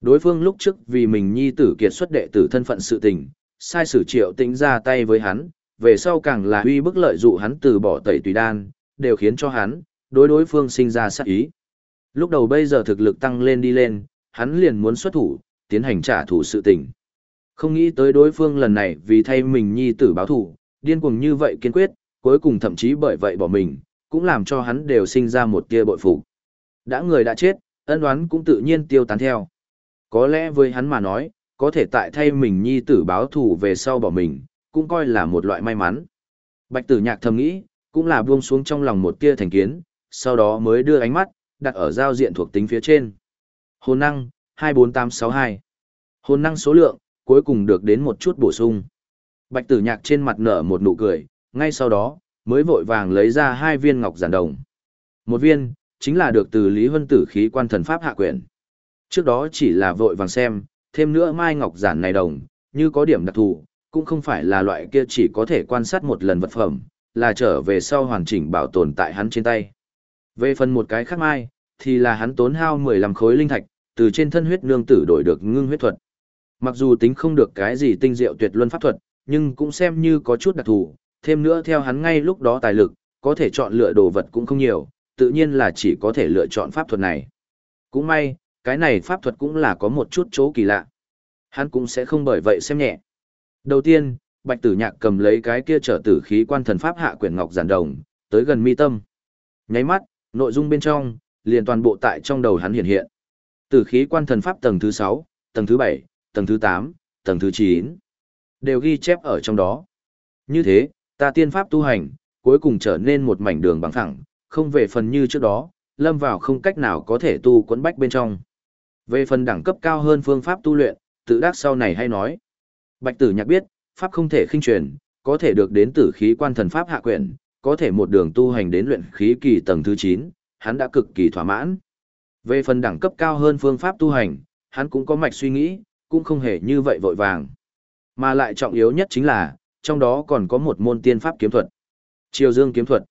Đối phương lúc trước vì mình nhi tử kiệt xuất đệ tử thân phận sự tình, sai sử triệu tính ra tay với hắn, về sau càng là uy bức lợi dụ hắn từ bỏ tẩy tùy đan, đều khiến cho hắn, đối đối phương sinh ra sát ý. Lúc đầu bây giờ thực lực tăng lên đi lên, hắn liền muốn xuất thủ, tiến hành trả thù sự tình. Không nghĩ tới đối phương lần này vì thay mình nhi tử báo thù, điên cuồng như vậy kiên quyết, cuối cùng thậm chí bởi vậy bỏ mình, cũng làm cho hắn đều sinh ra một tia bội phục. Đã người đã chết, ân oán cũng tự nhiên tiêu tán theo. Có lẽ với hắn mà nói, có thể tại thay mình nhi tử báo thù về sau bỏ mình, cũng coi là một loại may mắn. Bạch tử nhạc thầm nghĩ, cũng là buông xuống trong lòng một tia thành kiến, sau đó mới đưa ánh mắt, đặt ở giao diện thuộc tính phía trên. Hồn năng, 24862. Hồn năng số lượng, cuối cùng được đến một chút bổ sung. Bạch tử nhạc trên mặt nở một nụ cười, ngay sau đó, mới vội vàng lấy ra hai viên ngọc giản đồng. Một viên, chính là được từ Lý Huân Tử khí quan thần pháp hạ quyển. Trước đó chỉ là vội vàng xem, thêm nữa mai ngọc giản này đồng, như có điểm đặc thù, cũng không phải là loại kia chỉ có thể quan sát một lần vật phẩm, là trở về sau hoàn chỉnh bảo tồn tại hắn trên tay. Về phần một cái khác mai, thì là hắn tốn hao 15 khối linh thạch, từ trên thân huyết nương tử đổi được ngưng huyết thuật. Mặc dù tính không được cái gì tinh diệu tuyệt luân pháp thuật, nhưng cũng xem như có chút đặc thù, thêm nữa theo hắn ngay lúc đó tài lực, có thể chọn lựa đồ vật cũng không nhiều, tự nhiên là chỉ có thể lựa chọn pháp thuật này. Cũng may, cái này pháp thuật cũng là có một chút chỗ kỳ lạ. Hắn cũng sẽ không bởi vậy xem nhẹ. Đầu tiên, Bạch Tử Nhạc cầm lấy cái kia trở tử khí quan thần pháp hạ quyển ngọc giản đồng, tới gần mi tâm. Nháy mắt, nội dung bên trong, liền toàn bộ tại trong đầu hắn hiện hiện. Tử khí quan thần pháp tầng thứ 6, tầng thứ 7, tầng thứ 8, tầng thứ 9, đều ghi chép ở trong đó. Như thế, ta tiên pháp tu hành, cuối cùng trở nên một mảnh đường bằng thẳng, không về phần như trước đó, lâm vào không cách nào có thể tu quấn bách bên trong. Về phần đẳng cấp cao hơn phương pháp tu luyện, tự đắc sau này hay nói. Bạch tử nhạc biết, pháp không thể khinh truyền, có thể được đến tử khí quan thần pháp hạ quyển, có thể một đường tu hành đến luyện khí kỳ tầng thứ 9, hắn đã cực kỳ thỏa mãn. Về phần đẳng cấp cao hơn phương pháp tu hành, hắn cũng có mạch suy nghĩ, cũng không hề như vậy vội vàng. Mà lại trọng yếu nhất chính là, trong đó còn có một môn tiên pháp kiếm thuật. Triều Dương kiếm thuật.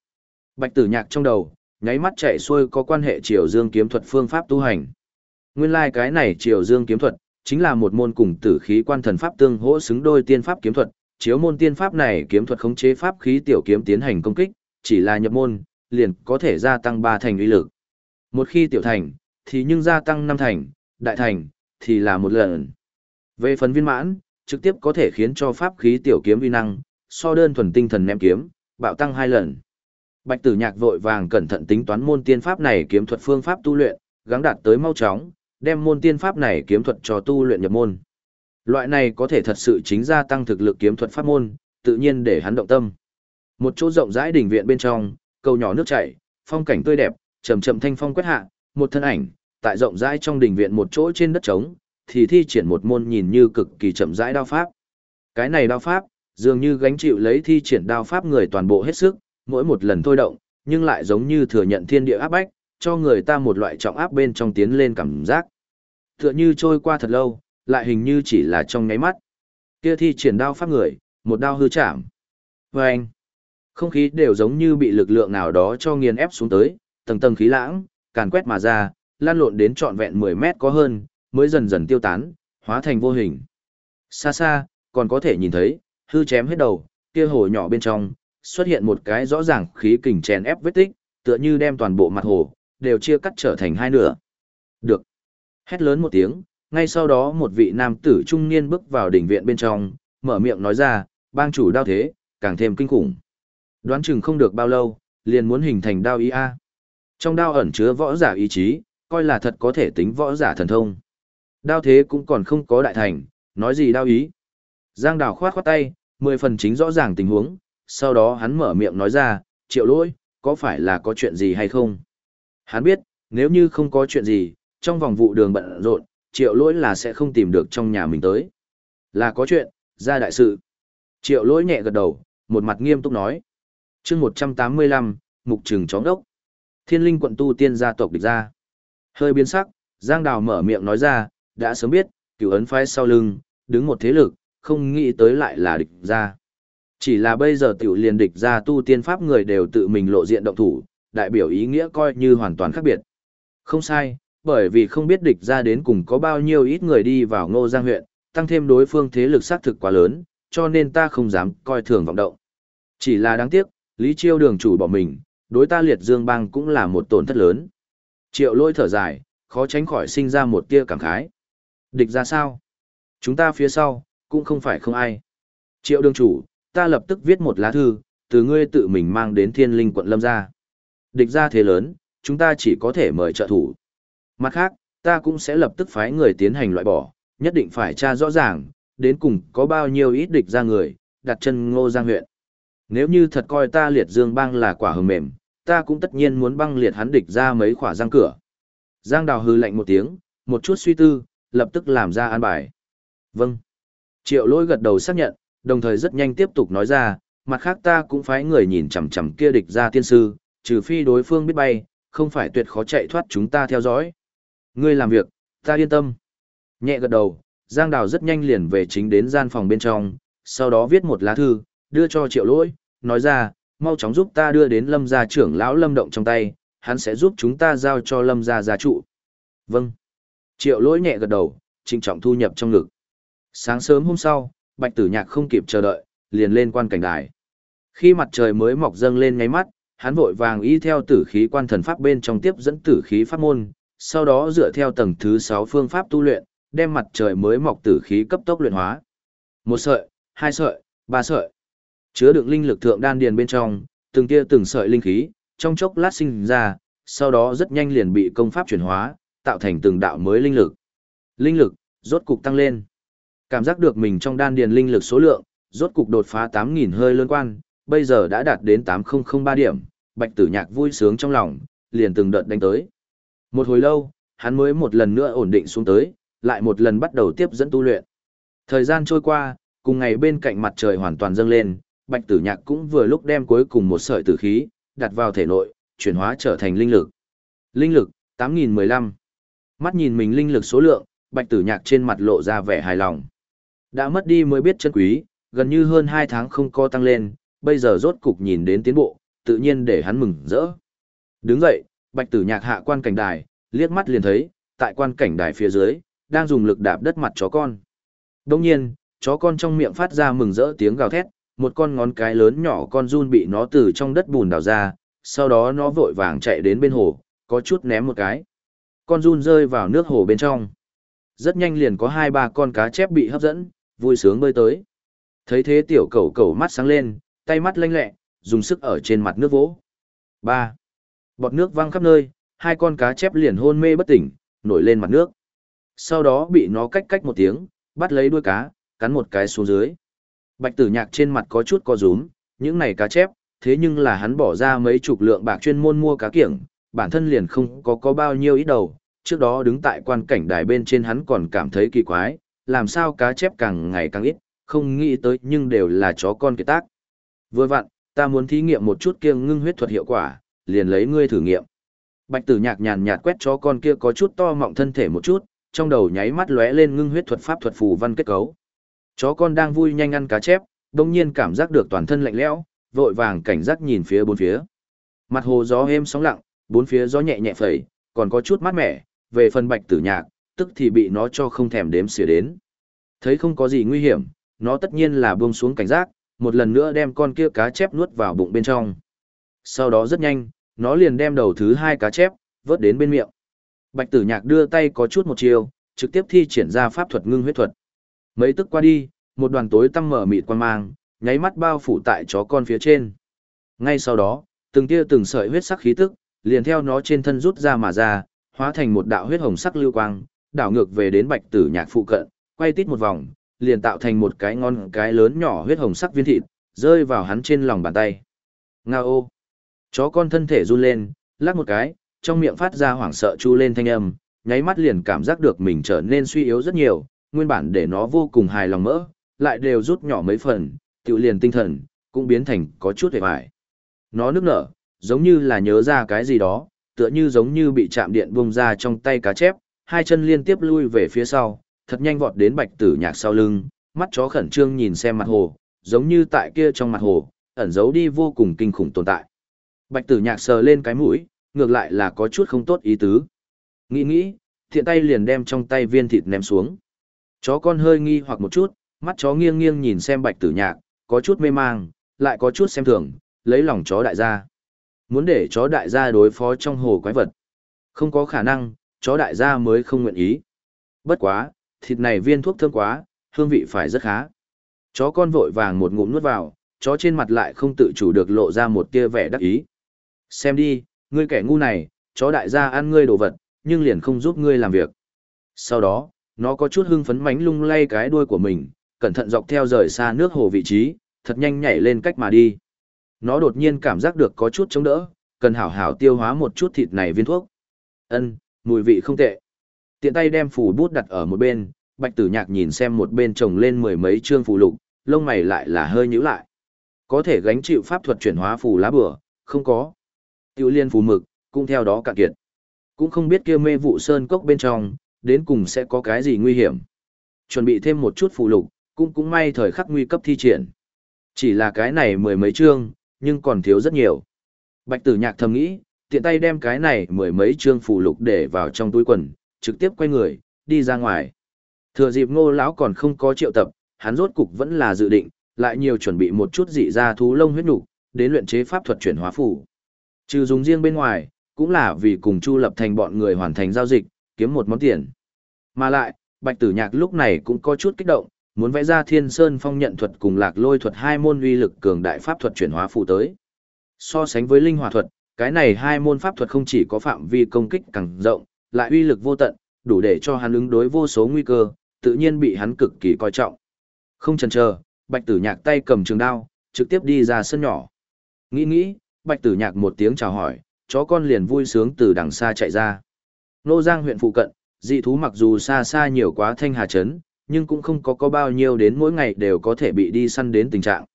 Bạch Tử Nhạc trong đầu, nháy mắt chạy xuôi có quan hệ Triều Dương kiếm thuật phương pháp tu hành. Nguyên lai like cái này Triều Dương kiếm thuật chính là một môn cùng tử khí quan thần pháp tương hỗ xứng đôi tiên pháp kiếm thuật, chiếu môn tiên pháp này kiếm thuật khống chế pháp khí tiểu kiếm tiến hành công kích, chỉ là nhập môn, liền có thể gia tăng 3 thành uy lực. Một khi tiểu thành, thì nhưng gia tăng 5 thành, đại thành, thì là một lần. Về phần viên mãn, trực tiếp có thể khiến cho pháp khí tiểu kiếm uy năng, so đơn thuần tinh thần ném kiếm, bạo tăng 2 lần. Bạch tử nhạc vội vàng cẩn thận tính toán môn tiên pháp này kiếm thuật phương pháp tu luyện, gắng đạt tới mau chóng, đem môn tiên pháp này kiếm thuật cho tu luyện nhập môn. Loại này có thể thật sự chính gia tăng thực lực kiếm thuật pháp môn, tự nhiên để hắn động tâm. Một chỗ rộng rãi đỉnh viện bên trong, cầu nhỏ nước chảy, phong cảnh tươi đẹp, chậm chậm thanh phong quét hạ, một thân ảnh, tại rộng rãi trong đỉnh viện một chỗ trên đất trống, thì thi triển một môn nhìn như cực kỳ chậm rãi đao pháp. Cái này đao pháp, dường như gánh chịu lấy thi triển đao pháp người toàn bộ hết sức, mỗi một lần thôi động, nhưng lại giống như thừa nhận thiên địa áp bách, cho người ta một loại trọng áp bên trong tiến lên cảm giác. Tựa như trôi qua thật lâu, lại hình như chỉ là trong nháy mắt. Kia thi triển đao pháp người, một đao hư chạm. Và anh, không khí đều giống như bị lực lượng nào đó cho nghiền ép xuống tới, tầng tầng khí lãng, càn quét mà ra, lan lộn đến trọn vẹn 10 mét có hơn, mới dần dần tiêu tán, hóa thành vô hình. Xa xa, còn có thể nhìn thấy, hư chém hết đầu, kia hồ nhỏ bên trong, xuất hiện một cái rõ ràng khí kình chèn ép vết tích, tựa như đem toàn bộ mặt hồ, đều chia cắt trở thành hai nửa. Được. Hét lớn một tiếng, ngay sau đó một vị nam tử trung niên bước vào đỉnh viện bên trong, mở miệng nói ra, bang chủ đao thế, càng thêm kinh khủng. Đoán chừng không được bao lâu, liền muốn hình thành đao ý A. Trong đao ẩn chứa võ giả ý chí, coi là thật có thể tính võ giả thần thông. Đao thế cũng còn không có đại thành, nói gì đao ý. Giang đào khoát khoát tay, mười phần chính rõ ràng tình huống, sau đó hắn mở miệng nói ra, triệu lỗi, có phải là có chuyện gì hay không? Hắn biết, nếu như không có chuyện gì, trong vòng vụ đường bận rộn, triệu lỗi là sẽ không tìm được trong nhà mình tới. Là có chuyện, ra đại sự. Triệu lỗi nhẹ gật đầu, một mặt nghiêm túc nói. chương 185, mục trừng chóng đốc. Thiên linh quận tu tiên gia tộc địch ra. Hơi biến sắc, Giang Đào mở miệng nói ra, đã sớm biết, cửu ấn phái sau lưng, đứng một thế lực, không nghĩ tới lại là địch ra. Chỉ là bây giờ tiểu liền địch ra tu tiên pháp người đều tự mình lộ diện động thủ, đại biểu ý nghĩa coi như hoàn toàn khác biệt. Không sai, bởi vì không biết địch ra đến cùng có bao nhiêu ít người đi vào ngô giang huyện, tăng thêm đối phương thế lực xác thực quá lớn, cho nên ta không dám coi thường vọng động. Chỉ là đáng tiếc, Lý Chiêu đường chủ bỏ mình, đối ta liệt dương bang cũng là một tổn thất lớn. Triệu lôi thở dài, khó tránh khỏi sinh ra một tia cảm khái. Địch ra sao? Chúng ta phía sau, cũng không phải không ai. Triệu đường chủ, ta lập tức viết một lá thư, từ ngươi tự mình mang đến thiên linh quận lâm ra. Địch ra thế lớn, chúng ta chỉ có thể mời trợ thủ. Mặt khác, ta cũng sẽ lập tức phái người tiến hành loại bỏ, nhất định phải tra rõ ràng, đến cùng có bao nhiêu ít địch ra người, đặt chân ngô giang huyện. Nếu như thật coi ta liệt dương băng là quả hờ mềm, ta cũng tất nhiên muốn băng liệt hắn địch ra mấy khỏa giang cửa. Giang đào hư lạnh một tiếng, một chút suy tư, lập tức làm ra an bài. Vâng. Triệu lỗi gật đầu xác nhận, đồng thời rất nhanh tiếp tục nói ra, mặt khác ta cũng phái người nhìn chằm chằm kia địch ra tiên sư, trừ phi đối phương biết bay, không phải tuyệt khó chạy thoát chúng ta theo dõi. Ngươi làm việc, ta yên tâm. Nhẹ gật đầu, Giang Đào rất nhanh liền về chính đến gian phòng bên trong, sau đó viết một lá thư, đưa cho triệu lỗi, nói ra, mau chóng giúp ta đưa đến lâm gia trưởng lão lâm động trong tay, hắn sẽ giúp chúng ta giao cho lâm gia gia trụ. Vâng. Triệu lỗi nhẹ gật đầu, trinh trọng thu nhập trong ngực. Sáng sớm hôm sau, bạch tử nhạc không kịp chờ đợi, liền lên quan cảnh đài. Khi mặt trời mới mọc dâng lên ngay mắt, hắn vội vàng y theo tử khí quan thần pháp bên trong tiếp dẫn tử khí pháp môn, sau đó dựa theo tầng thứ 6 phương pháp tu luyện, đem mặt trời mới mọc tử khí cấp tốc luyện hóa. Một sợi, hai sợi, ba sợi. Chứa đựng linh lực thượng đan điền bên trong, từng tia từng sợi linh khí, trong chốc lát sinh ra, sau đó rất nhanh liền bị công pháp chuyển hóa, tạo thành từng đạo mới linh lực. Linh lực, rốt cục tăng lên. Cảm giác được mình trong đan điền linh lực số lượng, rốt cục đột phá 8.000 hơi lớn quan, bây giờ đã đạt đến 8003 điểm, bạch tử nhạc vui sướng trong lòng, liền từng đợt đánh tới. Một hồi lâu, hắn mới một lần nữa ổn định xuống tới, lại một lần bắt đầu tiếp dẫn tu luyện. Thời gian trôi qua, cùng ngày bên cạnh mặt trời hoàn toàn dâng lên, bạch tử nhạc cũng vừa lúc đem cuối cùng một sợi tử khí, đặt vào thể nội, chuyển hóa trở thành linh lực. Linh lực, 8015. Mắt nhìn mình linh lực số lượng, bạch tử nhạc trên mặt lộ ra vẻ hài lòng. Đã mất đi mới biết chân quý, gần như hơn 2 tháng không có tăng lên, bây giờ rốt cục nhìn đến tiến bộ, tự nhiên để hắn mừng rỡ. Đứng dậy, bạch tử nhạc hạ quan cảnh đài, liếc mắt liền thấy, tại quan cảnh đài phía dưới, đang dùng lực đạp đất mặt chó con. Đồng nhiên, chó con trong miệng phát ra mừng rỡ tiếng gào thét, một con ngón cái lớn nhỏ con run bị nó từ trong đất bùn đào ra, sau đó nó vội vàng chạy đến bên hồ, có chút ném một cái. Con run rơi vào nước hồ bên trong. Rất nhanh liền có hai ba con cá chép bị hấp dẫn, vui sướng bơi tới. Thấy thế tiểu cầu cầu mắt sáng lên, tay mắt lanh lẹ, dùng sức ở trên mặt nước vỗ. ba Bọt nước văng khắp nơi, hai con cá chép liền hôn mê bất tỉnh, nổi lên mặt nước. Sau đó bị nó cách cách một tiếng, bắt lấy đuôi cá, cắn một cái xuống dưới. Bạch tử nhạc trên mặt có chút co rúm, những này cá chép, thế nhưng là hắn bỏ ra mấy chục lượng bạc chuyên môn mua cá kiểng, bản thân liền không có có bao nhiêu ít đầu. Trước đó đứng tại quan cảnh đài bên trên hắn còn cảm thấy kỳ quái, làm sao cá chép càng ngày càng ít, không nghĩ tới nhưng đều là chó con kiệt tác. Vừa vặn, ta muốn thí nghiệm một chút kia ngưng huyết thuật hiệu quả, liền lấy ngươi thử nghiệm. Bạch tử nhạc nhàn nhạt quét cho con kia có chút to mọng thân thể một chút, trong đầu nháy mắt lóe lên ngưng huyết thuật pháp thuật phù văn kết cấu. Chó con đang vui nhanh ăn cá chép, đồng nhiên cảm giác được toàn thân lạnh lẽo, vội vàng cảnh giác nhìn phía bốn phía. Mặt hồ gió êm sóng lặng, bốn phía gió nhẹ nhẹ phẩy, còn có chút mát mẻ, về phần bạch tử nhạc, tức thì bị nó cho không thèm đếm xỉa đến. Thấy không có gì nguy hiểm, nó tất nhiên là buông xuống cảnh giác, một lần nữa đem con kia cá chép nuốt vào bụng bên trong. Sau đó rất nhanh, nó liền đem đầu thứ hai cá chép, vớt đến bên miệng. Bạch tử nhạc đưa tay có chút một chiều, trực tiếp thi triển ra pháp thuật ngưng huyết thuật. Mấy tức qua đi, một đoàn tối tăm mở mịt quan mang, nháy mắt bao phủ tại chó con phía trên. Ngay sau đó, từng tia từng sợi huyết sắc khí tức, liền theo nó trên thân rút ra mà ra, hóa thành một đạo huyết hồng sắc lưu quang, đảo ngược về đến bạch tử nhạc phụ cận, quay tít một vòng, liền tạo thành một cái ngon cái lớn nhỏ huyết hồng sắc viên thịt, rơi vào hắn trên lòng bàn tay. Nga ô! Chó con thân thể run lên, lắc một cái, trong miệng phát ra hoảng sợ chu lên thanh âm, nháy mắt liền cảm giác được mình trở nên suy yếu rất nhiều, nguyên bản để nó vô cùng hài lòng mỡ, lại đều rút nhỏ mấy phần, tự liền tinh thần, cũng biến thành có chút hề vải. Nó nức nở, giống như là nhớ ra cái gì đó, tựa như giống như bị chạm điện bung ra trong tay cá chép, hai chân liên tiếp lui về phía sau, thật nhanh vọt đến bạch tử nhạc sau lưng, mắt chó khẩn trương nhìn xem mặt hồ, giống như tại kia trong mặt hồ, ẩn giấu đi vô cùng kinh khủng tồn tại. Bạch tử nhạc sờ lên cái mũi, ngược lại là có chút không tốt ý tứ. Nghĩ nghĩ, thiện tay liền đem trong tay viên thịt ném xuống. Chó con hơi nghi hoặc một chút, mắt chó nghiêng nghiêng nhìn xem bạch tử nhạc, có chút mê mang, lại có chút xem thường, lấy lòng chó đại gia. Muốn để chó đại gia đối phó trong hồ quái vật. Không có khả năng, chó đại gia mới không nguyện ý. Bất quá, thịt này viên thuốc thơm quá, hương vị phải rất khá. Chó con vội vàng một ngụm nuốt vào, chó trên mặt lại không tự chủ được lộ ra một tia vẻ đắc ý. Xem đi, ngươi kẻ ngu này, chó đại gia ăn ngươi đồ vật, nhưng liền không giúp ngươi làm việc. Sau đó, nó có chút hưng phấn mánh lung lay cái đuôi của mình, cẩn thận dọc theo rời xa nước hồ vị trí, thật nhanh nhảy lên cách mà đi. Nó đột nhiên cảm giác được có chút chống đỡ, cần hảo hảo tiêu hóa một chút thịt này viên thuốc. Ân, mùi vị không tệ. Tiện tay đem phủ bút đặt ở một bên, Bạch Tử Nhạc nhìn xem một bên chồng lên mười mấy chương phù lục, lông mày lại là hơi nhíu lại. Có thể gánh chịu pháp thuật chuyển hóa phù lá bửa, không có. Tiểu liên phù mực, cũng theo đó cạn kiệt. Cũng không biết kia mê vụ sơn cốc bên trong, đến cùng sẽ có cái gì nguy hiểm. Chuẩn bị thêm một chút phụ lục, cũng cũng may thời khắc nguy cấp thi triển. Chỉ là cái này mười mấy chương, nhưng còn thiếu rất nhiều. Bạch tử nhạc thầm nghĩ, tiện tay đem cái này mười mấy chương phụ lục để vào trong túi quần, trực tiếp quay người, đi ra ngoài. Thừa dịp ngô lão còn không có triệu tập, hắn rốt cục vẫn là dự định, lại nhiều chuẩn bị một chút dị ra thú lông huyết nục đến luyện chế pháp thuật chuyển hóa phủ. Trừ dùng riêng bên ngoài, cũng là vì cùng Chu Lập Thành bọn người hoàn thành giao dịch, kiếm một món tiền. Mà lại, Bạch Tử Nhạc lúc này cũng có chút kích động, muốn vẽ ra Thiên Sơn Phong nhận thuật cùng Lạc Lôi thuật hai môn uy lực cường đại pháp thuật chuyển hóa phụ tới. So sánh với linh hỏa thuật, cái này hai môn pháp thuật không chỉ có phạm vi công kích càng rộng, lại uy lực vô tận, đủ để cho hắn ứng đối vô số nguy cơ, tự nhiên bị hắn cực kỳ coi trọng. Không chần chờ, Bạch Tử Nhạc tay cầm trường đao, trực tiếp đi ra sân nhỏ. Nghĩ nghĩ, Bạch Tử Nhạc một tiếng chào hỏi, chó con liền vui sướng từ đằng xa chạy ra. Nô Giang huyện phụ cận, dị thú mặc dù xa xa nhiều quá thanh hà trấn, nhưng cũng không có có bao nhiêu đến mỗi ngày đều có thể bị đi săn đến tình trạng.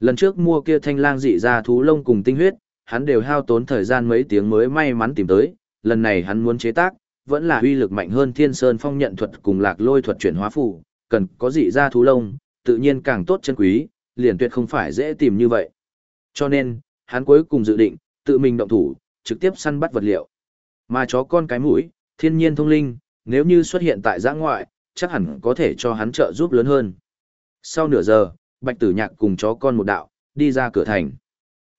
Lần trước mua kia thanh lang dị ra thú lông cùng tinh huyết, hắn đều hao tốn thời gian mấy tiếng mới may mắn tìm tới, lần này hắn muốn chế tác, vẫn là uy lực mạnh hơn Thiên Sơn Phong nhận thuật cùng Lạc Lôi thuật chuyển hóa phù, cần có dị ra thú lông, tự nhiên càng tốt chân quý, liền tuyệt không phải dễ tìm như vậy. Cho nên, hắn cuối cùng dự định, tự mình động thủ, trực tiếp săn bắt vật liệu. Mà chó con cái mũi, thiên nhiên thông linh, nếu như xuất hiện tại giã ngoại, chắc hẳn có thể cho hắn trợ giúp lớn hơn. Sau nửa giờ, Bạch Tử Nhạc cùng chó con một đạo, đi ra cửa thành.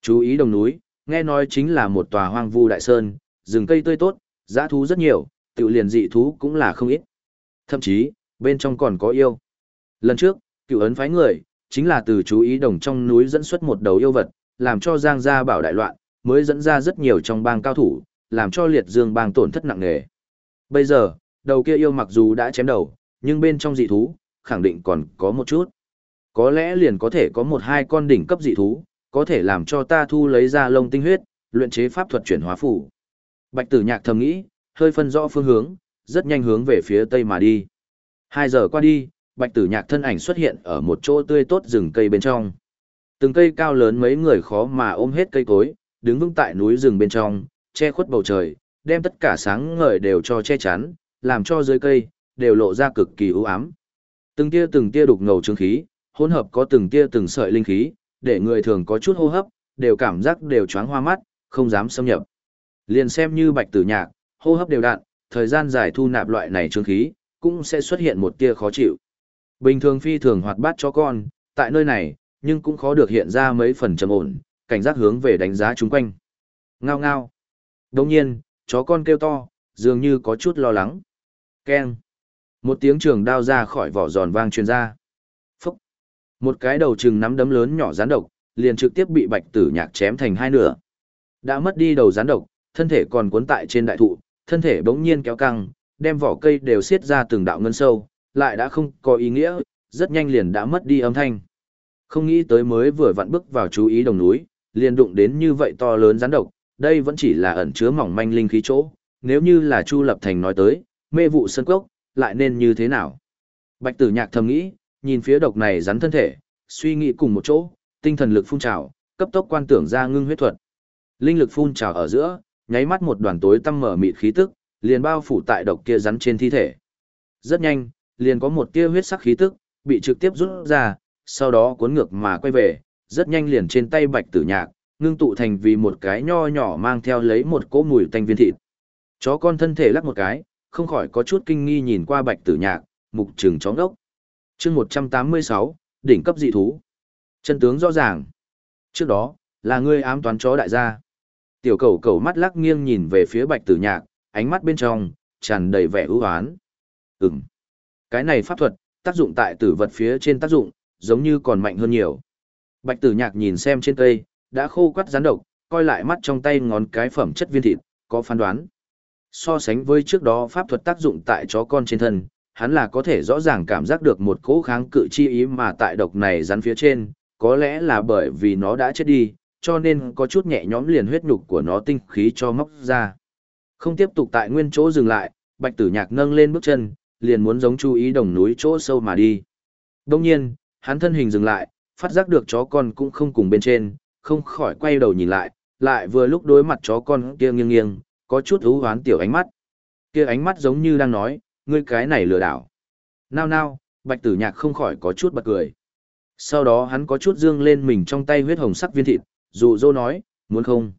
Chú ý đồng núi, nghe nói chính là một tòa hoang vu đại sơn, rừng cây tươi tốt, giã thú rất nhiều, tự liền dị thú cũng là không ít. Thậm chí, bên trong còn có yêu. Lần trước, cựu ấn phái người, chính là từ chú ý đồng trong núi dẫn xuất một đầu yêu vật, làm cho Giang gia bảo đại loạn, mới dẫn ra rất nhiều trong bang cao thủ, làm cho liệt dương bang tổn thất nặng nề. Bây giờ, đầu kia yêu mặc dù đã chém đầu, nhưng bên trong dị thú, khẳng định còn có một chút. Có lẽ liền có thể có một hai con đỉnh cấp dị thú, có thể làm cho ta thu lấy ra lông tinh huyết, luyện chế pháp thuật chuyển hóa phủ. Bạch tử nhạc thầm nghĩ, hơi phân rõ phương hướng, rất nhanh hướng về phía tây mà đi. Hai giờ qua đi, bạch tử nhạc thân ảnh xuất hiện ở một chỗ tươi tốt rừng cây bên trong. Từng cây cao lớn mấy người khó mà ôm hết cây cối, đứng vững tại núi rừng bên trong, che khuất bầu trời, đem tất cả sáng ngời đều cho che chắn, làm cho dưới cây đều lộ ra cực kỳ u ám. Từng tia từng tia đục ngầu trương khí, hỗn hợp có từng tia từng sợi linh khí, để người thường có chút hô hấp, đều cảm giác đều choáng hoa mắt, không dám xâm nhập. Liền xem như Bạch Tử Nhạc, hô hấp đều đặn, thời gian dài thu nạp loại này trương khí, cũng sẽ xuất hiện một tia khó chịu. Bình thường phi thường hoạt bát cho con, tại nơi này, nhưng cũng khó được hiện ra mấy phần trầm ổn, cảnh giác hướng về đánh giá chúng quanh. Ngao ngao. Đồng nhiên, chó con kêu to, dường như có chút lo lắng. Keng. Một tiếng trường đao ra khỏi vỏ giòn vang truyền ra. Phúc. Một cái đầu trừng nắm đấm lớn nhỏ rán độc, liền trực tiếp bị bạch tử nhạc chém thành hai nửa. Đã mất đi đầu rán độc, thân thể còn cuốn tại trên đại thụ, thân thể bỗng nhiên kéo căng, đem vỏ cây đều xiết ra từng đạo ngân sâu, lại đã không có ý nghĩa, rất nhanh liền đã mất đi âm thanh. Không nghĩ tới mới vừa vặn bước vào chú ý đồng núi, liền đụng đến như vậy to lớn rắn độc, đây vẫn chỉ là ẩn chứa mỏng manh linh khí chỗ, nếu như là Chu Lập Thành nói tới, mê vụ sơn cốc, lại nên như thế nào? Bạch tử nhạc thầm nghĩ, nhìn phía độc này rắn thân thể, suy nghĩ cùng một chỗ, tinh thần lực phun trào, cấp tốc quan tưởng ra ngưng huyết thuật. Linh lực phun trào ở giữa, nháy mắt một đoàn tối tăm mở mịt khí tức, liền bao phủ tại độc kia rắn trên thi thể. Rất nhanh, liền có một tia huyết sắc khí tức, bị trực tiếp rút ra, sau đó cuốn ngược mà quay về, rất nhanh liền trên tay bạch tử nhạc, ngưng tụ thành vì một cái nho nhỏ mang theo lấy một cỗ mùi tanh viên thịt. Chó con thân thể lắc một cái, không khỏi có chút kinh nghi nhìn qua bạch tử nhạc, mục trừng chó ngốc. chương 186, đỉnh cấp dị thú. Chân tướng rõ ràng. Trước đó, là ngươi ám toán chó đại gia. Tiểu cầu cầu mắt lắc nghiêng nhìn về phía bạch tử nhạc, ánh mắt bên trong, tràn đầy vẻ ưu hoán. Ừm. Cái này pháp thuật, tác dụng tại tử vật phía trên tác dụng, giống như còn mạnh hơn nhiều. Bạch tử nhạc nhìn xem trên cây, đã khô quắt rắn độc, coi lại mắt trong tay ngón cái phẩm chất viên thịt, có phán đoán. So sánh với trước đó pháp thuật tác dụng tại chó con trên thân, hắn là có thể rõ ràng cảm giác được một cỗ kháng cự chi ý mà tại độc này rắn phía trên, có lẽ là bởi vì nó đã chết đi, cho nên có chút nhẹ nhõm liền huyết nhục của nó tinh khí cho móc ra. Không tiếp tục tại nguyên chỗ dừng lại, bạch tử nhạc nâng lên bước chân, liền muốn giống chú ý đồng núi chỗ sâu mà đi. Đông nhiên, hắn thân hình dừng lại, phát giác được chó con cũng không cùng bên trên, không khỏi quay đầu nhìn lại, lại vừa lúc đối mặt chó con kia nghiêng nghiêng, có chút hú hoán tiểu ánh mắt. Kia ánh mắt giống như đang nói, ngươi cái này lừa đảo. Nao nao, bạch tử nhạc không khỏi có chút bật cười. Sau đó hắn có chút dương lên mình trong tay huyết hồng sắc viên thịt, dụ dỗ nói, muốn không?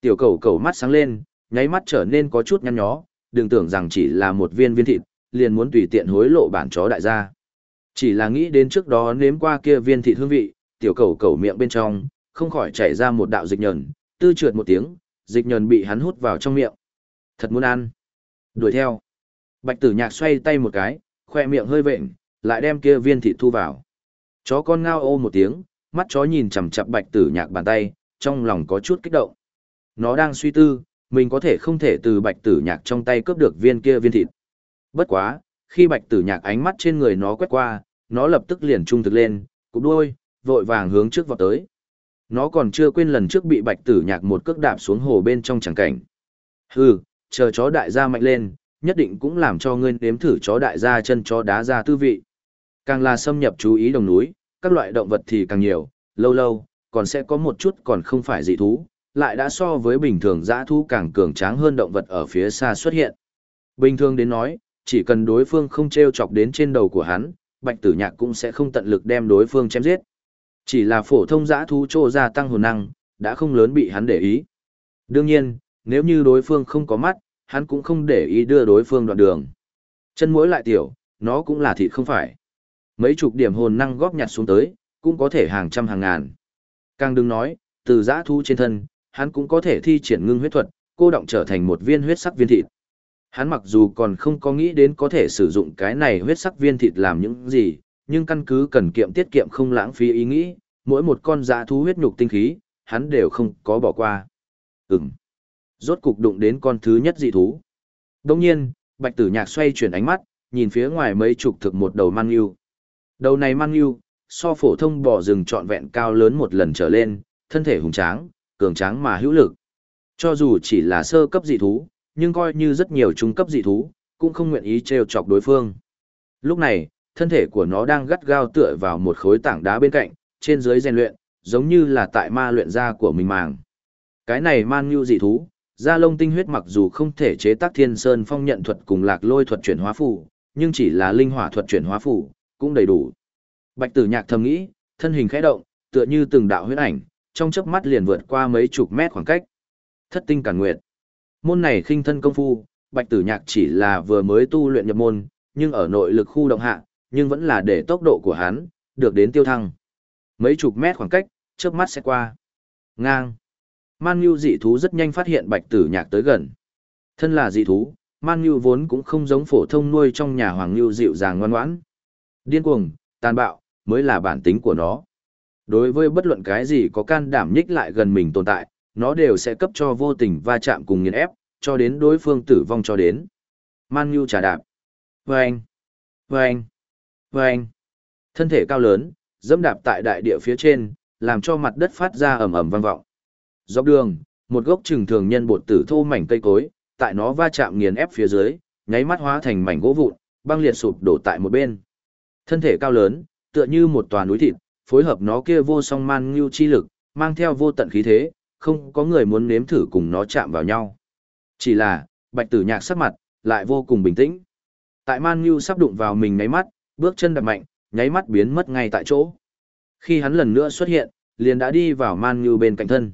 Tiểu cầu cầu mắt sáng lên, nháy mắt trở nên có chút nhăn nhó, đừng tưởng rằng chỉ là một viên viên thịt, liền muốn tùy tiện hối lộ bản chó đại gia. Chỉ là nghĩ đến trước đó nếm qua kia viên thịt hương vị, tiểu cầu cầu miệng bên trong, không khỏi chảy ra một đạo dịch nhờn, tư trượt một tiếng, dịch nhờn bị hắn hút vào trong miệng. Thật muốn ăn. Đuổi theo. Bạch tử nhạc xoay tay một cái, khoe miệng hơi vệnh, lại đem kia viên thịt thu vào. Chó con ngao ô một tiếng, mắt chó nhìn chằm chằm bạch tử nhạc bàn tay, trong lòng có chút kích động. Nó đang suy tư, mình có thể không thể từ bạch tử nhạc trong tay cướp được viên kia viên thịt. Bất quá, khi bạch tử nhạc ánh mắt trên người nó quét qua, nó lập tức liền trung thực lên, cụp đuôi, vội vàng hướng trước vọt tới. Nó còn chưa quên lần trước bị bạch tử nhạc một cước đạp xuống hồ bên trong chẳng cảnh. Hừ, chờ chó đại gia mạnh lên, nhất định cũng làm cho ngươi nếm thử chó đại gia chân chó đá ra tư vị. Càng là xâm nhập chú ý đồng núi, các loại động vật thì càng nhiều, lâu lâu, còn sẽ có một chút còn không phải dị thú, lại đã so với bình thường dã thú càng cường tráng hơn động vật ở phía xa xuất hiện. Bình thường đến nói, chỉ cần đối phương không treo chọc đến trên đầu của hắn, bạch tử nhạc cũng sẽ không tận lực đem đối phương chém giết. Chỉ là phổ thông giã thú chỗ gia tăng hồn năng, đã không lớn bị hắn để ý. Đương nhiên, nếu như đối phương không có mắt, hắn cũng không để ý đưa đối phương đoạn đường. Chân mũi lại tiểu, nó cũng là thịt không phải. Mấy chục điểm hồn năng góp nhặt xuống tới, cũng có thể hàng trăm hàng ngàn. Càng đừng nói, từ giã thu trên thân, hắn cũng có thể thi triển ngưng huyết thuật, cô động trở thành một viên huyết sắc viên thịt. Hắn mặc dù còn không có nghĩ đến có thể sử dụng cái này huyết sắc viên thịt làm những gì, nhưng căn cứ cần kiệm tiết kiệm không lãng phí ý nghĩ, mỗi một con dã thú huyết nhục tinh khí, hắn đều không có bỏ qua. Ừm. Rốt cục đụng đến con thứ nhất dị thú. Đồng nhiên, bạch tử nhạc xoay chuyển ánh mắt, nhìn phía ngoài mấy chục thực một đầu mang yêu. Đầu này mang yêu, so phổ thông bò rừng trọn vẹn cao lớn một lần trở lên, thân thể hùng tráng, cường tráng mà hữu lực. Cho dù chỉ là sơ cấp dị thú, nhưng coi như rất nhiều trung cấp dị thú, cũng không nguyện ý trêu chọc đối phương. Lúc này, thân thể của nó đang gắt gao tựa vào một khối tảng đá bên cạnh, trên dưới rèn luyện, giống như là tại ma luyện ra của mình màng. Cái này man như dị thú, da lông tinh huyết mặc dù không thể chế tác thiên sơn phong nhận thuật cùng lạc lôi thuật chuyển hóa phủ, nhưng chỉ là linh hỏa thuật chuyển hóa phủ, cũng đầy đủ. Bạch tử nhạc thầm nghĩ, thân hình khẽ động, tựa như từng đạo huyết ảnh, trong chớp mắt liền vượt qua mấy chục mét khoảng cách. Thất tinh cản nguyệt. Môn này khinh thân công phu, bạch tử nhạc chỉ là vừa mới tu luyện nhập môn, nhưng ở nội lực khu động hạ, nhưng vẫn là để tốc độ của hắn, được đến tiêu thăng. Mấy chục mét khoảng cách, chớp mắt sẽ qua. Ngang. Man Nhu dị thú rất nhanh phát hiện bạch tử nhạc tới gần. Thân là dị thú, Man Nhu vốn cũng không giống phổ thông nuôi trong nhà Hoàng Nhu dịu dàng ngoan ngoãn. Điên cuồng, tàn bạo, mới là bản tính của nó. Đối với bất luận cái gì có can đảm nhích lại gần mình tồn tại, nó đều sẽ cấp cho vô tình va chạm cùng nghiền ép, cho đến đối phương tử vong cho đến. Man Nhu trà đạp. Vâng! Vâng! Vâng! Thân thể cao lớn, dẫm đạp tại đại địa phía trên, làm cho mặt đất phát ra ầm ầm vang vọng. Dọc đường, một gốc trừng thường nhân bột tử thô mảnh cây cối, tại nó va chạm nghiền ép phía dưới, nháy mắt hóa thành mảnh gỗ vụn, băng liệt sụp đổ tại một bên. Thân thể cao lớn, tựa như một tòa núi thịt, phối hợp nó kia vô song man ngưu chi lực, mang theo vô tận khí thế, không có người muốn nếm thử cùng nó chạm vào nhau. Chỉ là, bạch tử nhạc sắc mặt, lại vô cùng bình tĩnh. Tại man Nhu sắp đụng vào mình nháy mắt, bước chân đập mạnh, nháy mắt biến mất ngay tại chỗ. Khi hắn lần nữa xuất hiện, liền đã đi vào man Nhu bên cạnh thân.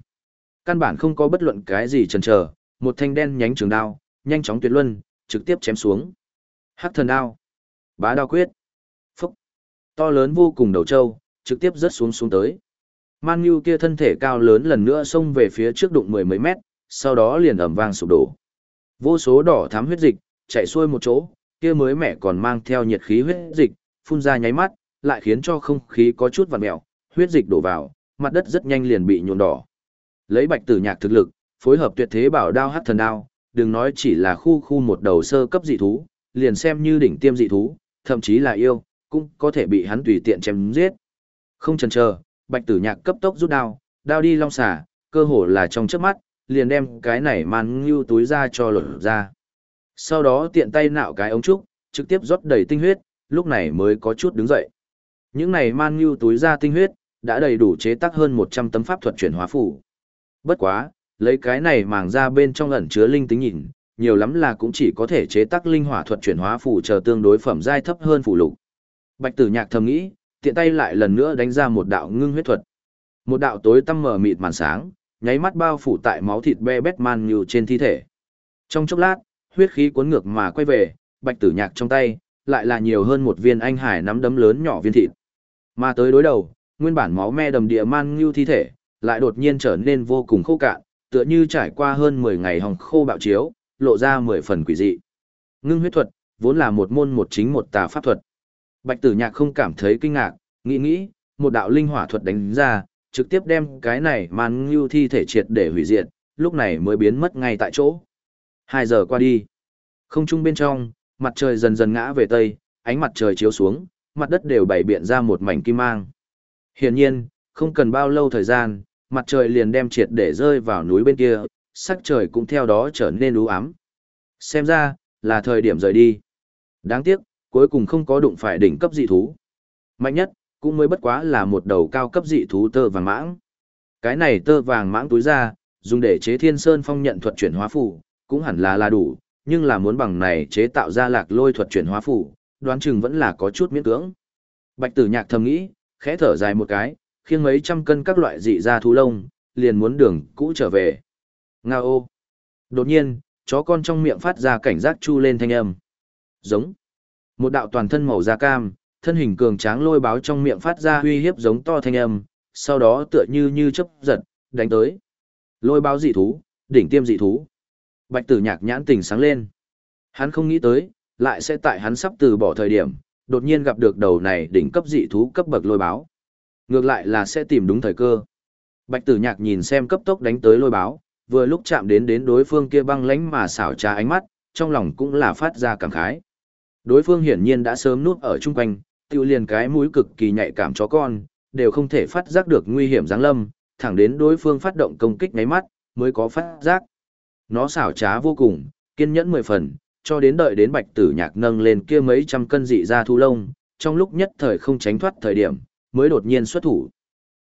Căn bản không có bất luận cái gì chần chờ, một thanh đen nhánh trường đao, nhanh chóng tuyệt luân, trực tiếp chém xuống. Hắc thần đao. Bá đao quyết. Phúc. To lớn vô cùng đầu trâu, trực tiếp rớt xuống xuống tới. Man Nhu kia thân thể cao lớn lần nữa xông về phía trước đụng mười mấy mét, sau đó liền ầm vang sụp đổ. Vô số đỏ thắm huyết dịch, chạy xuôi một chỗ, kia mới mẹ còn mang theo nhiệt khí huyết dịch, phun ra nháy mắt, lại khiến cho không khí có chút vặn mèo, huyết dịch đổ vào, mặt đất rất nhanh liền bị nhuộm đỏ. Lấy bạch tử nhạc thực lực, phối hợp tuyệt thế bảo đao hắc thần đao, đừng nói chỉ là khu khu một đầu sơ cấp dị thú, liền xem như đỉnh tiêm dị thú, thậm chí là yêu, cũng có thể bị hắn tùy tiện chém giết. Không chần chờ, bạch tử nhạc cấp tốc rút đao, đao đi long xả, cơ hồ là trong chớp mắt, liền đem cái này man ngưu túi ra cho lột ra. Sau đó tiện tay nạo cái ống trúc, trực tiếp rót đầy tinh huyết, lúc này mới có chút đứng dậy. Những này man ngưu túi ra tinh huyết, đã đầy đủ chế tác hơn 100 tấm pháp thuật chuyển hóa phủ. Bất quá, lấy cái này màng ra bên trong ẩn chứa linh tính nhìn, nhiều lắm là cũng chỉ có thể chế tác linh hỏa thuật chuyển hóa phủ chờ tương đối phẩm giai thấp hơn phủ lục. Bạch tử nhạc thầm nghĩ, tiện tay lại lần nữa đánh ra một đạo ngưng huyết thuật. Một đạo tối tăm mờ mịt màn sáng, nháy mắt bao phủ tại máu thịt be bét man như trên thi thể. Trong chốc lát, huyết khí cuốn ngược mà quay về, bạch tử nhạc trong tay, lại là nhiều hơn một viên anh hải nắm đấm lớn nhỏ viên thịt. Mà tới đối đầu, nguyên bản máu me đầm địa man như thi thể, lại đột nhiên trở nên vô cùng khô cạn, tựa như trải qua hơn 10 ngày hồng khô bạo chiếu, lộ ra 10 phần quỷ dị. Ngưng huyết thuật, vốn là một môn một chính một tà pháp thuật. Bạch tử nhạc không cảm thấy kinh ngạc, nghĩ nghĩ, một đạo linh hỏa thuật đánh ra, trực tiếp đem cái này man ngưu thi thể triệt để hủy diệt, lúc này mới biến mất ngay tại chỗ. Hai giờ qua đi. Không trung bên trong, mặt trời dần dần ngã về tây, ánh mặt trời chiếu xuống, mặt đất đều bày biện ra một mảnh kim mang. Hiển nhiên, không cần bao lâu thời gian, mặt trời liền đem triệt để rơi vào núi bên kia, sắc trời cũng theo đó trở nên u ám. Xem ra, là thời điểm rời đi. Đáng tiếc, cuối cùng không có đụng phải đỉnh cấp dị thú. Mạnh nhất, cũng mới bất quá là một đầu cao cấp dị thú tơ vàng mãng. Cái này tơ vàng mãng túi ra, dùng để chế thiên sơn phong nhận thuật chuyển hóa phủ, cũng hẳn là là đủ, nhưng là muốn bằng này chế tạo ra lạc lôi thuật chuyển hóa phủ, đoán chừng vẫn là có chút miễn cưỡng. Bạch tử nhạc thầm nghĩ, khẽ thở dài một cái, khiêng mấy trăm cân các loại dị ra thú lông, liền muốn đường cũ trở về. ngao! Đột nhiên, chó con trong miệng phát ra cảnh giác chu lên thanh âm. Giống. Một đạo toàn thân màu da cam, thân hình cường tráng lôi báo trong miệng phát ra uy hiếp giống to thanh âm, sau đó tựa như như chớp giật, đánh tới. Lôi báo dị thú, đỉnh tiêm dị thú. Bạch tử nhạc nhãn tình sáng lên. Hắn không nghĩ tới, lại sẽ tại hắn sắp từ bỏ thời điểm, đột nhiên gặp được đầu này đỉnh cấp dị thú cấp bậc lôi báo. Ngược lại là sẽ tìm đúng thời cơ. Bạch tử nhạc nhìn xem cấp tốc đánh tới lôi báo, vừa lúc chạm đến đến đối phương kia băng lánh mà xảo trá ánh mắt, trong lòng cũng là phát ra cảm khái. Đối phương hiển nhiên đã sớm núp ở chung quanh, tiêu liền cái mũi cực kỳ nhạy cảm chó con, đều không thể phát giác được nguy hiểm giáng lâm, thẳng đến đối phương phát động công kích ngáy mắt, mới có phát giác. Nó xảo trá vô cùng, kiên nhẫn mười phần, cho đến đợi đến bạch tử nhạc nâng lên kia mấy trăm cân dị ra thu lông, trong lúc nhất thời không tránh thoát thời điểm, mới đột nhiên xuất thủ.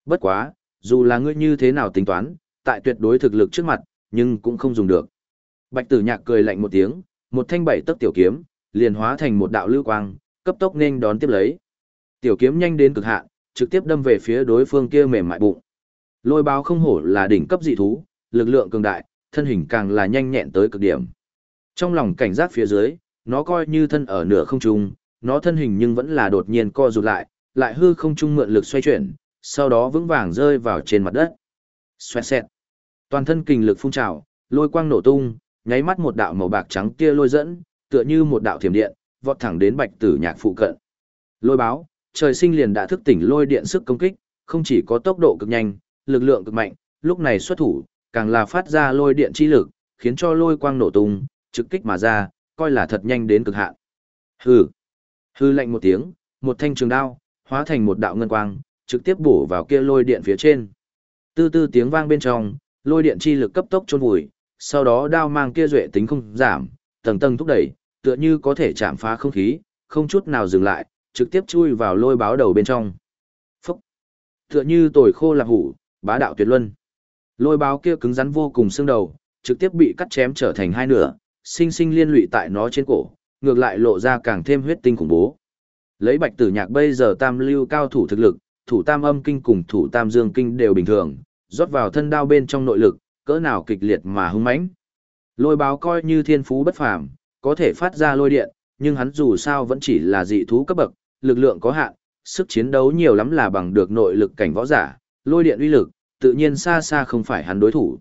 Bất quá, dù là ngươi như thế nào tính toán, tại tuyệt đối thực lực trước mặt, nhưng cũng không dùng được. Bạch tử nhạc cười lạnh một tiếng, một thanh bảy tấc tiểu kiếm, liền hóa thành một đạo lưu quang, cấp tốc nên đón tiếp lấy. Tiểu kiếm nhanh đến cực hạn, trực tiếp đâm về phía đối phương kia mềm mại bụng. Lôi báo không hổ là đỉnh cấp dị thú, lực lượng cường đại, thân hình càng là nhanh nhẹn tới cực điểm. Trong lòng cảnh giác phía dưới, nó coi như thân ở nửa không trung, nó thân hình nhưng vẫn là đột nhiên co rụt lại, lại hư không trung mượn lực xoay chuyển, sau đó vững vàng rơi vào trên mặt đất. Xoẹt xẹt. Toàn thân kình lực phun trào, lôi quang nổ tung, nháy mắt một đạo màu bạc trắng kia lôi dẫn, tựa như một đạo thiểm điện, vọt thẳng đến Bạch Tử Nhạc phụ cận. Lôi báo, trời sinh liền đã thức tỉnh lôi điện sức công kích, không chỉ có tốc độ cực nhanh, lực lượng cực mạnh, lúc này xuất thủ, càng là phát ra lôi điện chi lực, khiến cho lôi quang nổ tung, trực kích mà ra, coi là thật nhanh đến cực hạn. Hừ. Hừ lạnh một tiếng, một thanh trường đao, hóa thành một đạo ngân quang, trực tiếp bổ vào kia lôi điện phía trên. Tư tư tiếng vang bên trong, lôi điện chi lực cấp tốc chôn vùi, sau đó đao mang kia duệ tính không giảm, tầng tầng thúc đẩy, tựa như có thể chạm phá không khí, không chút nào dừng lại, trực tiếp chui vào lôi báo đầu bên trong. Phúc! Tựa như tồi khô lạp hủ, bá đạo tuyệt luân. Lôi báo kia cứng rắn vô cùng xương đầu, trực tiếp bị cắt chém trở thành hai nửa, sinh sinh liên lụy tại nó trên cổ, ngược lại lộ ra càng thêm huyết tinh khủng bố. Lấy bạch tử nhạc bây giờ tam lưu cao thủ thực lực, thủ tam âm kinh cùng thủ tam dương kinh đều bình thường, rót vào thân đao bên trong nội lực, cỡ nào kịch liệt mà hung mãnh. Lôi báo coi như thiên phú bất phàm, có thể phát ra lôi điện, nhưng hắn dù sao vẫn chỉ là dị thú cấp bậc, lực lượng có hạn, sức chiến đấu nhiều lắm là bằng được nội lực cảnh võ giả, lôi điện uy lực, tự nhiên xa xa không phải hắn đối thủ.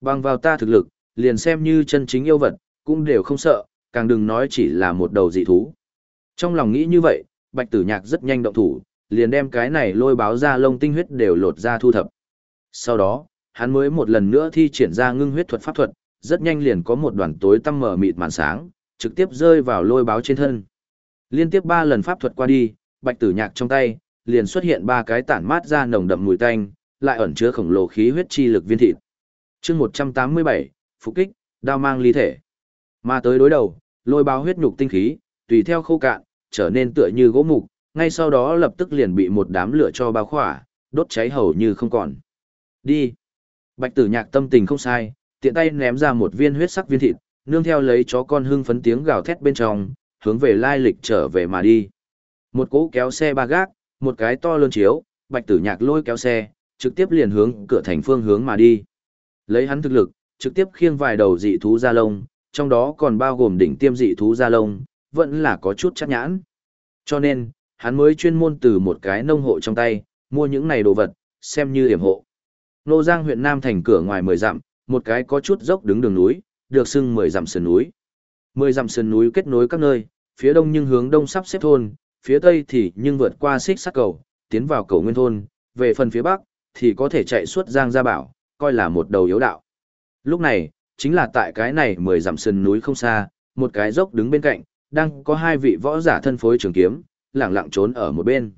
Bằng vào ta thực lực, liền xem như chân chính yêu vật, cũng đều không sợ, càng đừng nói chỉ là một đầu dị thú. Trong lòng nghĩ như vậy, Bạch Tử Nhạc rất nhanh động thủ, liền đem cái này lôi báo ra lông tinh huyết đều lột ra thu thập. Sau đó, hắn mới một lần nữa thi triển ra ngưng huyết thuật pháp thuật, rất nhanh liền có một đoàn tối tăm mở mịt màn sáng, trực tiếp rơi vào lôi báo trên thân. Liên tiếp ba lần pháp thuật qua đi, Bạch Tử Nhạc trong tay liền xuất hiện ba cái tản mát ra nồng đậm mùi tanh, lại ẩn chứa khổng lồ khí huyết chi lực viên thịt. Chương 187, phục kích, đao mang ly thể. Mà tới đối đầu, lôi báo huyết nhục tinh khí, tùy theo khô cạn, trở nên tựa như gỗ mục, ngay sau đó lập tức liền bị một đám lửa cho bao khỏa, đốt cháy hầu như không còn. Đi. Bạch tử nhạc tâm tình không sai, tiện tay ném ra một viên huyết sắc viên thịt, nương theo lấy chó con hưng phấn tiếng gào thét bên trong, hướng về lai lịch trở về mà đi. Một cỗ kéo xe ba gác, một cái to lớn chiếu, bạch tử nhạc lôi kéo xe, trực tiếp liền hướng cửa thành phương hướng mà đi. Lấy hắn thực lực, trực tiếp khiêng vài đầu dị thú ra lông, trong đó còn bao gồm đỉnh tiêm dị thú ra lông, vẫn là có chút chắc nhãn. Cho nên, hắn mới chuyên môn từ một cái nông hộ trong tay, mua những này đồ vật, xem như hiểm hộ. Nô Giang huyện Nam thành cửa ngoài mười dặm, một cái có chút dốc đứng đường núi, được xưng mười dặm sườn núi. Mười dặm sườn núi kết nối các nơi, phía đông nhưng hướng đông sắp xếp thôn, phía tây thì nhưng vượt qua xích sắt cầu, tiến vào cầu nguyên thôn, về phần phía bắc, thì có thể chạy suốt Giang Gia Bảo, coi là một đầu yếu đạo. Lúc này, chính là tại cái này mười dặm sườn núi không xa, một cái dốc đứng bên cạnh, đang có hai vị võ giả thân phối trường kiếm, lẳng lặng trốn ở một bên.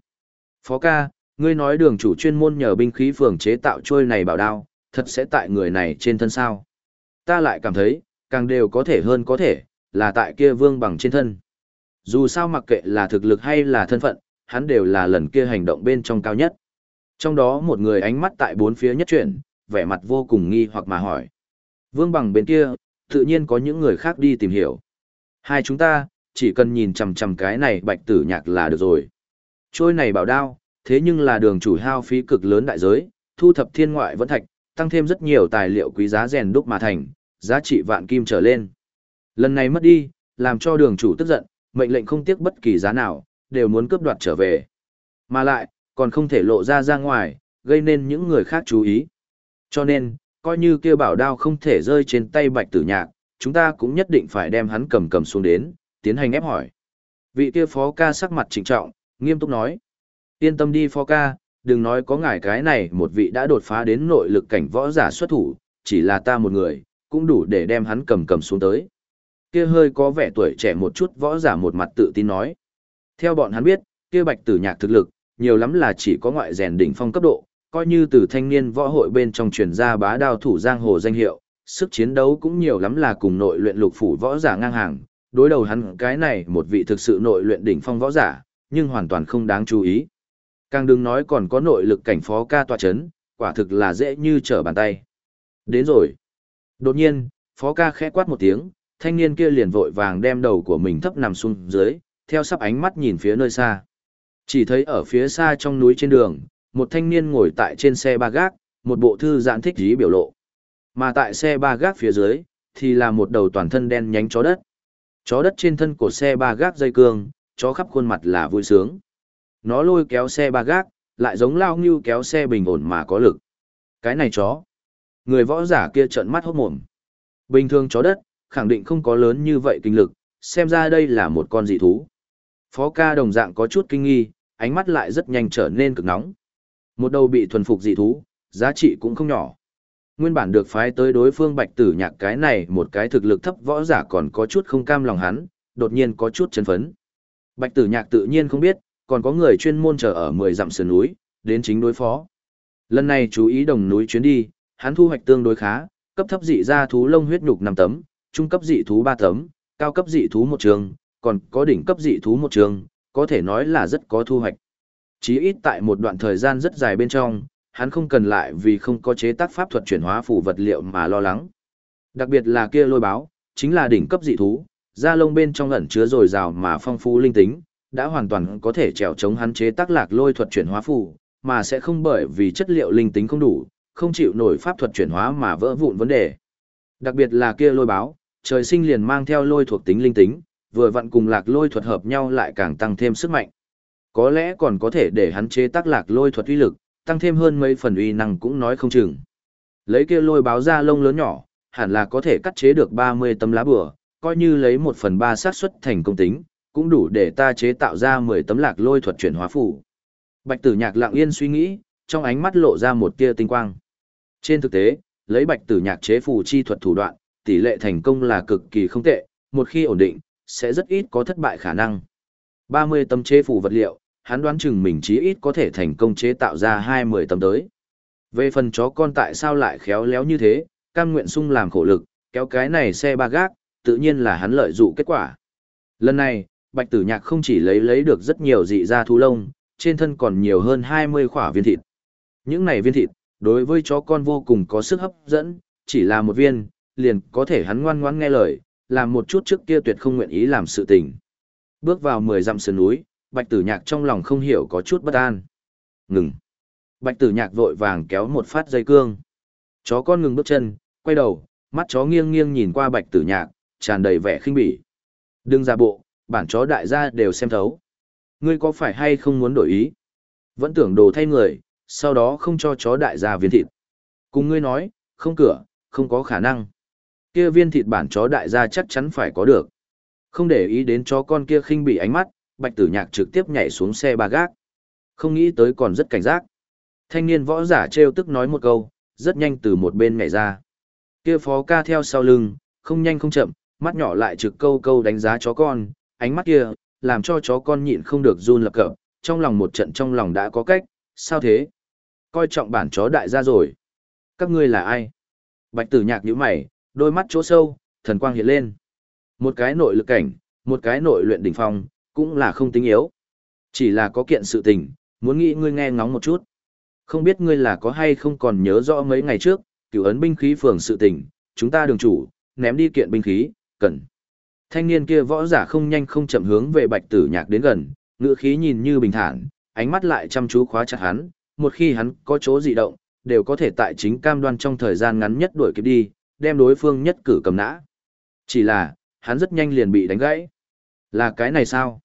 Phó ca, ngươi nói đường chủ chuyên môn nhờ binh khí phường chế tạo trôi này bảo đao, thật sẽ tại người này trên thân sao. Ta lại cảm thấy, càng đều có thể hơn có thể, là tại kia vương bằng trên thân. Dù sao mặc kệ là thực lực hay là thân phận, hắn đều là lần kia hành động bên trong cao nhất. Trong đó một người ánh mắt tại bốn phía nhất chuyển, vẻ mặt vô cùng nghi hoặc mà hỏi. Vương bằng bên kia, tự nhiên có những người khác đi tìm hiểu. Hai chúng ta, chỉ cần nhìn chằm chằm cái này bạch tử nhạc là được rồi. Trôi này bảo đao, thế nhưng là đường chủ hao phí cực lớn đại giới, thu thập thiên ngoại vẫn thạch, tăng thêm rất nhiều tài liệu quý giá rèn đúc mà thành, giá trị vạn kim trở lên. Lần này mất đi, làm cho đường chủ tức giận, mệnh lệnh không tiếc bất kỳ giá nào, đều muốn cướp đoạt trở về. Mà lại, còn không thể lộ ra ra ngoài, gây nên những người khác chú ý. Cho nên, coi như kia bảo đao không thể rơi trên tay bạch tử nhạc, chúng ta cũng nhất định phải đem hắn cầm cầm xuống đến, tiến hành ép hỏi. Vị kia phó ca sắc mặt trịnh trọng, nghiêm túc nói. Yên tâm đi phó ca, đừng nói có ngài cái này một vị đã đột phá đến nội lực cảnh võ giả xuất thủ, chỉ là ta một người, cũng đủ để đem hắn cầm cầm xuống tới. Kia hơi có vẻ tuổi trẻ một chút võ giả một mặt tự tin nói. Theo bọn hắn biết, kia bạch tử nhạc thực lực, nhiều lắm là chỉ có ngoại rèn đỉnh phong cấp độ, coi như từ thanh niên võ hội bên trong truyền ra bá đao thủ giang hồ danh hiệu, sức chiến đấu cũng nhiều lắm là cùng nội luyện lục phủ võ giả ngang hàng, đối đầu hắn cái này một vị thực sự nội luyện đỉnh phong võ giả, nhưng hoàn toàn không đáng chú ý. Càng đừng nói còn có nội lực cảnh phó ca tọa chấn, quả thực là dễ như trở bàn tay. Đến rồi. Đột nhiên, phó ca khẽ quát một tiếng, thanh niên kia liền vội vàng đem đầu của mình thấp nằm xuống dưới, theo sắp ánh mắt nhìn phía nơi xa. Chỉ thấy ở phía xa trong núi trên đường, một thanh niên ngồi tại trên xe ba gác, một bộ thư giãn thích dí biểu lộ. Mà tại xe ba gác phía dưới, thì là một đầu toàn thân đen nhánh chó đất. Chó đất trên thân của xe ba gác dây cương, chó khắp khuôn mặt là vui sướng. Nó lôi kéo xe ba gác, lại giống lao ngưu kéo xe bình ổn mà có lực. Cái này chó. Người võ giả kia trợn mắt hốt mồm. Bình thường chó đất, khẳng định không có lớn như vậy kinh lực, xem ra đây là một con dị thú. Phó ca đồng dạng có chút kinh nghi, ánh mắt lại rất nhanh trở nên cực nóng. Một đầu bị thuần phục dị thú, giá trị cũng không nhỏ. Nguyên bản được phái tới đối phương bạch tử nhạc cái này một cái thực lực thấp võ giả còn có chút không cam lòng hắn, đột nhiên có chút chấn phấn. Bạch tử nhạc tự nhiên không biết, còn có người chuyên môn chờ ở 10 dặm sườn núi, đến chính đối phó. Lần này chú ý đồng núi chuyến đi, hắn thu hoạch tương đối khá, cấp thấp dị ra thú lông huyết nhục 5 tấm, trung cấp dị thú 3 tấm, cao cấp dị thú một trường, còn có đỉnh cấp dị thú một trường, có thể nói là rất có thu hoạch. Chí ít tại một đoạn thời gian rất dài bên trong, hắn không cần lại vì không có chế tác pháp thuật chuyển hóa phù vật liệu mà lo lắng. Đặc biệt là kia lôi báo, chính là đỉnh cấp dị thú, da lông bên trong ẩn chứa dồi dào mà phong phú linh tính, đã hoàn toàn có thể trèo chống hắn chế tác lạc lôi thuật chuyển hóa phù, mà sẽ không bởi vì chất liệu linh tính không đủ, không chịu nổi pháp thuật chuyển hóa mà vỡ vụn vấn đề. Đặc biệt là kia lôi báo, trời sinh liền mang theo lôi thuộc tính linh tính, vừa vặn cùng lạc lôi thuật hợp nhau lại càng tăng thêm sức mạnh. Có lẽ còn có thể để hắn chế tác lạc lôi thuật uy lực, tăng thêm hơn mấy phần uy năng cũng nói không chừng. Lấy kia lôi báo ra lông lớn nhỏ, hẳn là có thể cắt chế được 30 tấm lá bừa, coi như lấy 1 phần 3 xác suất thành công tính, cũng đủ để ta chế tạo ra 10 tấm lạc lôi thuật chuyển hóa phủ. Bạch tử nhạc lặng yên suy nghĩ, trong ánh mắt lộ ra một tia tinh quang. Trên thực tế, lấy bạch tử nhạc chế phù chi thuật thủ đoạn, tỷ lệ thành công là cực kỳ không tệ, một khi ổn định, sẽ rất ít có thất bại khả năng. 30 tấm chế phù vật liệu, hắn đoán chừng mình chí ít có thể thành công chế tạo ra 20 tấm tới. Về phần chó con tại sao lại khéo léo như thế, cam nguyện sung làm khổ lực, kéo cái này xe ba gác, tự nhiên là hắn lợi dụ kết quả. Lần này, Bạch Tử Nhạc không chỉ lấy lấy được rất nhiều dị da thú lông, trên thân còn nhiều hơn 20 khỏa viên thịt. Những này viên thịt, đối với chó con vô cùng có sức hấp dẫn, chỉ là một viên, liền có thể hắn ngoan ngoãn nghe lời, làm một chút trước kia tuyệt không nguyện ý làm sự tình. Bước vào 10 dặm sườn núi, bạch tử nhạc trong lòng không hiểu có chút bất an. Ngừng. Bạch tử nhạc vội vàng kéo một phát dây cương. Chó con ngừng bước chân, quay đầu, mắt chó nghiêng nghiêng nhìn qua bạch tử nhạc, tràn đầy vẻ khinh bỉ. Đừng ra bộ, bản chó đại gia đều xem thấu. Ngươi có phải hay không muốn đổi ý? Vẫn tưởng đồ thay người, sau đó không cho chó đại gia viên thịt. Cùng ngươi nói, không cửa, không có khả năng. Kia viên thịt bản chó đại gia chắc chắn phải có được. Không để ý đến chó con kia khinh bị ánh mắt, bạch tử nhạc trực tiếp nhảy xuống xe ba gác. Không nghĩ tới còn rất cảnh giác. Thanh niên võ giả trêu tức nói một câu, rất nhanh từ một bên nhảy ra. Kia phó ca theo sau lưng, không nhanh không chậm, mắt nhỏ lại trực câu câu đánh giá chó con, ánh mắt kia, làm cho chó con nhịn không được run lập cập, trong lòng một trận trong lòng đã có cách, sao thế? Coi trọng bản chó đại gia rồi. Các ngươi là ai? Bạch tử nhạc nhíu mày, đôi mắt chỗ sâu, thần quang hiện lên. Một cái nội lực cảnh, một cái nội luyện đỉnh phong, cũng là không tính yếu. Chỉ là có kiện sự tình, muốn nghĩ ngươi nghe ngóng một chút. Không biết ngươi là có hay không còn nhớ rõ mấy ngày trước, cửu ấn binh khí phường sự tình, chúng ta đường chủ, ném đi kiện binh khí, cần. Thanh niên kia võ giả không nhanh không chậm hướng về bạch tử nhạc đến gần, ngữ khí nhìn như bình thản, ánh mắt lại chăm chú khóa chặt hắn, một khi hắn có chỗ dị động, đều có thể tại chính cam đoan trong thời gian ngắn nhất đuổi kịp đi, đem đối phương nhất cử cầm nã. Chỉ là, hắn rất nhanh liền bị đánh gãy. Là cái này sao?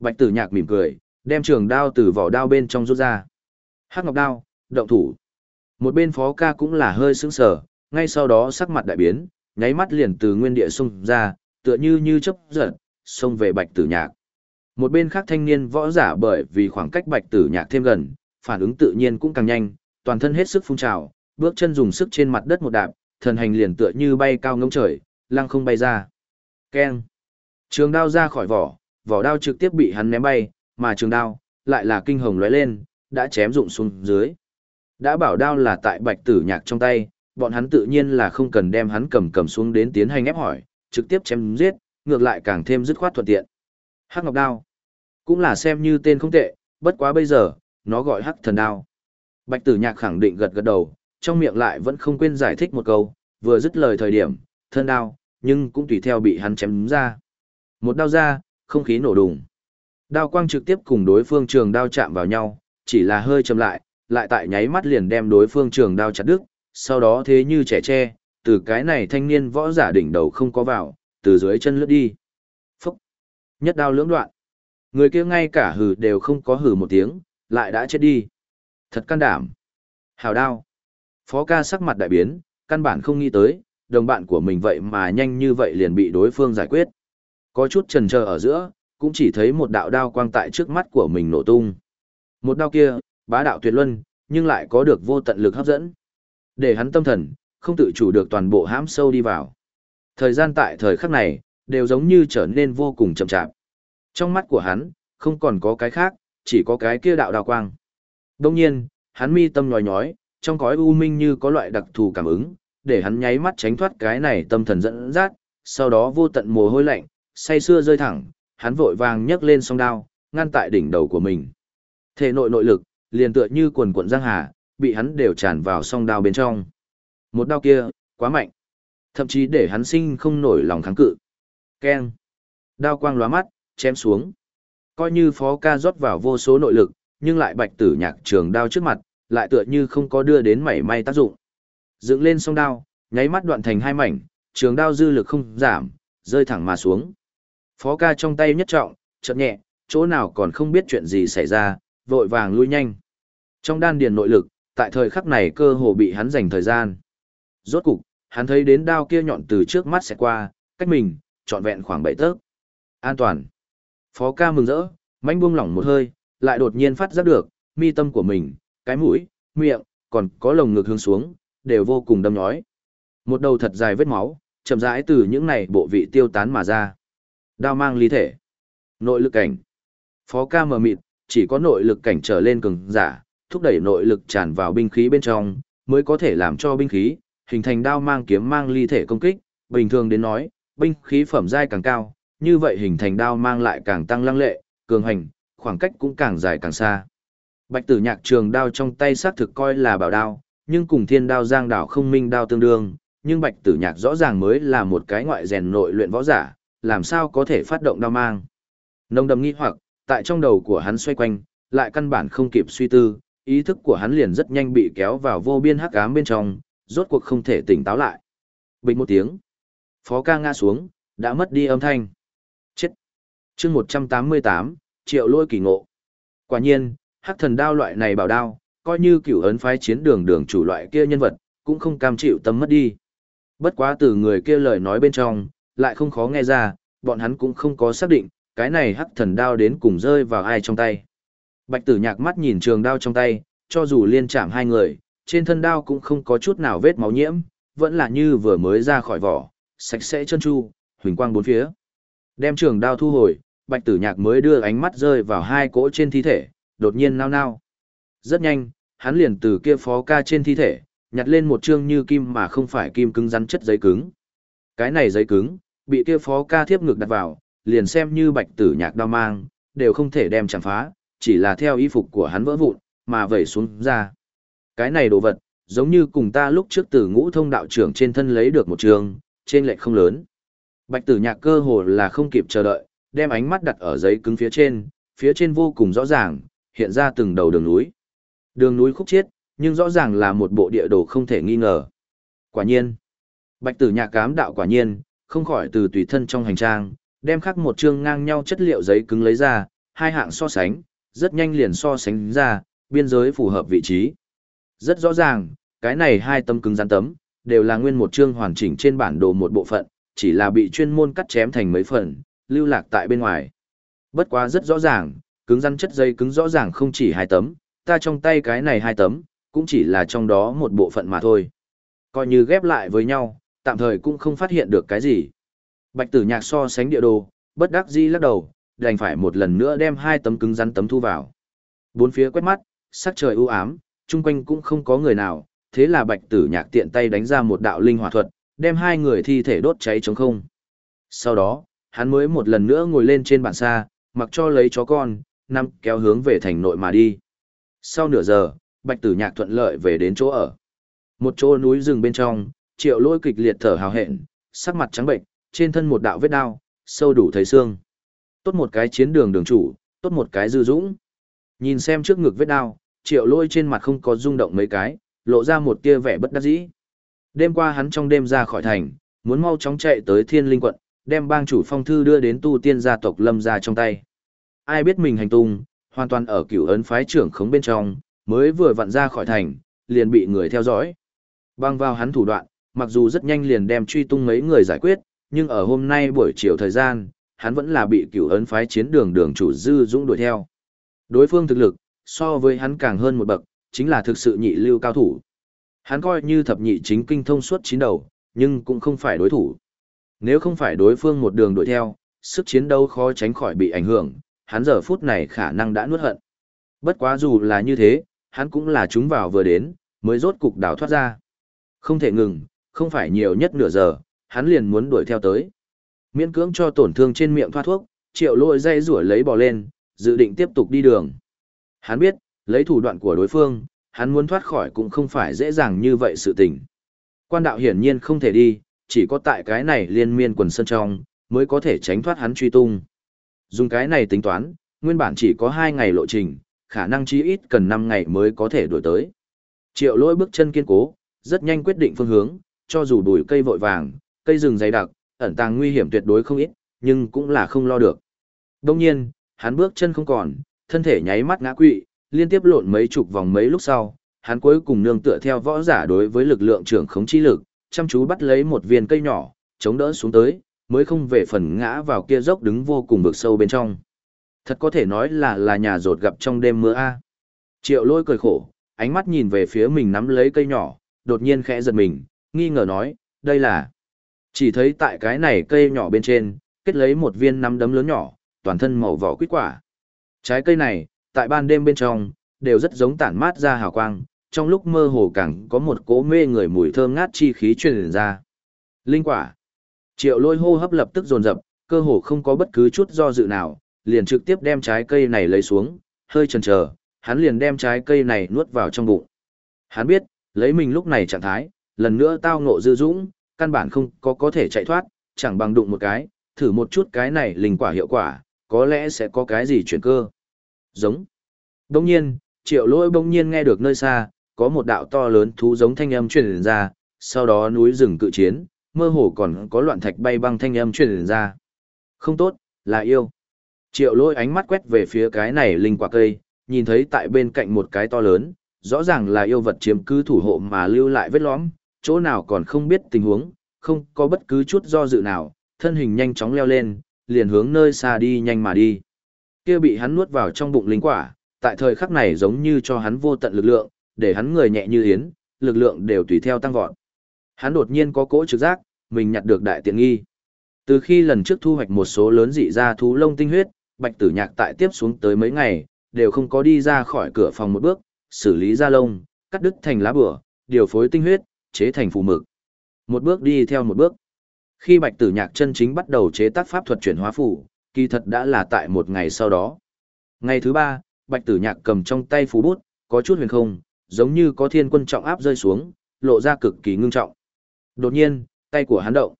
Bạch tử nhạc mỉm cười, đem trường đao từ vỏ đao bên trong rút ra. Hắc ngọc đao, động thủ. Một bên phó ca cũng là hơi sững sờ, ngay sau đó sắc mặt đại biến, nháy mắt liền từ nguyên địa xung ra, tựa như như chớp giật, xông về bạch tử nhạc. Một bên khác thanh niên võ giả bởi vì khoảng cách bạch tử nhạc thêm gần, phản ứng tự nhiên cũng càng nhanh, toàn thân hết sức phun trào, bước chân dùng sức trên mặt đất một đạp, thần hành liền tựa như bay cao ngông trời, lăng không bay ra. Keng. Trường đao ra khỏi vỏ, vỏ đao trực tiếp bị hắn ném bay, mà trường đao lại là kinh hồng lóe lên, đã chém rụng xuống dưới. Đã bảo đao là tại bạch tử nhạc trong tay, bọn hắn tự nhiên là không cần đem hắn cầm cầm xuống đến tiến hành ép hỏi, trực tiếp chém giết, ngược lại càng thêm dứt khoát thuận tiện. Hắc Ngọc Đao cũng là xem như tên không tệ, bất quá bây giờ, nó gọi Hắc Thần Đao. Bạch Tử Nhạc khẳng định gật gật đầu, trong miệng lại vẫn không quên giải thích một câu, vừa dứt lời thời điểm, thân đao, nhưng cũng tùy theo bị hắn chém ra. Một đao ra, không khí nổ đùng. Đao quang trực tiếp cùng đối phương trường đao chạm vào nhau, chỉ là hơi chậm lại, lại tại nháy mắt liền đem đối phương trường đao chặt đứt, sau đó thế như trẻ tre, từ cái này thanh niên võ giả đỉnh đầu không có vào, từ dưới chân lướt đi. Phúc! Nhất đao lưỡng đoạn. Người kia ngay cả hừ đều không có hừ một tiếng, lại đã chết đi. Thật can đảm. Hào đao. Phó ca sắc mặt đại biến, căn bản không nghĩ tới, đồng bạn của mình vậy mà nhanh như vậy liền bị đối phương giải quyết. Có chút chần chờ ở giữa, cũng chỉ thấy một đạo đao quang tại trước mắt của mình nổ tung. Một đao kia, bá đạo tuyệt luân, nhưng lại có được vô tận lực hấp dẫn. Để hắn tâm thần, không tự chủ được toàn bộ hãm sâu đi vào. Thời gian tại thời khắc này, đều giống như trở nên vô cùng chậm chạp. Trong mắt của hắn, không còn có cái khác, chỉ có cái kia đạo đào quang. Đông nhiên, hắn mi tâm nhói nhói, trong cõi u minh như có loại đặc thù cảm ứng, để hắn nháy mắt tránh thoát cái này tâm thần dẫn dắt, sau đó vô tận mồ hôi lạnh, say xưa rơi thẳng, hắn vội vàng nhấc lên song đao, ngăn tại đỉnh đầu của mình. Thể nội nội lực, liền tựa như quần cuộn giang hà, bị hắn đều tràn vào song đao bên trong. Một đao kia, quá mạnh. Thậm chí để hắn sinh không nổi lòng kháng cự. Keng. Đao quang lóa mắt, chém xuống. Coi như phó ca rót vào vô số nội lực, nhưng lại bạch tử nhạc trường đao trước mặt, lại tựa như không có đưa đến mảy may tác dụng. Dựng lên song đao, nháy mắt đoạn thành hai mảnh, trường đao dư lực không giảm, rơi thẳng mà xuống. Phó ca trong tay nhất trọng, chợt nhẹ, chỗ nào còn không biết chuyện gì xảy ra, vội vàng lui nhanh. Trong đan điền nội lực, tại thời khắc này cơ hồ bị hắn dành thời gian. Rốt cục, hắn thấy đến đao kia nhọn từ trước mắt sẽ qua, cách mình, trọn vẹn khoảng bảy tấc. An toàn. Phó ca mừng rỡ, manh buông lỏng một hơi, lại đột nhiên phát giác được, mi tâm của mình, cái mũi, miệng, còn có lồng ngực hướng xuống, đều vô cùng đâm nhói. Một đầu thật dài vết máu, chậm rãi từ những này bộ vị tiêu tán mà ra. Đao mang lý thể. Nội lực cảnh. Phó ca mờ mịt, chỉ có nội lực cảnh trở lên cường giả, thúc đẩy nội lực tràn vào binh khí bên trong, mới có thể làm cho binh khí hình thành đao mang kiếm mang ly thể công kích. Bình thường đến nói, binh khí phẩm giai càng cao, như vậy hình thành đao mang lại càng tăng lăng lệ, cường hành, khoảng cách cũng càng dài càng xa. Bạch tử nhạc trường đao trong tay xác thực coi là bảo đao, nhưng cùng thiên đao giang đảo không minh đao tương đương, nhưng bạch tử nhạc rõ ràng mới là một cái ngoại rèn nội luyện võ giả, làm sao có thể phát động đao mang. Nông đầm nghi hoặc, tại trong đầu của hắn xoay quanh, lại căn bản không kịp suy tư, ý thức của hắn liền rất nhanh bị kéo vào vô biên hắc ám bên trong, rốt cuộc không thể tỉnh táo lại. Bình một tiếng, phó ca ngã xuống, đã mất đi âm thanh. Chết. chương 188, triệu lôi kỳ ngộ. Quả nhiên, hắc thần đao loại này bảo đao, coi như cửu ấn phái chiến đường đường chủ loại kia nhân vật, cũng không cam chịu tâm mất đi. Bất quá từ người kia lời nói bên trong, lại không khó nghe ra, bọn hắn cũng không có xác định, cái này hắc thần đao đến cùng rơi vào ai trong tay. Bạch tử nhạc mắt nhìn trường đao trong tay, cho dù liên chạm hai người, trên thân đao cũng không có chút nào vết máu nhiễm, vẫn là như vừa mới ra khỏi vỏ, sạch sẽ chân chu, huỳnh quang bốn phía. Đem trường đao thu hồi, bạch tử nhạc mới đưa ánh mắt rơi vào hai cỗ trên thi thể, đột nhiên nao nao. Rất nhanh, hắn liền từ kia phó ca trên thi thể, nhặt lên một chương như kim mà không phải kim cứng rắn chất giấy cứng. Cái này giấy cứng, bị kia phó ca thiếp ngực đặt vào, liền xem như bạch tử nhạc đao mang, đều không thể đem chẳng phá, chỉ là theo y phục của hắn vỡ vụn, mà vẩy xuống ra. Cái này đồ vật, giống như cùng ta lúc trước từ ngũ thông đạo trưởng trên thân lấy được một trường, trên lệch không lớn. Bạch tử nhạc cơ hồ là không kịp chờ đợi, đem ánh mắt đặt ở giấy cứng phía trên, phía trên vô cùng rõ ràng, hiện ra từng đầu đường núi. Đường núi khúc chiết, nhưng rõ ràng là một bộ địa đồ không thể nghi ngờ. Quả nhiên, bạch tử nhạc cám đạo quả nhiên, không khỏi từ tùy thân trong hành trang, đem khắc một chương ngang nhau chất liệu giấy cứng lấy ra, hai hạng so sánh, rất nhanh liền so sánh ra, biên giới phù hợp vị trí. Rất rõ ràng, cái này hai tấm cứng rắn tấm, đều là nguyên một chương hoàn chỉnh trên bản đồ một bộ phận, chỉ là bị chuyên môn cắt chém thành mấy phần, lưu lạc tại bên ngoài. Bất quá rất rõ ràng, cứng rắn chất dây cứng rõ ràng không chỉ hai tấm, ta trong tay cái này hai tấm, cũng chỉ là trong đó một bộ phận mà thôi. Coi như ghép lại với nhau, tạm thời cũng không phát hiện được cái gì. Bạch tử nhạc so sánh địa đồ, bất đắc dĩ lắc đầu, đành phải một lần nữa đem hai tấm cứng rắn tấm thu vào. Bốn phía quét mắt, sắc trời u ám, chung quanh cũng không có người nào, thế là bạch tử nhạc tiện tay đánh ra một đạo linh hỏa thuật, đem hai người thi thể đốt cháy trống không. Sau đó, hắn mới một lần nữa ngồi lên trên bàn xa, mặc cho lấy chó con, nằm kéo hướng về thành nội mà đi. Sau nửa giờ, bạch tử nhạc thuận lợi về đến chỗ ở. Một chỗ núi rừng bên trong, triệu lôi kịch liệt thở hào hẹn, sắc mặt trắng bệnh, trên thân một đạo vết đao, sâu đủ thấy xương. Tốt một cái chiến đường đường chủ, tốt một cái dư dũng. Nhìn xem trước ngực vết đao, triệu lôi trên mặt không có rung động mấy cái, lộ ra một tia vẻ bất đắc dĩ. Đêm qua hắn trong đêm ra khỏi thành, muốn mau chóng chạy tới thiên linh quận, đem bang chủ phong thư đưa đến tu tiên gia tộc lâm ra trong tay. Ai biết mình hành tung, hoàn toàn ở cửu ấn phái trưởng khống bên trong, mới vừa vặn ra khỏi thành, liền bị người theo dõi. Băng vào hắn thủ đoạn, mặc dù rất nhanh liền đem truy tung mấy người giải quyết, nhưng ở hôm nay buổi chiều thời gian, hắn vẫn là bị cửu ấn phái chiến đường đường chủ dư dũng đuổi theo. Đối phương thực lực, so với hắn càng hơn một bậc, chính là thực sự nhị lưu cao thủ. Hắn coi như thập nhị chính kinh thông suốt chín đầu, nhưng cũng không phải đối thủ. Nếu không phải đối phương một đường đuổi theo, sức chiến đấu khó tránh khỏi bị ảnh hưởng, hắn giờ phút này khả năng đã nuốt hận. Bất quá dù là như thế, hắn cũng là chúng vào vừa đến, mới rốt cục đảo thoát ra. Không thể ngừng, không phải nhiều nhất nửa giờ, hắn liền muốn đuổi theo tới. Miễn cưỡng cho tổn thương trên miệng thoát thuốc, triệu lôi dây rủa lấy bò lên, dự định tiếp tục đi đường. Hắn biết, lấy thủ đoạn của đối phương, hắn muốn thoát khỏi cũng không phải dễ dàng như vậy sự tình. Quan đạo hiển nhiên không thể đi, chỉ có tại cái này liên miên quần sân trong, mới có thể tránh thoát hắn truy tung. Dùng cái này tính toán, nguyên bản chỉ có 2 ngày lộ trình, khả năng chí ít cần 5 ngày mới có thể đuổi tới. Triệu lỗi bước chân kiên cố, rất nhanh quyết định phương hướng, cho dù đuổi cây vội vàng, cây rừng dày đặc, ẩn tàng nguy hiểm tuyệt đối không ít, nhưng cũng là không lo được. Đông nhiên, hắn bước chân không còn, thân thể nháy mắt ngã quỵ, liên tiếp lộn mấy chục vòng mấy lúc sau, hắn cuối cùng nương tựa theo võ giả đối với lực lượng trưởng khống chi lực, chăm chú bắt lấy một viên cây nhỏ, chống đỡ xuống tới, mới không về phần ngã vào kia dốc đứng vô cùng vực sâu bên trong. Thật có thể nói là là nhà rột gặp trong đêm mưa a. Triệu lôi cười khổ, ánh mắt nhìn về phía mình nắm lấy cây nhỏ, đột nhiên khẽ giật mình, nghi ngờ nói, đây là... Chỉ thấy tại cái này cây nhỏ bên trên, kết lấy một viên nắm đấm lớn nhỏ, toàn thân màu vỏ quýt quả. Trái cây này, tại ban đêm bên trong, đều rất giống tản mát ra hào quang, trong lúc mơ hồ càng có một cỗ mê người mùi thơm ngát chi khí truyền ra. Linh quả. Triệu lôi hô hấp lập tức dồn dập, cơ hồ không có bất cứ chút do dự nào, liền trực tiếp đem trái cây này lấy xuống, hơi chần chờ, hắn liền đem trái cây này nuốt vào trong bụng. Hắn biết, lấy mình lúc này trạng thái, lần nữa tao ngộ dư dũng, căn bản không có có thể chạy thoát, chẳng bằng đụng một cái, thử một chút cái này linh quả hiệu quả, có lẽ sẽ có cái gì chuyển cơ. Giống. Đông nhiên, triệu lỗi bỗng nhiên nghe được nơi xa, có một đạo to lớn thú giống thanh âm truyền ra, sau đó núi rừng cự chiến, mơ hồ còn có loạn thạch bay băng thanh âm truyền ra. Không tốt, là yêu. Triệu lỗi ánh mắt quét về phía cái này linh quả cây, nhìn thấy tại bên cạnh một cái to lớn, rõ ràng là yêu vật chiếm cứ thủ hộ mà lưu lại vết lõm, chỗ nào còn không biết tình huống, không có bất cứ chút do dự nào, thân hình nhanh chóng leo lên, liền hướng nơi xa đi nhanh mà đi. Kia bị hắn nuốt vào trong bụng linh quả, tại thời khắc này giống như cho hắn vô tận lực lượng, để hắn người nhẹ như yến, lực lượng đều tùy theo tăng vọt. Hắn đột nhiên có cỗ trực giác, mình nhặt được đại tiện nghi. Từ khi lần trước thu hoạch một số lớn dị ra thú lông tinh huyết, Bạch Tử Nhạc tại tiếp xuống tới mấy ngày, đều không có đi ra khỏi cửa phòng một bước, xử lý da lông, cắt đứt thành lá bửa, điều phối tinh huyết, chế thành phù mực. Một bước đi theo một bước. Khi Bạch Tử Nhạc chân chính bắt đầu chế tác pháp thuật chuyển hóa phù, kỳ thật đã là tại một ngày sau đó. Ngày thứ ba, Bạch Tử Nhạc cầm trong tay phù bút, có chút huyền không, giống như có thiên quân trọng áp rơi xuống, lộ ra cực kỳ ngưng trọng. Đột nhiên, tay của hắn động.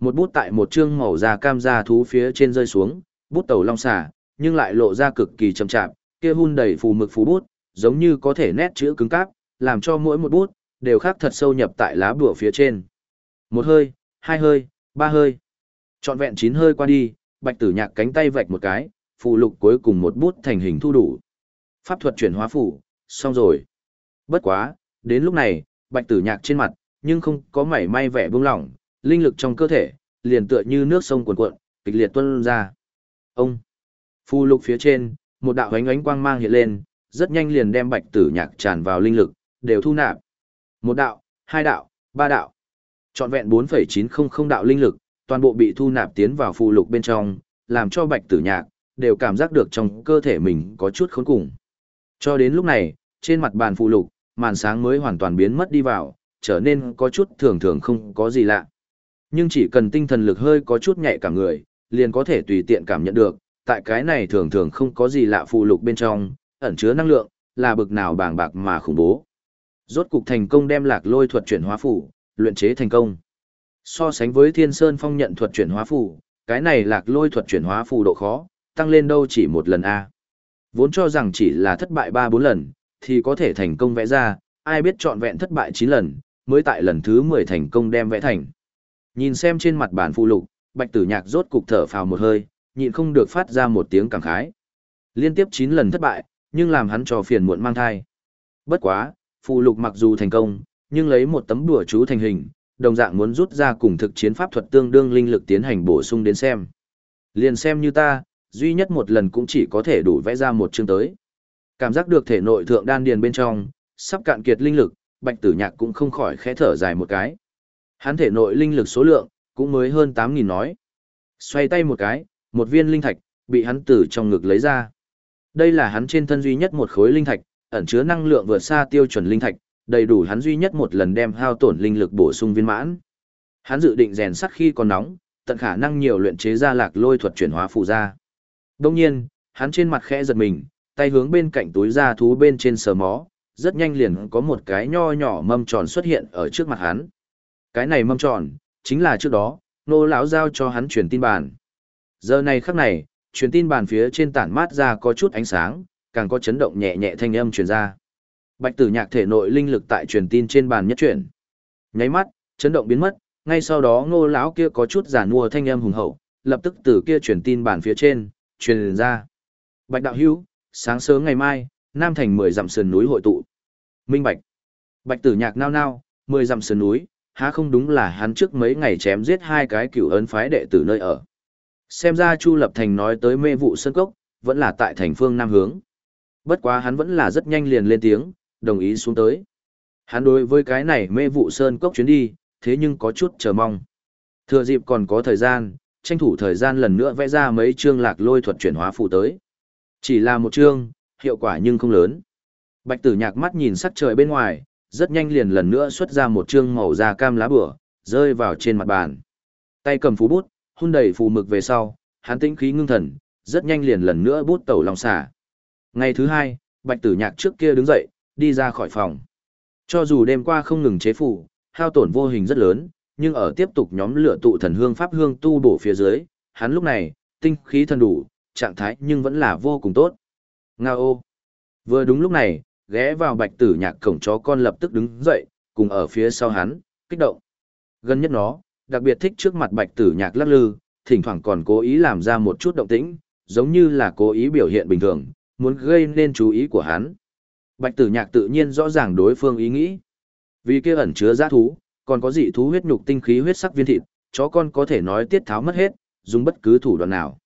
Một bút tại một chương màu da cam da thú phía trên rơi xuống, bút tàu long xả, nhưng lại lộ ra cực kỳ chậm chạp, kia hun đầy phù mực phù bút, giống như có thể nét chữ cứng cáp, làm cho mỗi một bút đều khắc thật sâu nhập tại lá bùa phía trên. Một hơi, hai hơi, ba hơi. Trọn vẹn chín hơi qua đi, Bạch Tử Nhạc cánh tay vạch một cái, phù lục cuối cùng một bút thành hình thu đủ. Pháp thuật chuyển hóa phủ, xong rồi. Bất quá, đến lúc này, Bạch Tử Nhạc trên mặt, nhưng không có mảy may vẻ buông lỏng, linh lực trong cơ thể liền tựa như nước sông cuồn cuộn, kịch liệt tuôn ra. Ông phù lục phía trên, một đạo ánh ánh quang mang hiện lên, rất nhanh liền đem Bạch Tử Nhạc tràn vào linh lực, đều thu nạp. Một đạo, hai đạo, ba đạo. Trọn vẹn 4.900 đạo linh lực, toàn bộ bị thu nạp tiến vào phụ lục bên trong, làm cho Bạch Tử Nhạc đều cảm giác được trong cơ thể mình có chút khốn cùng. Cho đến lúc này, trên mặt bàn phụ lục, màn sáng mới hoàn toàn biến mất đi vào, trở nên có chút thường thường không có gì lạ. Nhưng chỉ cần tinh thần lực hơi có chút nhạy cả người, liền có thể tùy tiện cảm nhận được, tại cái này thường thường không có gì lạ phụ lục bên trong, ẩn chứa năng lượng, là bực nào bàng bạc mà khủng bố. Rốt cục thành công đem lạc lôi thuật chuyển hóa phủ, luyện chế thành công. So sánh với Thiên Sơn Phong nhận thuật chuyển hóa phù cái này lạc lôi thuật chuyển hóa phù độ khó, tăng lên đâu chỉ một lần a. Vốn cho rằng chỉ là thất bại 3 4 lần thì có thể thành công vẽ ra, ai biết trọn vẹn thất bại 9 lần, mới tại lần thứ 10 thành công đem vẽ thành. Nhìn xem trên mặt bản phụ lục, Bạch Tử Nhạc rốt cục thở phào một hơi, nhịn không được phát ra một tiếng cảm khái. Liên tiếp 9 lần thất bại, nhưng làm hắn cho phiền muộn mang thai. Bất quá, phụ lục mặc dù thành công, nhưng lấy một tấm đùa chú thành hình, đồng dạng muốn rút ra cùng thực chiến pháp thuật tương đương linh lực tiến hành bổ sung đến xem. Liền xem như ta, duy nhất một lần cũng chỉ có thể đủ vẽ ra một chương tới. Cảm giác được thể nội thượng đan điền bên trong, sắp cạn kiệt linh lực, bạch tử nhạc cũng không khỏi khẽ thở dài một cái. Hắn thể nội linh lực số lượng, cũng mới hơn 8.000 nói. Xoay tay một cái, một viên linh thạch, bị hắn từ trong ngực lấy ra. Đây là hắn trên thân duy nhất một khối linh thạch, ẩn chứa năng lượng vượt xa tiêu chuẩn linh thạch, đầy đủ hắn duy nhất một lần đem hao tổn linh lực bổ sung viên mãn. Hắn dự định rèn sắt khi còn nóng, tận khả năng nhiều luyện chế ra lạc lôi thuật chuyển hóa phù ra. Đương nhiên, hắn trên mặt khẽ giật mình, tay hướng bên cạnh túi da thú bên trên sờ mó, rất nhanh liền có một cái nho nhỏ mâm tròn xuất hiện ở trước mặt hắn. Cái này mâm tròn, chính là trước đó, nô lão giao cho hắn truyền tin bản. Giờ này khắc này, truyền tin bản phía trên tản mát ra có chút ánh sáng, càng có chấn động nhẹ nhẹ thanh âm truyền ra. Bạch Tử Nhạc thể nội linh lực tại truyền tin trên bàn nhất chuyển. Nháy mắt, chấn động biến mất, ngay sau đó Ngô lão kia có chút giả mua thanh âm hùng hậu, lập tức từ kia truyền tin bản phía trên truyền ra. Bạch đạo hữu, sáng sớm ngày mai, Nam Thành mười dặm sườn núi hội tụ. Minh Bạch. Bạch Tử Nhạc nao nao, mười dặm sườn núi, há không đúng là hắn trước mấy ngày chém giết hai cái cửu ấn phái đệ tử nơi ở. Xem ra Chu Lập Thành nói tới mê vụ sơn cốc, vẫn là tại thành phương Nam hướng. Bất quá hắn vẫn là rất nhanh liền lên tiếng, đồng ý xuống tới. Hắn đối với cái này mê vụ sơn cốc chuyến đi, thế nhưng có chút chờ mong. Thừa dịp còn có thời gian, tranh thủ thời gian lần nữa vẽ ra mấy chương lạc lôi thuật chuyển hóa phụ tới. Chỉ là một chương, hiệu quả nhưng không lớn. Bạch tử nhạc mắt nhìn sắc trời bên ngoài, rất nhanh liền lần nữa xuất ra một chương màu da cam lá bửa, rơi vào trên mặt bàn. Tay cầm phú bút, hun đầy phù mực về sau, hắn tĩnh khí ngưng thần, rất nhanh liền lần nữa bút tẩu lòng xả. Ngày thứ hai, bạch tử nhạc trước kia đứng dậy, đi ra khỏi phòng. Cho dù đêm qua không ngừng chế phủ, hao tổn vô hình rất lớn, nhưng ở tiếp tục nhóm lửa tụ thần hương pháp hương tu bổ phía dưới, hắn lúc này, tinh khí thần đủ, trạng thái nhưng vẫn là vô cùng tốt. Ngao ô. Vừa đúng lúc này, ghé vào bạch tử nhạc cổng chó con lập tức đứng dậy, cùng ở phía sau hắn, kích động. Gần nhất nó, đặc biệt thích trước mặt bạch tử nhạc lắc lư, thỉnh thoảng còn cố ý làm ra một chút động tĩnh, giống như là cố ý biểu hiện bình thường, muốn gây nên chú ý của hắn. Bạch tử nhạc tự nhiên rõ ràng đối phương ý nghĩ. Vì kia ẩn chứa giá thú, còn có dị thú huyết nhục tinh khí huyết sắc viên thịt, chó con có thể nói tiết tháo mất hết, dùng bất cứ thủ đoạn nào.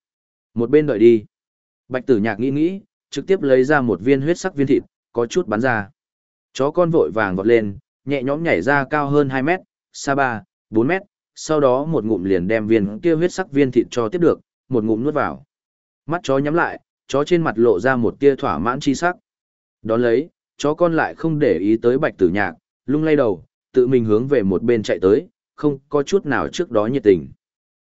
Một bên đợi đi. Bạch tử nhạc nghĩ nghĩ, trực tiếp lấy ra một viên huyết sắc viên thịt, có chút bắn ra. Chó con vội vàng vọt lên, nhẹ nhõm nhảy ra cao hơn 2 mét, xa 3, 4 mét, sau đó một ngụm liền đem viên kia huyết sắc viên thịt cho tiếp được, một ngụm nuốt vào. Mắt chó nhắm lại, chó trên mặt lộ ra một tia thỏa mãn chi sắc. Đón lấy, chó con lại không để ý tới bạch tử nhạc, lung lay đầu, tự mình hướng về một bên chạy tới, không có chút nào trước đó nhiệt tình.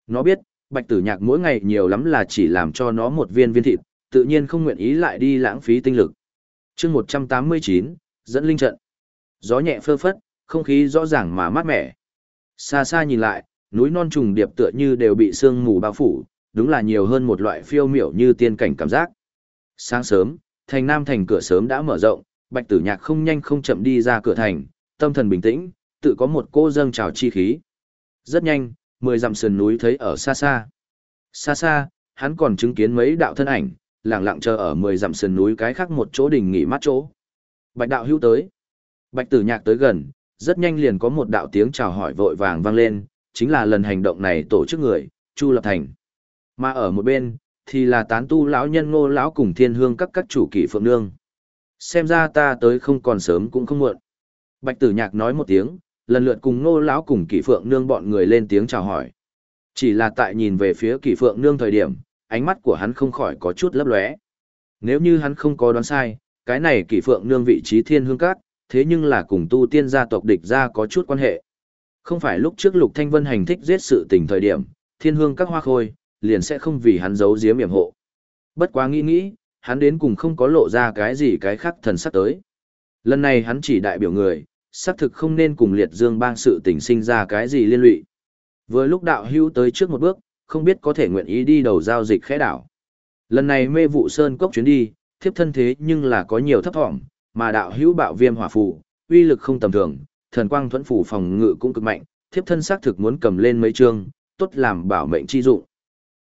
Nó biết, bạch tử nhạc mỗi ngày nhiều lắm là chỉ làm cho nó một viên viên thịt, tự nhiên không nguyện ý lại đi lãng phí tinh lực. chương 189, dẫn linh trận. Gió nhẹ phơ phất, không khí rõ ràng mà mát mẻ. Xa xa nhìn lại, núi non trùng điệp tựa như đều bị sương mù bao phủ, đúng là nhiều hơn một loại phiêu miểu như tiên cảnh cảm giác. Sáng sớm, thành nam thành cửa sớm đã mở rộng, bạch tử nhạc không nhanh không chậm đi ra cửa thành, tâm thần bình tĩnh, tự có một cô dâng trào chi khí. Rất nhanh, mười dặm sườn núi thấy ở xa xa. Xa xa, hắn còn chứng kiến mấy đạo thân ảnh, lặng lặng chờ ở mười dặm sườn núi cái khác một chỗ đình nghỉ mát chỗ. Bạch đạo hữu tới. Bạch tử nhạc tới gần, rất nhanh liền có một đạo tiếng chào hỏi vội vàng vang lên, chính là lần hành động này tổ chức người, Chu Lập Thành. Mà ở một bên, thì là tán tu lão nhân ngô lão cùng thiên hương các các chủ kỷ phượng nương. Xem ra ta tới không còn sớm cũng không muộn. Bạch tử nhạc nói một tiếng, lần lượt cùng ngô lão cùng kỷ phượng nương bọn người lên tiếng chào hỏi. Chỉ là tại nhìn về phía kỷ phượng nương thời điểm, ánh mắt của hắn không khỏi có chút lấp lóe. Nếu như hắn không có đoán sai, cái này kỷ phượng nương vị trí thiên hương các, thế nhưng là cùng tu tiên gia tộc địch ra có chút quan hệ. Không phải lúc trước Lục Thanh Vân hành thích giết sự tình thời điểm, thiên hương các hoa khôi, liền sẽ không vì hắn giấu giếm yểm hộ. Bất quá nghĩ nghĩ, hắn đến cùng không có lộ ra cái gì cái khác thần sắc tới. Lần này hắn chỉ đại biểu người, xác thực không nên cùng liệt dương bang sự tình sinh ra cái gì liên lụy. Vừa lúc đạo hưu tới trước một bước, không biết có thể nguyện ý đi đầu giao dịch khẽ đảo. Lần này mê vụ sơn cốc chuyến đi, thiếp thân thế nhưng là có nhiều thấp thỏm, mà đạo hữu bạo viêm hỏa phù, uy lực không tầm thường, thần quang thuẫn phủ phòng ngự cũng cực mạnh, thiếp thân xác thực muốn cầm lên mấy chương, tốt làm bảo mệnh chi dụng.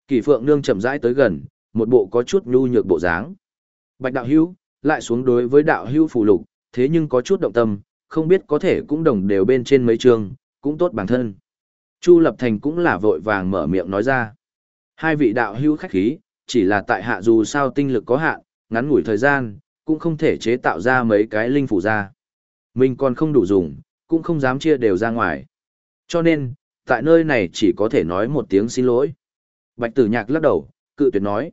Kỳ Phượng nương chậm rãi tới gần, một bộ có chút nhu nhược bộ dáng. Bạch đạo hữu, lại xuống đối với đạo hữu phù lục, thế nhưng có chút động tâm, không biết có thể cũng đồng đều bên trên mấy trường cũng tốt bản thân. Chu Lập Thành cũng là vội vàng mở miệng nói ra. Hai vị đạo hữu khách khí, chỉ là tại hạ dù sao tinh lực có hạn, ngắn ngủi thời gian, cũng không thể chế tạo ra mấy cái linh phủ ra. Mình còn không đủ dùng, cũng không dám chia đều ra ngoài. Cho nên, tại nơi này chỉ có thể nói một tiếng xin lỗi. Bạch tử nhạc lắc đầu, cự tuyệt nói.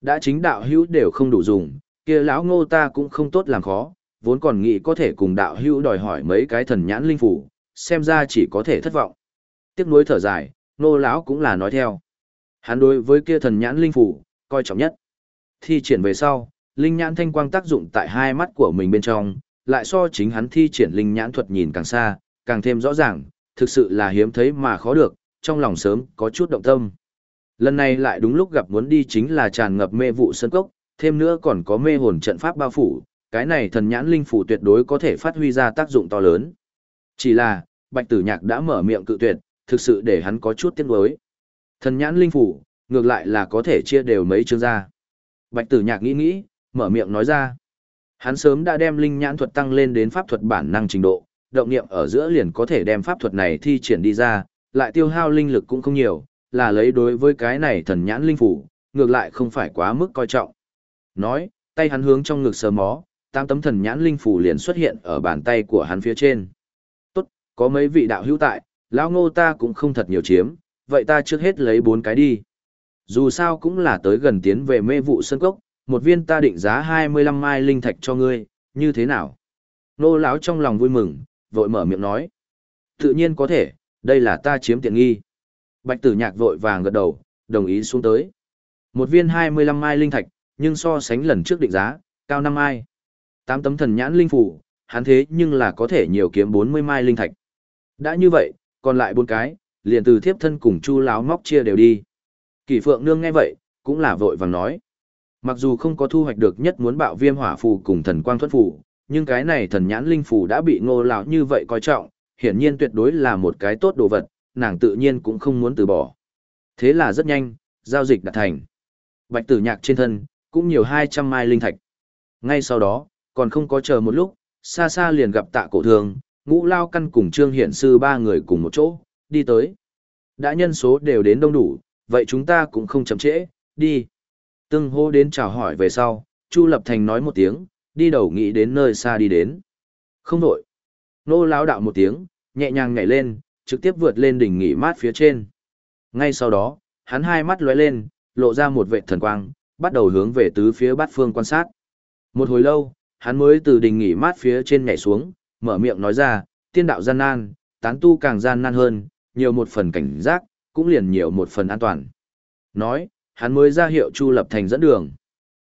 Đã chính đạo hữu đều không đủ dùng, kia lão ngô ta cũng không tốt làm khó, vốn còn nghĩ có thể cùng đạo hữu đòi hỏi mấy cái thần nhãn linh phủ, xem ra chỉ có thể thất vọng. Tiếc nuối thở dài, nô lão cũng là nói theo. Hắn đối với kia thần nhãn linh phủ, coi trọng nhất. Thi triển về sau, linh nhãn thanh quang tác dụng tại hai mắt của mình bên trong, lại so chính hắn thi triển linh nhãn thuật nhìn càng xa, càng thêm rõ ràng, thực sự là hiếm thấy mà khó được, trong lòng sớm có chút động tâm. Lần này lại đúng lúc gặp muốn đi chính là tràn ngập mê vụ sân cốc, thêm nữa còn có mê hồn trận pháp bao phủ, cái này thần nhãn linh phủ tuyệt đối có thể phát huy ra tác dụng to lớn. Chỉ là, Bạch Tử Nhạc đã mở miệng cự tuyệt, thực sự để hắn có chút tiếc nuối. Thần nhãn linh phủ, ngược lại là có thể chia đều mấy chương ra. Bạch Tử Nhạc nghĩ nghĩ, mở miệng nói ra. Hắn sớm đã đem linh nhãn thuật tăng lên đến pháp thuật bản năng trình độ, động niệm ở giữa liền có thể đem pháp thuật này thi triển đi ra, lại tiêu hao linh lực cũng không nhiều, là lấy đối với cái này thần nhãn linh phủ, ngược lại không phải quá mức coi trọng. Nói, tay hắn hướng trong ngực sờ mó, tam tấm thần nhãn linh phủ liền xuất hiện ở bàn tay của hắn phía trên. Tốt, có mấy vị đạo hữu tại, lão ngô ta cũng không thật nhiều chiếm, vậy ta trước hết lấy bốn cái đi. Dù sao cũng là tới gần tiến về mê vụ sân cốc, một viên ta định giá 25 mai linh thạch cho ngươi, như thế nào? Nô lão trong lòng vui mừng, vội mở miệng nói. Tự nhiên có thể, đây là ta chiếm tiện nghi. Bạch tử nhạc vội vàng gật đầu, đồng ý xuống tới. Một viên 25 mai linh thạch, nhưng so sánh lần trước định giá, cao 5 mai. Tám tấm thần nhãn linh phủ, hắn thế nhưng là có thể nhiều kiếm 40 mai linh thạch. Đã như vậy, còn lại bốn cái, liền từ thiếp thân cùng chu láo móc chia đều đi. Kỷ phượng nương nghe vậy, cũng là vội vàng nói. Mặc dù không có thu hoạch được nhất muốn bạo viêm hỏa phù cùng thần quang thuất phù, nhưng cái này thần nhãn linh phù đã bị ngô lão như vậy coi trọng, hiển nhiên tuyệt đối là một cái tốt đồ vật, nàng tự nhiên cũng không muốn từ bỏ. Thế là rất nhanh, giao dịch đạt thành. Bạch tử nhạc trên thân, cũng nhiều 200 mai linh thạch. Ngay sau đó, còn không có chờ một lúc, xa xa liền gặp tạ cổ thường, ngũ lao căn cùng trương hiển sư ba người cùng một chỗ, đi tới. Đã nhân số đều đến đông đủ, vậy chúng ta cũng không chậm trễ, đi. Tương hô đến chào hỏi về sau, Chu Lập Thành nói một tiếng, đi đầu nghĩ đến nơi xa đi đến. Không đổi. Nô lão đạo một tiếng, nhẹ nhàng nhảy lên, trực tiếp vượt lên đỉnh nghỉ mát phía trên. Ngay sau đó, hắn hai mắt lóe lên, lộ ra một vệ thần quang, bắt đầu hướng về tứ phía bát phương quan sát. Một hồi lâu, hắn mới từ đỉnh nghỉ mát phía trên nhảy xuống, mở miệng nói ra, tiên đạo gian nan, tán tu càng gian nan hơn, nhiều một phần cảnh giác, cũng liền nhiều một phần an toàn. Nói, hắn mới ra hiệu Chu Lập Thành dẫn đường.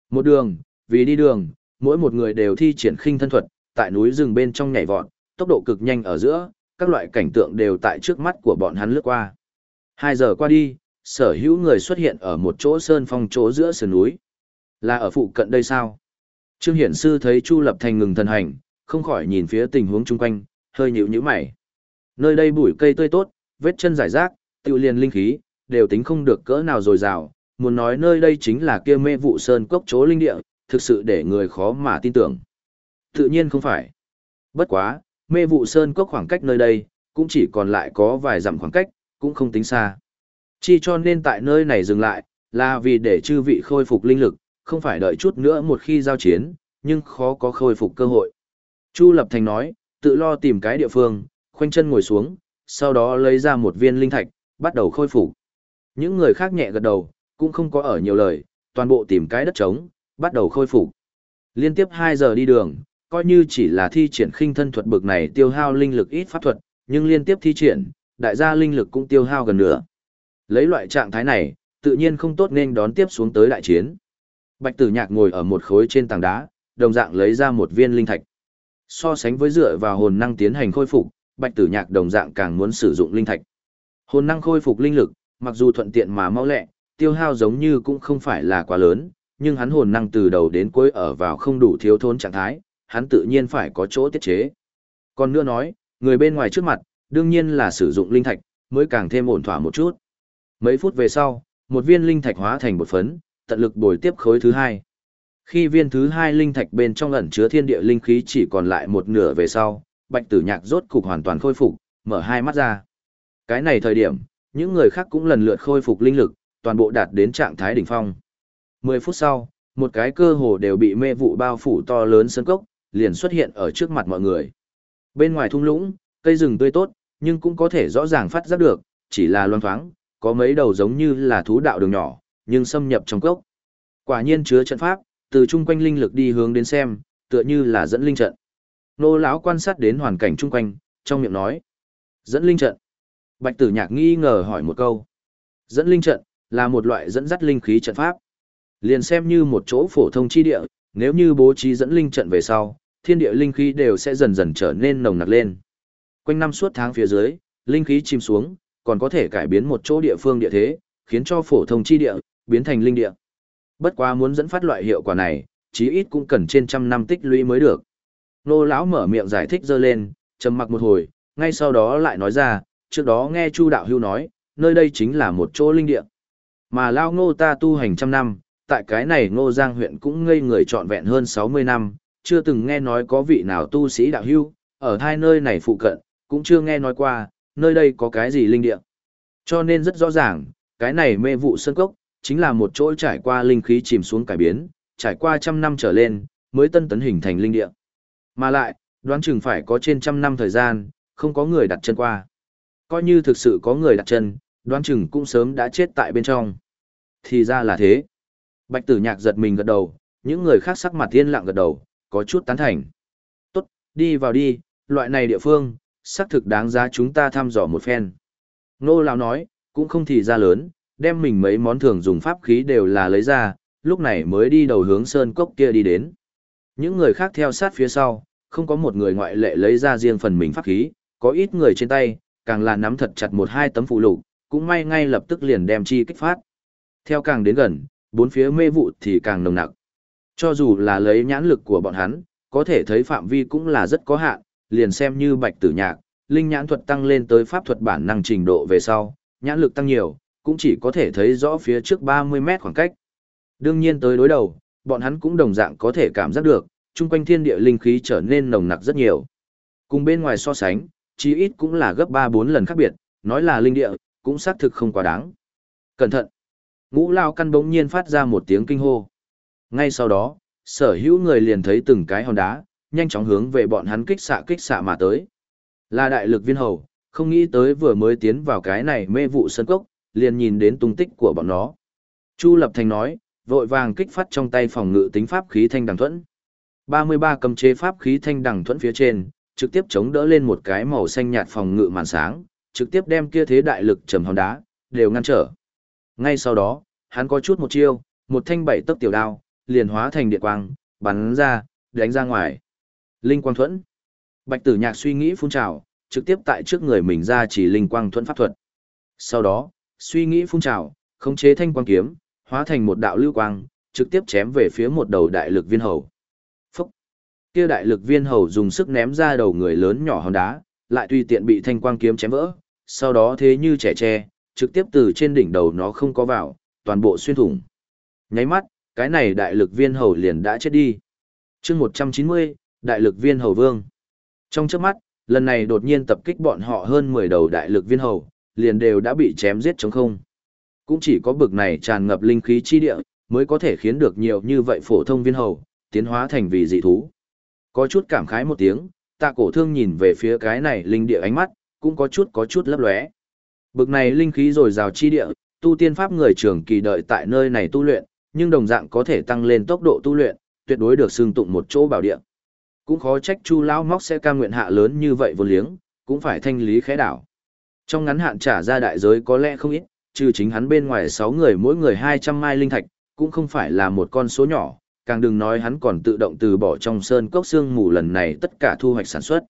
Một đường, vì đi đường, mỗi một người đều thi triển khinh thân thuật, tại núi rừng bên trong nhảy vọt, tốc độ cực nhanh ở giữa, các loại cảnh tượng đều tại trước mắt của bọn hắn lướt qua. Hai giờ qua đi, sở hữu người xuất hiện ở một chỗ sơn phong chỗ giữa sườn núi. Là ở phụ cận đây sao? Trương Hiển Sư thấy Chu Lập Thành ngừng thần hành, không khỏi nhìn phía tình huống chung quanh, hơi nhíu nhíu mày. Nơi đây bụi cây tươi tốt, vết chân rải rác, tiêu liền linh khí, đều tính không được cỡ nào dồi dào, muốn nói nơi đây chính là kia mê vụ sơn cốc chỗ linh địa, thực sự để người khó mà tin tưởng. Tự nhiên không phải. Bất quá, mê vụ sơn cốc khoảng cách nơi đây, cũng chỉ còn lại có vài dặm khoảng cách, cũng không tính xa. Chi cho nên tại nơi này dừng lại, là vì để chư vị khôi phục linh lực, không phải đợi chút nữa một khi giao chiến, nhưng khó có khôi phục cơ hội. Chu Lập Thành nói, tự lo tìm cái địa phương, khoanh chân ngồi xuống, sau đó lấy ra một viên linh thạch, bắt đầu khôi phục. Những người khác nhẹ gật đầu, cũng không có ở nhiều lời, toàn bộ tìm cái đất trống, bắt đầu khôi phục. Liên tiếp 2 giờ đi đường, coi như chỉ là thi triển khinh thân thuật bực này tiêu hao linh lực ít pháp thuật, nhưng liên tiếp thi triển, đại gia linh lực cũng tiêu hao gần nữa. Lấy loại trạng thái này, tự nhiên không tốt nên đón tiếp xuống tới đại chiến. Bạch Tử Nhạc ngồi ở một khối trên tảng đá, đồng dạng lấy ra một viên linh thạch. So sánh với dựa vào hồn năng tiến hành khôi phục, Bạch Tử Nhạc đồng dạng càng muốn sử dụng linh thạch. Hồn năng khôi phục linh lực, mặc dù thuận tiện mà mau lẹ, tiêu hao giống như cũng không phải là quá lớn, nhưng hắn hồn năng từ đầu đến cuối ở vào không đủ thiếu thốn trạng thái, hắn tự nhiên phải có chỗ tiết chế. Còn nữa nói, người bên ngoài trước mặt, đương nhiên là sử dụng linh thạch, mới càng thêm ổn thỏa một chút. Mấy phút về sau, một viên linh thạch hóa thành một phấn, tận lực bồi tiếp khối thứ hai. Khi viên thứ hai linh thạch bên trong ẩn chứa thiên địa linh khí chỉ còn lại một nửa về sau, bạch tử nhạc rốt cục hoàn toàn khôi phục, mở hai mắt ra. Cái này thời điểm, những người khác cũng lần lượt khôi phục linh lực, toàn bộ đạt đến trạng thái đỉnh phong. 10 phút sau, một cái cơ hồ đều bị mê vụ bao phủ to lớn sân cốc, liền xuất hiện ở trước mặt mọi người. Bên ngoài thung lũng, cây rừng tươi tốt, nhưng cũng có thể rõ ràng phát giác được, chỉ là loan thoáng, có mấy đầu giống như là thú đạo đường nhỏ, nhưng xâm nhập trong cốc. Quả nhiên chứa trận pháp, từ chung quanh linh lực đi hướng đến xem, tựa như là dẫn linh trận. Nô lão quan sát đến hoàn cảnh chung quanh, trong miệng nói: "Dẫn linh trận?" Bạch Tử Nhạc nghi ngờ hỏi một câu. Dẫn linh trận là một loại dẫn dắt linh khí trận pháp. Liền xem như một chỗ phổ thông chi địa, nếu như bố trí dẫn linh trận về sau, thiên địa linh khí đều sẽ dần dần trở nên nồng nặc lên. Quanh năm suốt tháng phía dưới, linh khí chìm xuống, còn có thể cải biến một chỗ địa phương địa thế, khiến cho phổ thông chi địa biến thành linh địa. Bất quá muốn dẫn phát loại hiệu quả này, chí ít cũng cần trên trăm năm tích lũy mới được. Nô lão mở miệng giải thích dơ lên, trầm mặc một hồi, ngay sau đó lại nói ra, trước đó nghe Chu đạo hưu nói, nơi đây chính là một chỗ linh địa. Mà lao ngô ta tu hành trăm năm, tại cái này ngô giang huyện cũng ngây người trọn vẹn hơn 60 năm, chưa từng nghe nói có vị nào tu sĩ đạo hưu, ở hai nơi này phụ cận, cũng chưa nghe nói qua, nơi đây có cái gì linh địa. Cho nên rất rõ ràng, cái này mê vụ sơn cốc, chính là một chỗ trải qua linh khí chìm xuống cải biến, trải qua trăm năm trở lên, mới tân tấn hình thành linh địa. Mà lại, đoán chừng phải có trên trăm năm thời gian, không có người đặt chân qua. Coi như thực sự có người đặt chân, đoán chừng cũng sớm đã chết tại bên trong. Thì ra là thế. Bạch tử nhạc giật mình gật đầu, những người khác sắc mặt yên lặng gật đầu, có chút tán thành. Tốt, đi vào đi, loại này địa phương, xác thực đáng giá chúng ta thăm dò một phen. Nô lão nói, cũng không thì ra lớn, đem mình mấy món thường dùng pháp khí đều là lấy ra, lúc này mới đi đầu hướng sơn cốc kia đi đến. Những người khác theo sát phía sau, không có một người ngoại lệ lấy ra riêng phần mình pháp khí, có ít người trên tay, càng là nắm thật chặt một hai tấm phụ lục, cũng may ngay lập tức liền đem chi kích phát. Theo càng đến gần, bốn phía mê vụ thì càng nồng nặc. Cho dù là lấy nhãn lực của bọn hắn, có thể thấy phạm vi cũng là rất có hạn, liền xem như bạch tử nhạc, linh nhãn thuật tăng lên tới pháp thuật bản năng trình độ về sau, nhãn lực tăng nhiều, cũng chỉ có thể thấy rõ phía trước 30 mét khoảng cách. Đương nhiên tới đối đầu, bọn hắn cũng đồng dạng có thể cảm giác được, chung quanh thiên địa linh khí trở nên nồng nặc rất nhiều. Cùng bên ngoài so sánh, chí ít cũng là gấp 3-4 lần khác biệt, nói là linh địa, cũng xác thực không quá đáng. Cẩn thận! Ngũ lao căn bỗng nhiên phát ra một tiếng kinh hô. Ngay sau đó, sở hữu người liền thấy từng cái hòn đá, nhanh chóng hướng về bọn hắn kích xạ kích xạ mà tới. Là đại lực viên hầu, không nghĩ tới vừa mới tiến vào cái này mê vụ sân cốc, liền nhìn đến tung tích của bọn nó. Chu Lập Thành nói, vội vàng kích phát trong tay phòng ngự tính pháp khí thanh đằng thuẫn. 33 cầm chế pháp khí thanh đằng thuẫn phía trên, trực tiếp chống đỡ lên một cái màu xanh nhạt phòng ngự màn sáng, trực tiếp đem kia thế đại lực trầm hòn đá, đều ngăn trở. Ngay sau đó, hắn có chút một chiêu, một thanh bảy tấc tiểu đao, liền hóa thành điện quang, bắn ra, đánh ra ngoài. Linh quang thuẫn. Bạch tử nhạc suy nghĩ phun trào, trực tiếp tại trước người mình ra chỉ linh quang thuẫn pháp thuật. Sau đó, suy nghĩ phun trào, khống chế thanh quang kiếm, hóa thành một đạo lưu quang, trực tiếp chém về phía một đầu đại lực viên hầu. Phúc! Kia đại lực viên hầu dùng sức ném ra đầu người lớn nhỏ hòn đá, lại tùy tiện bị thanh quang kiếm chém vỡ, sau đó thế như trẻ tre, trực tiếp từ trên đỉnh đầu nó không có vào, toàn bộ xuyên thủng. Nháy mắt, cái này đại lực viên hầu liền đã chết đi. chương 190, đại lực viên hầu vương. Trong trước mắt, lần này đột nhiên tập kích bọn họ hơn 10 đầu đại lực viên hầu, liền đều đã bị chém giết trống không. Cũng chỉ có bực này tràn ngập linh khí chi địa, mới có thể khiến được nhiều như vậy phổ thông viên hầu, tiến hóa thành vì dị thú. Có chút cảm khái một tiếng, tạ cổ thương nhìn về phía cái này linh địa ánh mắt, cũng có chút có chút lấp lóe. Bực này linh khí rồi rào chi địa, tu tiên pháp người trưởng kỳ đợi tại nơi này tu luyện, nhưng đồng dạng có thể tăng lên tốc độ tu luyện, tuyệt đối được xưng tụng một chỗ bảo địa. Cũng khó trách Chu lão móc sẽ cam nguyện hạ lớn như vậy vô liếng, cũng phải thanh lý khế đảo. Trong ngắn hạn trả ra đại giới có lẽ không ít, trừ chính hắn bên ngoài 6 người mỗi người 200 mai linh thạch, cũng không phải là một con số nhỏ, càng đừng nói hắn còn tự động từ bỏ trong sơn cốc xương mù lần này tất cả thu hoạch sản xuất.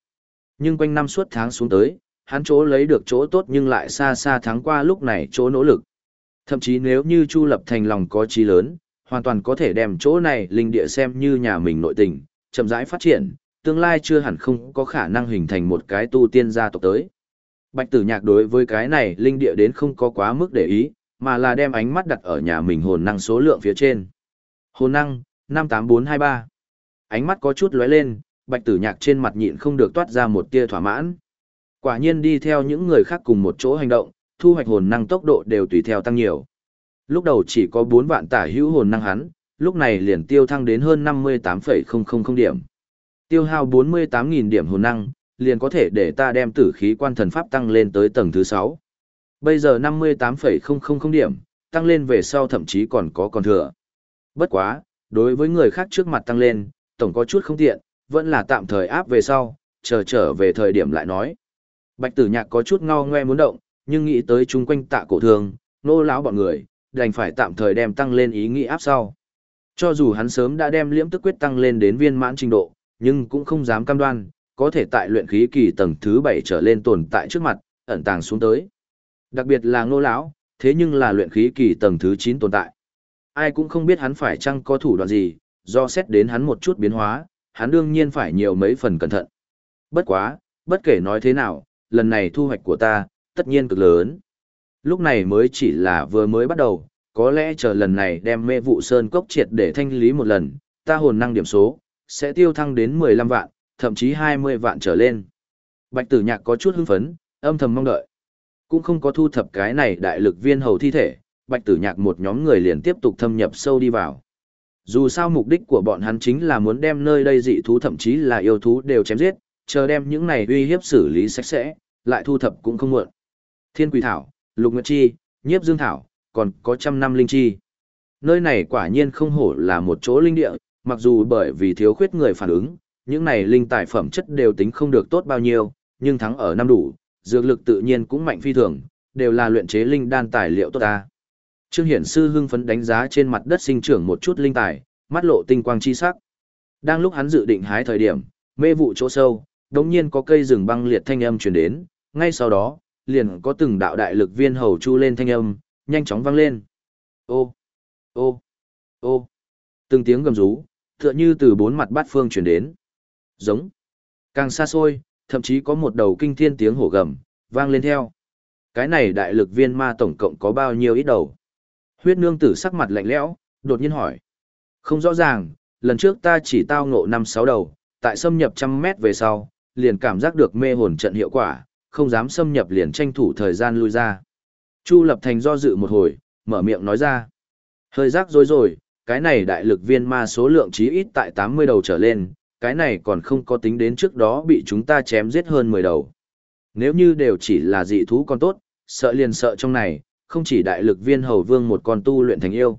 Nhưng quanh năm suốt tháng xuống tới, hắn chỗ lấy được chỗ tốt nhưng lại xa xa tháng qua lúc này chỗ nỗ lực. Thậm chí nếu như Chu Lập Thành lòng có trí lớn, hoàn toàn có thể đem chỗ này linh địa xem như nhà mình nội tình, chậm rãi phát triển, tương lai chưa hẳn không có khả năng hình thành một cái tu tiên gia tộc tới. Bạch tử nhạc đối với cái này linh địa đến không có quá mức để ý, mà là đem ánh mắt đặt ở nhà mình hồn năng số lượng phía trên. Hồn năng, 58423. Ánh mắt có chút lóe lên, bạch tử nhạc trên mặt nhịn không được toát ra một tia thỏa mãn. Quả nhiên đi theo những người khác cùng một chỗ hành động, thu hoạch hồn năng tốc độ đều tùy theo tăng nhiều. Lúc đầu chỉ có 4 vạn tả hữu hồn năng hắn, lúc này liền tiêu thăng đến hơn 58,000 điểm. Tiêu hao 48.000 điểm hồn năng, liền có thể để ta đem tử khí quan thần pháp tăng lên tới tầng thứ 6. Bây giờ 58,000 điểm, tăng lên về sau thậm chí còn có còn thừa. Bất quá, đối với người khác trước mặt tăng lên, tổng có chút không tiện, vẫn là tạm thời áp về sau, chờ trở về thời điểm lại nói. Bạch tử nhạc có chút ngao ngoe muốn động, nhưng nghĩ tới chung quanh tạ cổ thường, nô lão bọn người, đành phải tạm thời đem tăng lên ý nghĩ áp sau. Cho dù hắn sớm đã đem liễm tức quyết tăng lên đến viên mãn trình độ, nhưng cũng không dám cam đoan, có thể tại luyện khí kỳ tầng thứ 7 trở lên tồn tại trước mặt, ẩn tàng xuống tới. Đặc biệt là nô lão, thế nhưng là luyện khí kỳ tầng thứ 9 tồn tại. Ai cũng không biết hắn phải chăng có thủ đoạn gì, do xét đến hắn một chút biến hóa, hắn đương nhiên phải nhiều mấy phần cẩn thận. Bất quá, bất kể nói thế nào, lần này thu hoạch của ta, tất nhiên cực lớn. Lúc này mới chỉ là vừa mới bắt đầu, có lẽ chờ lần này đem mê vụ sơn cốc triệt để thanh lý một lần, ta hồn năng điểm số, sẽ tiêu thăng đến 15 vạn, thậm chí 20 vạn trở lên. Bạch tử nhạc có chút hưng phấn, âm thầm mong đợi. Cũng không có thu thập cái này đại lực viên hầu thi thể, bạch tử nhạc một nhóm người liền tiếp tục thâm nhập sâu đi vào. Dù sao mục đích của bọn hắn chính là muốn đem nơi đây dị thú thậm chí là yêu thú đều chém giết, chờ đem những này uy hiếp xử lý sạch sẽ, lại thu thập cũng không muộn. Thiên quỷ thảo, lục nguyệt chi, nhiếp dương thảo, còn có trăm năm linh chi. Nơi này quả nhiên không hổ là một chỗ linh địa, mặc dù bởi vì thiếu khuyết người phản ứng, những này linh tài phẩm chất đều tính không được tốt bao nhiêu, nhưng thắng ở năm đủ, dược lực tự nhiên cũng mạnh phi thường, đều là luyện chế linh đan tài liệu tốt ta. Trương Hiển Sư hưng phấn đánh giá trên mặt đất sinh trưởng một chút linh tài, mắt lộ tinh quang chi sắc. Đang lúc hắn dự định hái thời điểm, mê vụ chỗ sâu, đột nhiên có cây rừng băng liệt thanh âm truyền đến, ngay sau đó, liền có từng đạo đại lực viên hầu chu lên thanh âm, nhanh chóng vang lên. Ô, ô, Ô, từng tiếng gầm rú, tựa như từ bốn mặt bát phương truyền đến. Giống. Càng xa xôi, thậm chí có một đầu kinh thiên tiếng hổ gầm, vang lên theo. Cái này đại lực viên ma tổng cộng có bao nhiêu ít đầu? Huyết nương tử sắc mặt lạnh lẽo, đột nhiên hỏi. Không rõ ràng, lần trước ta chỉ tao ngộ năm sáu đầu, tại xâm nhập trăm mét về sau, liền cảm giác được mê hồn trận hiệu quả, không dám xâm nhập liền tranh thủ thời gian lui ra. Chu Lập Thành do dự một hồi, mở miệng nói ra. Hơi rắc rối rồi, cái này đại lực viên ma số lượng chí ít tại 80 đầu trở lên, cái này còn không có tính đến trước đó bị chúng ta chém giết hơn 10 đầu. Nếu như đều chỉ là dị thú con tốt, sợ liền sợ trong này, không chỉ đại lực viên hầu vương một con tu luyện thành yêu.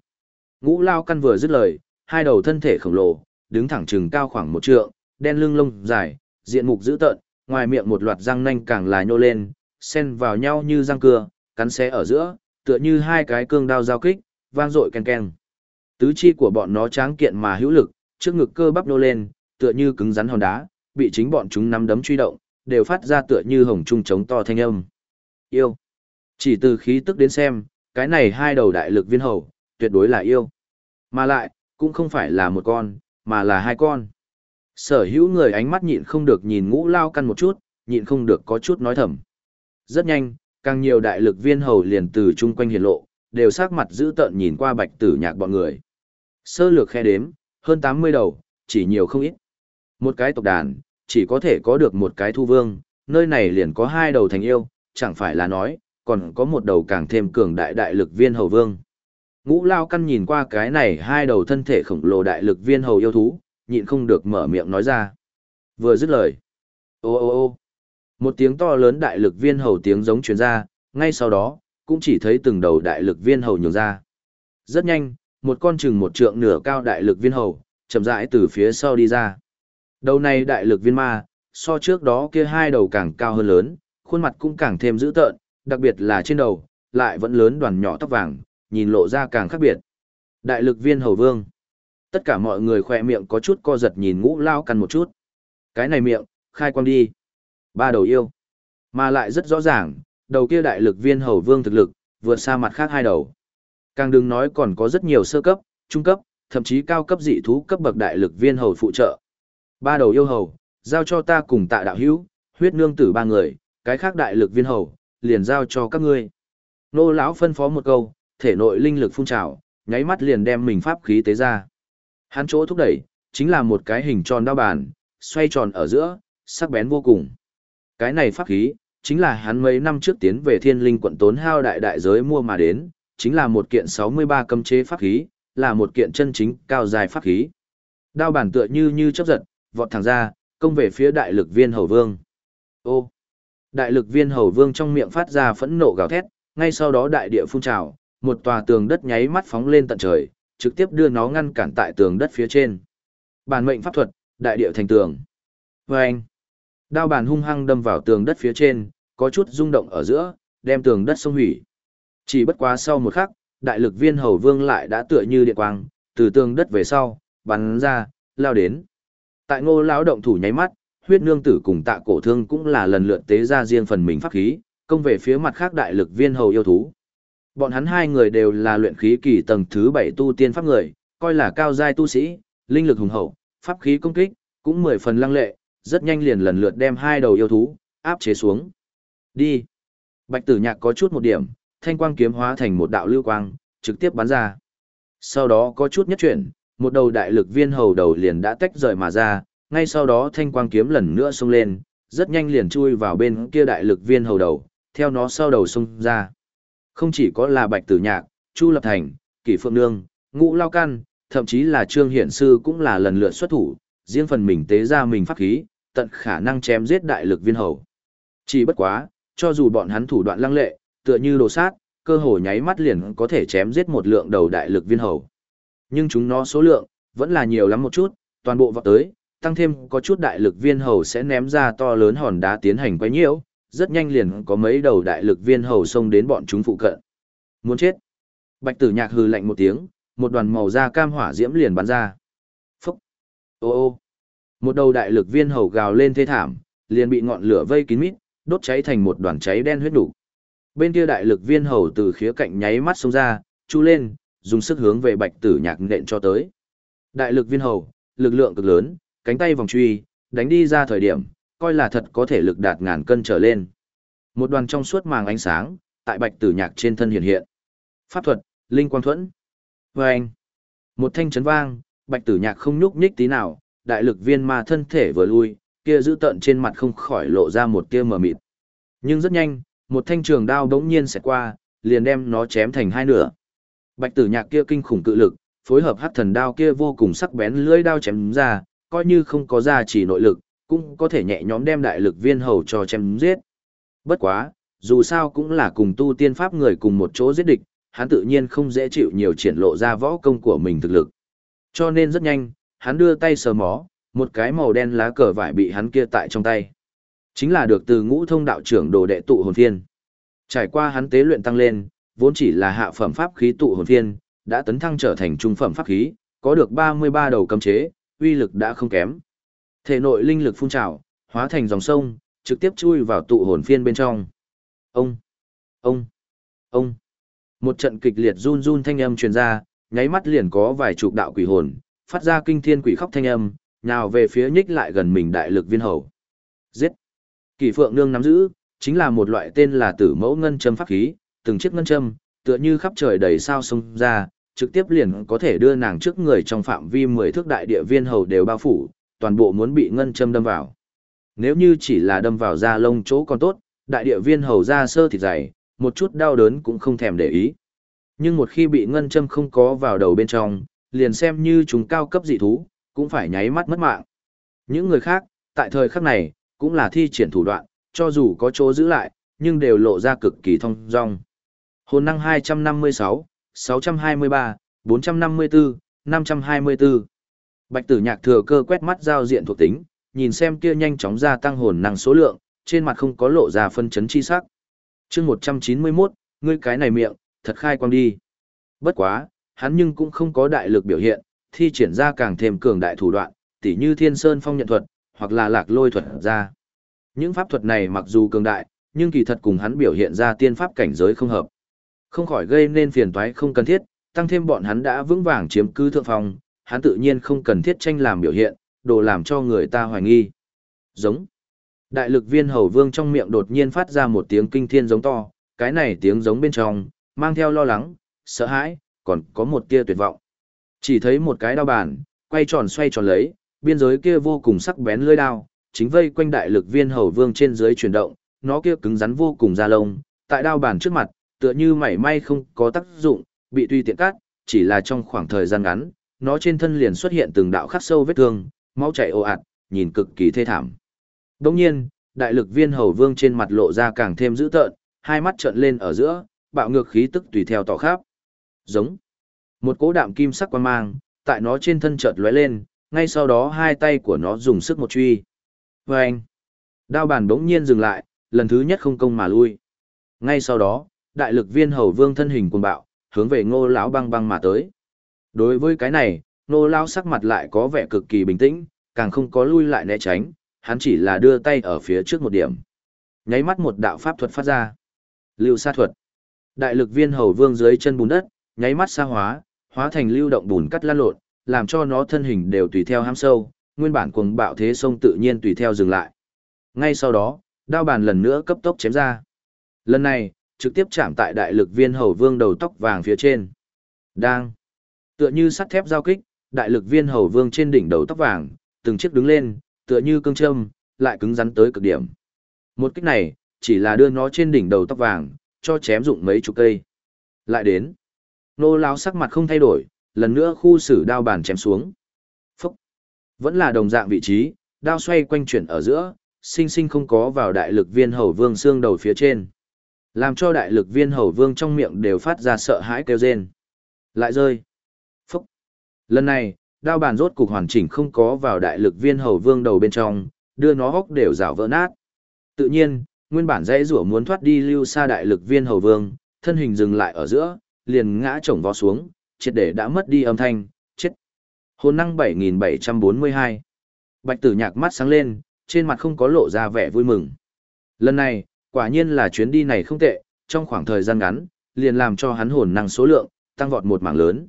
Ngũ lao căn vừa dứt lời, hai đầu thân thể khổng lồ, đứng thẳng trừng cao khoảng một trượng, đen lưng lông dài, diện mục dữ tợn, ngoài miệng một loạt răng nanh càng là nhô lên, xen vào nhau như răng cưa, cắn xé ở giữa, tựa như hai cái cương đao giao kích, vang dội ken ken. Tứ chi của bọn nó tráng kiện mà hữu lực, trước ngực cơ bắp nô lên, tựa như cứng rắn hòn đá, bị chính bọn chúng nắm đấm truy động, đều phát ra tựa như hồng trung trống to thanh âm. Yêu. Chỉ từ khí tức đến xem, cái này hai đầu đại lực viên hầu, tuyệt đối là yêu. Mà lại, cũng không phải là một con, mà là hai con. Sở hữu người ánh mắt nhịn không được nhìn ngũ lao căn một chút, nhịn không được có chút nói thầm. Rất nhanh, càng nhiều đại lực viên hầu liền từ chung quanh hiển lộ, đều sắc mặt giữ tợn nhìn qua bạch tử nhạc bọn người. Sơ lược khe đếm, hơn 80 đầu, chỉ nhiều không ít. Một cái tộc đàn, chỉ có thể có được một cái thu vương, nơi này liền có hai đầu thành yêu, chẳng phải là nói, còn có một đầu càng thêm cường đại đại lực viên hầu vương. Ngũ lao căn nhìn qua cái này hai đầu thân thể khổng lồ đại lực viên hầu yêu thú, nhịn không được mở miệng nói ra. Vừa dứt lời. Ô ô ô một tiếng to lớn đại lực viên hầu tiếng giống truyền ra, ngay sau đó, cũng chỉ thấy từng đầu đại lực viên hầu nhường ra. Rất nhanh, một con chừng một trượng nửa cao đại lực viên hầu, chậm rãi từ phía sau đi ra. Đầu này đại lực viên ma, so trước đó kia hai đầu càng cao hơn lớn, khuôn mặt cũng càng thêm dữ tợn, đặc biệt là trên đầu, lại vẫn lớn đoàn nhỏ tóc vàng, nhìn lộ ra càng khác biệt. Đại lực viên hầu vương. Tất cả mọi người khỏe miệng có chút co giật nhìn ngũ lao căn một chút. Cái này miệng, khai quang đi. Ba đầu yêu. Mà lại rất rõ ràng, đầu kia đại lực viên hầu vương thực lực, vượt xa mặt khác hai đầu. Càng đừng nói còn có rất nhiều sơ cấp, trung cấp, thậm chí cao cấp dị thú cấp bậc đại lực viên hầu phụ trợ. Ba đầu yêu hầu, giao cho ta cùng tạ đạo hữu, huyết nương tử ba người, cái khác đại lực viên hầu, liền giao cho các ngươi. Nô lão phân phó một câu, thể nội linh lực phun trào, nháy mắt liền đem mình pháp khí tế ra. Hắn chỗ thúc đẩy, chính là một cái hình tròn đao bàn, xoay tròn ở giữa, sắc bén vô cùng. Cái này pháp khí, chính là hắn mấy năm trước tiến về thiên linh quận tốn hao đại đại giới mua mà đến, chính là một kiện 63 cấm chế pháp khí, là một kiện chân chính cao dài pháp khí. Đao bản tựa như như chấp giật, vọt thẳng ra, công về phía đại lực viên hầu vương. Ô! Đại lực viên hầu vương trong miệng phát ra phẫn nộ gào thét, ngay sau đó đại địa phun trào, một tòa tường đất nháy mắt phóng lên tận trời, trực tiếp đưa nó ngăn cản tại tường đất phía trên. Bản mệnh pháp thuật, đại địa thành tường. Và anh, đao bàn hung hăng đâm vào tường đất phía trên, có chút rung động ở giữa, đem tường đất xông hủy. Chỉ bất quá sau một khắc, đại lực viên hầu vương lại đã tựa như điện quang, từ tường đất về sau, bắn ra, lao đến. Tại ngô lão động thủ nháy mắt, huyết nương tử cùng tạ cổ thương cũng là lần lượt tế ra riêng phần mình pháp khí, công về phía mặt khác đại lực viên hầu yêu thú. Bọn hắn hai người đều là luyện khí kỳ tầng thứ bảy tu tiên pháp người, coi là cao giai tu sĩ, linh lực hùng hậu, pháp khí công kích, cũng mười phần lăng lệ, rất nhanh liền lần lượt đem hai đầu yêu thú, áp chế xuống. Đi. Bạch tử nhạc có chút một điểm, thanh quang kiếm hóa thành một đạo lưu quang, trực tiếp bắn ra. Sau đó có chút nhất chuyển, một đầu đại lực viên hầu đầu liền đã tách rời mà ra, ngay sau đó thanh quang kiếm lần nữa xông lên, rất nhanh liền chui vào bên kia đại lực viên hầu đầu, theo nó sau đầu xông ra. Không chỉ có là Bạch Tử Nhạc, Chu Lập Thành, Kỷ Phượng Nương, Ngũ Lao Căn, thậm chí là Trương Hiển Sư cũng là lần lượt xuất thủ, riêng phần mình tế ra mình pháp khí, tận khả năng chém giết đại lực viên hầu. Chỉ bất quá, cho dù bọn hắn thủ đoạn lăng lệ, tựa như đồ sát, cơ hồ nháy mắt liền có thể chém giết một lượng đầu đại lực viên hầu. Nhưng chúng nó số lượng, vẫn là nhiều lắm một chút, toàn bộ vào tới, tăng thêm có chút đại lực viên hầu sẽ ném ra to lớn hòn đá tiến hành quấy nhiễu, rất nhanh liền có mấy đầu đại lực viên hầu xông đến bọn chúng phụ cận. Muốn chết. Bạch tử nhạc hừ lạnh một tiếng, một đoàn màu da cam hỏa diễm liền bắn ra. Phúc. Ô ô. Một đầu đại lực viên hầu gào lên thê thảm, liền bị ngọn lửa vây kín mít, đốt cháy thành một đoàn cháy đen huyết đủ. Bên kia đại lực viên hầu từ khía cạnh nháy mắt xông ra, chu lên, dùng sức hướng về bạch tử nhạc nện cho tới. Đại lực viên hầu, lực lượng cực lớn, cánh tay vòng truy, đánh đi ra thời điểm, coi là thật có thể lực đạt ngàn cân trở lên. Một đoàn trong suốt màng ánh sáng, tại bạch tử nhạc trên thân hiện hiện. Pháp thuật, linh quang thuẫn. Và anh, một thanh chấn vang, bạch tử nhạc không nhúc nhích tí nào, đại lực viên ma thân thể vừa lui, kia giữ tận trên mặt không khỏi lộ ra một tia mờ mịt. Nhưng rất nhanh, một thanh trường đao đống nhiên sẽ qua, liền đem nó chém thành hai nửa. Bạch tử nhạc kia kinh khủng cự lực, phối hợp hắc thần đao kia vô cùng sắc bén lưỡi đao chém ra, coi như không có ra chỉ nội lực, cũng có thể nhẹ nhóm đem đại lực viên hầu cho chém giết. Bất quá, dù sao cũng là cùng tu tiên pháp người cùng một chỗ giết địch, hắn tự nhiên không dễ chịu nhiều triển lộ ra võ công của mình thực lực. Cho nên rất nhanh, hắn đưa tay sờ mó, một cái màu đen lá cờ vải bị hắn kia tại trong tay. Chính là được từ ngũ thông đạo trưởng đồ đệ tụ hồn phiên. Trải qua hắn tế luyện tăng lên, vốn chỉ là hạ phẩm pháp khí tụ hồn phiên, đã tấn thăng trở thành trung phẩm pháp khí, có được 33 đầu cấm chế, uy lực đã không kém. Thể nội linh lực phun trào, hóa thành dòng sông, trực tiếp chui vào tụ hồn phiên bên trong. Ông, ông, ông. Một trận kịch liệt run run thanh âm truyền ra, nháy mắt liền có vài chục đạo quỷ hồn, phát ra kinh thiên quỷ khóc thanh âm, nào về phía nhích lại gần mình đại lực viên hầu. Giết! Kỳ phượng nương nắm giữ, chính là một loại tên là tử mẫu ngân châm pháp khí, từng chiếc ngân châm, tựa như khắp trời đầy sao sông ra, trực tiếp liền có thể đưa nàng trước người trong phạm vi 10 thước đại địa viên hầu đều bao phủ, toàn bộ muốn bị ngân châm đâm vào. Nếu như chỉ là đâm vào da lông chỗ còn tốt, đại địa viên hầu da sơ thịt dày, một chút đau đớn cũng không thèm để ý. Nhưng một khi bị ngân châm không có vào đầu bên trong, liền xem như chúng cao cấp dị thú, cũng phải nháy mắt mất mạng. Những người khác, tại thời khắc này, cũng là thi triển thủ đoạn, cho dù có chỗ giữ lại, nhưng đều lộ ra cực kỳ thông dong. Hồn năng 256, 623, 454, 524. Bạch tử nhạc thừa cơ quét mắt giao diện thuộc tính, nhìn xem kia nhanh chóng gia tăng hồn năng số lượng, trên mặt không có lộ ra phân chấn chi sắc. chương 191, ngươi cái này miệng, thật khai quang đi. Bất quá, hắn nhưng cũng không có đại lực biểu hiện, thi triển ra càng thêm cường đại thủ đoạn, tỉ như thiên sơn phong nhận thuật, hoặc là lạc lôi thuật ra. Những pháp thuật này mặc dù cường đại, nhưng kỳ thật cùng hắn biểu hiện ra tiên pháp cảnh giới không hợp. Không khỏi gây nên phiền toái không cần thiết, tăng thêm bọn hắn đã vững vàng chiếm cứ thượng phòng hắn tự nhiên không cần thiết tranh làm biểu hiện, đồ làm cho người ta hoài nghi. Giống. Đại lực viên hầu vương trong miệng đột nhiên phát ra một tiếng kinh thiên giống to, cái này tiếng giống bên trong, mang theo lo lắng, sợ hãi, còn có một tia tuyệt vọng. Chỉ thấy một cái đao bàn, quay tròn xoay tròn lấy, biên giới kia vô cùng sắc bén lưỡi đao, chính vây quanh đại lực viên hầu vương trên dưới chuyển động, nó kia cứng rắn vô cùng da lông, tại đao bàn trước mặt, tựa như mảy may không có tác dụng, bị tùy tiện cắt, chỉ là trong khoảng thời gian ngắn, nó trên thân liền xuất hiện từng đạo khắc sâu vết thương, máu chảy ồ ạt, nhìn cực kỳ thê thảm. Đồng nhiên, đại lực viên hầu vương trên mặt lộ ra càng thêm dữ tợn, hai mắt trợn lên ở giữa, bạo ngược khí tức tùy theo tỏ khắp. Giống. Một cỗ đạm kim sắc quan mang, tại nó trên thân chợt lóe lên, ngay sau đó hai tay của nó dùng sức một truy. Và anh. Đao bàn bỗng nhiên dừng lại, lần thứ nhất không công mà lui. Ngay sau đó, đại lực viên hầu vương thân hình cuồng bạo, hướng về ngô lão băng băng mà tới. Đối với cái này, nô lão sắc mặt lại có vẻ cực kỳ bình tĩnh, càng không có lui lại né tránh, hắn chỉ là đưa tay ở phía trước một điểm. Nháy mắt một đạo pháp thuật phát ra. Lưu sa thuật. Đại lực viên hầu vương dưới chân bùn đất, nháy mắt xa hóa, hóa thành lưu động bùn cắt lan lộn, làm cho nó thân hình đều tùy theo ham sâu, nguyên bản cuồng bạo thế sông tự nhiên tùy theo dừng lại. Ngay sau đó, đao bàn lần nữa cấp tốc chém ra. Lần này, trực tiếp chạm tại đại lực viên hầu vương đầu tóc vàng phía trên. Đang. Tựa như sắt thép giao kích, đại lực viên hầu vương trên đỉnh đầu tóc vàng, từng chiếc đứng lên, tựa như cương châm, lại cứng rắn tới cực điểm. Một kích này, chỉ là đưa nó trên đỉnh đầu tóc vàng, cho chém dụng mấy chục cây. Lại đến. Nô lão sắc mặt không thay đổi, lần nữa khu xử đao bàn chém xuống. Phúc. Vẫn là đồng dạng vị trí, đao xoay quanh chuyển ở giữa, sinh sinh không có vào đại lực viên hầu vương xương đầu phía trên. Làm cho đại lực viên hầu vương trong miệng đều phát ra sợ hãi kêu rên. Lại rơi. Lần này, đao bàn rốt cục hoàn chỉnh không có vào đại lực viên hầu vương đầu bên trong, đưa nó hốc đều rào vỡ nát. Tự nhiên, nguyên bản dãy rủa muốn thoát đi lưu xa đại lực viên hầu vương, thân hình dừng lại ở giữa, liền ngã chồng vó xuống, triệt để đã mất đi âm thanh, chết. Hồn năng 7742. Bạch tử nhạc mắt sáng lên, trên mặt không có lộ ra vẻ vui mừng. Lần này, quả nhiên là chuyến đi này không tệ, trong khoảng thời gian ngắn, liền làm cho hắn hồn năng số lượng, tăng vọt một mảng lớn.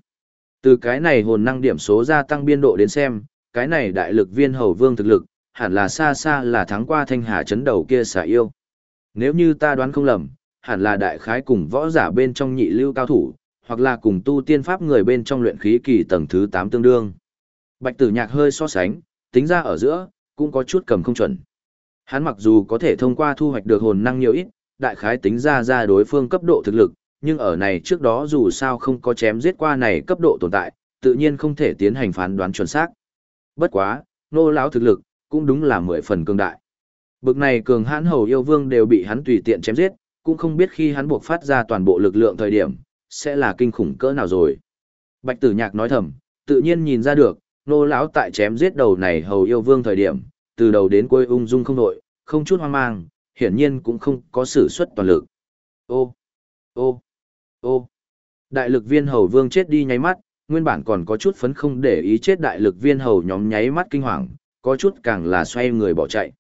Từ cái này hồn năng điểm số gia tăng biên độ đến xem, cái này đại lực viên hầu vương thực lực, hẳn là xa xa là thắng qua thanh hà chấn đầu kia xả yêu. Nếu như ta đoán không lầm, hẳn là đại khái cùng võ giả bên trong nhị lưu cao thủ, hoặc là cùng tu tiên pháp người bên trong luyện khí kỳ tầng thứ 8 tương đương. Bạch tử nhạc hơi so sánh, tính ra ở giữa, cũng có chút cầm không chuẩn. Hắn mặc dù có thể thông qua thu hoạch được hồn năng nhiều ít, đại khái tính ra ra đối phương cấp độ thực lực, nhưng ở này trước đó dù sao không có chém giết qua này cấp độ tồn tại, tự nhiên không thể tiến hành phán đoán chuẩn xác. Bất quá, nô lão thực lực, cũng đúng là mười phần cường đại. Bực này cường hãn hầu yêu vương đều bị hắn tùy tiện chém giết, cũng không biết khi hắn buộc phát ra toàn bộ lực lượng thời điểm, sẽ là kinh khủng cỡ nào rồi. Bạch tử nhạc nói thầm, tự nhiên nhìn ra được, nô lão tại chém giết đầu này hầu yêu vương thời điểm, từ đầu đến cuối ung dung không nội, không chút hoang mang, hiển nhiên cũng không có sử xuất toàn lực. Ô, ô, ô, đại lực viên hầu vương chết đi nháy mắt, nguyên bản còn có chút phấn không để ý chết đại lực viên hầu nhóm nháy mắt kinh hoàng, có chút càng là xoay người bỏ chạy.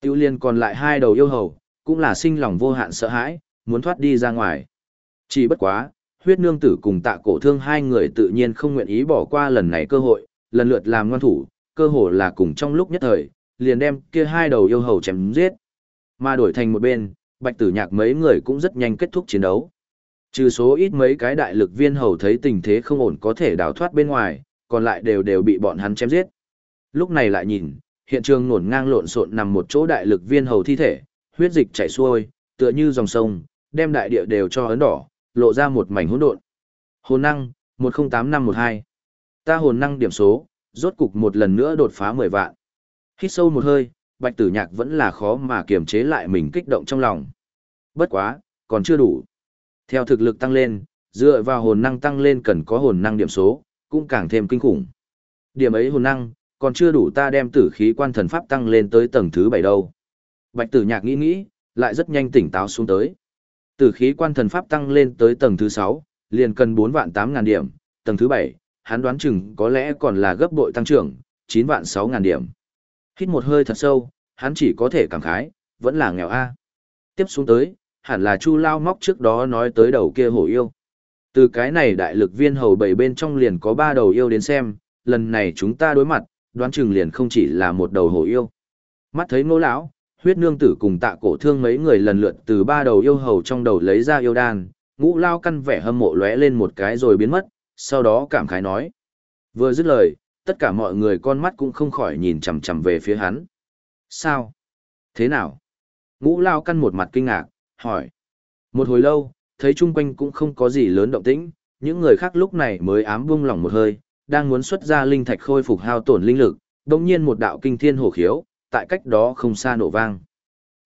Tiêu liên còn lại hai đầu yêu hầu, cũng là sinh lòng vô hạn sợ hãi, muốn thoát đi ra ngoài. Chỉ bất quá, huyết nương tử cùng tạ cổ thương hai người tự nhiên không nguyện ý bỏ qua lần này cơ hội, lần lượt làm ngoan thủ, cơ hội là cùng trong lúc nhất thời, liền đem kia hai đầu yêu hầu chém giết. Mà đổi thành một bên, bạch tử nhạc mấy người cũng rất nhanh kết thúc chiến đấu. Trừ số ít mấy cái đại lực viên hầu thấy tình thế không ổn có thể đào thoát bên ngoài, còn lại đều đều bị bọn hắn chém giết. Lúc này lại nhìn, hiện trường nổn ngang lộn xộn nằm một chỗ đại lực viên hầu thi thể, huyết dịch chảy xuôi, tựa như dòng sông, đem đại địa đều cho ấn đỏ, lộ ra một mảnh hỗn độn. Hồn năng 108512. Ta hồn năng điểm số, rốt cục một lần nữa đột phá 10 vạn. Hít sâu một hơi, Bạch Tử Nhạc vẫn là khó mà kiềm chế lại mình kích động trong lòng. Bất quá, còn chưa đủ. Theo thực lực tăng lên, dựa vào hồn năng tăng lên cần có hồn năng điểm số, cũng càng thêm kinh khủng. Điểm ấy hồn năng, còn chưa đủ ta đem tử khí quan thần pháp tăng lên tới tầng thứ 7 đâu. Bạch tử nhạc nghĩ nghĩ, lại rất nhanh tỉnh táo xuống tới. Tử khí quan thần pháp tăng lên tới tầng thứ 6, liền cần 4 vạn 8 ngàn điểm, tầng thứ 7, hắn đoán chừng có lẽ còn là gấp bội tăng trưởng, 9 vạn 6 ngàn điểm. Hít một hơi thật sâu, hắn chỉ có thể cảm khái, vẫn là nghèo A. Tiếp xuống tới, hẳn là Chu Lao móc trước đó nói tới đầu kia hổ yêu. Từ cái này đại lực viên hầu bảy bên trong liền có ba đầu yêu đến xem, lần này chúng ta đối mặt, đoán chừng liền không chỉ là một đầu hổ yêu. Mắt thấy ngô lão, huyết nương tử cùng tạ cổ thương mấy người lần lượt từ ba đầu yêu hầu trong đầu lấy ra yêu đan, ngũ lao căn vẻ hâm mộ lóe lên một cái rồi biến mất, sau đó cảm khái nói. Vừa dứt lời, tất cả mọi người con mắt cũng không khỏi nhìn chằm chằm về phía hắn. Sao? Thế nào? Ngũ lao căn một mặt kinh ngạc, hỏi. Một hồi lâu, thấy chung quanh cũng không có gì lớn động tĩnh, những người khác lúc này mới ám buông lỏng một hơi, đang muốn xuất ra linh thạch khôi phục hao tổn linh lực, đồng nhiên một đạo kinh thiên hổ khiếu, tại cách đó không xa nổ vang.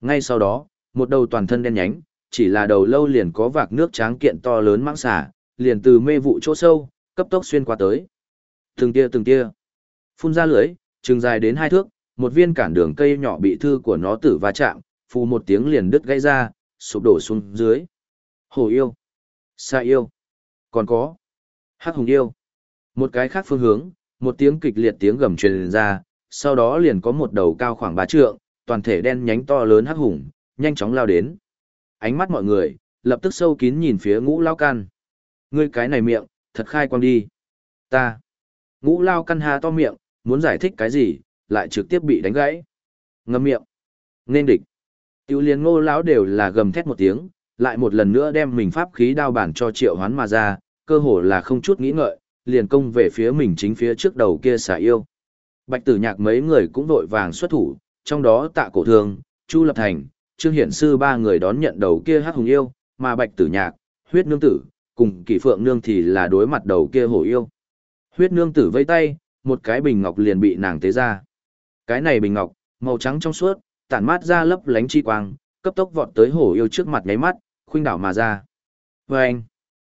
Ngay sau đó, một đầu toàn thân đen nhánh, chỉ là đầu lâu liền có vạc nước tráng kiện to lớn mãng xả, liền từ mê vụ chỗ sâu, cấp tốc xuyên qua tới. Từng tia từng tia, phun ra lưới, trường dài đến hai thước, một viên cản đường cây nhỏ bị thư của nó tử va chạm, phù một tiếng liền đứt gãy ra, sụp đổ xuống dưới. Hổ yêu, xa yêu, còn có hắc hùng yêu. Một cái khác phương hướng, một tiếng kịch liệt tiếng gầm truyền ra, sau đó liền có một đầu cao khoảng ba trượng, toàn thể đen nhánh to lớn hắc hùng, nhanh chóng lao đến. Ánh mắt mọi người, lập tức sâu kín nhìn phía ngũ lao căn. Ngươi cái này miệng, thật khai quang đi. Ta. Ngũ lao căn hà to miệng, muốn giải thích cái gì, lại trực tiếp bị đánh gãy. Ngâm miệng. Nên địch. Tiêu liền ngô lão đều là gầm thét một tiếng, lại một lần nữa đem mình pháp khí đao bản cho triệu hoán mà ra, cơ hồ là không chút nghĩ ngợi, liền công về phía mình chính phía trước đầu kia xả yêu. Bạch tử nhạc mấy người cũng vội vàng xuất thủ, trong đó tạ cổ thương, Chu Lập Thành, Trương Hiển Sư ba người đón nhận đầu kia hát hùng yêu, mà bạch tử nhạc, huyết nương tử, cùng kỷ phượng nương thì là đối mặt đầu kia hổ yêu. Huyết nương tử vây tay, một cái bình ngọc liền bị nàng tế ra. Cái này bình ngọc, màu trắng trong suốt, tản mát ra lấp lánh chi quang, cấp tốc vọt tới hổ yêu trước mặt nháy mắt, khuynh đảo mà ra. Và anh,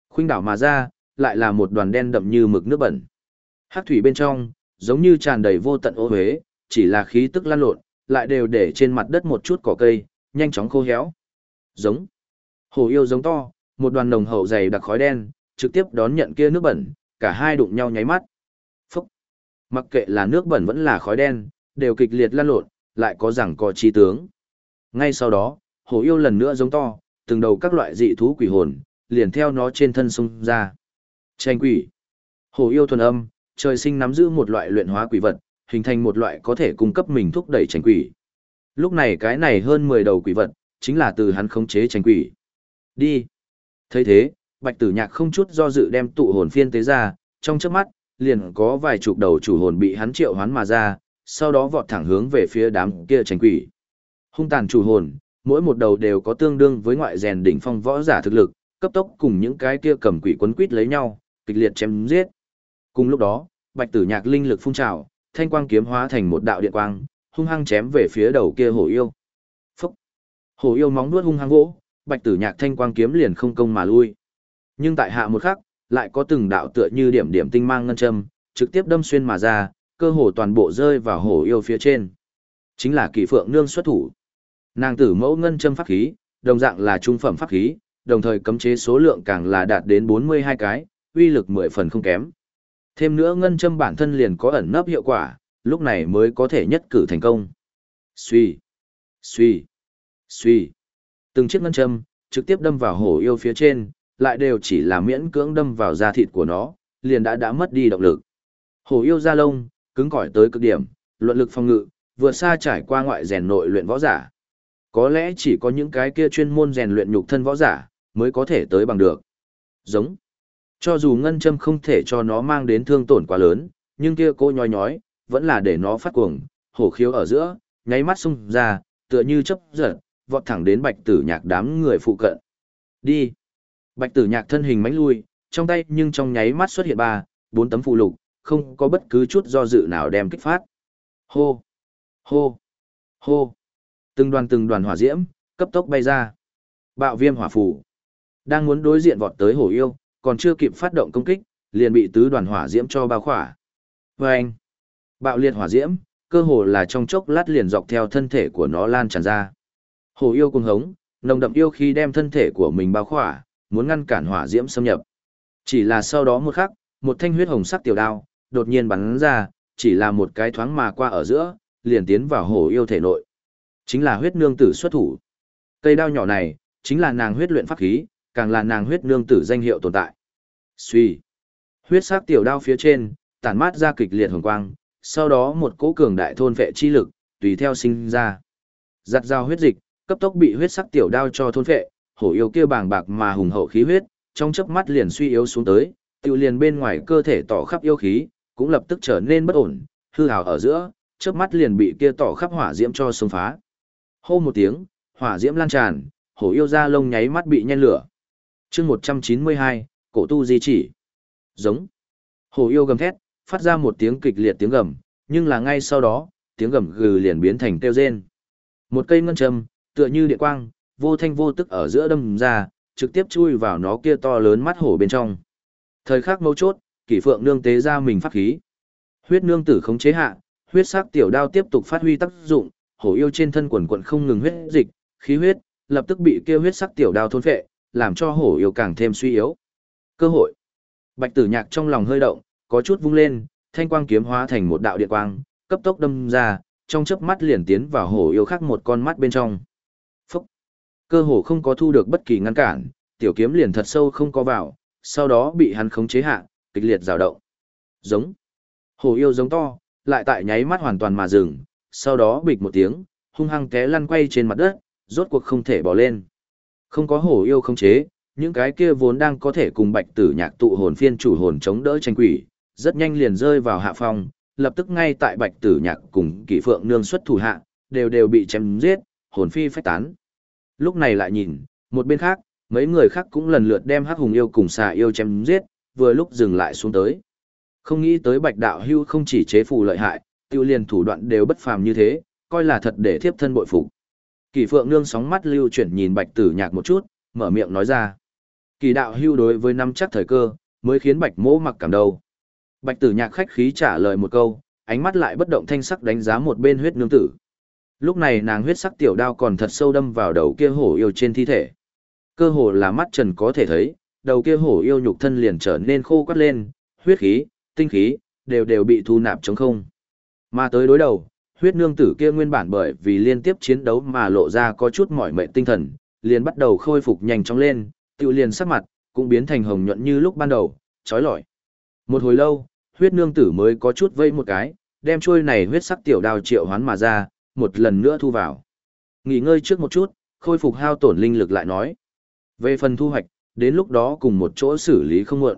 khuynh đảo mà ra, lại là một đoàn đen đậm như mực nước bẩn. Hát thủy bên trong, giống như tràn đầy vô tận ô huế, chỉ là khí tức lan lộn, lại đều để trên mặt đất một chút cỏ cây, nhanh chóng khô héo. Giống. hổ yêu giống to, một đoàn nồng hậu dày đặc khói đen, trực tiếp đón nhận kia nước bẩn, cả hai đụng nhau nháy mắt. Phúc. Mặc kệ là nước bẩn vẫn là khói đen, đều kịch liệt lan lộn, lại có rằng có chi tướng. Ngay sau đó, hồ yêu lần nữa giống to, từng đầu các loại dị thú quỷ hồn, liền theo nó trên thân sung ra. Tranh quỷ. Hổ yêu thuần âm, trời sinh nắm giữ một loại luyện hóa quỷ vật, hình thành một loại có thể cung cấp mình thúc đẩy tranh quỷ. Lúc này cái này hơn 10 đầu quỷ vật, chính là từ hắn khống chế tranh quỷ. Đi. thấy thế, Bạch Tử Nhạc không chút do dự đem tụ hồn phiên tế ra, trong chớp mắt, liền có vài chục đầu chủ hồn bị hắn triệu hoán mà ra, sau đó vọt thẳng hướng về phía đám kia tranh quỷ. Hung tàn chủ hồn, mỗi một đầu đều có tương đương với ngoại rèn đỉnh phong võ giả thực lực, cấp tốc cùng những cái kia cầm quỷ quấn quýt lấy nhau, kịch liệt chém giết. Cùng lúc đó, Bạch Tử Nhạc linh lực phun trào, thanh quang kiếm hóa thành một đạo điện quang, hung hăng chém về phía đầu kia hổ yêu. Phốc. Hổ yêu móng nuốt hung hăng gỗ, Bạch Tử Nhạc thanh quang kiếm liền không công mà lui. Nhưng tại hạ một khắc, lại có từng đạo tựa như điểm điểm tinh mang ngân châm, trực tiếp đâm xuyên mà ra, cơ hồ toàn bộ rơi vào hổ yêu phía trên. Chính là kỳ Phượng Nương xuất thủ. Nàng tử mẫu ngân châm pháp khí, đồng dạng là trung phẩm pháp khí, đồng thời cấm chế số lượng càng là đạt đến 42 cái, uy lực 10 phần không kém. Thêm nữa ngân châm bản thân liền có ẩn nấp hiệu quả, lúc này mới có thể nhất cử thành công. Suy, suy, suy. Từng chiếc ngân châm, trực tiếp đâm vào hổ yêu phía trên, lại đều chỉ là miễn cưỡng đâm vào da thịt của nó, liền đã đã mất đi động lực. Hổ yêu da lông, cứng cỏi tới cực điểm, luận lực phòng ngự, vượt xa trải qua ngoại rèn nội luyện võ giả. Có lẽ chỉ có những cái kia chuyên môn rèn luyện nhục thân võ giả, mới có thể tới bằng được. Giống. Cho dù ngân châm không thể cho nó mang đến thương tổn quá lớn, nhưng kia cô nhói nhói, vẫn là để nó phát cuồng, hổ khiếu ở giữa, nháy mắt xung ra, tựa như chấp giật, vọt thẳng đến bạch tử nhạc đám người phụ cận. Đi. Bạch tử nhạc thân hình mánh lui, trong tay nhưng trong nháy mắt xuất hiện ba, bốn tấm phụ lục, không có bất cứ chút do dự nào đem kích phát. Hô! Hô! Hô! Từng đoàn từng đoàn hỏa diễm, cấp tốc bay ra. Bạo viêm hỏa phủ Đang muốn đối diện vọt tới hổ yêu, còn chưa kịp phát động công kích, liền bị tứ đoàn hỏa diễm cho bao khỏa. Và anh, bạo liệt hỏa diễm, cơ hồ là trong chốc lát liền dọc theo thân thể của nó lan tràn ra. Hổ yêu cuồng hống, nồng đậm yêu khi đem thân thể của mình bao khỏa, muốn ngăn cản hỏa diễm xâm nhập. Chỉ là sau đó một khắc, một thanh huyết hồng sắc tiểu đao, đột nhiên bắn ra, chỉ là một cái thoáng mà qua ở giữa, liền tiến vào hổ yêu thể nội. Chính là huyết nương tử xuất thủ. Cây đao nhỏ này, chính là nàng huyết luyện pháp khí, càng là nàng huyết nương tử danh hiệu tồn tại. Suy. Huyết sắc tiểu đao phía trên, tản mát ra kịch liệt hồng quang, sau đó một cỗ cường đại thôn vệ chi lực, tùy theo sinh ra. Giặt dao huyết dịch, cấp tốc bị huyết sắc tiểu đao cho thôn vệ, hổ yêu kia bàng bạc mà hùng hậu khí huyết, trong chớp mắt liền suy yếu xuống tới, tiêu liền bên ngoài cơ thể tỏ khắp yêu khí, cũng lập tức trở nên bất ổn, hư hào ở giữa, chớp mắt liền bị kia tỏ khắp hỏa diễm cho xông phá. Hô một tiếng, hỏa diễm lan tràn, hổ yêu da lông nháy mắt bị nhen lửa. chương 192, cổ tu di chỉ. Giống. Hổ yêu gầm thét, phát ra một tiếng kịch liệt tiếng gầm, nhưng là ngay sau đó, tiếng gầm gừ liền biến thành kêu rên. Một cây ngân châm, tựa như điện quang, vô thanh vô tức ở giữa đâm ra, trực tiếp chui vào nó kia to lớn mắt hổ bên trong. Thời khắc mấu chốt, kỷ phượng nương tế ra mình pháp khí. Huyết nương tử khống chế hạ, huyết sắc tiểu đao tiếp tục phát huy tác dụng, hổ yêu trên thân quần quần không ngừng huyết dịch, khí huyết, lập tức bị kia huyết sắc tiểu đao thôn phệ, làm cho hổ yêu càng thêm suy yếu. Cơ hội. Bạch Tử Nhạc trong lòng hơi động, có chút vung lên, thanh quang kiếm hóa thành một đạo điện quang, cấp tốc đâm ra, trong chớp mắt liền tiến vào hổ yêu khác một con mắt bên trong. Phúc. Cơ hồ không có thu được bất kỳ ngăn cản, tiểu kiếm liền thật sâu không có vào, sau đó bị hắn khống chế hạ, kịch liệt rào động. Giống. Hổ yêu giống to, lại tại nháy mắt hoàn toàn mà dừng, sau đó bịch một tiếng, hung hăng té lăn quay trên mặt đất, rốt cuộc không thể bỏ lên. Không có hổ yêu không chế, những cái kia vốn đang có thể cùng bạch tử nhạc tụ hồn phiên chủ hồn chống đỡ tranh quỷ, rất nhanh liền rơi vào hạ phong, lập tức ngay tại bạch tử nhạc cùng kỷ phượng nương xuất thủ hạ, đều đều bị chém giết, hồn phi phách tán. Lúc này lại nhìn, một bên khác, mấy người khác cũng lần lượt đem hắc hùng yêu cùng xà yêu chém giết, vừa lúc dừng lại xuống tới. Không nghĩ tới bạch đạo hưu không chỉ chế phù lợi hại, tiêu liền thủ đoạn đều bất phàm như thế, coi là thật để thiếp thân bội phục. Kỳ Phượng nương sóng mắt lưu chuyển nhìn Bạch Tử Nhạc một chút, mở miệng nói ra. Kỳ đạo hưu đối với năm chắc thời cơ, mới khiến Bạch Mỗ mặc cảm đầu. Bạch Tử Nhạc khách khí trả lời một câu, ánh mắt lại bất động thanh sắc đánh giá một bên huyết nương tử. Lúc này nàng huyết sắc tiểu đao còn thật sâu đâm vào đầu kia hổ yêu trên thi thể. Cơ hồ là mắt trần có thể thấy, đầu kia hổ yêu nhục thân liền trở nên khô quắt lên, huyết khí, tinh khí, đều đều bị thu nạp trống không. Mà tới đối đầu, huyết nương tử kia nguyên bản bởi vì liên tiếp chiến đấu mà lộ ra có chút mỏi mệt tinh thần, liền bắt đầu khôi phục nhanh chóng lên, tự liền sắc mặt, cũng biến thành hồng nhuận như lúc ban đầu, trói lọi. Một hồi lâu, huyết nương tử mới có chút vây một cái, đem trôi này huyết sắc tiểu đao triệu hoán mà ra, một lần nữa thu vào. Nghỉ ngơi trước một chút, khôi phục hao tổn linh lực lại nói. Về phần thu hoạch, đến lúc đó cùng một chỗ xử lý không muộn.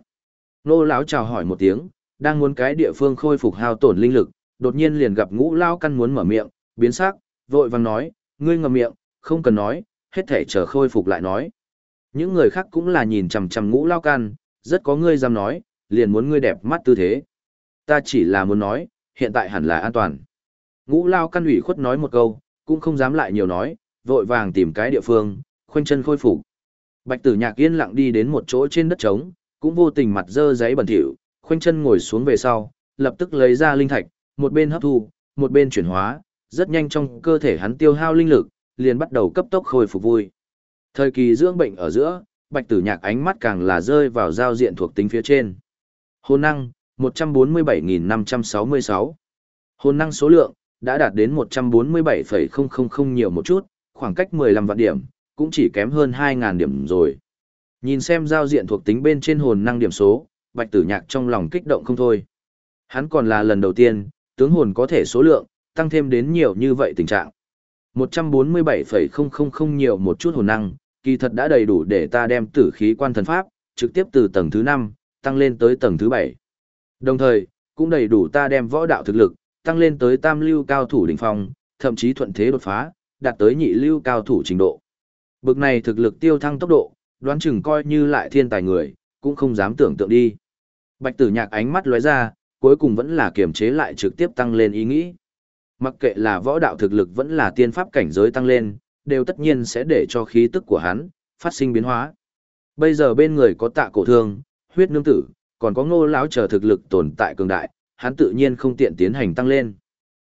Nô lão chào hỏi một tiếng, đang muốn cái địa phương khôi phục hao tổn linh lực, đột nhiên liền gặp ngũ lao căn muốn mở miệng, biến sắc, vội vàng nói, ngươi ngậm miệng, không cần nói, hết thể chờ khôi phục lại nói. Những người khác cũng là nhìn chằm chằm ngũ lao căn, rất có ngươi dám nói, liền muốn ngươi đẹp mắt tư thế. Ta chỉ là muốn nói, hiện tại hẳn là an toàn. Ngũ lao căn ủy khuất nói một câu, cũng không dám lại nhiều nói, vội vàng tìm cái địa phương, khoanh chân khôi phục. Bạch tử nhạc yên lặng đi đến một chỗ trên đất trống, cũng vô tình mặt dơ giấy bẩn thỉu, khoanh chân ngồi xuống về sau, lập tức lấy ra linh thạch, một bên hấp thu, một bên chuyển hóa, rất nhanh trong cơ thể hắn tiêu hao linh lực, liền bắt đầu cấp tốc khôi phục vui. Thời kỳ dưỡng bệnh ở giữa, bạch tử nhạc ánh mắt càng là rơi vào giao diện thuộc tính phía trên. Hồn năng, 147.566. Hồn năng số lượng, đã đạt đến 147,000 nhiều một chút, khoảng cách 15 vạn điểm, cũng chỉ kém hơn 2.000 điểm rồi. Nhìn xem giao diện thuộc tính bên trên hồn năng điểm số, bạch tử nhạc trong lòng kích động không thôi. Hắn còn là lần đầu tiên, tướng hồn có thể số lượng, tăng thêm đến nhiều như vậy tình trạng. 147,000 nhiều một chút hồn năng, kỳ thật đã đầy đủ để ta đem tử khí quan thần pháp, trực tiếp từ tầng thứ 5, tăng lên tới tầng thứ 7. Đồng thời, cũng đầy đủ ta đem võ đạo thực lực, tăng lên tới tam lưu cao thủ đỉnh phong, thậm chí thuận thế đột phá, đạt tới nhị lưu cao thủ trình độ. Bực này thực lực tiêu thăng tốc độ, đoán chừng coi như lại thiên tài người, cũng không dám tưởng tượng đi. Bạch tử nhạc ánh mắt lóe ra, cuối cùng vẫn là kiềm chế lại trực tiếp tăng lên ý nghĩ. Mặc kệ là võ đạo thực lực vẫn là tiên pháp cảnh giới tăng lên, đều tất nhiên sẽ để cho khí tức của hắn, phát sinh biến hóa. Bây giờ bên người có tạ cổ thương, huyết nương tử, còn có ngô lão chờ thực lực tồn tại cường đại, hắn tự nhiên không tiện tiến hành tăng lên.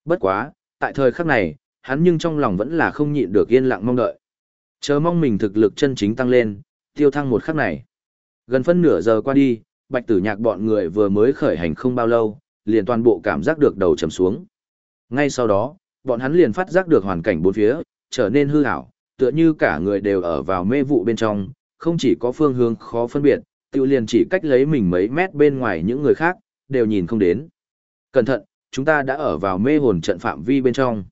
Bất quá, tại thời khắc này, hắn nhưng trong lòng vẫn là không nhịn được yên lặng mong đợi. Chờ mong mình thực lực chân chính tăng lên, tiêu thăng một khắc này. Gần phân nửa giờ qua đi, bạch tử nhạc bọn người vừa mới khởi hành không bao lâu, liền toàn bộ cảm giác được đầu chầm xuống. Ngay sau đó, bọn hắn liền phát giác được hoàn cảnh bốn phía, trở nên hư ảo, tựa như cả người đều ở vào mê vụ bên trong, không chỉ có phương hướng khó phân biệt, tiêu liền chỉ cách lấy mình mấy mét bên ngoài những người khác, đều nhìn không đến. Cẩn thận, chúng ta đã ở vào mê hồn trận phạm vi bên trong.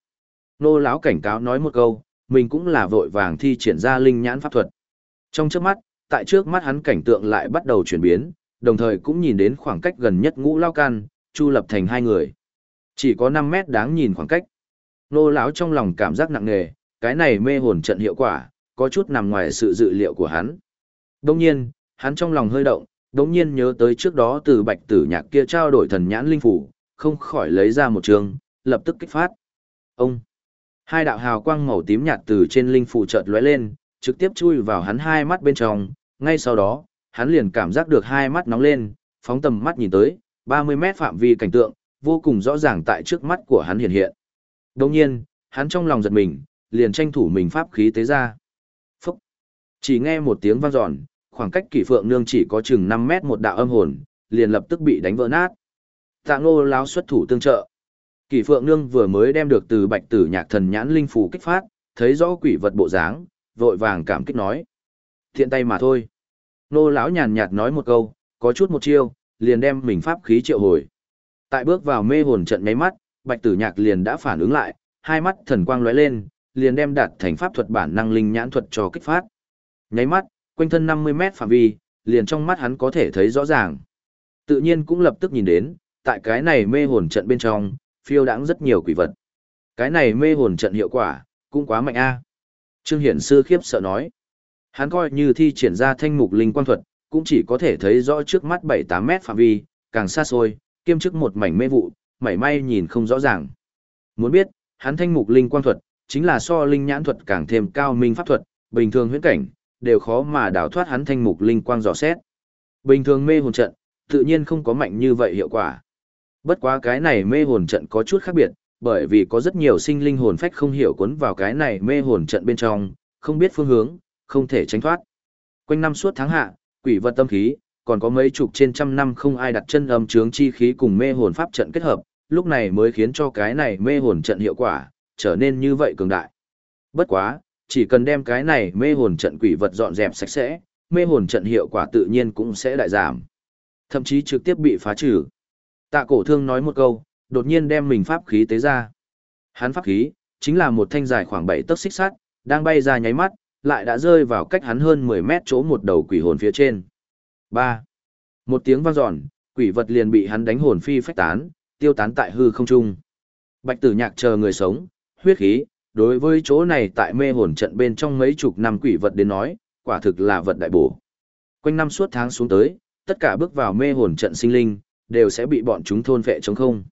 Nô lão cảnh cáo nói một câu, mình cũng là vội vàng thi triển ra linh nhãn pháp thuật. Trong trước mắt, tại trước mắt hắn cảnh tượng lại bắt đầu chuyển biến, đồng thời cũng nhìn đến khoảng cách gần nhất ngũ lao can, chu lập thành hai người. Chỉ có 5 mét đáng nhìn khoảng cách. Nô lão trong lòng cảm giác nặng nề, cái này mê hồn trận hiệu quả, có chút nằm ngoài sự dự liệu của hắn. Đồng nhiên, hắn trong lòng hơi động, đồng nhiên nhớ tới trước đó từ bạch tử nhạc kia trao đổi thần nhãn linh phủ, không khỏi lấy ra một trường, lập tức kích phát. Ông! Hai đạo hào quang màu tím nhạt từ trên linh phủ chợt lóe lên, trực tiếp chui vào hắn hai mắt bên trong, ngay sau đó, hắn liền cảm giác được hai mắt nóng lên, phóng tầm mắt nhìn tới, 30 mét phạm vi cảnh tượng, vô cùng rõ ràng tại trước mắt của hắn hiện hiện. Đồng nhiên, hắn trong lòng giật mình, liền tranh thủ mình pháp khí tế ra. Phúc! Chỉ nghe một tiếng vang dọn, khoảng cách kỷ phượng nương chỉ có chừng 5 mét một đạo âm hồn, liền lập tức bị đánh vỡ nát. Tạ ngô láo xuất thủ tương trợ. Kỳ phượng nương vừa mới đem được từ bạch tử nhạc thần nhãn linh phù kích phát, thấy rõ quỷ vật bộ dáng, vội vàng cảm kích nói. Thiện tay mà thôi. Nô lão nhàn nhạt nói một câu, có chút một chiêu, liền đem mình pháp khí triệu hồi. Tại bước vào mê hồn trận nháy mắt, Bạch Tử Nhạc liền đã phản ứng lại, hai mắt thần quang lóe lên, liền đem đạt thành pháp thuật bản năng linh nhãn thuật cho kích phát. Nháy mắt, quanh thân 50 mét phạm vi, liền trong mắt hắn có thể thấy rõ ràng. Tự nhiên cũng lập tức nhìn đến, tại cái này mê hồn trận bên trong, phiêu đãng rất nhiều quỷ vật. Cái này mê hồn trận hiệu quả, cũng quá mạnh a. Trương Hiển Sư khiếp sợ nói. Hắn coi như thi triển ra thanh mục linh quang thuật, cũng chỉ có thể thấy rõ trước mắt 7-8 mét phạm vi, càng xa xôi, kiêm chức một mảnh mê vụ, mảy may nhìn không rõ ràng. Muốn biết, hắn thanh mục linh quang thuật, chính là so linh nhãn thuật càng thêm cao minh pháp thuật, bình thường huyễn cảnh, đều khó mà đào thoát hắn thanh mục linh quang dò xét. Bình thường mê hồn trận, tự nhiên không có mạnh như vậy hiệu quả. Bất quá cái này mê hồn trận có chút khác biệt, bởi vì có rất nhiều sinh linh hồn phách không hiểu cuốn vào cái này mê hồn trận bên trong, không biết phương hướng, không thể tránh thoát. Quanh năm suốt tháng hạ, quỷ vật tâm khí, còn có mấy chục trên trăm năm không ai đặt chân âm trướng chi khí cùng mê hồn pháp trận kết hợp, lúc này mới khiến cho cái này mê hồn trận hiệu quả, trở nên như vậy cường đại. Bất quá, chỉ cần đem cái này mê hồn trận quỷ vật dọn dẹp sạch sẽ, mê hồn trận hiệu quả tự nhiên cũng sẽ đại giảm. Thậm chí trực tiếp bị phá trừ. Tạ cổ thương nói một câu, đột nhiên đem mình pháp khí tế ra. Hắn pháp khí, chính là một thanh dài khoảng 7 tấc xích sắt, đang bay ra nháy mắt, lại đã rơi vào cách hắn hơn 10 mét chỗ một đầu quỷ hồn phía trên. 3. Một tiếng vang dọn, quỷ vật liền bị hắn đánh hồn phi phách tán, tiêu tán tại hư không trung. Bạch tử nhạc chờ người sống, huyết khí, đối với chỗ này tại mê hồn trận bên trong mấy chục năm quỷ vật đến nói, quả thực là vật đại bổ. Quanh năm suốt tháng xuống tới, tất cả bước vào mê hồn trận sinh linh, đều sẽ bị bọn chúng thôn vệ trống không.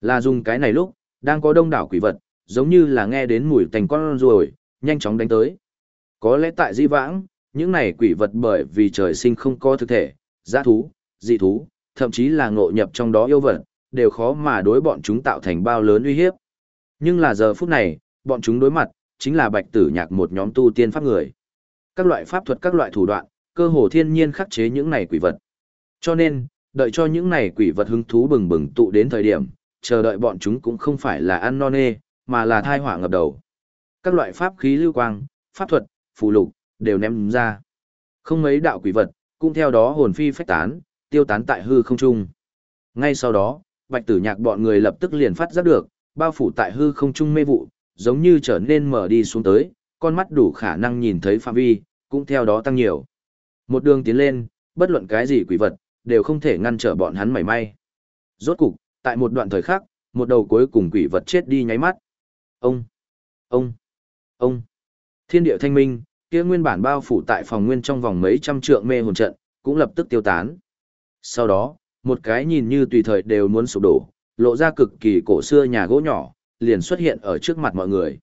Là dùng cái này lúc, đang có đông đảo quỷ vật, giống như là nghe đến mùi tành con rồi, nhanh chóng đánh tới. Có lẽ tại di vãng, những này quỷ vật bởi vì trời sinh không có thực thể, giã thú, dị thú, thậm chí là ngộ nhập trong đó yêu vật, đều khó mà đối bọn chúng tạo thành bao lớn uy hiếp. Nhưng là giờ phút này, bọn chúng đối mặt, chính là bạch tử nhạc một nhóm tu tiên pháp người. Các loại pháp thuật các loại thủ đoạn, cơ hồ thiên nhiên khắc chế những này quỷ vật. Cho nên, đợi cho những này quỷ vật hứng thú bừng bừng tụ đến thời điểm, chờ đợi bọn chúng cũng không phải là ăn non nê, mà là thai họa ngập đầu. Các loại pháp khí lưu quang, pháp thuật, phù lục, đều ném ra. Không mấy đạo quỷ vật, cũng theo đó hồn phi phách tán, tiêu tán tại hư không trung. Ngay sau đó, bạch tử nhạc bọn người lập tức liền phát giác được, bao phủ tại hư không trung mê vụ, giống như trở nên mở đi xuống tới, con mắt đủ khả năng nhìn thấy phạm vi, cũng theo đó tăng nhiều. Một đường tiến lên, bất luận cái gì quỷ vật, đều không thể ngăn trở bọn hắn mảy may. Rốt cục, tại một đoạn thời khắc, một đầu cuối cùng quỷ vật chết đi nháy mắt. Ông, ông, ông. Thiên địa thanh minh, kia nguyên bản bao phủ tại phòng nguyên trong vòng mấy trăm trượng mê hồn trận, cũng lập tức tiêu tán. Sau đó, một cái nhìn như tùy thời đều muốn sụp đổ, lộ ra cực kỳ cổ xưa nhà gỗ nhỏ, liền xuất hiện ở trước mặt mọi người.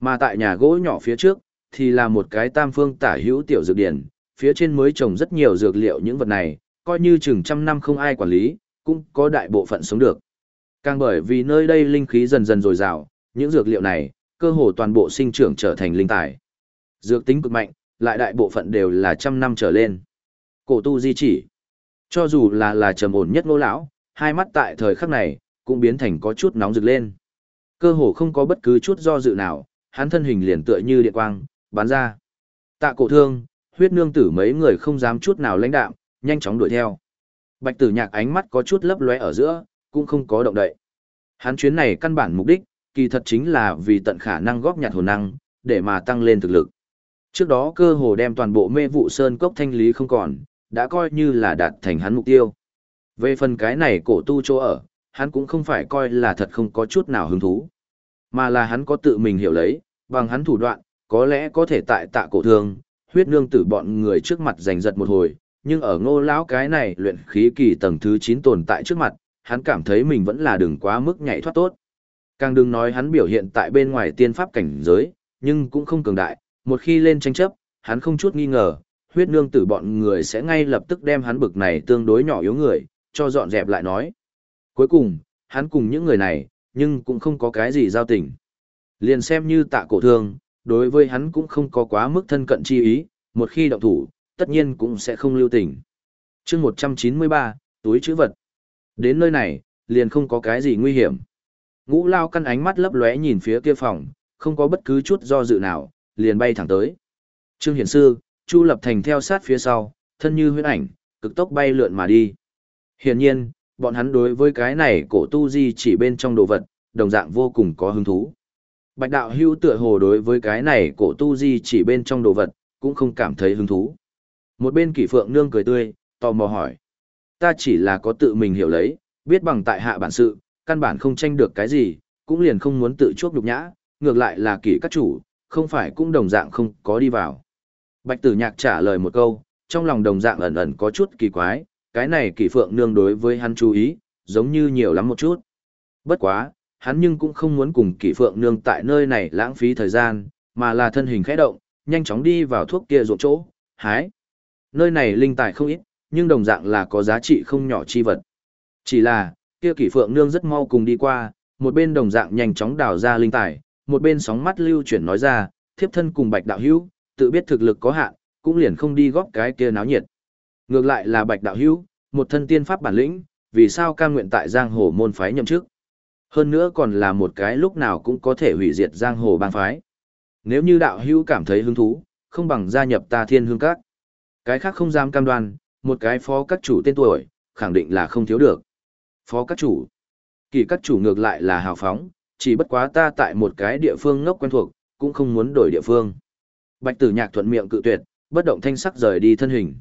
Mà tại nhà gỗ nhỏ phía trước, thì là một cái tam phương tả hữu tiểu dược điển, phía trên mới trồng rất nhiều dược liệu những vật này, coi như chừng trăm năm không ai quản lý, cũng có đại bộ phận sống được. Càng bởi vì nơi đây linh khí dần dần dồi dào, những dược liệu này, cơ hồ toàn bộ sinh trưởng trở thành linh tài. Dược tính cực mạnh, lại đại bộ phận đều là trăm năm trở lên. Cổ tu di chỉ. Cho dù là là trầm ổn nhất ngô lão, hai mắt tại thời khắc này, cũng biến thành có chút nóng rực lên. Cơ hồ không có bất cứ chút do dự nào, hắn thân hình liền tựa như điện quang, bắn ra. Tạ cổ thương, huyết nương tử mấy người không dám chút nào lãnh đạm, nhanh chóng đuổi theo. Bạch tử nhạc ánh mắt có chút lấp lóe ở giữa, cũng không có động đậy. Hắn chuyến này căn bản mục đích, kỳ thật chính là vì tận khả năng góp nhặt hồn năng, để mà tăng lên thực lực. Trước đó cơ hồ đem toàn bộ mê vụ sơn cốc thanh lý không còn, đã coi như là đạt thành hắn mục tiêu. Về phần cái này cổ tu chỗ ở, hắn cũng không phải coi là thật không có chút nào hứng thú. Mà là hắn có tự mình hiểu lấy, bằng hắn thủ đoạn, có lẽ có thể tại tạ cổ thương, huyết nương tử bọn người trước mặt giành giật một hồi, nhưng ở ngô lão cái này luyện khí kỳ tầng thứ 9 tồn tại trước mặt, hắn cảm thấy mình vẫn là đừng quá mức nhảy thoát tốt. Càng đừng nói hắn biểu hiện tại bên ngoài tiên pháp cảnh giới, nhưng cũng không cường đại, một khi lên tranh chấp, hắn không chút nghi ngờ, huyết nương tử bọn người sẽ ngay lập tức đem hắn bực này tương đối nhỏ yếu người, cho dọn dẹp lại nói. Cuối cùng, hắn cùng những người này, nhưng cũng không có cái gì giao tình. Liền xem như tạ cổ thương, đối với hắn cũng không có quá mức thân cận chi ý, một khi động thủ, tất nhiên cũng sẽ không lưu tình. chương 193, túi chữ vật. Đến nơi này, liền không có cái gì nguy hiểm. Ngũ lao căn ánh mắt lấp lóe nhìn phía kia phòng, không có bất cứ chút do dự nào, liền bay thẳng tới. Trương Hiển Sư, Chu Lập Thành theo sát phía sau, thân như huyễn ảnh, cực tốc bay lượn mà đi. Hiển nhiên, bọn hắn đối với cái này cổ tu di chỉ bên trong đồ vật, đồng dạng vô cùng có hứng thú. Bạch đạo hưu tựa hồ đối với cái này cổ tu di chỉ bên trong đồ vật, cũng không cảm thấy hứng thú. Một bên kỷ phượng nương cười tươi, tò mò hỏi. Ta chỉ là có tự mình hiểu lấy, biết bằng tại hạ bản sự, căn bản không tranh được cái gì, cũng liền không muốn tự chuốc nhục nhã, ngược lại là kỷ các chủ, không phải cũng đồng dạng không có đi vào. Bạch tử nhạc trả lời một câu, trong lòng đồng dạng ẩn ẩn có chút kỳ quái, cái này kỷ phượng nương đối với hắn chú ý, giống như nhiều lắm một chút. Bất quá, hắn nhưng cũng không muốn cùng kỷ phượng nương tại nơi này lãng phí thời gian, mà là thân hình khẽ động, nhanh chóng đi vào thuốc kia ruộng chỗ, hái. Nơi này linh tài không ít, nhưng đồng dạng là có giá trị không nhỏ chi vật. Chỉ là, kia kỷ phượng nương rất mau cùng đi qua, một bên đồng dạng nhanh chóng đào ra linh tài, một bên sóng mắt lưu chuyển nói ra, thiếp thân cùng bạch đạo hữu, tự biết thực lực có hạn, cũng liền không đi góp cái kia náo nhiệt. Ngược lại là bạch đạo hữu, một thân tiên pháp bản lĩnh, vì sao cam nguyện tại giang hồ môn phái nhậm chức. Hơn nữa còn là một cái lúc nào cũng có thể hủy diệt giang hồ bang phái. Nếu như đạo hữu cảm thấy hứng thú, không bằng gia nhập ta thiên hương các. Cái khác không dám cam đoan, một cái phó các chủ tên tuổi, khẳng định là không thiếu được. Phó các chủ. Kỳ các chủ ngược lại là hào phóng, chỉ bất quá ta tại một cái địa phương ngốc quen thuộc, cũng không muốn đổi địa phương. Bạch tử nhạc thuận miệng cự tuyệt, bất động thanh sắc rời đi thân hình.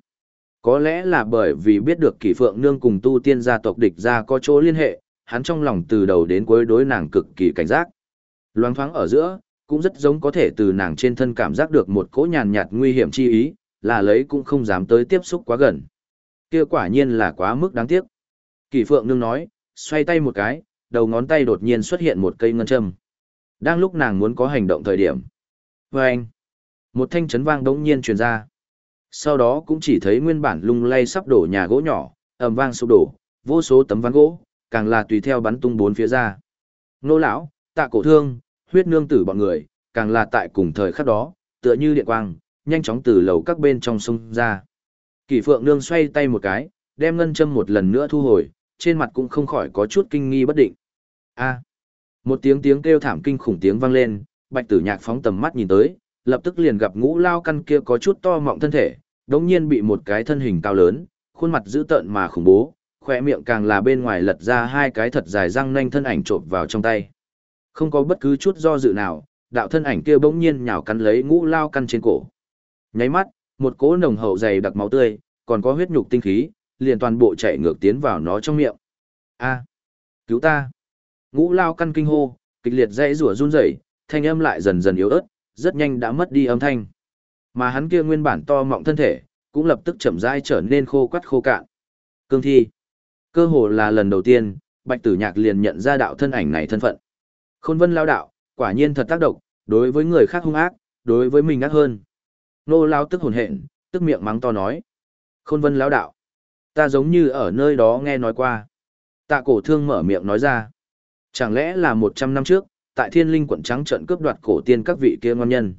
Có lẽ là bởi vì biết được kỷ phượng nương cùng tu tiên gia tộc địch ra có chỗ liên hệ, hắn trong lòng từ đầu đến cuối đối nàng cực kỳ cảnh giác. Loáng thoáng ở giữa, cũng rất giống có thể từ nàng trên thân cảm giác được một cỗ nhàn nhạt nguy hiểm chi ý, là lấy cũng không dám tới tiếp xúc quá gần. Kia quả nhiên là quá mức đáng tiếc. Kỳ phượng nương nói, xoay tay một cái, đầu ngón tay đột nhiên xuất hiện một cây ngân châm. Đang lúc nàng muốn có hành động thời điểm. Vâng! một thanh chấn vang đống nhiên truyền ra. Sau đó cũng chỉ thấy nguyên bản lung lay sắp đổ nhà gỗ nhỏ, ầm vang sụp đổ, vô số tấm ván gỗ, càng là tùy theo bắn tung bốn phía ra. Nô lão, tạ cổ thương, huyết nương tử bọn người, càng là tại cùng thời khắc đó, tựa như điện quang, nhanh chóng từ lầu các bên trong sông ra. Kỷ phượng nương xoay tay một cái, đem ngân châm một lần nữa thu hồi, trên mặt cũng không khỏi có chút kinh nghi bất định. A. một tiếng tiếng kêu thảm kinh khủng tiếng vang lên, Bạch Tử Nhạc phóng tầm mắt nhìn tới, lập tức liền gặp Ngũ Lao căn kia có chút to mọng thân thể, đống nhiên bị một cái thân hình cao lớn, khuôn mặt dữ tợn mà khủng bố, khỏe miệng càng là bên ngoài lật ra hai cái thật dài răng nanh thân ảnh trộm vào trong tay. Không có bất cứ chút do dự nào, đạo thân ảnh kia bỗng nhiên nhào cắn lấy Ngũ Lao căn trên cổ. Nháy mắt, một cỗ nồng hậu dày đặc máu tươi, còn có huyết nhục tinh khí, liền toàn bộ chạy ngược tiến vào nó trong miệng. A, cứu ta! Ngũ lao căn kinh hô, kịch liệt dãy rủa run rẩy, thanh âm lại dần dần yếu ớt, rất nhanh đã mất đi âm thanh. Mà hắn kia nguyên bản to mọng thân thể, cũng lập tức chậm rãi trở nên khô quắt khô cạn. Cương thi. Cơ hồ là lần đầu tiên, Bạch Tử Nhạc liền nhận ra đạo thân ảnh này thân phận. Khôn Vân lao đạo, quả nhiên thật tác động, đối với người khác hung ác, đối với mình ác hơn. Nô lao tức hồn hện, tức miệng mắng to nói. Khôn Vân lão đạo. Ta giống như ở nơi đó nghe nói qua. Tạ cổ thương mở miệng nói ra. Chẳng lẽ là một trăm năm trước, tại thiên linh quận trắng trận cướp đoạt cổ tiên các vị kia ngon nhân.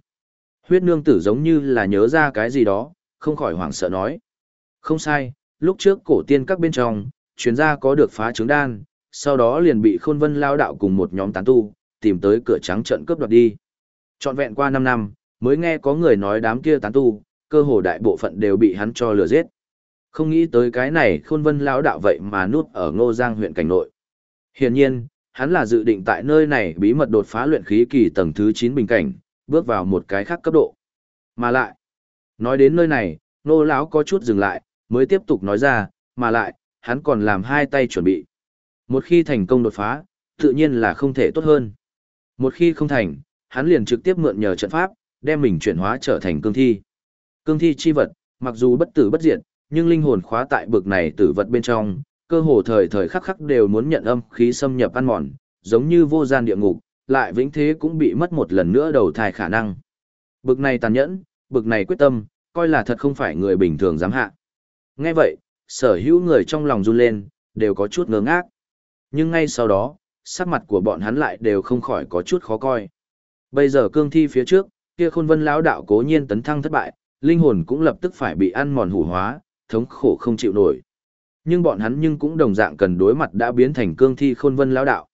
Huyết nương tử giống như là nhớ ra cái gì đó, không khỏi hoảng sợ nói. Không sai, lúc trước cổ tiên các bên trong, chuyến gia có được phá trứng đan, sau đó liền bị khôn vân lao đạo cùng một nhóm tán tu, tìm tới cửa trắng trận cướp đoạt đi. Trọn vẹn qua năm năm, mới nghe có người nói đám kia tán tu, cơ hồ đại bộ phận đều bị hắn cho lừa giết. Không nghĩ tới cái này khôn vân lão đạo vậy mà nuốt ở ngô giang huyện cảnh nội. Hiển nhiên, hắn là dự định tại nơi này bí mật đột phá luyện khí kỳ tầng thứ 9 bình cảnh, bước vào một cái khác cấp độ. Mà lại, nói đến nơi này, nô lão có chút dừng lại, mới tiếp tục nói ra, mà lại, hắn còn làm hai tay chuẩn bị. Một khi thành công đột phá, tự nhiên là không thể tốt hơn. Một khi không thành, hắn liền trực tiếp mượn nhờ trận pháp, đem mình chuyển hóa trở thành cương thi. Cương thi chi vật, mặc dù bất tử bất diệt, nhưng linh hồn khóa tại bực này tử vật bên trong, cơ hồ thời thời khắc khắc đều muốn nhận âm khí xâm nhập ăn mòn, giống như vô gian địa ngục, lại vĩnh thế cũng bị mất một lần nữa đầu thai khả năng. Bực này tàn nhẫn, bực này quyết tâm, coi là thật không phải người bình thường dám hạ. Nghe vậy, sở hữu người trong lòng run lên, đều có chút ngơ ngác. Nhưng ngay sau đó, sắc mặt của bọn hắn lại đều không khỏi có chút khó coi. Bây giờ cương thi phía trước, kia khôn vân lão đạo cố nhiên tấn thăng thất bại, linh hồn cũng lập tức phải bị ăn mòn hủ hóa, thống khổ không chịu nổi. Nhưng bọn hắn nhưng cũng đồng dạng cần đối mặt đã biến thành cương thi khôn vân lão đạo.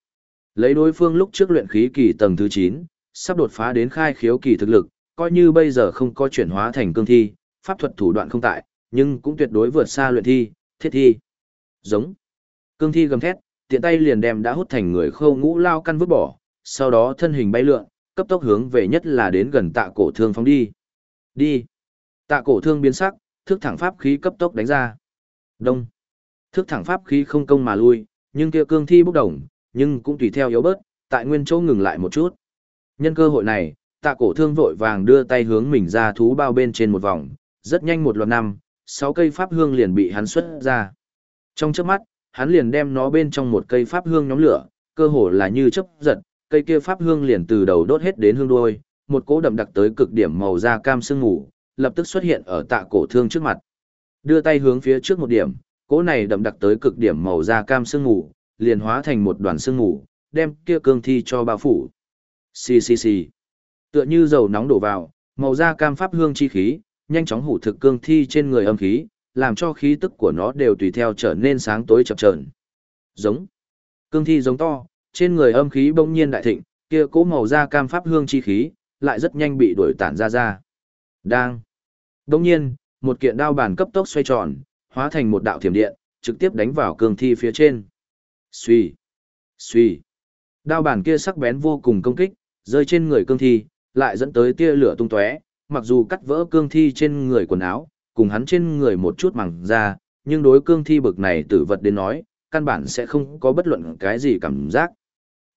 Lấy đối phương lúc trước luyện khí kỳ tầng thứ 9, sắp đột phá đến khai khiếu kỳ thực lực, coi như bây giờ không có chuyển hóa thành cương thi, pháp thuật thủ đoạn không tại, nhưng cũng tuyệt đối vượt xa luyện thi, thiết thi. Giống. Cương thi gầm thét, tiện tay liền đem đã hút thành người khâu ngũ lao căn vứt bỏ, sau đó thân hình bay lượn, cấp tốc hướng về nhất là đến gần tạ cổ thương phóng đi. Đi. Tạ cổ thương biến sắc, thước thẳng pháp khí cấp tốc đánh ra. Đông. Thước thẳng pháp khí không công mà lui, nhưng kia cương thi bốc đồng, nhưng cũng tùy theo yếu bớt, tại nguyên chỗ ngừng lại một chút. Nhân cơ hội này, tạ cổ thương vội vàng đưa tay hướng mình ra thú bao bên trên một vòng, rất nhanh một loạt năm, sáu cây pháp hương liền bị hắn xuất ra. Trong chớp mắt, hắn liền đem nó bên trong một cây pháp hương nhóm lửa, cơ hồ là như chớp giật, cây kia pháp hương liền từ đầu đốt hết đến hương đuôi, một cỗ đậm đặc tới cực điểm màu da cam sương ngủ, lập tức xuất hiện ở tạ cổ thương trước mặt. Đưa tay hướng phía trước một điểm, cỗ này đậm đặc tới cực điểm màu da cam sương ngủ, liền hóa thành một đoàn sương ngủ, đem kia cương thi cho bao phủ. Xì xì xì. Tựa như dầu nóng đổ vào, màu da cam pháp hương chi khí, nhanh chóng hủ thực cương thi trên người âm khí, làm cho khí tức của nó đều tùy theo trở nên sáng tối chập chờn. Giống. Cương thi giống to, trên người âm khí bỗng nhiên đại thịnh, kia cỗ màu da cam pháp hương chi khí, lại rất nhanh bị đuổi tản ra ra. Đang. bỗng nhiên, một kiện đao bản cấp tốc xoay tròn, hóa thành một đạo thiểm điện, trực tiếp đánh vào cương thi phía trên. Xuy, xuy. Đao bản kia sắc bén vô cùng công kích, rơi trên người cương thi, lại dẫn tới tia lửa tung tóe, mặc dù cắt vỡ cương thi trên người quần áo, cùng hắn trên người một chút màng da, nhưng đối cương thi bực này tử vật đến nói, căn bản sẽ không có bất luận cái gì cảm giác.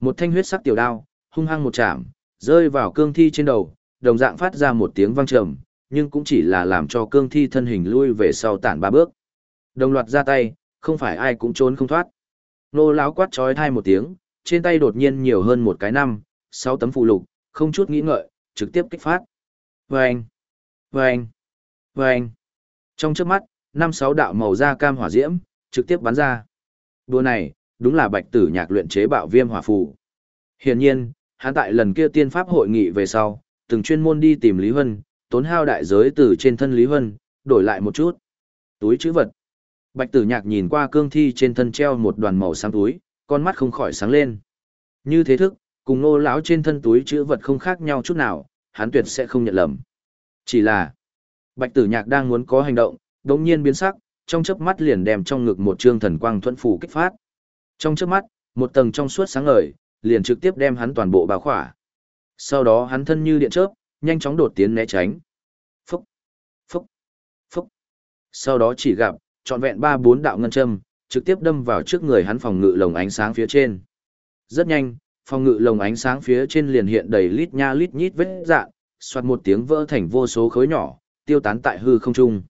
Một thanh huyết sắc tiểu đao, hung hăng một chạm, rơi vào cương thi trên đầu, đồng dạng phát ra một tiếng vang trầm, nhưng cũng chỉ là làm cho cương thi thân hình lui về sau tản ba bước. Đồng loạt ra tay, không phải ai cũng trốn không thoát. Nô láo quát trói thai một tiếng, trên tay đột nhiên nhiều hơn một cái năm, sáu tấm phụ lục, không chút nghĩ ngợi, trực tiếp kích phát. Vâng! Vâng! Vâng! Trong trước mắt, năm sáu đạo màu da cam hỏa diễm, trực tiếp bắn ra. Đùa này, đúng là bạch tử nhạc luyện chế bạo viêm hỏa phù. Hiển nhiên, hắn tại lần kia tiên pháp hội nghị về sau, từng chuyên môn đi tìm Lý huân tốn hao đại giới từ trên thân Lý huân đổi lại một chút. Túi chữ vật. Bạch tử nhạc nhìn qua cương thi trên thân treo một đoàn màu sáng túi, con mắt không khỏi sáng lên. Như thế thức, cùng nô lão trên thân túi chữ vật không khác nhau chút nào, hắn tuyệt sẽ không nhận lầm. Chỉ là, bạch tử nhạc đang muốn có hành động, đồng nhiên biến sắc, trong chớp mắt liền đem trong ngực một trương thần quang thuẫn phủ kích phát. Trong chớp mắt, một tầng trong suốt sáng ngời, liền trực tiếp đem hắn toàn bộ bao khỏa. Sau đó hắn thân như điện chớp, nhanh chóng đột tiến né tránh. Phúc, phúc, phúc. Sau đó chỉ gặp, trọn vẹn ba bốn đạo ngân châm, trực tiếp đâm vào trước người hắn phòng ngự lồng ánh sáng phía trên. Rất nhanh, phòng ngự lồng ánh sáng phía trên liền hiện đầy lít nha lít nhít vết dạn, xoát một tiếng vỡ thành vô số khối nhỏ, tiêu tán tại hư không trung.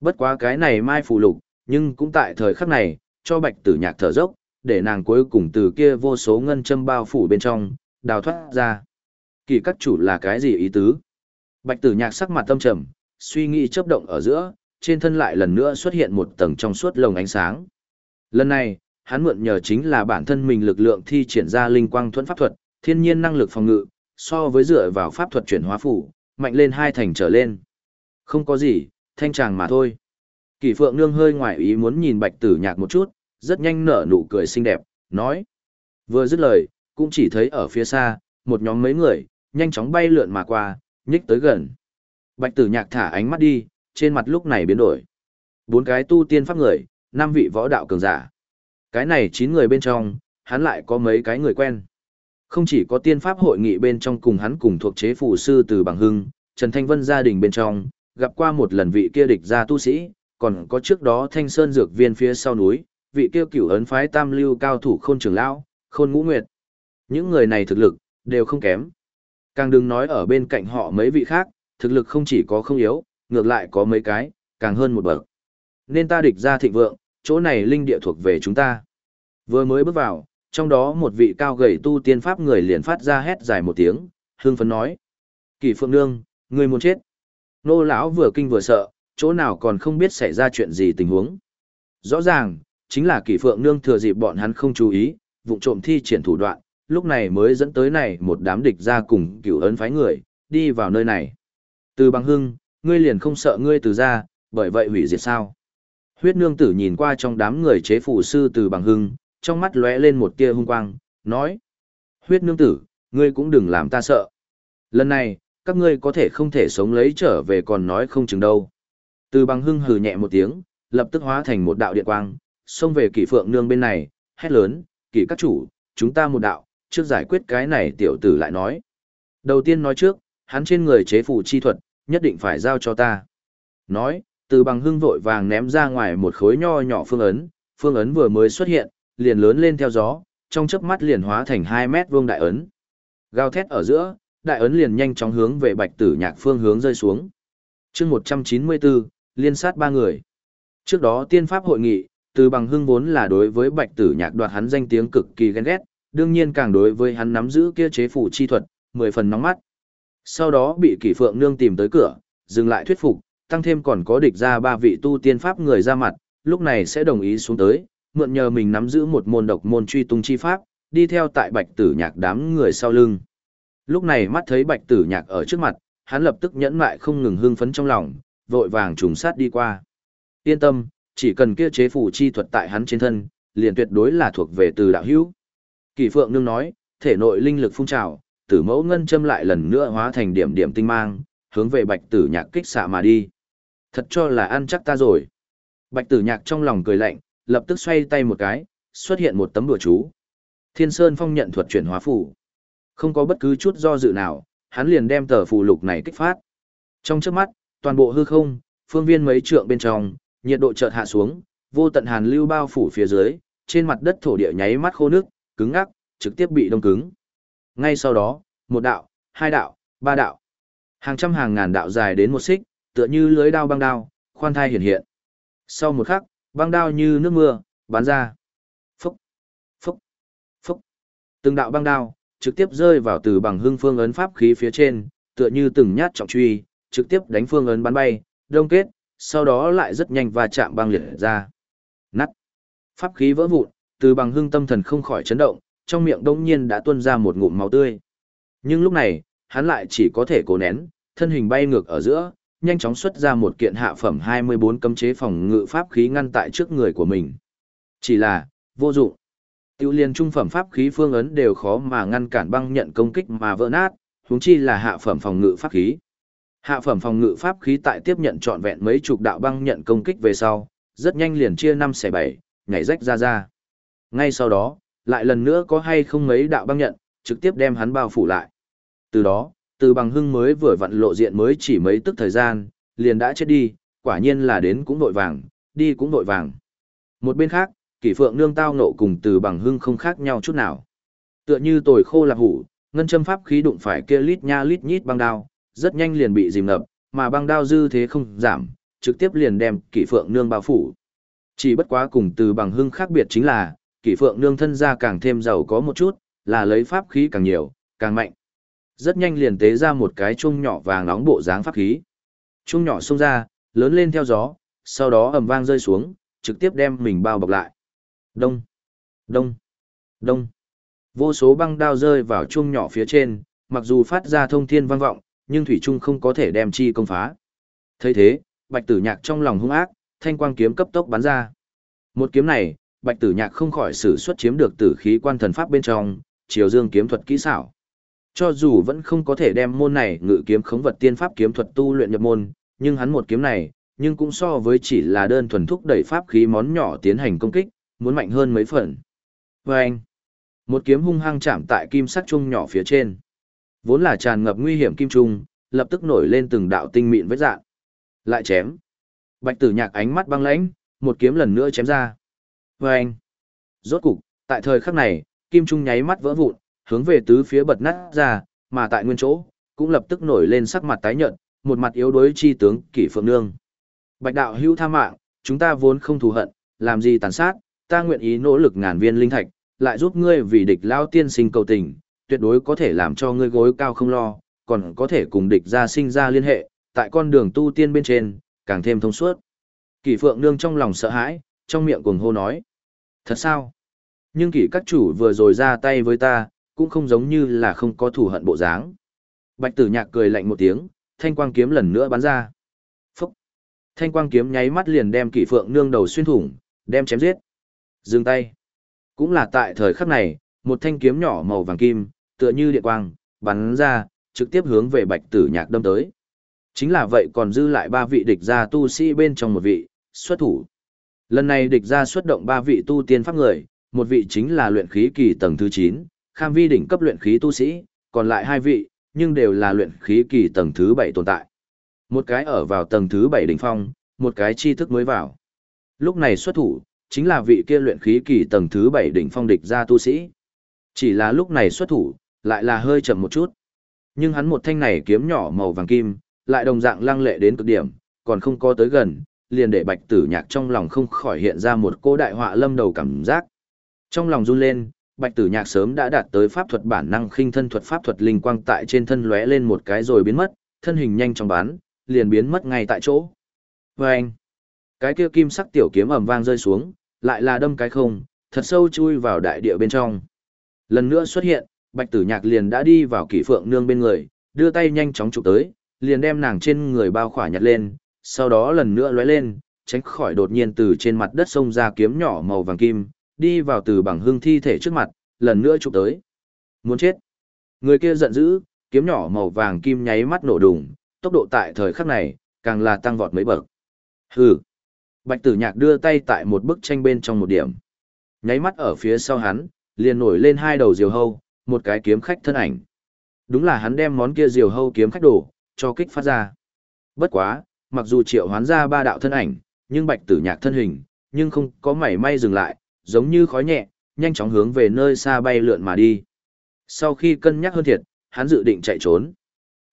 Bất quá cái này mai phù lục, nhưng cũng tại thời khắc này, cho bạch tử nhạc thở dốc, để nàng cuối cùng từ kia vô số ngân châm bao phủ bên trong, đào thoát ra. Kỳ các chủ là cái gì ý tứ? Bạch tử nhạc sắc mặt tâm trầm, suy nghĩ chớp động ở giữa, trên thân lại lần nữa xuất hiện một tầng trong suốt lồng ánh sáng. Lần này, hắn mượn nhờ chính là bản thân mình lực lượng thi triển ra linh quang thuẫn pháp thuật, thiên nhiên năng lực phòng ngự, so với dựa vào pháp thuật chuyển hóa phủ, mạnh lên hai thành trở lên. Không có gì, thanh tràng mà thôi. Kỳ phượng nương hơi ngoài ý muốn nhìn bạch tử nhạc một chút, rất nhanh nở nụ cười xinh đẹp, nói. Vừa dứt lời, cũng chỉ thấy ở phía xa, một nhóm mấy người, nhanh chóng bay lượn mà qua, nhích tới gần. Bạch tử nhạc thả ánh mắt đi, trên mặt lúc này biến đổi. Bốn cái tu tiên pháp người, năm vị võ đạo cường giả. Cái này chín người bên trong, hắn lại có mấy cái người quen. Không chỉ có tiên pháp hội nghị bên trong cùng hắn cùng thuộc chế phù sư từ bằng hưng, Trần Thanh Vân gia đình bên trong, gặp qua một lần vị kia địch gia tu sĩ, còn có trước đó thanh sơn dược viên phía sau núi, vị kia cửu ấn phái tam lưu cao thủ khôn trường lão, khôn ngũ nguyệt. Những người này thực lực, đều không kém. Càng đừng nói ở bên cạnh họ mấy vị khác, thực lực không chỉ có không yếu, ngược lại có mấy cái, càng hơn một bậc. Nên ta địch ra thịnh vượng, chỗ này linh địa thuộc về chúng ta. Vừa mới bước vào, trong đó một vị cao gầy tu tiên pháp người liền phát ra hét dài một tiếng, hương phấn nói. Kỳ phượng nương, người muốn chết. Nô lão vừa kinh vừa sợ, chỗ nào còn không biết xảy ra chuyện gì tình huống. Rõ ràng, chính là kỳ phượng nương thừa dịp bọn hắn không chú ý, vụ trộm thi triển thủ đoạn, lúc này mới dẫn tới này một đám địch ra cùng cửu ấn phái người, đi vào nơi này. Từ bằng hưng, ngươi liền không sợ ngươi từ ra, bởi vậy hủy diệt sao. Huyết nương tử nhìn qua trong đám người chế phủ sư từ bằng hưng, trong mắt lóe lên một tia hung quang, nói. Huyết nương tử, ngươi cũng đừng làm ta sợ. Lần này, các ngươi có thể không thể sống lấy trở về còn nói không chừng đâu. Từ bằng hưng hừ nhẹ một tiếng, lập tức hóa thành một đạo điện quang, xông về kỷ phượng nương bên này, hét lớn, kỷ các chủ, chúng ta một đạo, trước giải quyết cái này tiểu tử lại nói. Đầu tiên nói trước, hắn trên người chế phủ chi thuật, nhất định phải giao cho ta. Nói, từ bằng hưng vội vàng ném ra ngoài một khối nho nhỏ phương ấn, phương ấn vừa mới xuất hiện, liền lớn lên theo gió, trong chớp mắt liền hóa thành 2 mét vuông đại ấn. Gào thét ở giữa, đại ấn liền nhanh chóng hướng về bạch tử nhạc phương hướng rơi xuống. chương 194, liên sát ba người. Trước đó tiên pháp hội nghị, từ bằng hưng vốn là đối với bạch tử nhạc đoạt hắn danh tiếng cực kỳ ghen ghét, đương nhiên càng đối với hắn nắm giữ kia chế phủ chi thuật, mười phần nóng mắt. Sau đó bị kỷ phượng nương tìm tới cửa, dừng lại thuyết phục, tăng thêm còn có địch ra ba vị tu tiên pháp người ra mặt, lúc này sẽ đồng ý xuống tới, mượn nhờ mình nắm giữ một môn độc môn truy tung chi pháp, đi theo tại bạch tử nhạc đám người sau lưng. Lúc này mắt thấy bạch tử nhạc ở trước mặt, hắn lập tức nhẫn mại không ngừng hưng phấn trong lòng, vội vàng trùng sát đi qua. Yên tâm, chỉ cần kia chế phủ chi thuật tại hắn trên thân, liền tuyệt đối là thuộc về từ đạo hữu. Kỳ Phượng Nương nói, thể nội linh lực phun trào, tử mẫu ngân châm lại lần nữa hóa thành điểm điểm tinh mang, hướng về bạch tử nhạc kích xạ mà đi. Thật cho là ăn chắc ta rồi. Bạch tử nhạc trong lòng cười lạnh, lập tức xoay tay một cái, xuất hiện một tấm đùa chú. Thiên Sơn Phong nhận thuật chuyển hóa phù. Không có bất cứ chút do dự nào, hắn liền đem tờ phù lục này kích phát. Trong trước mắt, toàn bộ hư không, phương viên mấy trượng bên trong, nhiệt độ chợt hạ xuống, vô tận hàn lưu bao phủ phía dưới, trên mặt đất thổ địa nháy mắt khô nước, cứng ngắc, trực tiếp bị đông cứng. Ngay sau đó, một đạo, hai đạo, ba đạo, hàng trăm hàng ngàn đạo dài đến một xích, tựa như lưới đao băng đao, khoan thai hiện hiện. Sau một khắc, băng đao như nước mưa, bắn ra. Phúc, phúc, phúc. Từng đạo băng đao, trực tiếp rơi vào từ bằng hưng phương ấn pháp khí phía trên, tựa như từng nhát trọng truy, trực tiếp đánh phương ấn bắn bay, đông kết, sau đó lại rất nhanh và chạm băng liệt ra. Nắt. Pháp khí vỡ vụn, từ bằng hưng tâm thần không khỏi chấn động, trong miệng đông nhiên đã tuôn ra một ngụm máu tươi. Nhưng lúc này, hắn lại chỉ có thể cố nén, thân hình bay ngược ở giữa, nhanh chóng xuất ra một kiện hạ phẩm 24 cấm chế phòng ngự pháp khí ngăn tại trước người của mình. Chỉ là, vô dụng. Tiêu liên trung phẩm pháp khí phương ấn đều khó mà ngăn cản băng nhận công kích mà vỡ nát, huống chi là hạ phẩm phòng ngự pháp khí. Hạ phẩm phòng ngự pháp khí tại tiếp nhận trọn vẹn mấy chục đạo băng nhận công kích về sau, rất nhanh liền chia năm xẻ bảy, nhảy rách ra ra. Ngay sau đó, lại lần nữa có hay không mấy đạo băng nhận, trực tiếp đem hắn bao phủ lại. Từ đó, từ bằng hưng mới vừa vặn lộ diện mới chỉ mấy tức thời gian, liền đã chết đi, quả nhiên là đến cũng vội vàng, đi cũng vội vàng. Một bên khác, kỷ phượng nương tao nộ cùng từ bằng hưng không khác nhau chút nào. Tựa như tồi khô lạc hủ, ngân châm pháp khí đụng phải kia lít nha lít nhít băng đao, rất nhanh liền bị dìm ngập, mà băng đao dư thế không giảm, trực tiếp liền đem kỷ phượng nương bao phủ. Chỉ bất quá cùng từ bằng hưng khác biệt chính là, kỷ phượng nương thân ra càng thêm giàu có một chút, là lấy pháp khí càng nhiều, càng mạnh. Rất nhanh liền tế ra một cái chuông nhỏ vàng nóng bộ dáng pháp khí. Chuông nhỏ xông ra, lớn lên theo gió, sau đó ầm vang rơi xuống, trực tiếp đem mình bao bọc lại. Đông, đông, đông. Vô số băng đao rơi vào chuông nhỏ phía trên, mặc dù phát ra thông thiên vang vọng, nhưng thủy trung không có thể đem chi công phá. thấy thế, Bạch Tử Nhạc trong lòng hung ác, thanh quang kiếm cấp tốc bắn ra. Một kiếm này, Bạch Tử Nhạc không khỏi sử xuất chiếm được tử khí quan thần pháp bên trong, chiều dương kiếm thuật kỹ xảo. Cho dù vẫn không có thể đem môn này ngự kiếm khống vật tiên pháp kiếm thuật tu luyện nhập môn, nhưng hắn một kiếm này, nhưng cũng so với chỉ là đơn thuần thúc đẩy pháp khí món nhỏ tiến hành công kích, muốn mạnh hơn mấy phần. Và anh, một kiếm hung hăng chạm tại kim sắc trung nhỏ phía trên. Vốn là tràn ngập nguy hiểm kim trung, lập tức nổi lên từng đạo tinh mịn vết dạng. Lại chém. Bạch tử nhạc ánh mắt băng lãnh, một kiếm lần nữa chém ra. Và anh, rốt cục, tại thời khắc này, kim trung nháy mắt vỡ vụn, hướng về tứ phía bật nát ra, mà tại nguyên chỗ, cũng lập tức nổi lên sắc mặt tái nhợt, một mặt yếu đuối chi tướng Kỷ Phượng Nương. Bạch đạo hữu tha mạng, chúng ta vốn không thù hận, làm gì tàn sát, ta nguyện ý nỗ lực ngàn viên linh thạch, lại giúp ngươi vì địch lao tiên sinh cầu tình, tuyệt đối có thể làm cho ngươi gối cao không lo, còn có thể cùng địch ra sinh ra liên hệ, tại con đường tu tiên bên trên, càng thêm thông suốt. Kỷ Phượng Nương trong lòng sợ hãi, trong miệng cuồng hô nói. Thật sao? Nhưng kỷ các chủ vừa rồi ra tay với ta, cũng không giống như là không có thủ hận bộ dáng. Bạch tử nhạc cười lạnh một tiếng, thanh quang kiếm lần nữa bắn ra. Phúc! Thanh quang kiếm nháy mắt liền đem kỷ phượng nương đầu xuyên thủng, đem chém giết. Dừng tay. Cũng là tại thời khắc này, một thanh kiếm nhỏ màu vàng kim, tựa như điện quang, bắn ra, trực tiếp hướng về bạch tử nhạc đâm tới. Chính là vậy còn dư lại ba vị địch gia tu sĩ bên trong một vị, xuất thủ. Lần này địch gia xuất động ba vị tu tiên pháp người, một vị chính là luyện khí kỳ tầng thứ 9, kham vi đỉnh cấp luyện khí tu sĩ, còn lại hai vị, nhưng đều là luyện khí kỳ tầng thứ 7 tồn tại. Một cái ở vào tầng thứ 7 đỉnh phong, một cái chi thức mới vào. Lúc này xuất thủ, chính là vị kia luyện khí kỳ tầng thứ 7 đỉnh phong địch gia tu sĩ. Chỉ là lúc này xuất thủ, lại là hơi chậm một chút. Nhưng hắn một thanh này kiếm nhỏ màu vàng kim, lại đồng dạng lăng lệ đến cực điểm, còn không có tới gần, liền để bạch tử nhạc trong lòng không khỏi hiện ra một cô đại họa lâm đầu cảm giác. Trong lòng run lên, Bạch Tử Nhạc sớm đã đạt tới pháp thuật bản năng khinh thân thuật pháp thuật linh quang tại trên thân lóe lên một cái rồi biến mất, thân hình nhanh chóng bán, liền biến mất ngay tại chỗ. Oeng! Cái kia kim sắc tiểu kiếm ầm vang rơi xuống, lại là đâm cái không, thật sâu chui vào đại địa bên trong. Lần nữa xuất hiện, Bạch Tử Nhạc liền đã đi vào Kỷ Phượng Nương bên người, đưa tay nhanh chóng chụp tới, liền đem nàng trên người bao khỏa nhặt lên, sau đó lần nữa lóe lên, tránh khỏi đột nhiên từ trên mặt đất xông ra kiếm nhỏ màu vàng kim, đi vào từ bằng hưng thi thể trước mặt, lần nữa chụp tới. Muốn chết. Người kia giận dữ, kiếm nhỏ màu vàng kim nháy mắt nổ đùng, tốc độ tại thời khắc này, càng là tăng vọt mấy bậc. Hừ. Bạch tử nhạc đưa tay tại một bức tranh bên trong một điểm. Nháy mắt ở phía sau hắn, liền nổi lên hai đầu diều hâu, một cái kiếm khách thân ảnh. Đúng là hắn đem món kia diều hâu kiếm khách đổ, cho kích phát ra. Bất quá, mặc dù triệu hoán ra ba đạo thân ảnh, nhưng bạch tử nhạc thân hình, nhưng không có mảy may dừng lại, giống như khói nhẹ, nhanh chóng hướng về nơi xa bay lượn mà đi. Sau khi cân nhắc hơn thiệt, hắn dự định chạy trốn.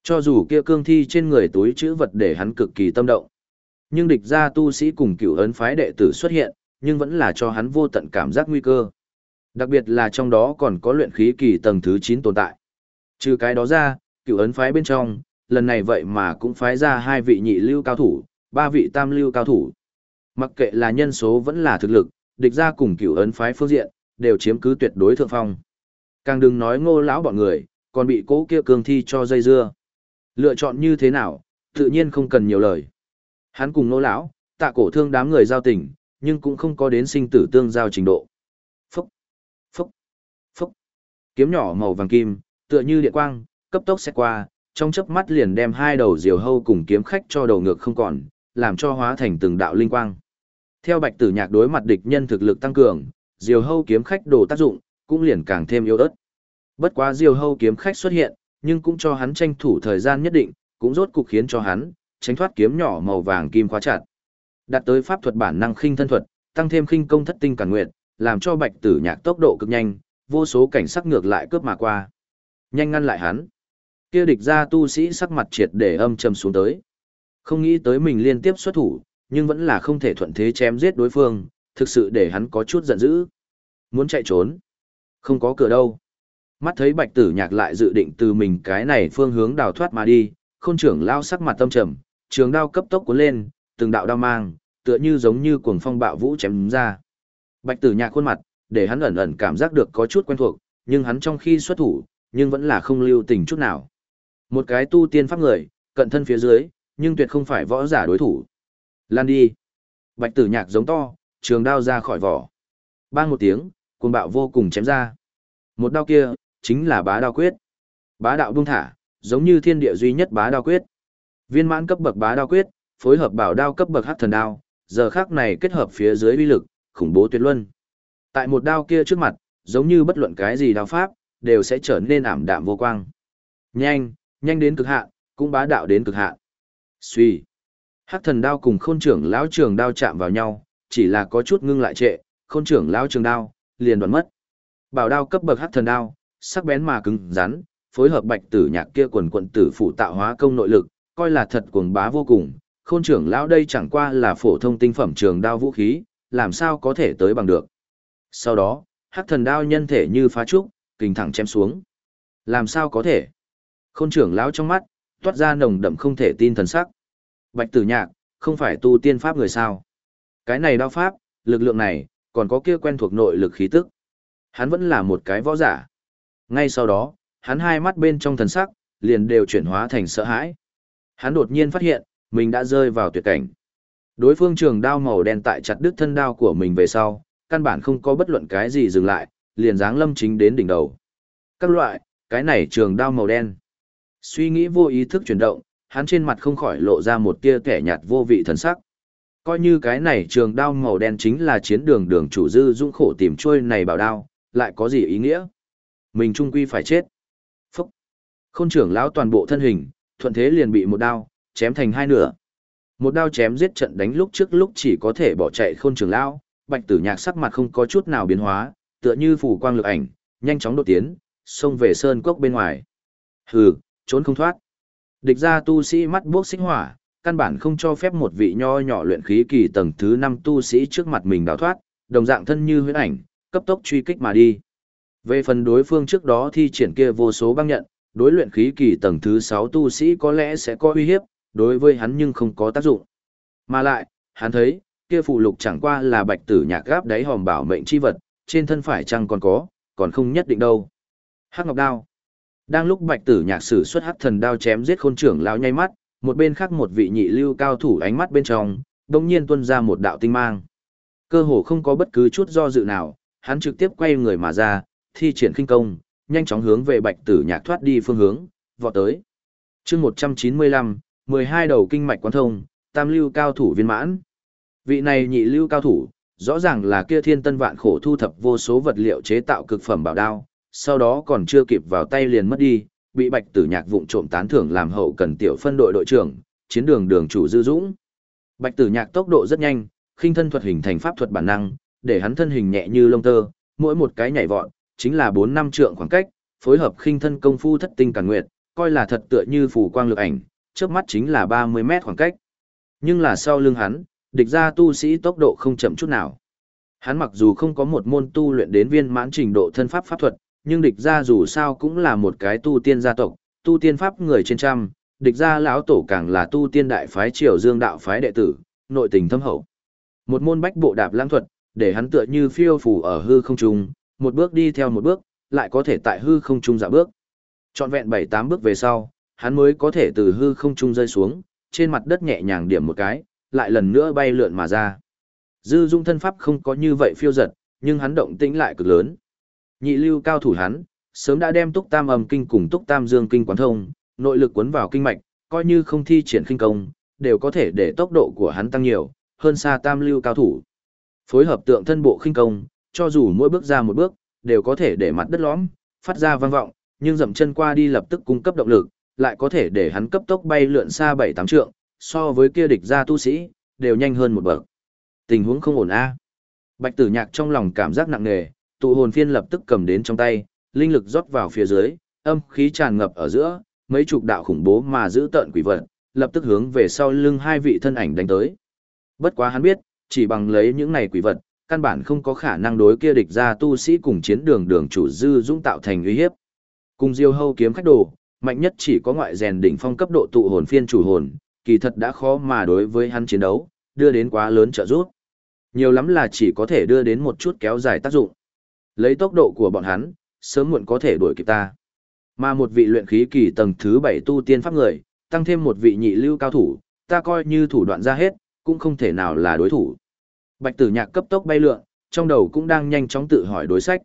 Cho dù kia cương thi trên người túi chữ vật để hắn cực kỳ tâm động. Nhưng địch gia tu sĩ cùng cựu ấn phái đệ tử xuất hiện, nhưng vẫn là cho hắn vô tận cảm giác nguy cơ. Đặc biệt là trong đó còn có luyện khí kỳ tầng thứ 9 tồn tại. Trừ cái đó ra, cựu ấn phái bên trong, lần này vậy mà cũng phái ra hai vị nhị lưu cao thủ, ba vị tam lưu cao thủ. Mặc kệ là nhân số vẫn là thực lực, địch ra cùng cựu ấn phái phương diện, đều chiếm cứ tuyệt đối thượng phong. Càng đừng nói ngô lão bọn người, còn bị cố kia cường thi cho dây dưa. Lựa chọn như thế nào, tự nhiên không cần nhiều lời. Hắn cùng ngô lão, tạ cổ thương đám người giao tình, nhưng cũng không có đến sinh tử tương giao trình độ. Phúc, phúc, phúc. Kiếm nhỏ màu vàng kim, tựa như điện quang, cấp tốc xét qua, trong chớp mắt liền đem hai đầu diều hâu cùng kiếm khách cho đầu ngược không còn, làm cho hóa thành từng đạo linh quang. Theo Bạch Tử Nhạc đối mặt địch nhân thực lực tăng cường, diều hâu kiếm khách đồ tác dụng, cũng liền càng thêm yếu ớt. Bất quá diều hâu kiếm khách xuất hiện, nhưng cũng cho hắn tranh thủ thời gian nhất định, cũng rốt cục khiến cho hắn tránh thoát kiếm nhỏ màu vàng kim khóa chặt. Đạt tới pháp thuật bản năng khinh thân thuật, tăng thêm khinh công thất tinh cản nguyệt, làm cho Bạch Tử Nhạc tốc độ cực nhanh, vô số cảnh sắc ngược lại cướp mà qua. Nhanh ngăn lại hắn. Kia địch ra tu sĩ sắc mặt triệt để âm trầm xuống tới. Không nghĩ tới mình liên tiếp xuất thủ, nhưng vẫn là không thể thuận thế chém giết đối phương, thực sự để hắn có chút giận dữ. Muốn chạy trốn. Không có cửa đâu. Mắt thấy bạch tử nhạc lại dự định từ mình cái này phương hướng đào thoát mà đi, khôn trưởng lao sắc mặt tâm trầm, trường đao cấp tốc cuốn lên, từng đạo đao mang, tựa như giống như cuồng phong bạo vũ chém ra. Bạch tử nhạc khuôn mặt, để hắn ẩn ẩn cảm giác được có chút quen thuộc, nhưng hắn trong khi xuất thủ, nhưng vẫn là không lưu tình chút nào. Một cái tu tiên pháp người, cận thân phía dưới, nhưng tuyệt không phải võ giả đối thủ. Lan đi. Bạch tử nhạc giống to, trường đao ra khỏi vỏ. Bang một tiếng, cuồng bạo vô cùng chém ra. Một đao kia, chính là bá đao quyết. Bá đạo buông thả, giống như thiên địa duy nhất bá đao quyết. Viên mãn cấp bậc bá đao quyết, phối hợp bảo đao cấp bậc hắc thần đao, giờ khắc này kết hợp phía dưới uy lực, khủng bố tuyệt luân. Tại một đao kia trước mặt, giống như bất luận cái gì đao pháp, đều sẽ trở nên ảm đạm vô quang. Nhanh, nhanh đến cực hạn, cũng bá đạo đến cực hạn. Suy. Hắc thần đao cùng khôn trưởng lão trường đao chạm vào nhau, chỉ là có chút ngưng lại trệ, khôn trưởng lão trường đao, liền đoạn mất. Bảo đao cấp bậc hắc thần đao, sắc bén mà cứng rắn, phối hợp bạch tử nhạc kia quần quận tử phụ tạo hóa công nội lực, coi là thật cuồng bá vô cùng. Khôn trưởng lão đây chẳng qua là phổ thông tinh phẩm trường đao vũ khí, làm sao có thể tới bằng được. Sau đó, hắc thần đao nhân thể như phá trúc, kình thẳng chém xuống. Làm sao có thể? Khôn trưởng lão trong mắt, toát ra nồng đậm không thể tin thần sắc. Bạch tử nhạc, không phải tu tiên pháp người sao. Cái này đao pháp, lực lượng này, còn có kia quen thuộc nội lực khí tức. Hắn vẫn là một cái võ giả. Ngay sau đó, hắn hai mắt bên trong thần sắc, liền đều chuyển hóa thành sợ hãi. Hắn đột nhiên phát hiện, mình đã rơi vào tuyệt cảnh. Đối phương trường đao màu đen tại chặt đứt thân đao của mình về sau, căn bản không có bất luận cái gì dừng lại, liền dáng lâm chính đến đỉnh đầu. Các loại, cái này trường đao màu đen. Suy nghĩ vô ý thức chuyển động, hắn trên mặt không khỏi lộ ra một tia kẻ nhạt vô vị thần sắc. Coi như cái này trường đao màu đen chính là chiến đường đường chủ dư dũng khổ tìm trôi này bảo đao, lại có gì ý nghĩa? Mình trung quy phải chết. Phúc! Khôn trưởng lão toàn bộ thân hình, thuận thế liền bị một đao, chém thành hai nửa. Một đao chém giết trận đánh lúc trước lúc chỉ có thể bỏ chạy khôn trưởng lão, bạch tử nhạc sắc mặt không có chút nào biến hóa, tựa như phủ quang lực ảnh, nhanh chóng đột tiến, xông về sơn cốc bên ngoài. Hừ, trốn không thoát. Địch ra tu sĩ mắt buốc xích hỏa, căn bản không cho phép một vị nho nhỏ luyện khí kỳ tầng thứ 5 tu sĩ trước mặt mình đào thoát, đồng dạng thân như huyễn ảnh, cấp tốc truy kích mà đi. Về phần đối phương trước đó thi triển kia vô số băng nhận, đối luyện khí kỳ tầng thứ 6 tu sĩ có lẽ sẽ có uy hiếp, đối với hắn nhưng không có tác dụng. Mà lại, hắn thấy, kia phụ lục chẳng qua là bạch tử nhạc gáp đáy hòm bảo mệnh chi vật, trên thân phải chăng còn có, còn không nhất định đâu. Hắc Ngọc Đao đang lúc bạch tử nhạc sử xuất hắc thần đao chém giết khôn trưởng lão nháy mắt, một bên khác một vị nhị lưu cao thủ ánh mắt bên trong, đồng nhiên tuôn ra một đạo tinh mang. Cơ hồ không có bất cứ chút do dự nào, hắn trực tiếp quay người mà ra, thi triển khinh công, nhanh chóng hướng về bạch tử nhạc thoát đi phương hướng, vọt tới. chương 195, 12 đầu kinh mạch quán thông, tam lưu cao thủ viên mãn. Vị này nhị lưu cao thủ, rõ ràng là kia thiên tân vạn khổ thu thập vô số vật liệu chế tạo cực phẩm bảo đao, sau đó còn chưa kịp vào tay liền mất đi, bị bạch tử nhạc vụng trộm tán thưởng làm hậu cần tiểu phân đội đội trưởng, chiến đường đường chủ dư dũng. Bạch tử nhạc tốc độ rất nhanh, khinh thân thuật hình thành pháp thuật bản năng, để hắn thân hình nhẹ như lông tơ, mỗi một cái nhảy vọt, chính là 4 năm trượng khoảng cách, phối hợp khinh thân công phu thất tinh càn nguyệt, coi là thật tựa như phủ quang lực ảnh, trước mắt chính là 30 mét khoảng cách. Nhưng là sau lưng hắn, địch ra tu sĩ tốc độ không chậm chút nào. Hắn mặc dù không có một môn tu luyện đến viên mãn trình độ thân pháp pháp thuật, nhưng địch ra dù sao cũng là một cái tu tiên gia tộc, tu tiên pháp người trên trăm, địch ra lão tổ càng là tu tiên đại phái triều dương đạo phái đệ tử, nội tình thâm hậu. Một môn bách bộ đạp lãng thuật, để hắn tựa như phiêu phù ở hư không trung, một bước đi theo một bước, lại có thể tại hư không trung dạo bước. Trọn vẹn bảy tám bước về sau, hắn mới có thể từ hư không trung rơi xuống, trên mặt đất nhẹ nhàng điểm một cái, lại lần nữa bay lượn mà ra. Dư dung thân pháp không có như vậy phiêu giật, nhưng hắn động tĩnh lại cực lớn. Nhị lưu cao thủ hắn, sớm đã đem túc tam âm kinh cùng túc tam dương kinh quán thông, nội lực cuốn vào kinh mạch, coi như không thi triển khinh công, đều có thể để tốc độ của hắn tăng nhiều, hơn xa tam lưu cao thủ. Phối hợp tượng thân bộ khinh công, cho dù mỗi bước ra một bước, đều có thể để mặt đất lõm, phát ra vang vọng, nhưng dậm chân qua đi lập tức cung cấp động lực, lại có thể để hắn cấp tốc bay lượn xa 7-8 trượng, so với kia địch gia tu sĩ, đều nhanh hơn một bậc. Tình huống không ổn a. Bạch Tử Nhạc trong lòng cảm giác nặng nề, tụ hồn phiên lập tức cầm đến trong tay, linh lực rót vào phía dưới, âm khí tràn ngập ở giữa, mấy chục đạo khủng bố mà giữ tợn quỷ vật, lập tức hướng về sau lưng hai vị thân ảnh đánh tới. Bất quá hắn biết, chỉ bằng lấy những này quỷ vật, căn bản không có khả năng đối kia địch ra tu sĩ cùng chiến đường đường chủ dư dũng tạo thành uy hiếp. Cùng diêu hâu kiếm khách đồ, mạnh nhất chỉ có ngoại rèn đỉnh phong cấp độ tụ hồn phiên chủ hồn, kỳ thật đã khó mà đối với hắn chiến đấu, đưa đến quá lớn trợ giúp. Nhiều lắm là chỉ có thể đưa đến một chút kéo dài tác dụng. Lấy tốc độ của bọn hắn, sớm muộn có thể đuổi kịp ta. Mà một vị luyện khí kỳ tầng thứ 7 tu tiên pháp người, tăng thêm một vị nhị lưu cao thủ, ta coi như thủ đoạn ra hết, cũng không thể nào là đối thủ. Bạch tử nhạc cấp tốc bay lượn, trong đầu cũng đang nhanh chóng tự hỏi đối sách.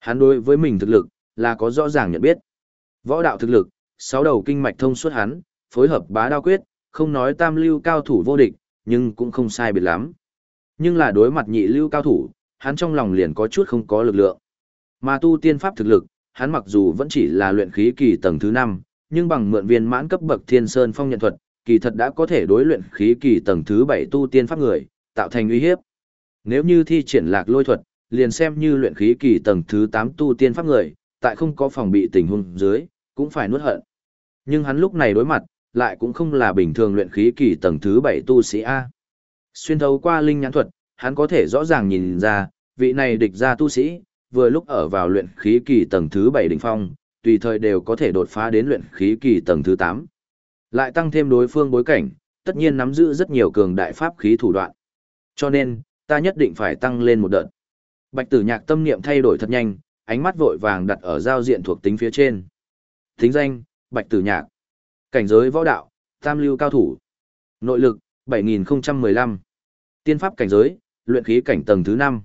Hắn đối với mình thực lực, là có rõ ràng nhận biết. Võ đạo thực lực, sáu đầu kinh mạch thông suốt hắn, phối hợp bá đao quyết, không nói tam lưu cao thủ vô địch, nhưng cũng không sai biệt lắm. Nhưng là đối mặt nhị lưu cao thủ, hắn trong lòng liền có chút không có lực lượng. Mà tu tiên pháp thực lực, hắn mặc dù vẫn chỉ là luyện khí kỳ tầng thứ 5, nhưng bằng mượn viên mãn cấp bậc Thiên Sơn Phong nhận thuật, kỳ thật đã có thể đối luyện khí kỳ tầng thứ 7 tu tiên pháp người, tạo thành uy hiếp. Nếu như thi triển lạc lôi thuật, liền xem như luyện khí kỳ tầng thứ 8 tu tiên pháp người, tại không có phòng bị tình huống dưới, cũng phải nuốt hận. Nhưng hắn lúc này đối mặt, lại cũng không là bình thường luyện khí kỳ tầng thứ 7 tu sĩ A. Xuyên thấu qua linh nhãn thuật, hắn có thể rõ ràng nhìn ra, vị này địch ra tu sĩ, vừa lúc ở vào luyện khí kỳ tầng thứ 7 đỉnh phong, tùy thời đều có thể đột phá đến luyện khí kỳ tầng thứ 8. Lại tăng thêm đối phương bối cảnh, tất nhiên nắm giữ rất nhiều cường đại pháp khí thủ đoạn. Cho nên, ta nhất định phải tăng lên một đợt. Bạch tử nhạc tâm niệm thay đổi thật nhanh, ánh mắt vội vàng đặt ở giao diện thuộc tính phía trên. Thính danh, Bạch tử nhạc. Cảnh giới võ đạo, tam lưu cao thủ. Nội lực, 7015. Tiên pháp cảnh giới, luyện khí cảnh tầng thứ 5.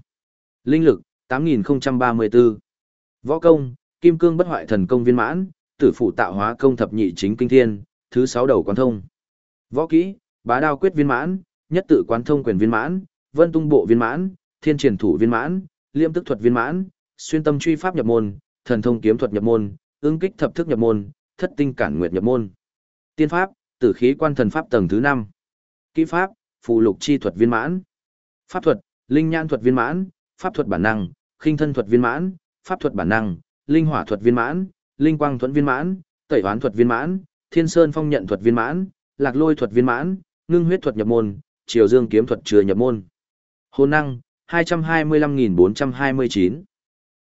Linh lực, 8034. Võ công, kim cương bất hoại thần công viên mãn, tử phụ tạo hóa công thập nhị chính kinh thiên, thứ 6 đầu quán thông. Võ kỹ, bá đao quyết viên mãn, nhất tự quán thông quyền viên mãn, vân tung bộ viên mãn, thiên triển thủ viên mãn, liêm tức thuật viên mãn, xuyên tâm truy pháp nhập môn, thần thông kiếm thuật nhập môn, ứng kích thập thức nhập môn, thất tinh cản nguyệt nhập môn. Tiên pháp, tử khí quan thần pháp tầng thứ 5. Kỹ pháp, phù lục chi thuật viên mãn. Pháp thuật, linh nhãn thuật viên mãn, pháp thuật bản năng, khinh thân thuật viên mãn, pháp thuật bản năng, linh hỏa thuật viên mãn, linh quang thuẫn viên mãn, tẩy hoán thuật viên mãn, thiên sơn phong nhận thuật viên mãn, lạc lôi thuật viên mãn, ngưng huyết thuật nhập môn, triều dương kiếm thuật chưa nhập môn. Hồn năng, 225.429.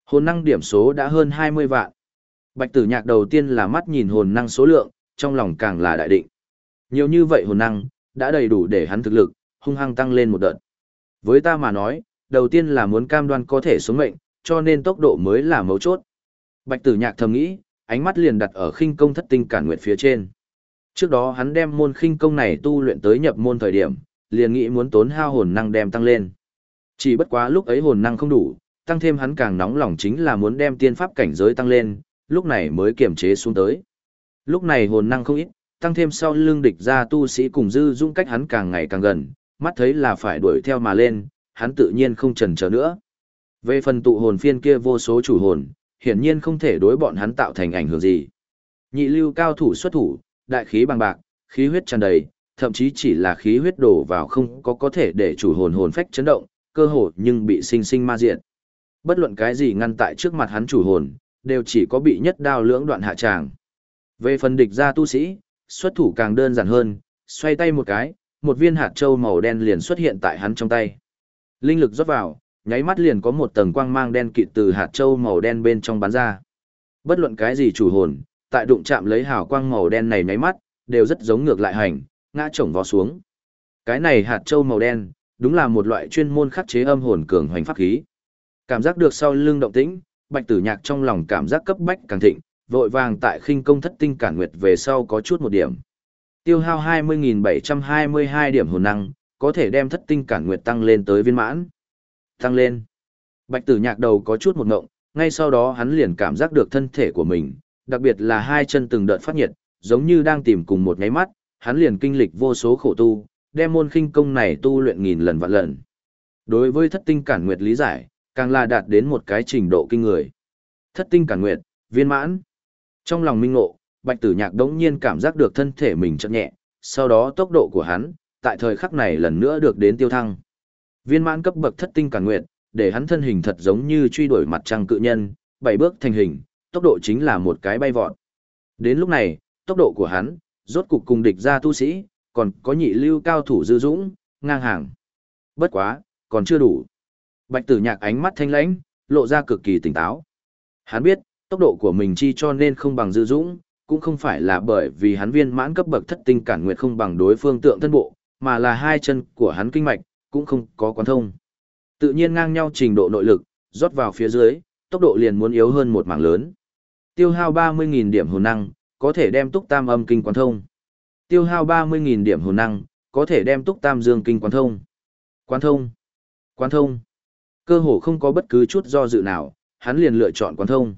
Hồn năng điểm số đã hơn 20 vạn. Bạch tử nhạc đầu tiên là mắt nhìn hồn năng số lượng, trong lòng càng là đại định. Nhiều như vậy hồn năng, đã đầy đủ để hắn thực lực, hung hăng tăng lên một đợt. Với ta mà nói, đầu tiên là muốn cam đoan có thể sống mệnh, cho nên tốc độ mới là mấu chốt. Bạch tử nhạc thầm nghĩ, ánh mắt liền đặt ở khinh công thất tinh cản nguyệt phía trên. Trước đó hắn đem môn khinh công này tu luyện tới nhập môn thời điểm, liền nghĩ muốn tốn hao hồn năng đem tăng lên. Chỉ bất quá lúc ấy hồn năng không đủ, tăng thêm hắn càng nóng lòng chính là muốn đem tiên pháp cảnh giới tăng lên, lúc này mới kiềm chế xuống tới. Lúc này hồn năng không ít, tăng thêm sau lưng địch ra tu sĩ cùng dư dung cách hắn càng ngày càng gần, mắt thấy là phải đuổi theo mà lên, hắn tự nhiên không chần chờ nữa. Về phần tụ hồn phiên kia vô số chủ hồn, hiển nhiên không thể đối bọn hắn tạo thành ảnh hưởng gì. Nhị lưu cao thủ xuất thủ, đại khí bằng bạc, khí huyết tràn đầy, thậm chí chỉ là khí huyết đổ vào không có có thể để chủ hồn hồn phách chấn động, cơ hồ nhưng bị sinh sinh ma diện. Bất luận cái gì ngăn tại trước mặt hắn chủ hồn, đều chỉ có bị nhất đao lưỡng đoạn hạ tràng. Về phần địch gia tu sĩ, xuất thủ càng đơn giản hơn, xoay tay một cái, một viên hạt châu màu đen liền xuất hiện tại hắn trong tay. Linh lực rót vào, nháy mắt liền có một tầng quang mang đen kịt từ hạt châu màu đen bên trong bắn ra. Bất luận cái gì chủ hồn, tại đụng chạm lấy hào quang màu đen này nháy mắt, đều rất giống ngược lại hành, ngã chổng vào xuống. Cái này hạt châu màu đen, đúng là một loại chuyên môn khắc chế âm hồn cường hoành pháp khí. Cảm giác được sau lưng động tĩnh, Bạch Tử Nhạc trong lòng cảm giác cấp bách càng thịnh, vội vàng tại khinh công thất tinh cản nguyệt về sau có chút một điểm. Tiêu hao 20.722 điểm hồn năng, có thể đem thất tinh cản nguyệt tăng lên tới viên mãn. Tăng lên. Bạch Tử Nhạc đầu có chút một ngộng, ngay sau đó hắn liền cảm giác được thân thể của mình, đặc biệt là hai chân từng đợt phát nhiệt, giống như đang tìm cùng một nháy mắt, hắn liền kinh lịch vô số khổ tu, đem môn khinh công này tu luyện nghìn lần vạn lần. Đối với thất tinh cản nguyệt lý giải, càng là đạt đến một cái trình độ kinh người. Thất tinh cản nguyệt, viên mãn. Trong lòng minh ngộ, Bạch Tử Nhạc đống nhiên cảm giác được thân thể mình chậm nhẹ, sau đó tốc độ của hắn, tại thời khắc này lần nữa được đến tiêu thăng. Viên mãn cấp bậc thất tinh cản nguyện để hắn thân hình thật giống như truy đuổi mặt trăng cự nhân, bảy bước thành hình, tốc độ chính là một cái bay vọt. Đến lúc này, tốc độ của hắn, rốt cục cùng địch ra tu sĩ, còn có nhị lưu cao thủ dư dũng, ngang hàng. Bất quá, còn chưa đủ. Bạch tử nhạc ánh mắt thanh lãnh, lộ ra cực kỳ tỉnh táo. Hắn biết, tốc độ của mình chi cho nên không bằng dư dũng, cũng không phải là bởi vì hắn viên mãn cấp bậc thất tinh cản nguyệt không bằng đối phương tượng thân bộ, mà là hai chân của hắn kinh mạch, cũng không có quán thông. Tự nhiên ngang nhau trình độ nội lực, rót vào phía dưới, tốc độ liền muốn yếu hơn một mảng lớn. Tiêu hao 30.000 điểm hồn năng, có thể đem túc tam âm kinh quán thông. Tiêu hao 30.000 điểm hồn năng, có thể đem túc tam dương kinh quán thông. Quán thông. Quán thông. Cơ hồ không có bất cứ chút do dự nào, hắn liền lựa chọn quán thông.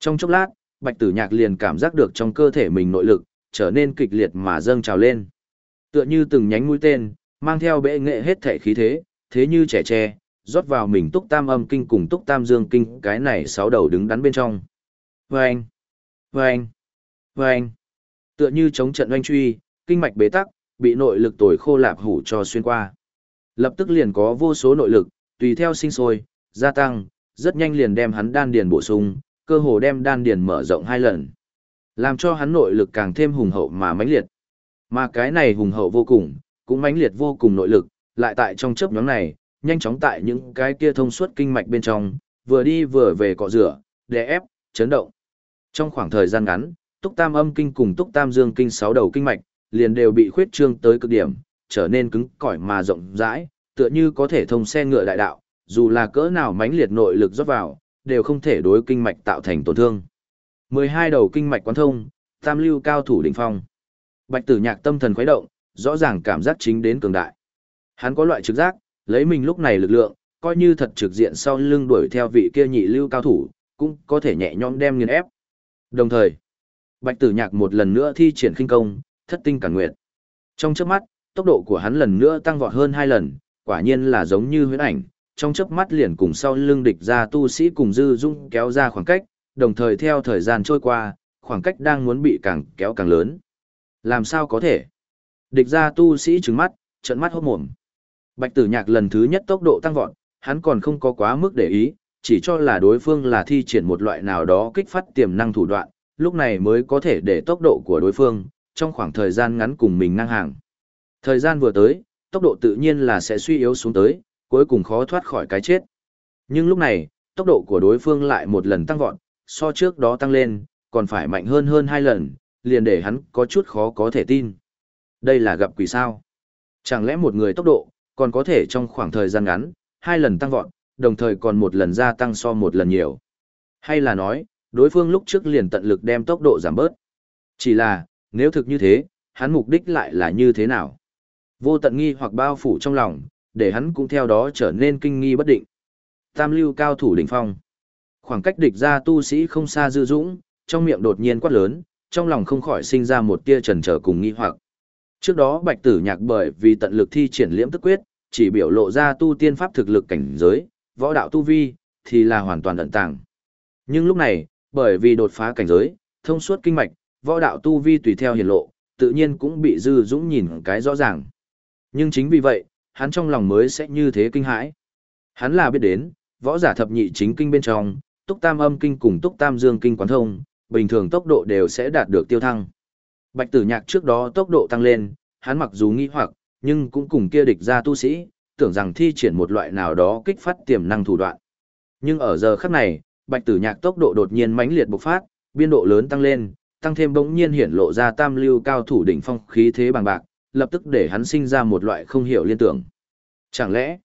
Trong chốc lát, Bạch Tử Nhạc liền cảm giác được trong cơ thể mình nội lực trở nên kịch liệt mà dâng trào lên. Tựa như từng nhánh mũi tên, mang theo bệ nghệ hết thể khí thế, thế như trẻ tre, rót vào mình túc tam âm kinh cùng túc tam dương kinh cái này sáu đầu đứng đắn bên trong. Vâng! Vâng! Vâng! Tựa như chống trận oanh truy, kinh mạch bế tắc, bị nội lực tồi khô lạp hủ cho xuyên qua. Lập tức liền có vô số nội lực, tùy theo sinh sôi, gia tăng, rất nhanh liền đem hắn đan điền bổ sung, cơ hồ đem đan điền mở rộng hai lần. Làm cho hắn nội lực càng thêm hùng hậu mà mãnh liệt. Mà cái này hùng hậu vô cùng, cũng mãnh liệt vô cùng nội lực, lại tại trong chớp nhoáng này, nhanh chóng tại những cái kia thông suốt kinh mạch bên trong, vừa đi vừa về cọ rửa, đè ép, chấn động. Trong khoảng thời gian ngắn, Túc Tam Âm kinh cùng Túc Tam Dương kinh sáu đầu kinh mạch, liền đều bị khuyết trương tới cực điểm, trở nên cứng cỏi mà rộng rãi, tựa như có thể thông xe ngựa đại đạo, dù là cỡ nào mãnh liệt nội lực rót vào, đều không thể đối kinh mạch tạo thành tổn thương. 12 đầu kinh mạch quán thông, tam lưu cao thủ đỉnh phong. Bạch Tử Nhạc tâm thần khuấy động, rõ ràng cảm giác chính đến cường đại. Hắn có loại trực giác, lấy mình lúc này lực lượng, coi như thật trực diện sau lưng đuổi theo vị kia nhị lưu cao thủ, cũng có thể nhẹ nhõm đem nghiền ép. Đồng thời, Bạch Tử Nhạc một lần nữa thi triển khinh công, thất tinh cản nguyệt. Trong chớp mắt, tốc độ của hắn lần nữa tăng vọt hơn hai lần, quả nhiên là giống như huyễn ảnh, trong chớp mắt liền cùng sau lưng địch ra tu sĩ cùng dư dung kéo ra khoảng cách, đồng thời theo thời gian trôi qua, khoảng cách đang muốn bị càng kéo càng lớn. Làm sao có thể? Địch ra tu sĩ trừng mắt, trợn mắt hốt mồm. Bạch tử nhạc lần thứ nhất tốc độ tăng vọt, hắn còn không có quá mức để ý, chỉ cho là đối phương là thi triển một loại nào đó kích phát tiềm năng thủ đoạn, lúc này mới có thể để tốc độ của đối phương, trong khoảng thời gian ngắn cùng mình ngang hàng. Thời gian vừa tới, tốc độ tự nhiên là sẽ suy yếu xuống tới, cuối cùng khó thoát khỏi cái chết. Nhưng lúc này, tốc độ của đối phương lại một lần tăng vọt, so trước đó tăng lên, còn phải mạnh hơn hơn hai lần, liền để hắn có chút khó có thể tin. Đây là gặp quỷ sao? Chẳng lẽ một người tốc độ, còn có thể trong khoảng thời gian ngắn, hai lần tăng vọt, đồng thời còn một lần gia tăng so một lần nhiều. Hay là nói, đối phương lúc trước liền tận lực đem tốc độ giảm bớt. Chỉ là, nếu thực như thế, hắn mục đích lại là như thế nào? Vô tận nghi hoặc bao phủ trong lòng, để hắn cũng theo đó trở nên kinh nghi bất định. Tam lưu cao thủ đỉnh phong. Khoảng cách địch ra tu sĩ không xa dư dũng, trong miệng đột nhiên quát lớn, trong lòng không khỏi sinh ra một tia trần trở cùng nghi hoặc. Trước đó Bạch Tử Nhạc bởi vì tận lực thi triển liễm tức quyết, chỉ biểu lộ ra tu tiên pháp thực lực cảnh giới, võ đạo tu vi, thì là hoàn toàn ẩn tàng. Nhưng lúc này, bởi vì đột phá cảnh giới, thông suốt kinh mạch, võ đạo tu vi tùy theo hiển lộ, tự nhiên cũng bị dư dũng nhìn cái rõ ràng. Nhưng chính vì vậy, hắn trong lòng mới sẽ như thế kinh hãi. Hắn là biết đến, võ giả thập nhị chính kinh bên trong, túc tam âm kinh cùng túc tam dương kinh quán thông, bình thường tốc độ đều sẽ đạt được tiêu thăng. Bạch tử nhạc trước đó tốc độ tăng lên, hắn mặc dù nghi hoặc, nhưng cũng cùng kia địch ra tu sĩ, tưởng rằng thi triển một loại nào đó kích phát tiềm năng thủ đoạn. Nhưng ở giờ khắc này, bạch tử nhạc tốc độ đột nhiên mãnh liệt bộc phát, biên độ lớn tăng lên, tăng thêm bỗng nhiên hiển lộ ra tam lưu cao thủ đỉnh phong khí thế bằng bạc, lập tức để hắn sinh ra một loại không hiểu liên tưởng. Chẳng lẽ,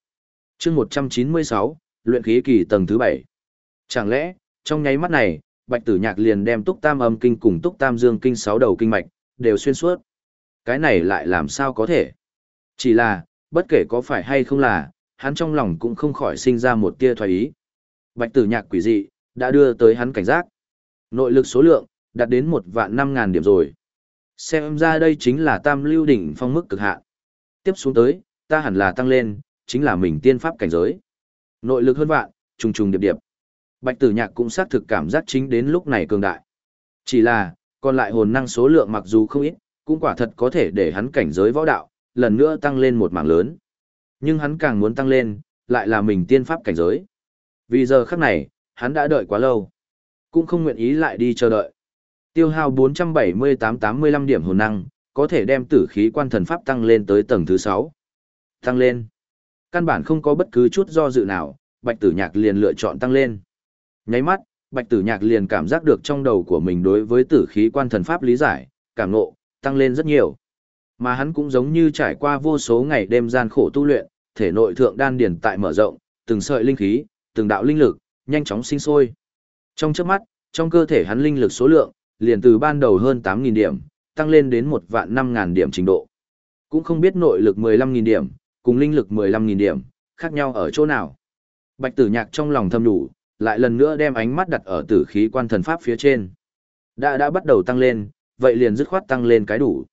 chương 196, luyện khí kỳ tầng thứ 7. Chẳng lẽ, trong nháy mắt này, Bạch Tử Nhạc liền đem Túc Tam Âm Kinh cùng Túc Tam Dương Kinh sáu đầu kinh mạch đều xuyên suốt. Cái này lại làm sao có thể? Chỉ là, bất kể có phải hay không là, hắn trong lòng cũng không khỏi sinh ra một tia thoái ý. Bạch Tử Nhạc quỷ dị đã đưa tới hắn cảnh giác. Nội lực số lượng đạt đến một vạn năm ngàn điểm rồi. Xem ra đây chính là Tam Lưu đỉnh phong mức cực hạn. Tiếp xuống tới, ta hẳn là tăng lên, chính là mình tiên pháp cảnh giới. Nội lực hơn vạn, trùng trùng điệp điệp. Bạch Tử Nhạc cũng xác thực cảm giác chính đến lúc này cường đại. Chỉ là, còn lại hồn năng số lượng mặc dù không ít, cũng quả thật có thể để hắn cảnh giới võ đạo, lần nữa tăng lên một mảng lớn. Nhưng hắn càng muốn tăng lên, lại là mình tiên pháp cảnh giới. Vì giờ khắc này, hắn đã đợi quá lâu. Cũng không nguyện ý lại đi chờ đợi. Tiêu hao 478-85 điểm hồn năng, có thể đem tử khí quan thần pháp tăng lên tới tầng thứ 6. Tăng lên. Căn bản không có bất cứ chút do dự nào, bạch tử nhạc liền lựa chọn tăng lên. Nháy mắt, bạch tử nhạc liền cảm giác được trong đầu của mình đối với tử khí quan thần pháp lý giải, cảm ngộ tăng lên rất nhiều. Mà hắn cũng giống như trải qua vô số ngày đêm gian khổ tu luyện, thể nội thượng đan điển tại mở rộng, từng sợi linh khí, từng đạo linh lực, nhanh chóng sinh sôi. Trong chớp mắt, trong cơ thể hắn linh lực số lượng, liền từ ban đầu hơn 8.000 điểm, tăng lên đến 1 vạn 5.000 điểm trình độ. Cũng không biết nội lực 15.000 điểm, cùng linh lực 15.000 điểm, khác nhau ở chỗ nào. Bạch tử nhạc trong lòng thâm đủ, lại lần nữa đem ánh mắt đặt ở tử khí quan thần pháp phía trên. Đã đã bắt đầu tăng lên, vậy liền dứt khoát tăng lên cái đủ.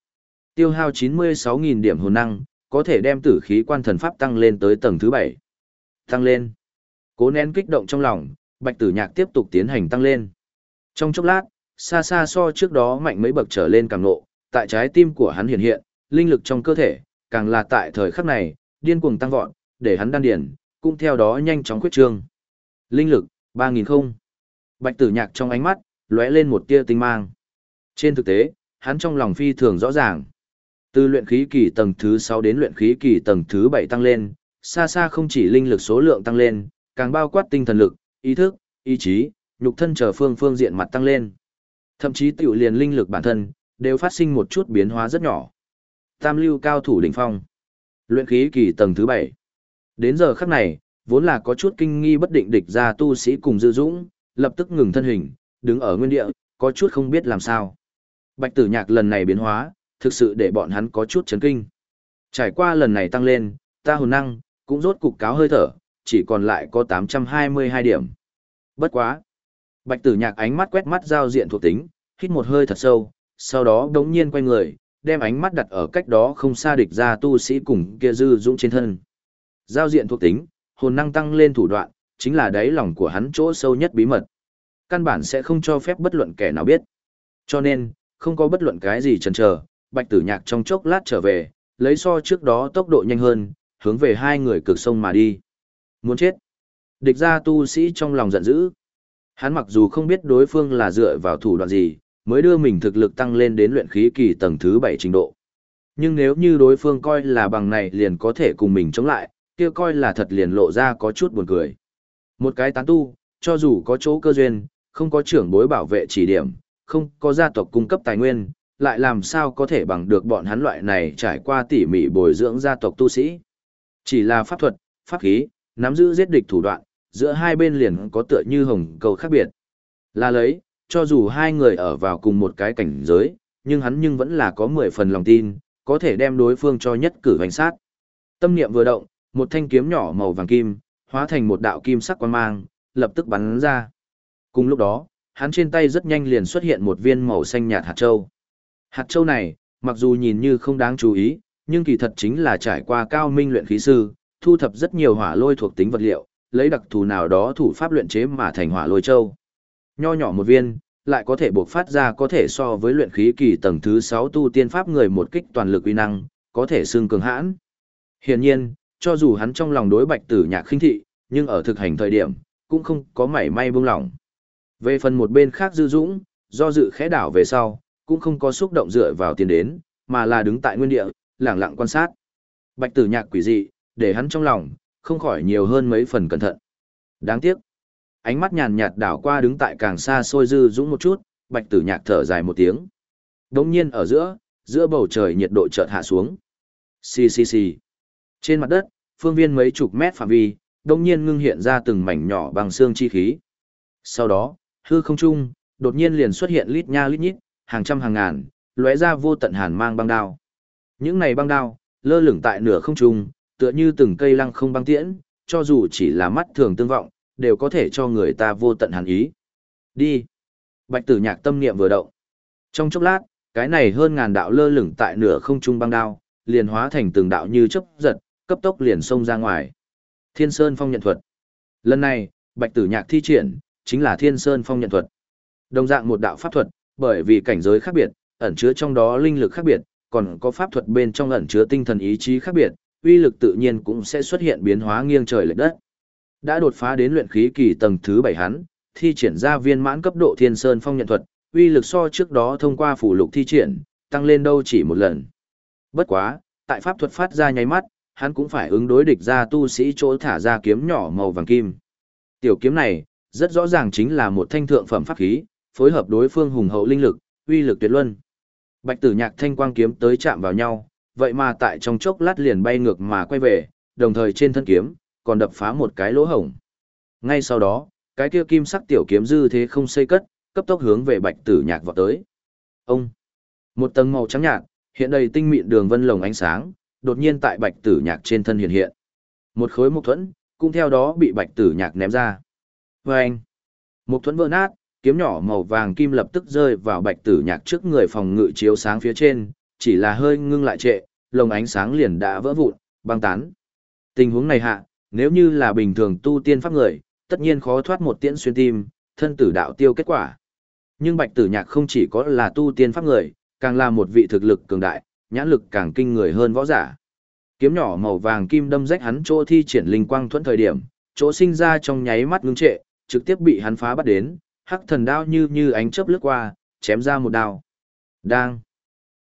Tiêu hao 96.000 điểm hồn năng, có thể đem tử khí quan thần pháp tăng lên tới tầng thứ 7. Tăng lên. Cố nén kích động trong lòng, bạch tử nhạc tiếp tục tiến hành tăng lên. Trong chốc lát, xa xa so trước đó mạnh mấy bậc trở lên càng nộ, tại trái tim của hắn hiện hiện, linh lực trong cơ thể, càng là tại thời khắc này, điên cuồng tăng vọt, để hắn đan điển, cũng theo đó nhanh chóng khuyết trương. Linh lực, 3000 không. Bạch tử nhạc trong ánh mắt, lóe lên một tia tinh mang. Trên thực tế, hắn trong lòng phi thường rõ ràng. Từ luyện khí kỳ tầng thứ 6 đến luyện khí kỳ tầng thứ 7 tăng lên, xa xa không chỉ linh lực số lượng tăng lên, càng bao quát tinh thần lực, ý thức, ý chí, nhục thân trở phương phương diện mặt tăng lên. Thậm chí tiểu liền linh lực bản thân, đều phát sinh một chút biến hóa rất nhỏ. Tam lưu cao thủ đỉnh phong. Luyện khí kỳ tầng thứ 7. Đến giờ khắc này, vốn là có chút kinh nghi bất định địch ra tu sĩ cùng dư dũng, lập tức ngừng thân hình, đứng ở nguyên địa, có chút không biết làm sao. Bạch tử nhạc lần này biến hóa, thực sự để bọn hắn có chút chấn kinh. Trải qua lần này tăng lên, ta hồn năng, cũng rốt cục cáo hơi thở, chỉ còn lại có 822 điểm. Bất quá. Bạch tử nhạc ánh mắt quét mắt giao diện thuộc tính, hít một hơi thật sâu, sau đó đống nhiên quay người, đem ánh mắt đặt ở cách đó không xa địch ra tu sĩ cùng kia dư dũng trên thân. Giao diện thuộc tính, hồn năng tăng lên thủ đoạn, chính là đáy lòng của hắn chỗ sâu nhất bí mật. Căn bản sẽ không cho phép bất luận kẻ nào biết. Cho nên, không có bất luận cái gì chần chờ, bạch tử nhạc trong chốc lát trở về, lấy so trước đó tốc độ nhanh hơn, hướng về hai người cực sông mà đi. Muốn chết. Địch ra tu sĩ trong lòng giận dữ. Hắn mặc dù không biết đối phương là dựa vào thủ đoạn gì, mới đưa mình thực lực tăng lên đến luyện khí kỳ tầng thứ 7 trình độ. Nhưng nếu như đối phương coi là bằng này liền có thể cùng mình chống lại, kia coi là thật liền lộ ra có chút buồn cười. Một cái tán tu, cho dù có chỗ cơ duyên, không có trưởng bối bảo vệ chỉ điểm, không có gia tộc cung cấp tài nguyên, lại làm sao có thể bằng được bọn hắn loại này trải qua tỉ mỉ bồi dưỡng gia tộc tu sĩ. Chỉ là pháp thuật, pháp khí, nắm giữ giết địch thủ đoạn, giữa hai bên liền có tựa như hồng cầu khác biệt. Là lấy, cho dù hai người ở vào cùng một cái cảnh giới, nhưng hắn nhưng vẫn là có 10 phần lòng tin, có thể đem đối phương cho nhất cử hành sát. Tâm niệm vừa động, một thanh kiếm nhỏ màu vàng kim, hóa thành một đạo kim sắc quang mang, lập tức bắn ra. Cùng lúc đó, hắn trên tay rất nhanh liền xuất hiện một viên màu xanh nhạt hạt châu. Hạt châu này, mặc dù nhìn như không đáng chú ý, nhưng kỳ thật chính là trải qua cao minh luyện khí sư, thu thập rất nhiều hỏa lôi thuộc tính vật liệu, lấy đặc thù nào đó thủ pháp luyện chế mà thành hỏa lôi châu. Nho nhỏ một viên, lại có thể buộc phát ra có thể so với luyện khí kỳ tầng thứ 6 tu tiên pháp người một kích toàn lực uy năng, có thể xương cường hãn. Hiển nhiên, cho dù hắn trong lòng đối bạch tử nhạc khinh thị, nhưng ở thực hành thời điểm, cũng không có mảy may buông lỏng. Về phần một bên khác dư dũng, do dự khẽ đảo về sau, cũng không có xúc động dựa vào tiền đến, mà là đứng tại nguyên địa, lặng lặng quan sát. Bạch tử nhạc quỷ dị, để hắn trong lòng, không khỏi nhiều hơn mấy phần cẩn thận. Đáng tiếc. Ánh mắt nhàn nhạt đảo qua đứng tại càng xa xôi dư dũng một chút, bạch tử nhạc thở dài một tiếng. Đống nhiên ở giữa, giữa bầu trời nhiệt độ chợt hạ xuống. Xì xì xì. Trên mặt đất, phương viên mấy chục mét phạm vi, đống nhiên ngưng hiện ra từng mảnh nhỏ bằng xương chi khí. Sau đó, hư không trung, đột nhiên liền xuất hiện lít nha lít nhít, hàng trăm hàng ngàn, lóe ra vô tận hàn mang băng đao. Những này băng đao, lơ lửng tại nửa không trung, tựa như từng cây lăng không băng tiễn, cho dù chỉ là mắt thường tương vọng, đều có thể cho người ta vô tận hàn ý. Đi. Bạch tử nhạc tâm niệm vừa động. Trong chốc lát, cái này hơn ngàn đạo lơ lửng tại nửa không trung băng đao, liền hóa thành từng đạo như chớp giật, cấp tốc liền xông ra ngoài. Thiên Sơn Phong nhận thuật. Lần này, Bạch Tử Nhạc thi triển, chính là Thiên Sơn Phong nhận thuật. Đồng dạng một đạo pháp thuật, bởi vì cảnh giới khác biệt, ẩn chứa trong đó linh lực khác biệt, còn có pháp thuật bên trong ẩn chứa tinh thần ý chí khác biệt, uy lực tự nhiên cũng sẽ xuất hiện biến hóa nghiêng trời lệch đất. Đã đột phá đến luyện khí kỳ tầng thứ 7 hắn, thi triển ra viên mãn cấp độ Thiên Sơn Phong nhận thuật, uy lực so trước đó thông qua phủ lục thi triển, tăng lên đâu chỉ một lần. Bất quá, tại pháp thuật phát ra nháy mắt, hắn cũng phải ứng đối địch ra tu sĩ chỗ thả ra kiếm nhỏ màu vàng kim. Tiểu kiếm này, rất rõ ràng chính là một thanh thượng phẩm pháp khí, phối hợp đối phương hùng hậu linh lực, uy lực tuyệt luân. Bạch Tử Nhạc thanh quang kiếm tới chạm vào nhau, vậy mà tại trong chốc lát liền bay ngược mà quay về, đồng thời trên thân kiếm còn đập phá một cái lỗ hổng. Ngay sau đó, cái kia kim sắc tiểu kiếm dư thế không xây cất, cấp tốc hướng về Bạch Tử Nhạc vọt tới. Ông, một tầng màu trắng nhạt, hiện đầy tinh mịn đường vân lồng ánh sáng, đột nhiên tại Bạch Tử Nhạc trên thân hiện hiện. Một khối mục thuẫn, cũng theo đó bị Bạch Tử Nhạc ném ra. Và anh, mục thuẫn vỡ nát, kiếm nhỏ màu vàng kim lập tức rơi vào Bạch Tử Nhạc trước người phòng ngự chiếu sáng phía trên, chỉ là hơi ngưng lại trệ, lồng ánh sáng liền đã vỡ vụn, băng tán. Tình huống này hạ, nếu như là bình thường tu tiên pháp người, tất nhiên khó thoát một tiễn xuyên tim, thân tử đạo tiêu kết quả. Nhưng Bạch Tử Nhạc không chỉ có là tu tiên pháp người, càng là một vị thực lực cường đại, nhãn lực càng kinh người hơn võ giả. Kiếm nhỏ màu vàng kim đâm rách hắn chỗ thi triển linh quang thuẫn thời điểm, chỗ sinh ra trong nháy mắt ngưng trệ, trực tiếp bị hắn phá bắt đến, hắc thần đao như như ánh chớp lướt qua, chém ra một đao. Đang.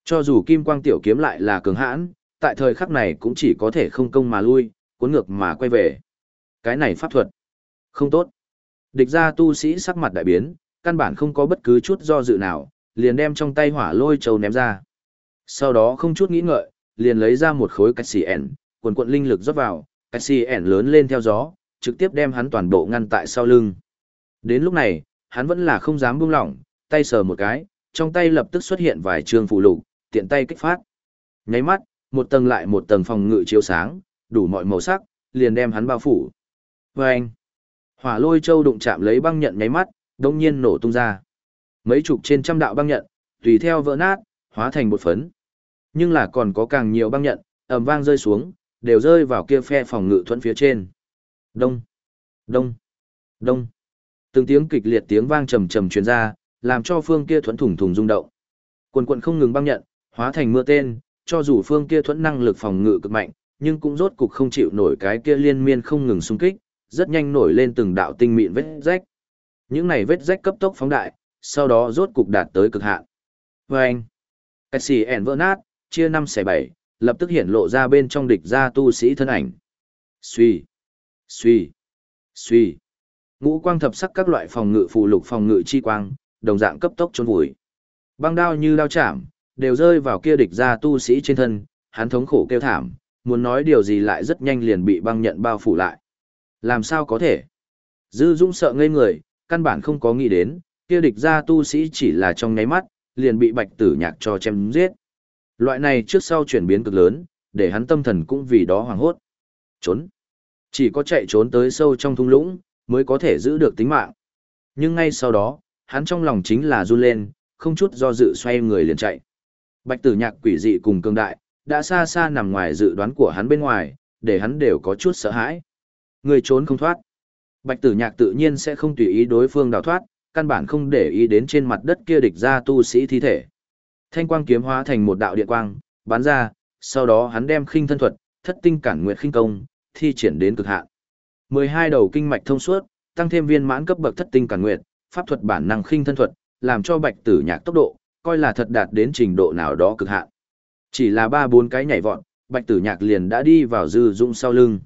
Cho dù kim quang tiểu kiếm lại là cường hãn, tại thời khắc này cũng chỉ có thể không công mà lui, cuốn ngược mà quay về. Cái này pháp thuật. Không tốt. Địch ra tu sĩ sắc mặt đại biến, căn bản không có bất cứ chút do dự nào, liền đem trong tay hỏa lôi châu ném ra. Sau đó không chút nghĩ ngợi, liền lấy ra một khối cách xì ẻn, quần quận linh lực rót vào, cách xì ẻn lớn lên theo gió, trực tiếp đem hắn toàn bộ ngăn tại sau lưng. Đến lúc này, hắn vẫn là không dám buông lỏng, tay sờ một cái, trong tay lập tức xuất hiện vài trường phù lục, tiện tay kích phát. Nháy mắt, một tầng lại một tầng phòng ngự chiếu sáng, đủ mọi màu sắc, liền đem hắn bao phủ. Và anh, hỏa lôi châu đụng chạm lấy băng nhận nháy mắt, đông nhiên nổ tung ra. Mấy chục trên trăm đạo băng nhận, tùy theo vỡ nát, hóa thành một phấn. Nhưng là còn có càng nhiều băng nhận, ầm vang rơi xuống, đều rơi vào kia phe phòng ngự thuẫn phía trên. Đông, đông, đông. Từng tiếng kịch liệt tiếng vang trầm trầm truyền ra, làm cho phương kia thuẫn thủng thủng rung động. Quần quần không ngừng băng nhận, hóa thành mưa tên, cho dù phương kia thuẫn năng lực phòng ngự cực mạnh, nhưng cũng rốt cục không chịu nổi cái kia liên miên không ngừng xung kích, rất nhanh nổi lên từng đạo tinh mịn vết rách. Những này vết rách cấp tốc phóng đại, sau đó rốt cục đạt tới cực hạn. Vâng! Cái xì ẻn vỡ nát, chia năm xẻ bảy, lập tức hiện lộ ra bên trong địch ra tu sĩ thân ảnh. Suy! Suy! Suy! Ngũ quang thập sắc các loại phòng ngự phù lục phòng ngự chi quang, đồng dạng cấp tốc trốn vùi. Băng đao như đao chạm, đều rơi vào kia địch ra tu sĩ trên thân, hắn thống khổ kêu thảm, muốn nói điều gì lại rất nhanh liền bị băng nhận bao phủ lại. Làm sao có thể? Dư Dung sợ ngây người, căn bản không có nghĩ đến, kia địch ra tu sĩ chỉ là trong nháy mắt, liền bị bạch tử nhạc cho chém giết. Loại này trước sau chuyển biến cực lớn, để hắn tâm thần cũng vì đó hoảng hốt. Trốn. Chỉ có chạy trốn tới sâu trong thung lũng, mới có thể giữ được tính mạng. Nhưng ngay sau đó, hắn trong lòng chính là run lên, không chút do dự xoay người liền chạy. Bạch tử nhạc quỷ dị cùng cường đại, đã xa xa nằm ngoài dự đoán của hắn bên ngoài, để hắn đều có chút sợ hãi. Người trốn không thoát. Bạch tử nhạc tự nhiên sẽ không tùy ý đối phương đào thoát, căn bản không để ý đến trên mặt đất kia địch ra tu sĩ thi thể. Thanh quang kiếm hóa thành một đạo điện quang, bắn ra, sau đó hắn đem khinh thân thuật, thất tinh cản nguyệt khinh công, thi triển đến cực hạn. 12 đầu kinh mạch thông suốt, tăng thêm viên mãn cấp bậc thất tinh cản nguyệt, pháp thuật bản năng khinh thân thuật, làm cho Bạch Tử Nhạc tốc độ, coi là thật đạt đến trình độ nào đó cực hạn. Chỉ là ba bốn cái nhảy vọt, Bạch Tử Nhạc liền đã đi vào Dư Dung sau lưng.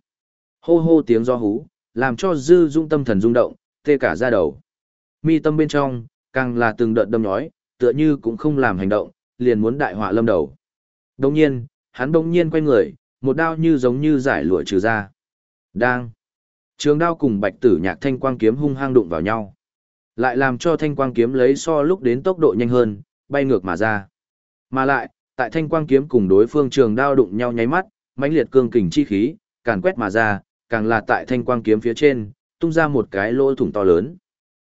Hô hô tiếng gió hú, làm cho Dư Dung tâm thần rung động, tê cả da đầu. Mi tâm bên trong, càng là từng đợt đâm nhói, tựa như cũng không làm hành động, liền muốn đại họa lâm đầu. Đồng nhiên, hắn đồng nhiên quay người, một đao như giống như giải lụa trừ ra. Đang. Trường đao cùng bạch tử nhạc thanh quang kiếm hung hăng đụng vào nhau. Lại làm cho thanh quang kiếm lấy so lúc đến tốc độ nhanh hơn, bay ngược mà ra. Mà lại, tại thanh quang kiếm cùng đối phương trường đao đụng nhau nháy mắt, mãnh liệt cương kình chi khí, càn quét mà ra, càng là tại thanh quang kiếm phía trên, tung ra một cái lỗ thủng to lớn.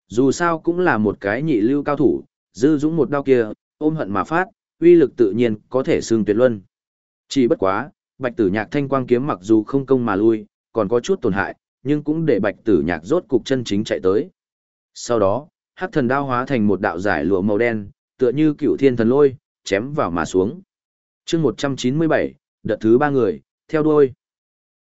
Dù sao cũng là một cái nhị lưu cao thủ, dư dũng một đao kia, ôm hận mà phát, uy lực tự nhiên có thể xương tuyệt luân. Chỉ bất quá, bạch tử nhạc thanh quang kiếm mặc dù không công mà lui, còn có chút tổn hại, nhưng cũng để bạch tử nhạc rốt cục chân chính chạy tới. Sau đó, hắc thần đao hóa thành một đạo giải lụa màu đen, tựa như cựu thiên thần lôi, chém vào mà xuống. chương 197, đợt thứ ba người, theo đuôi.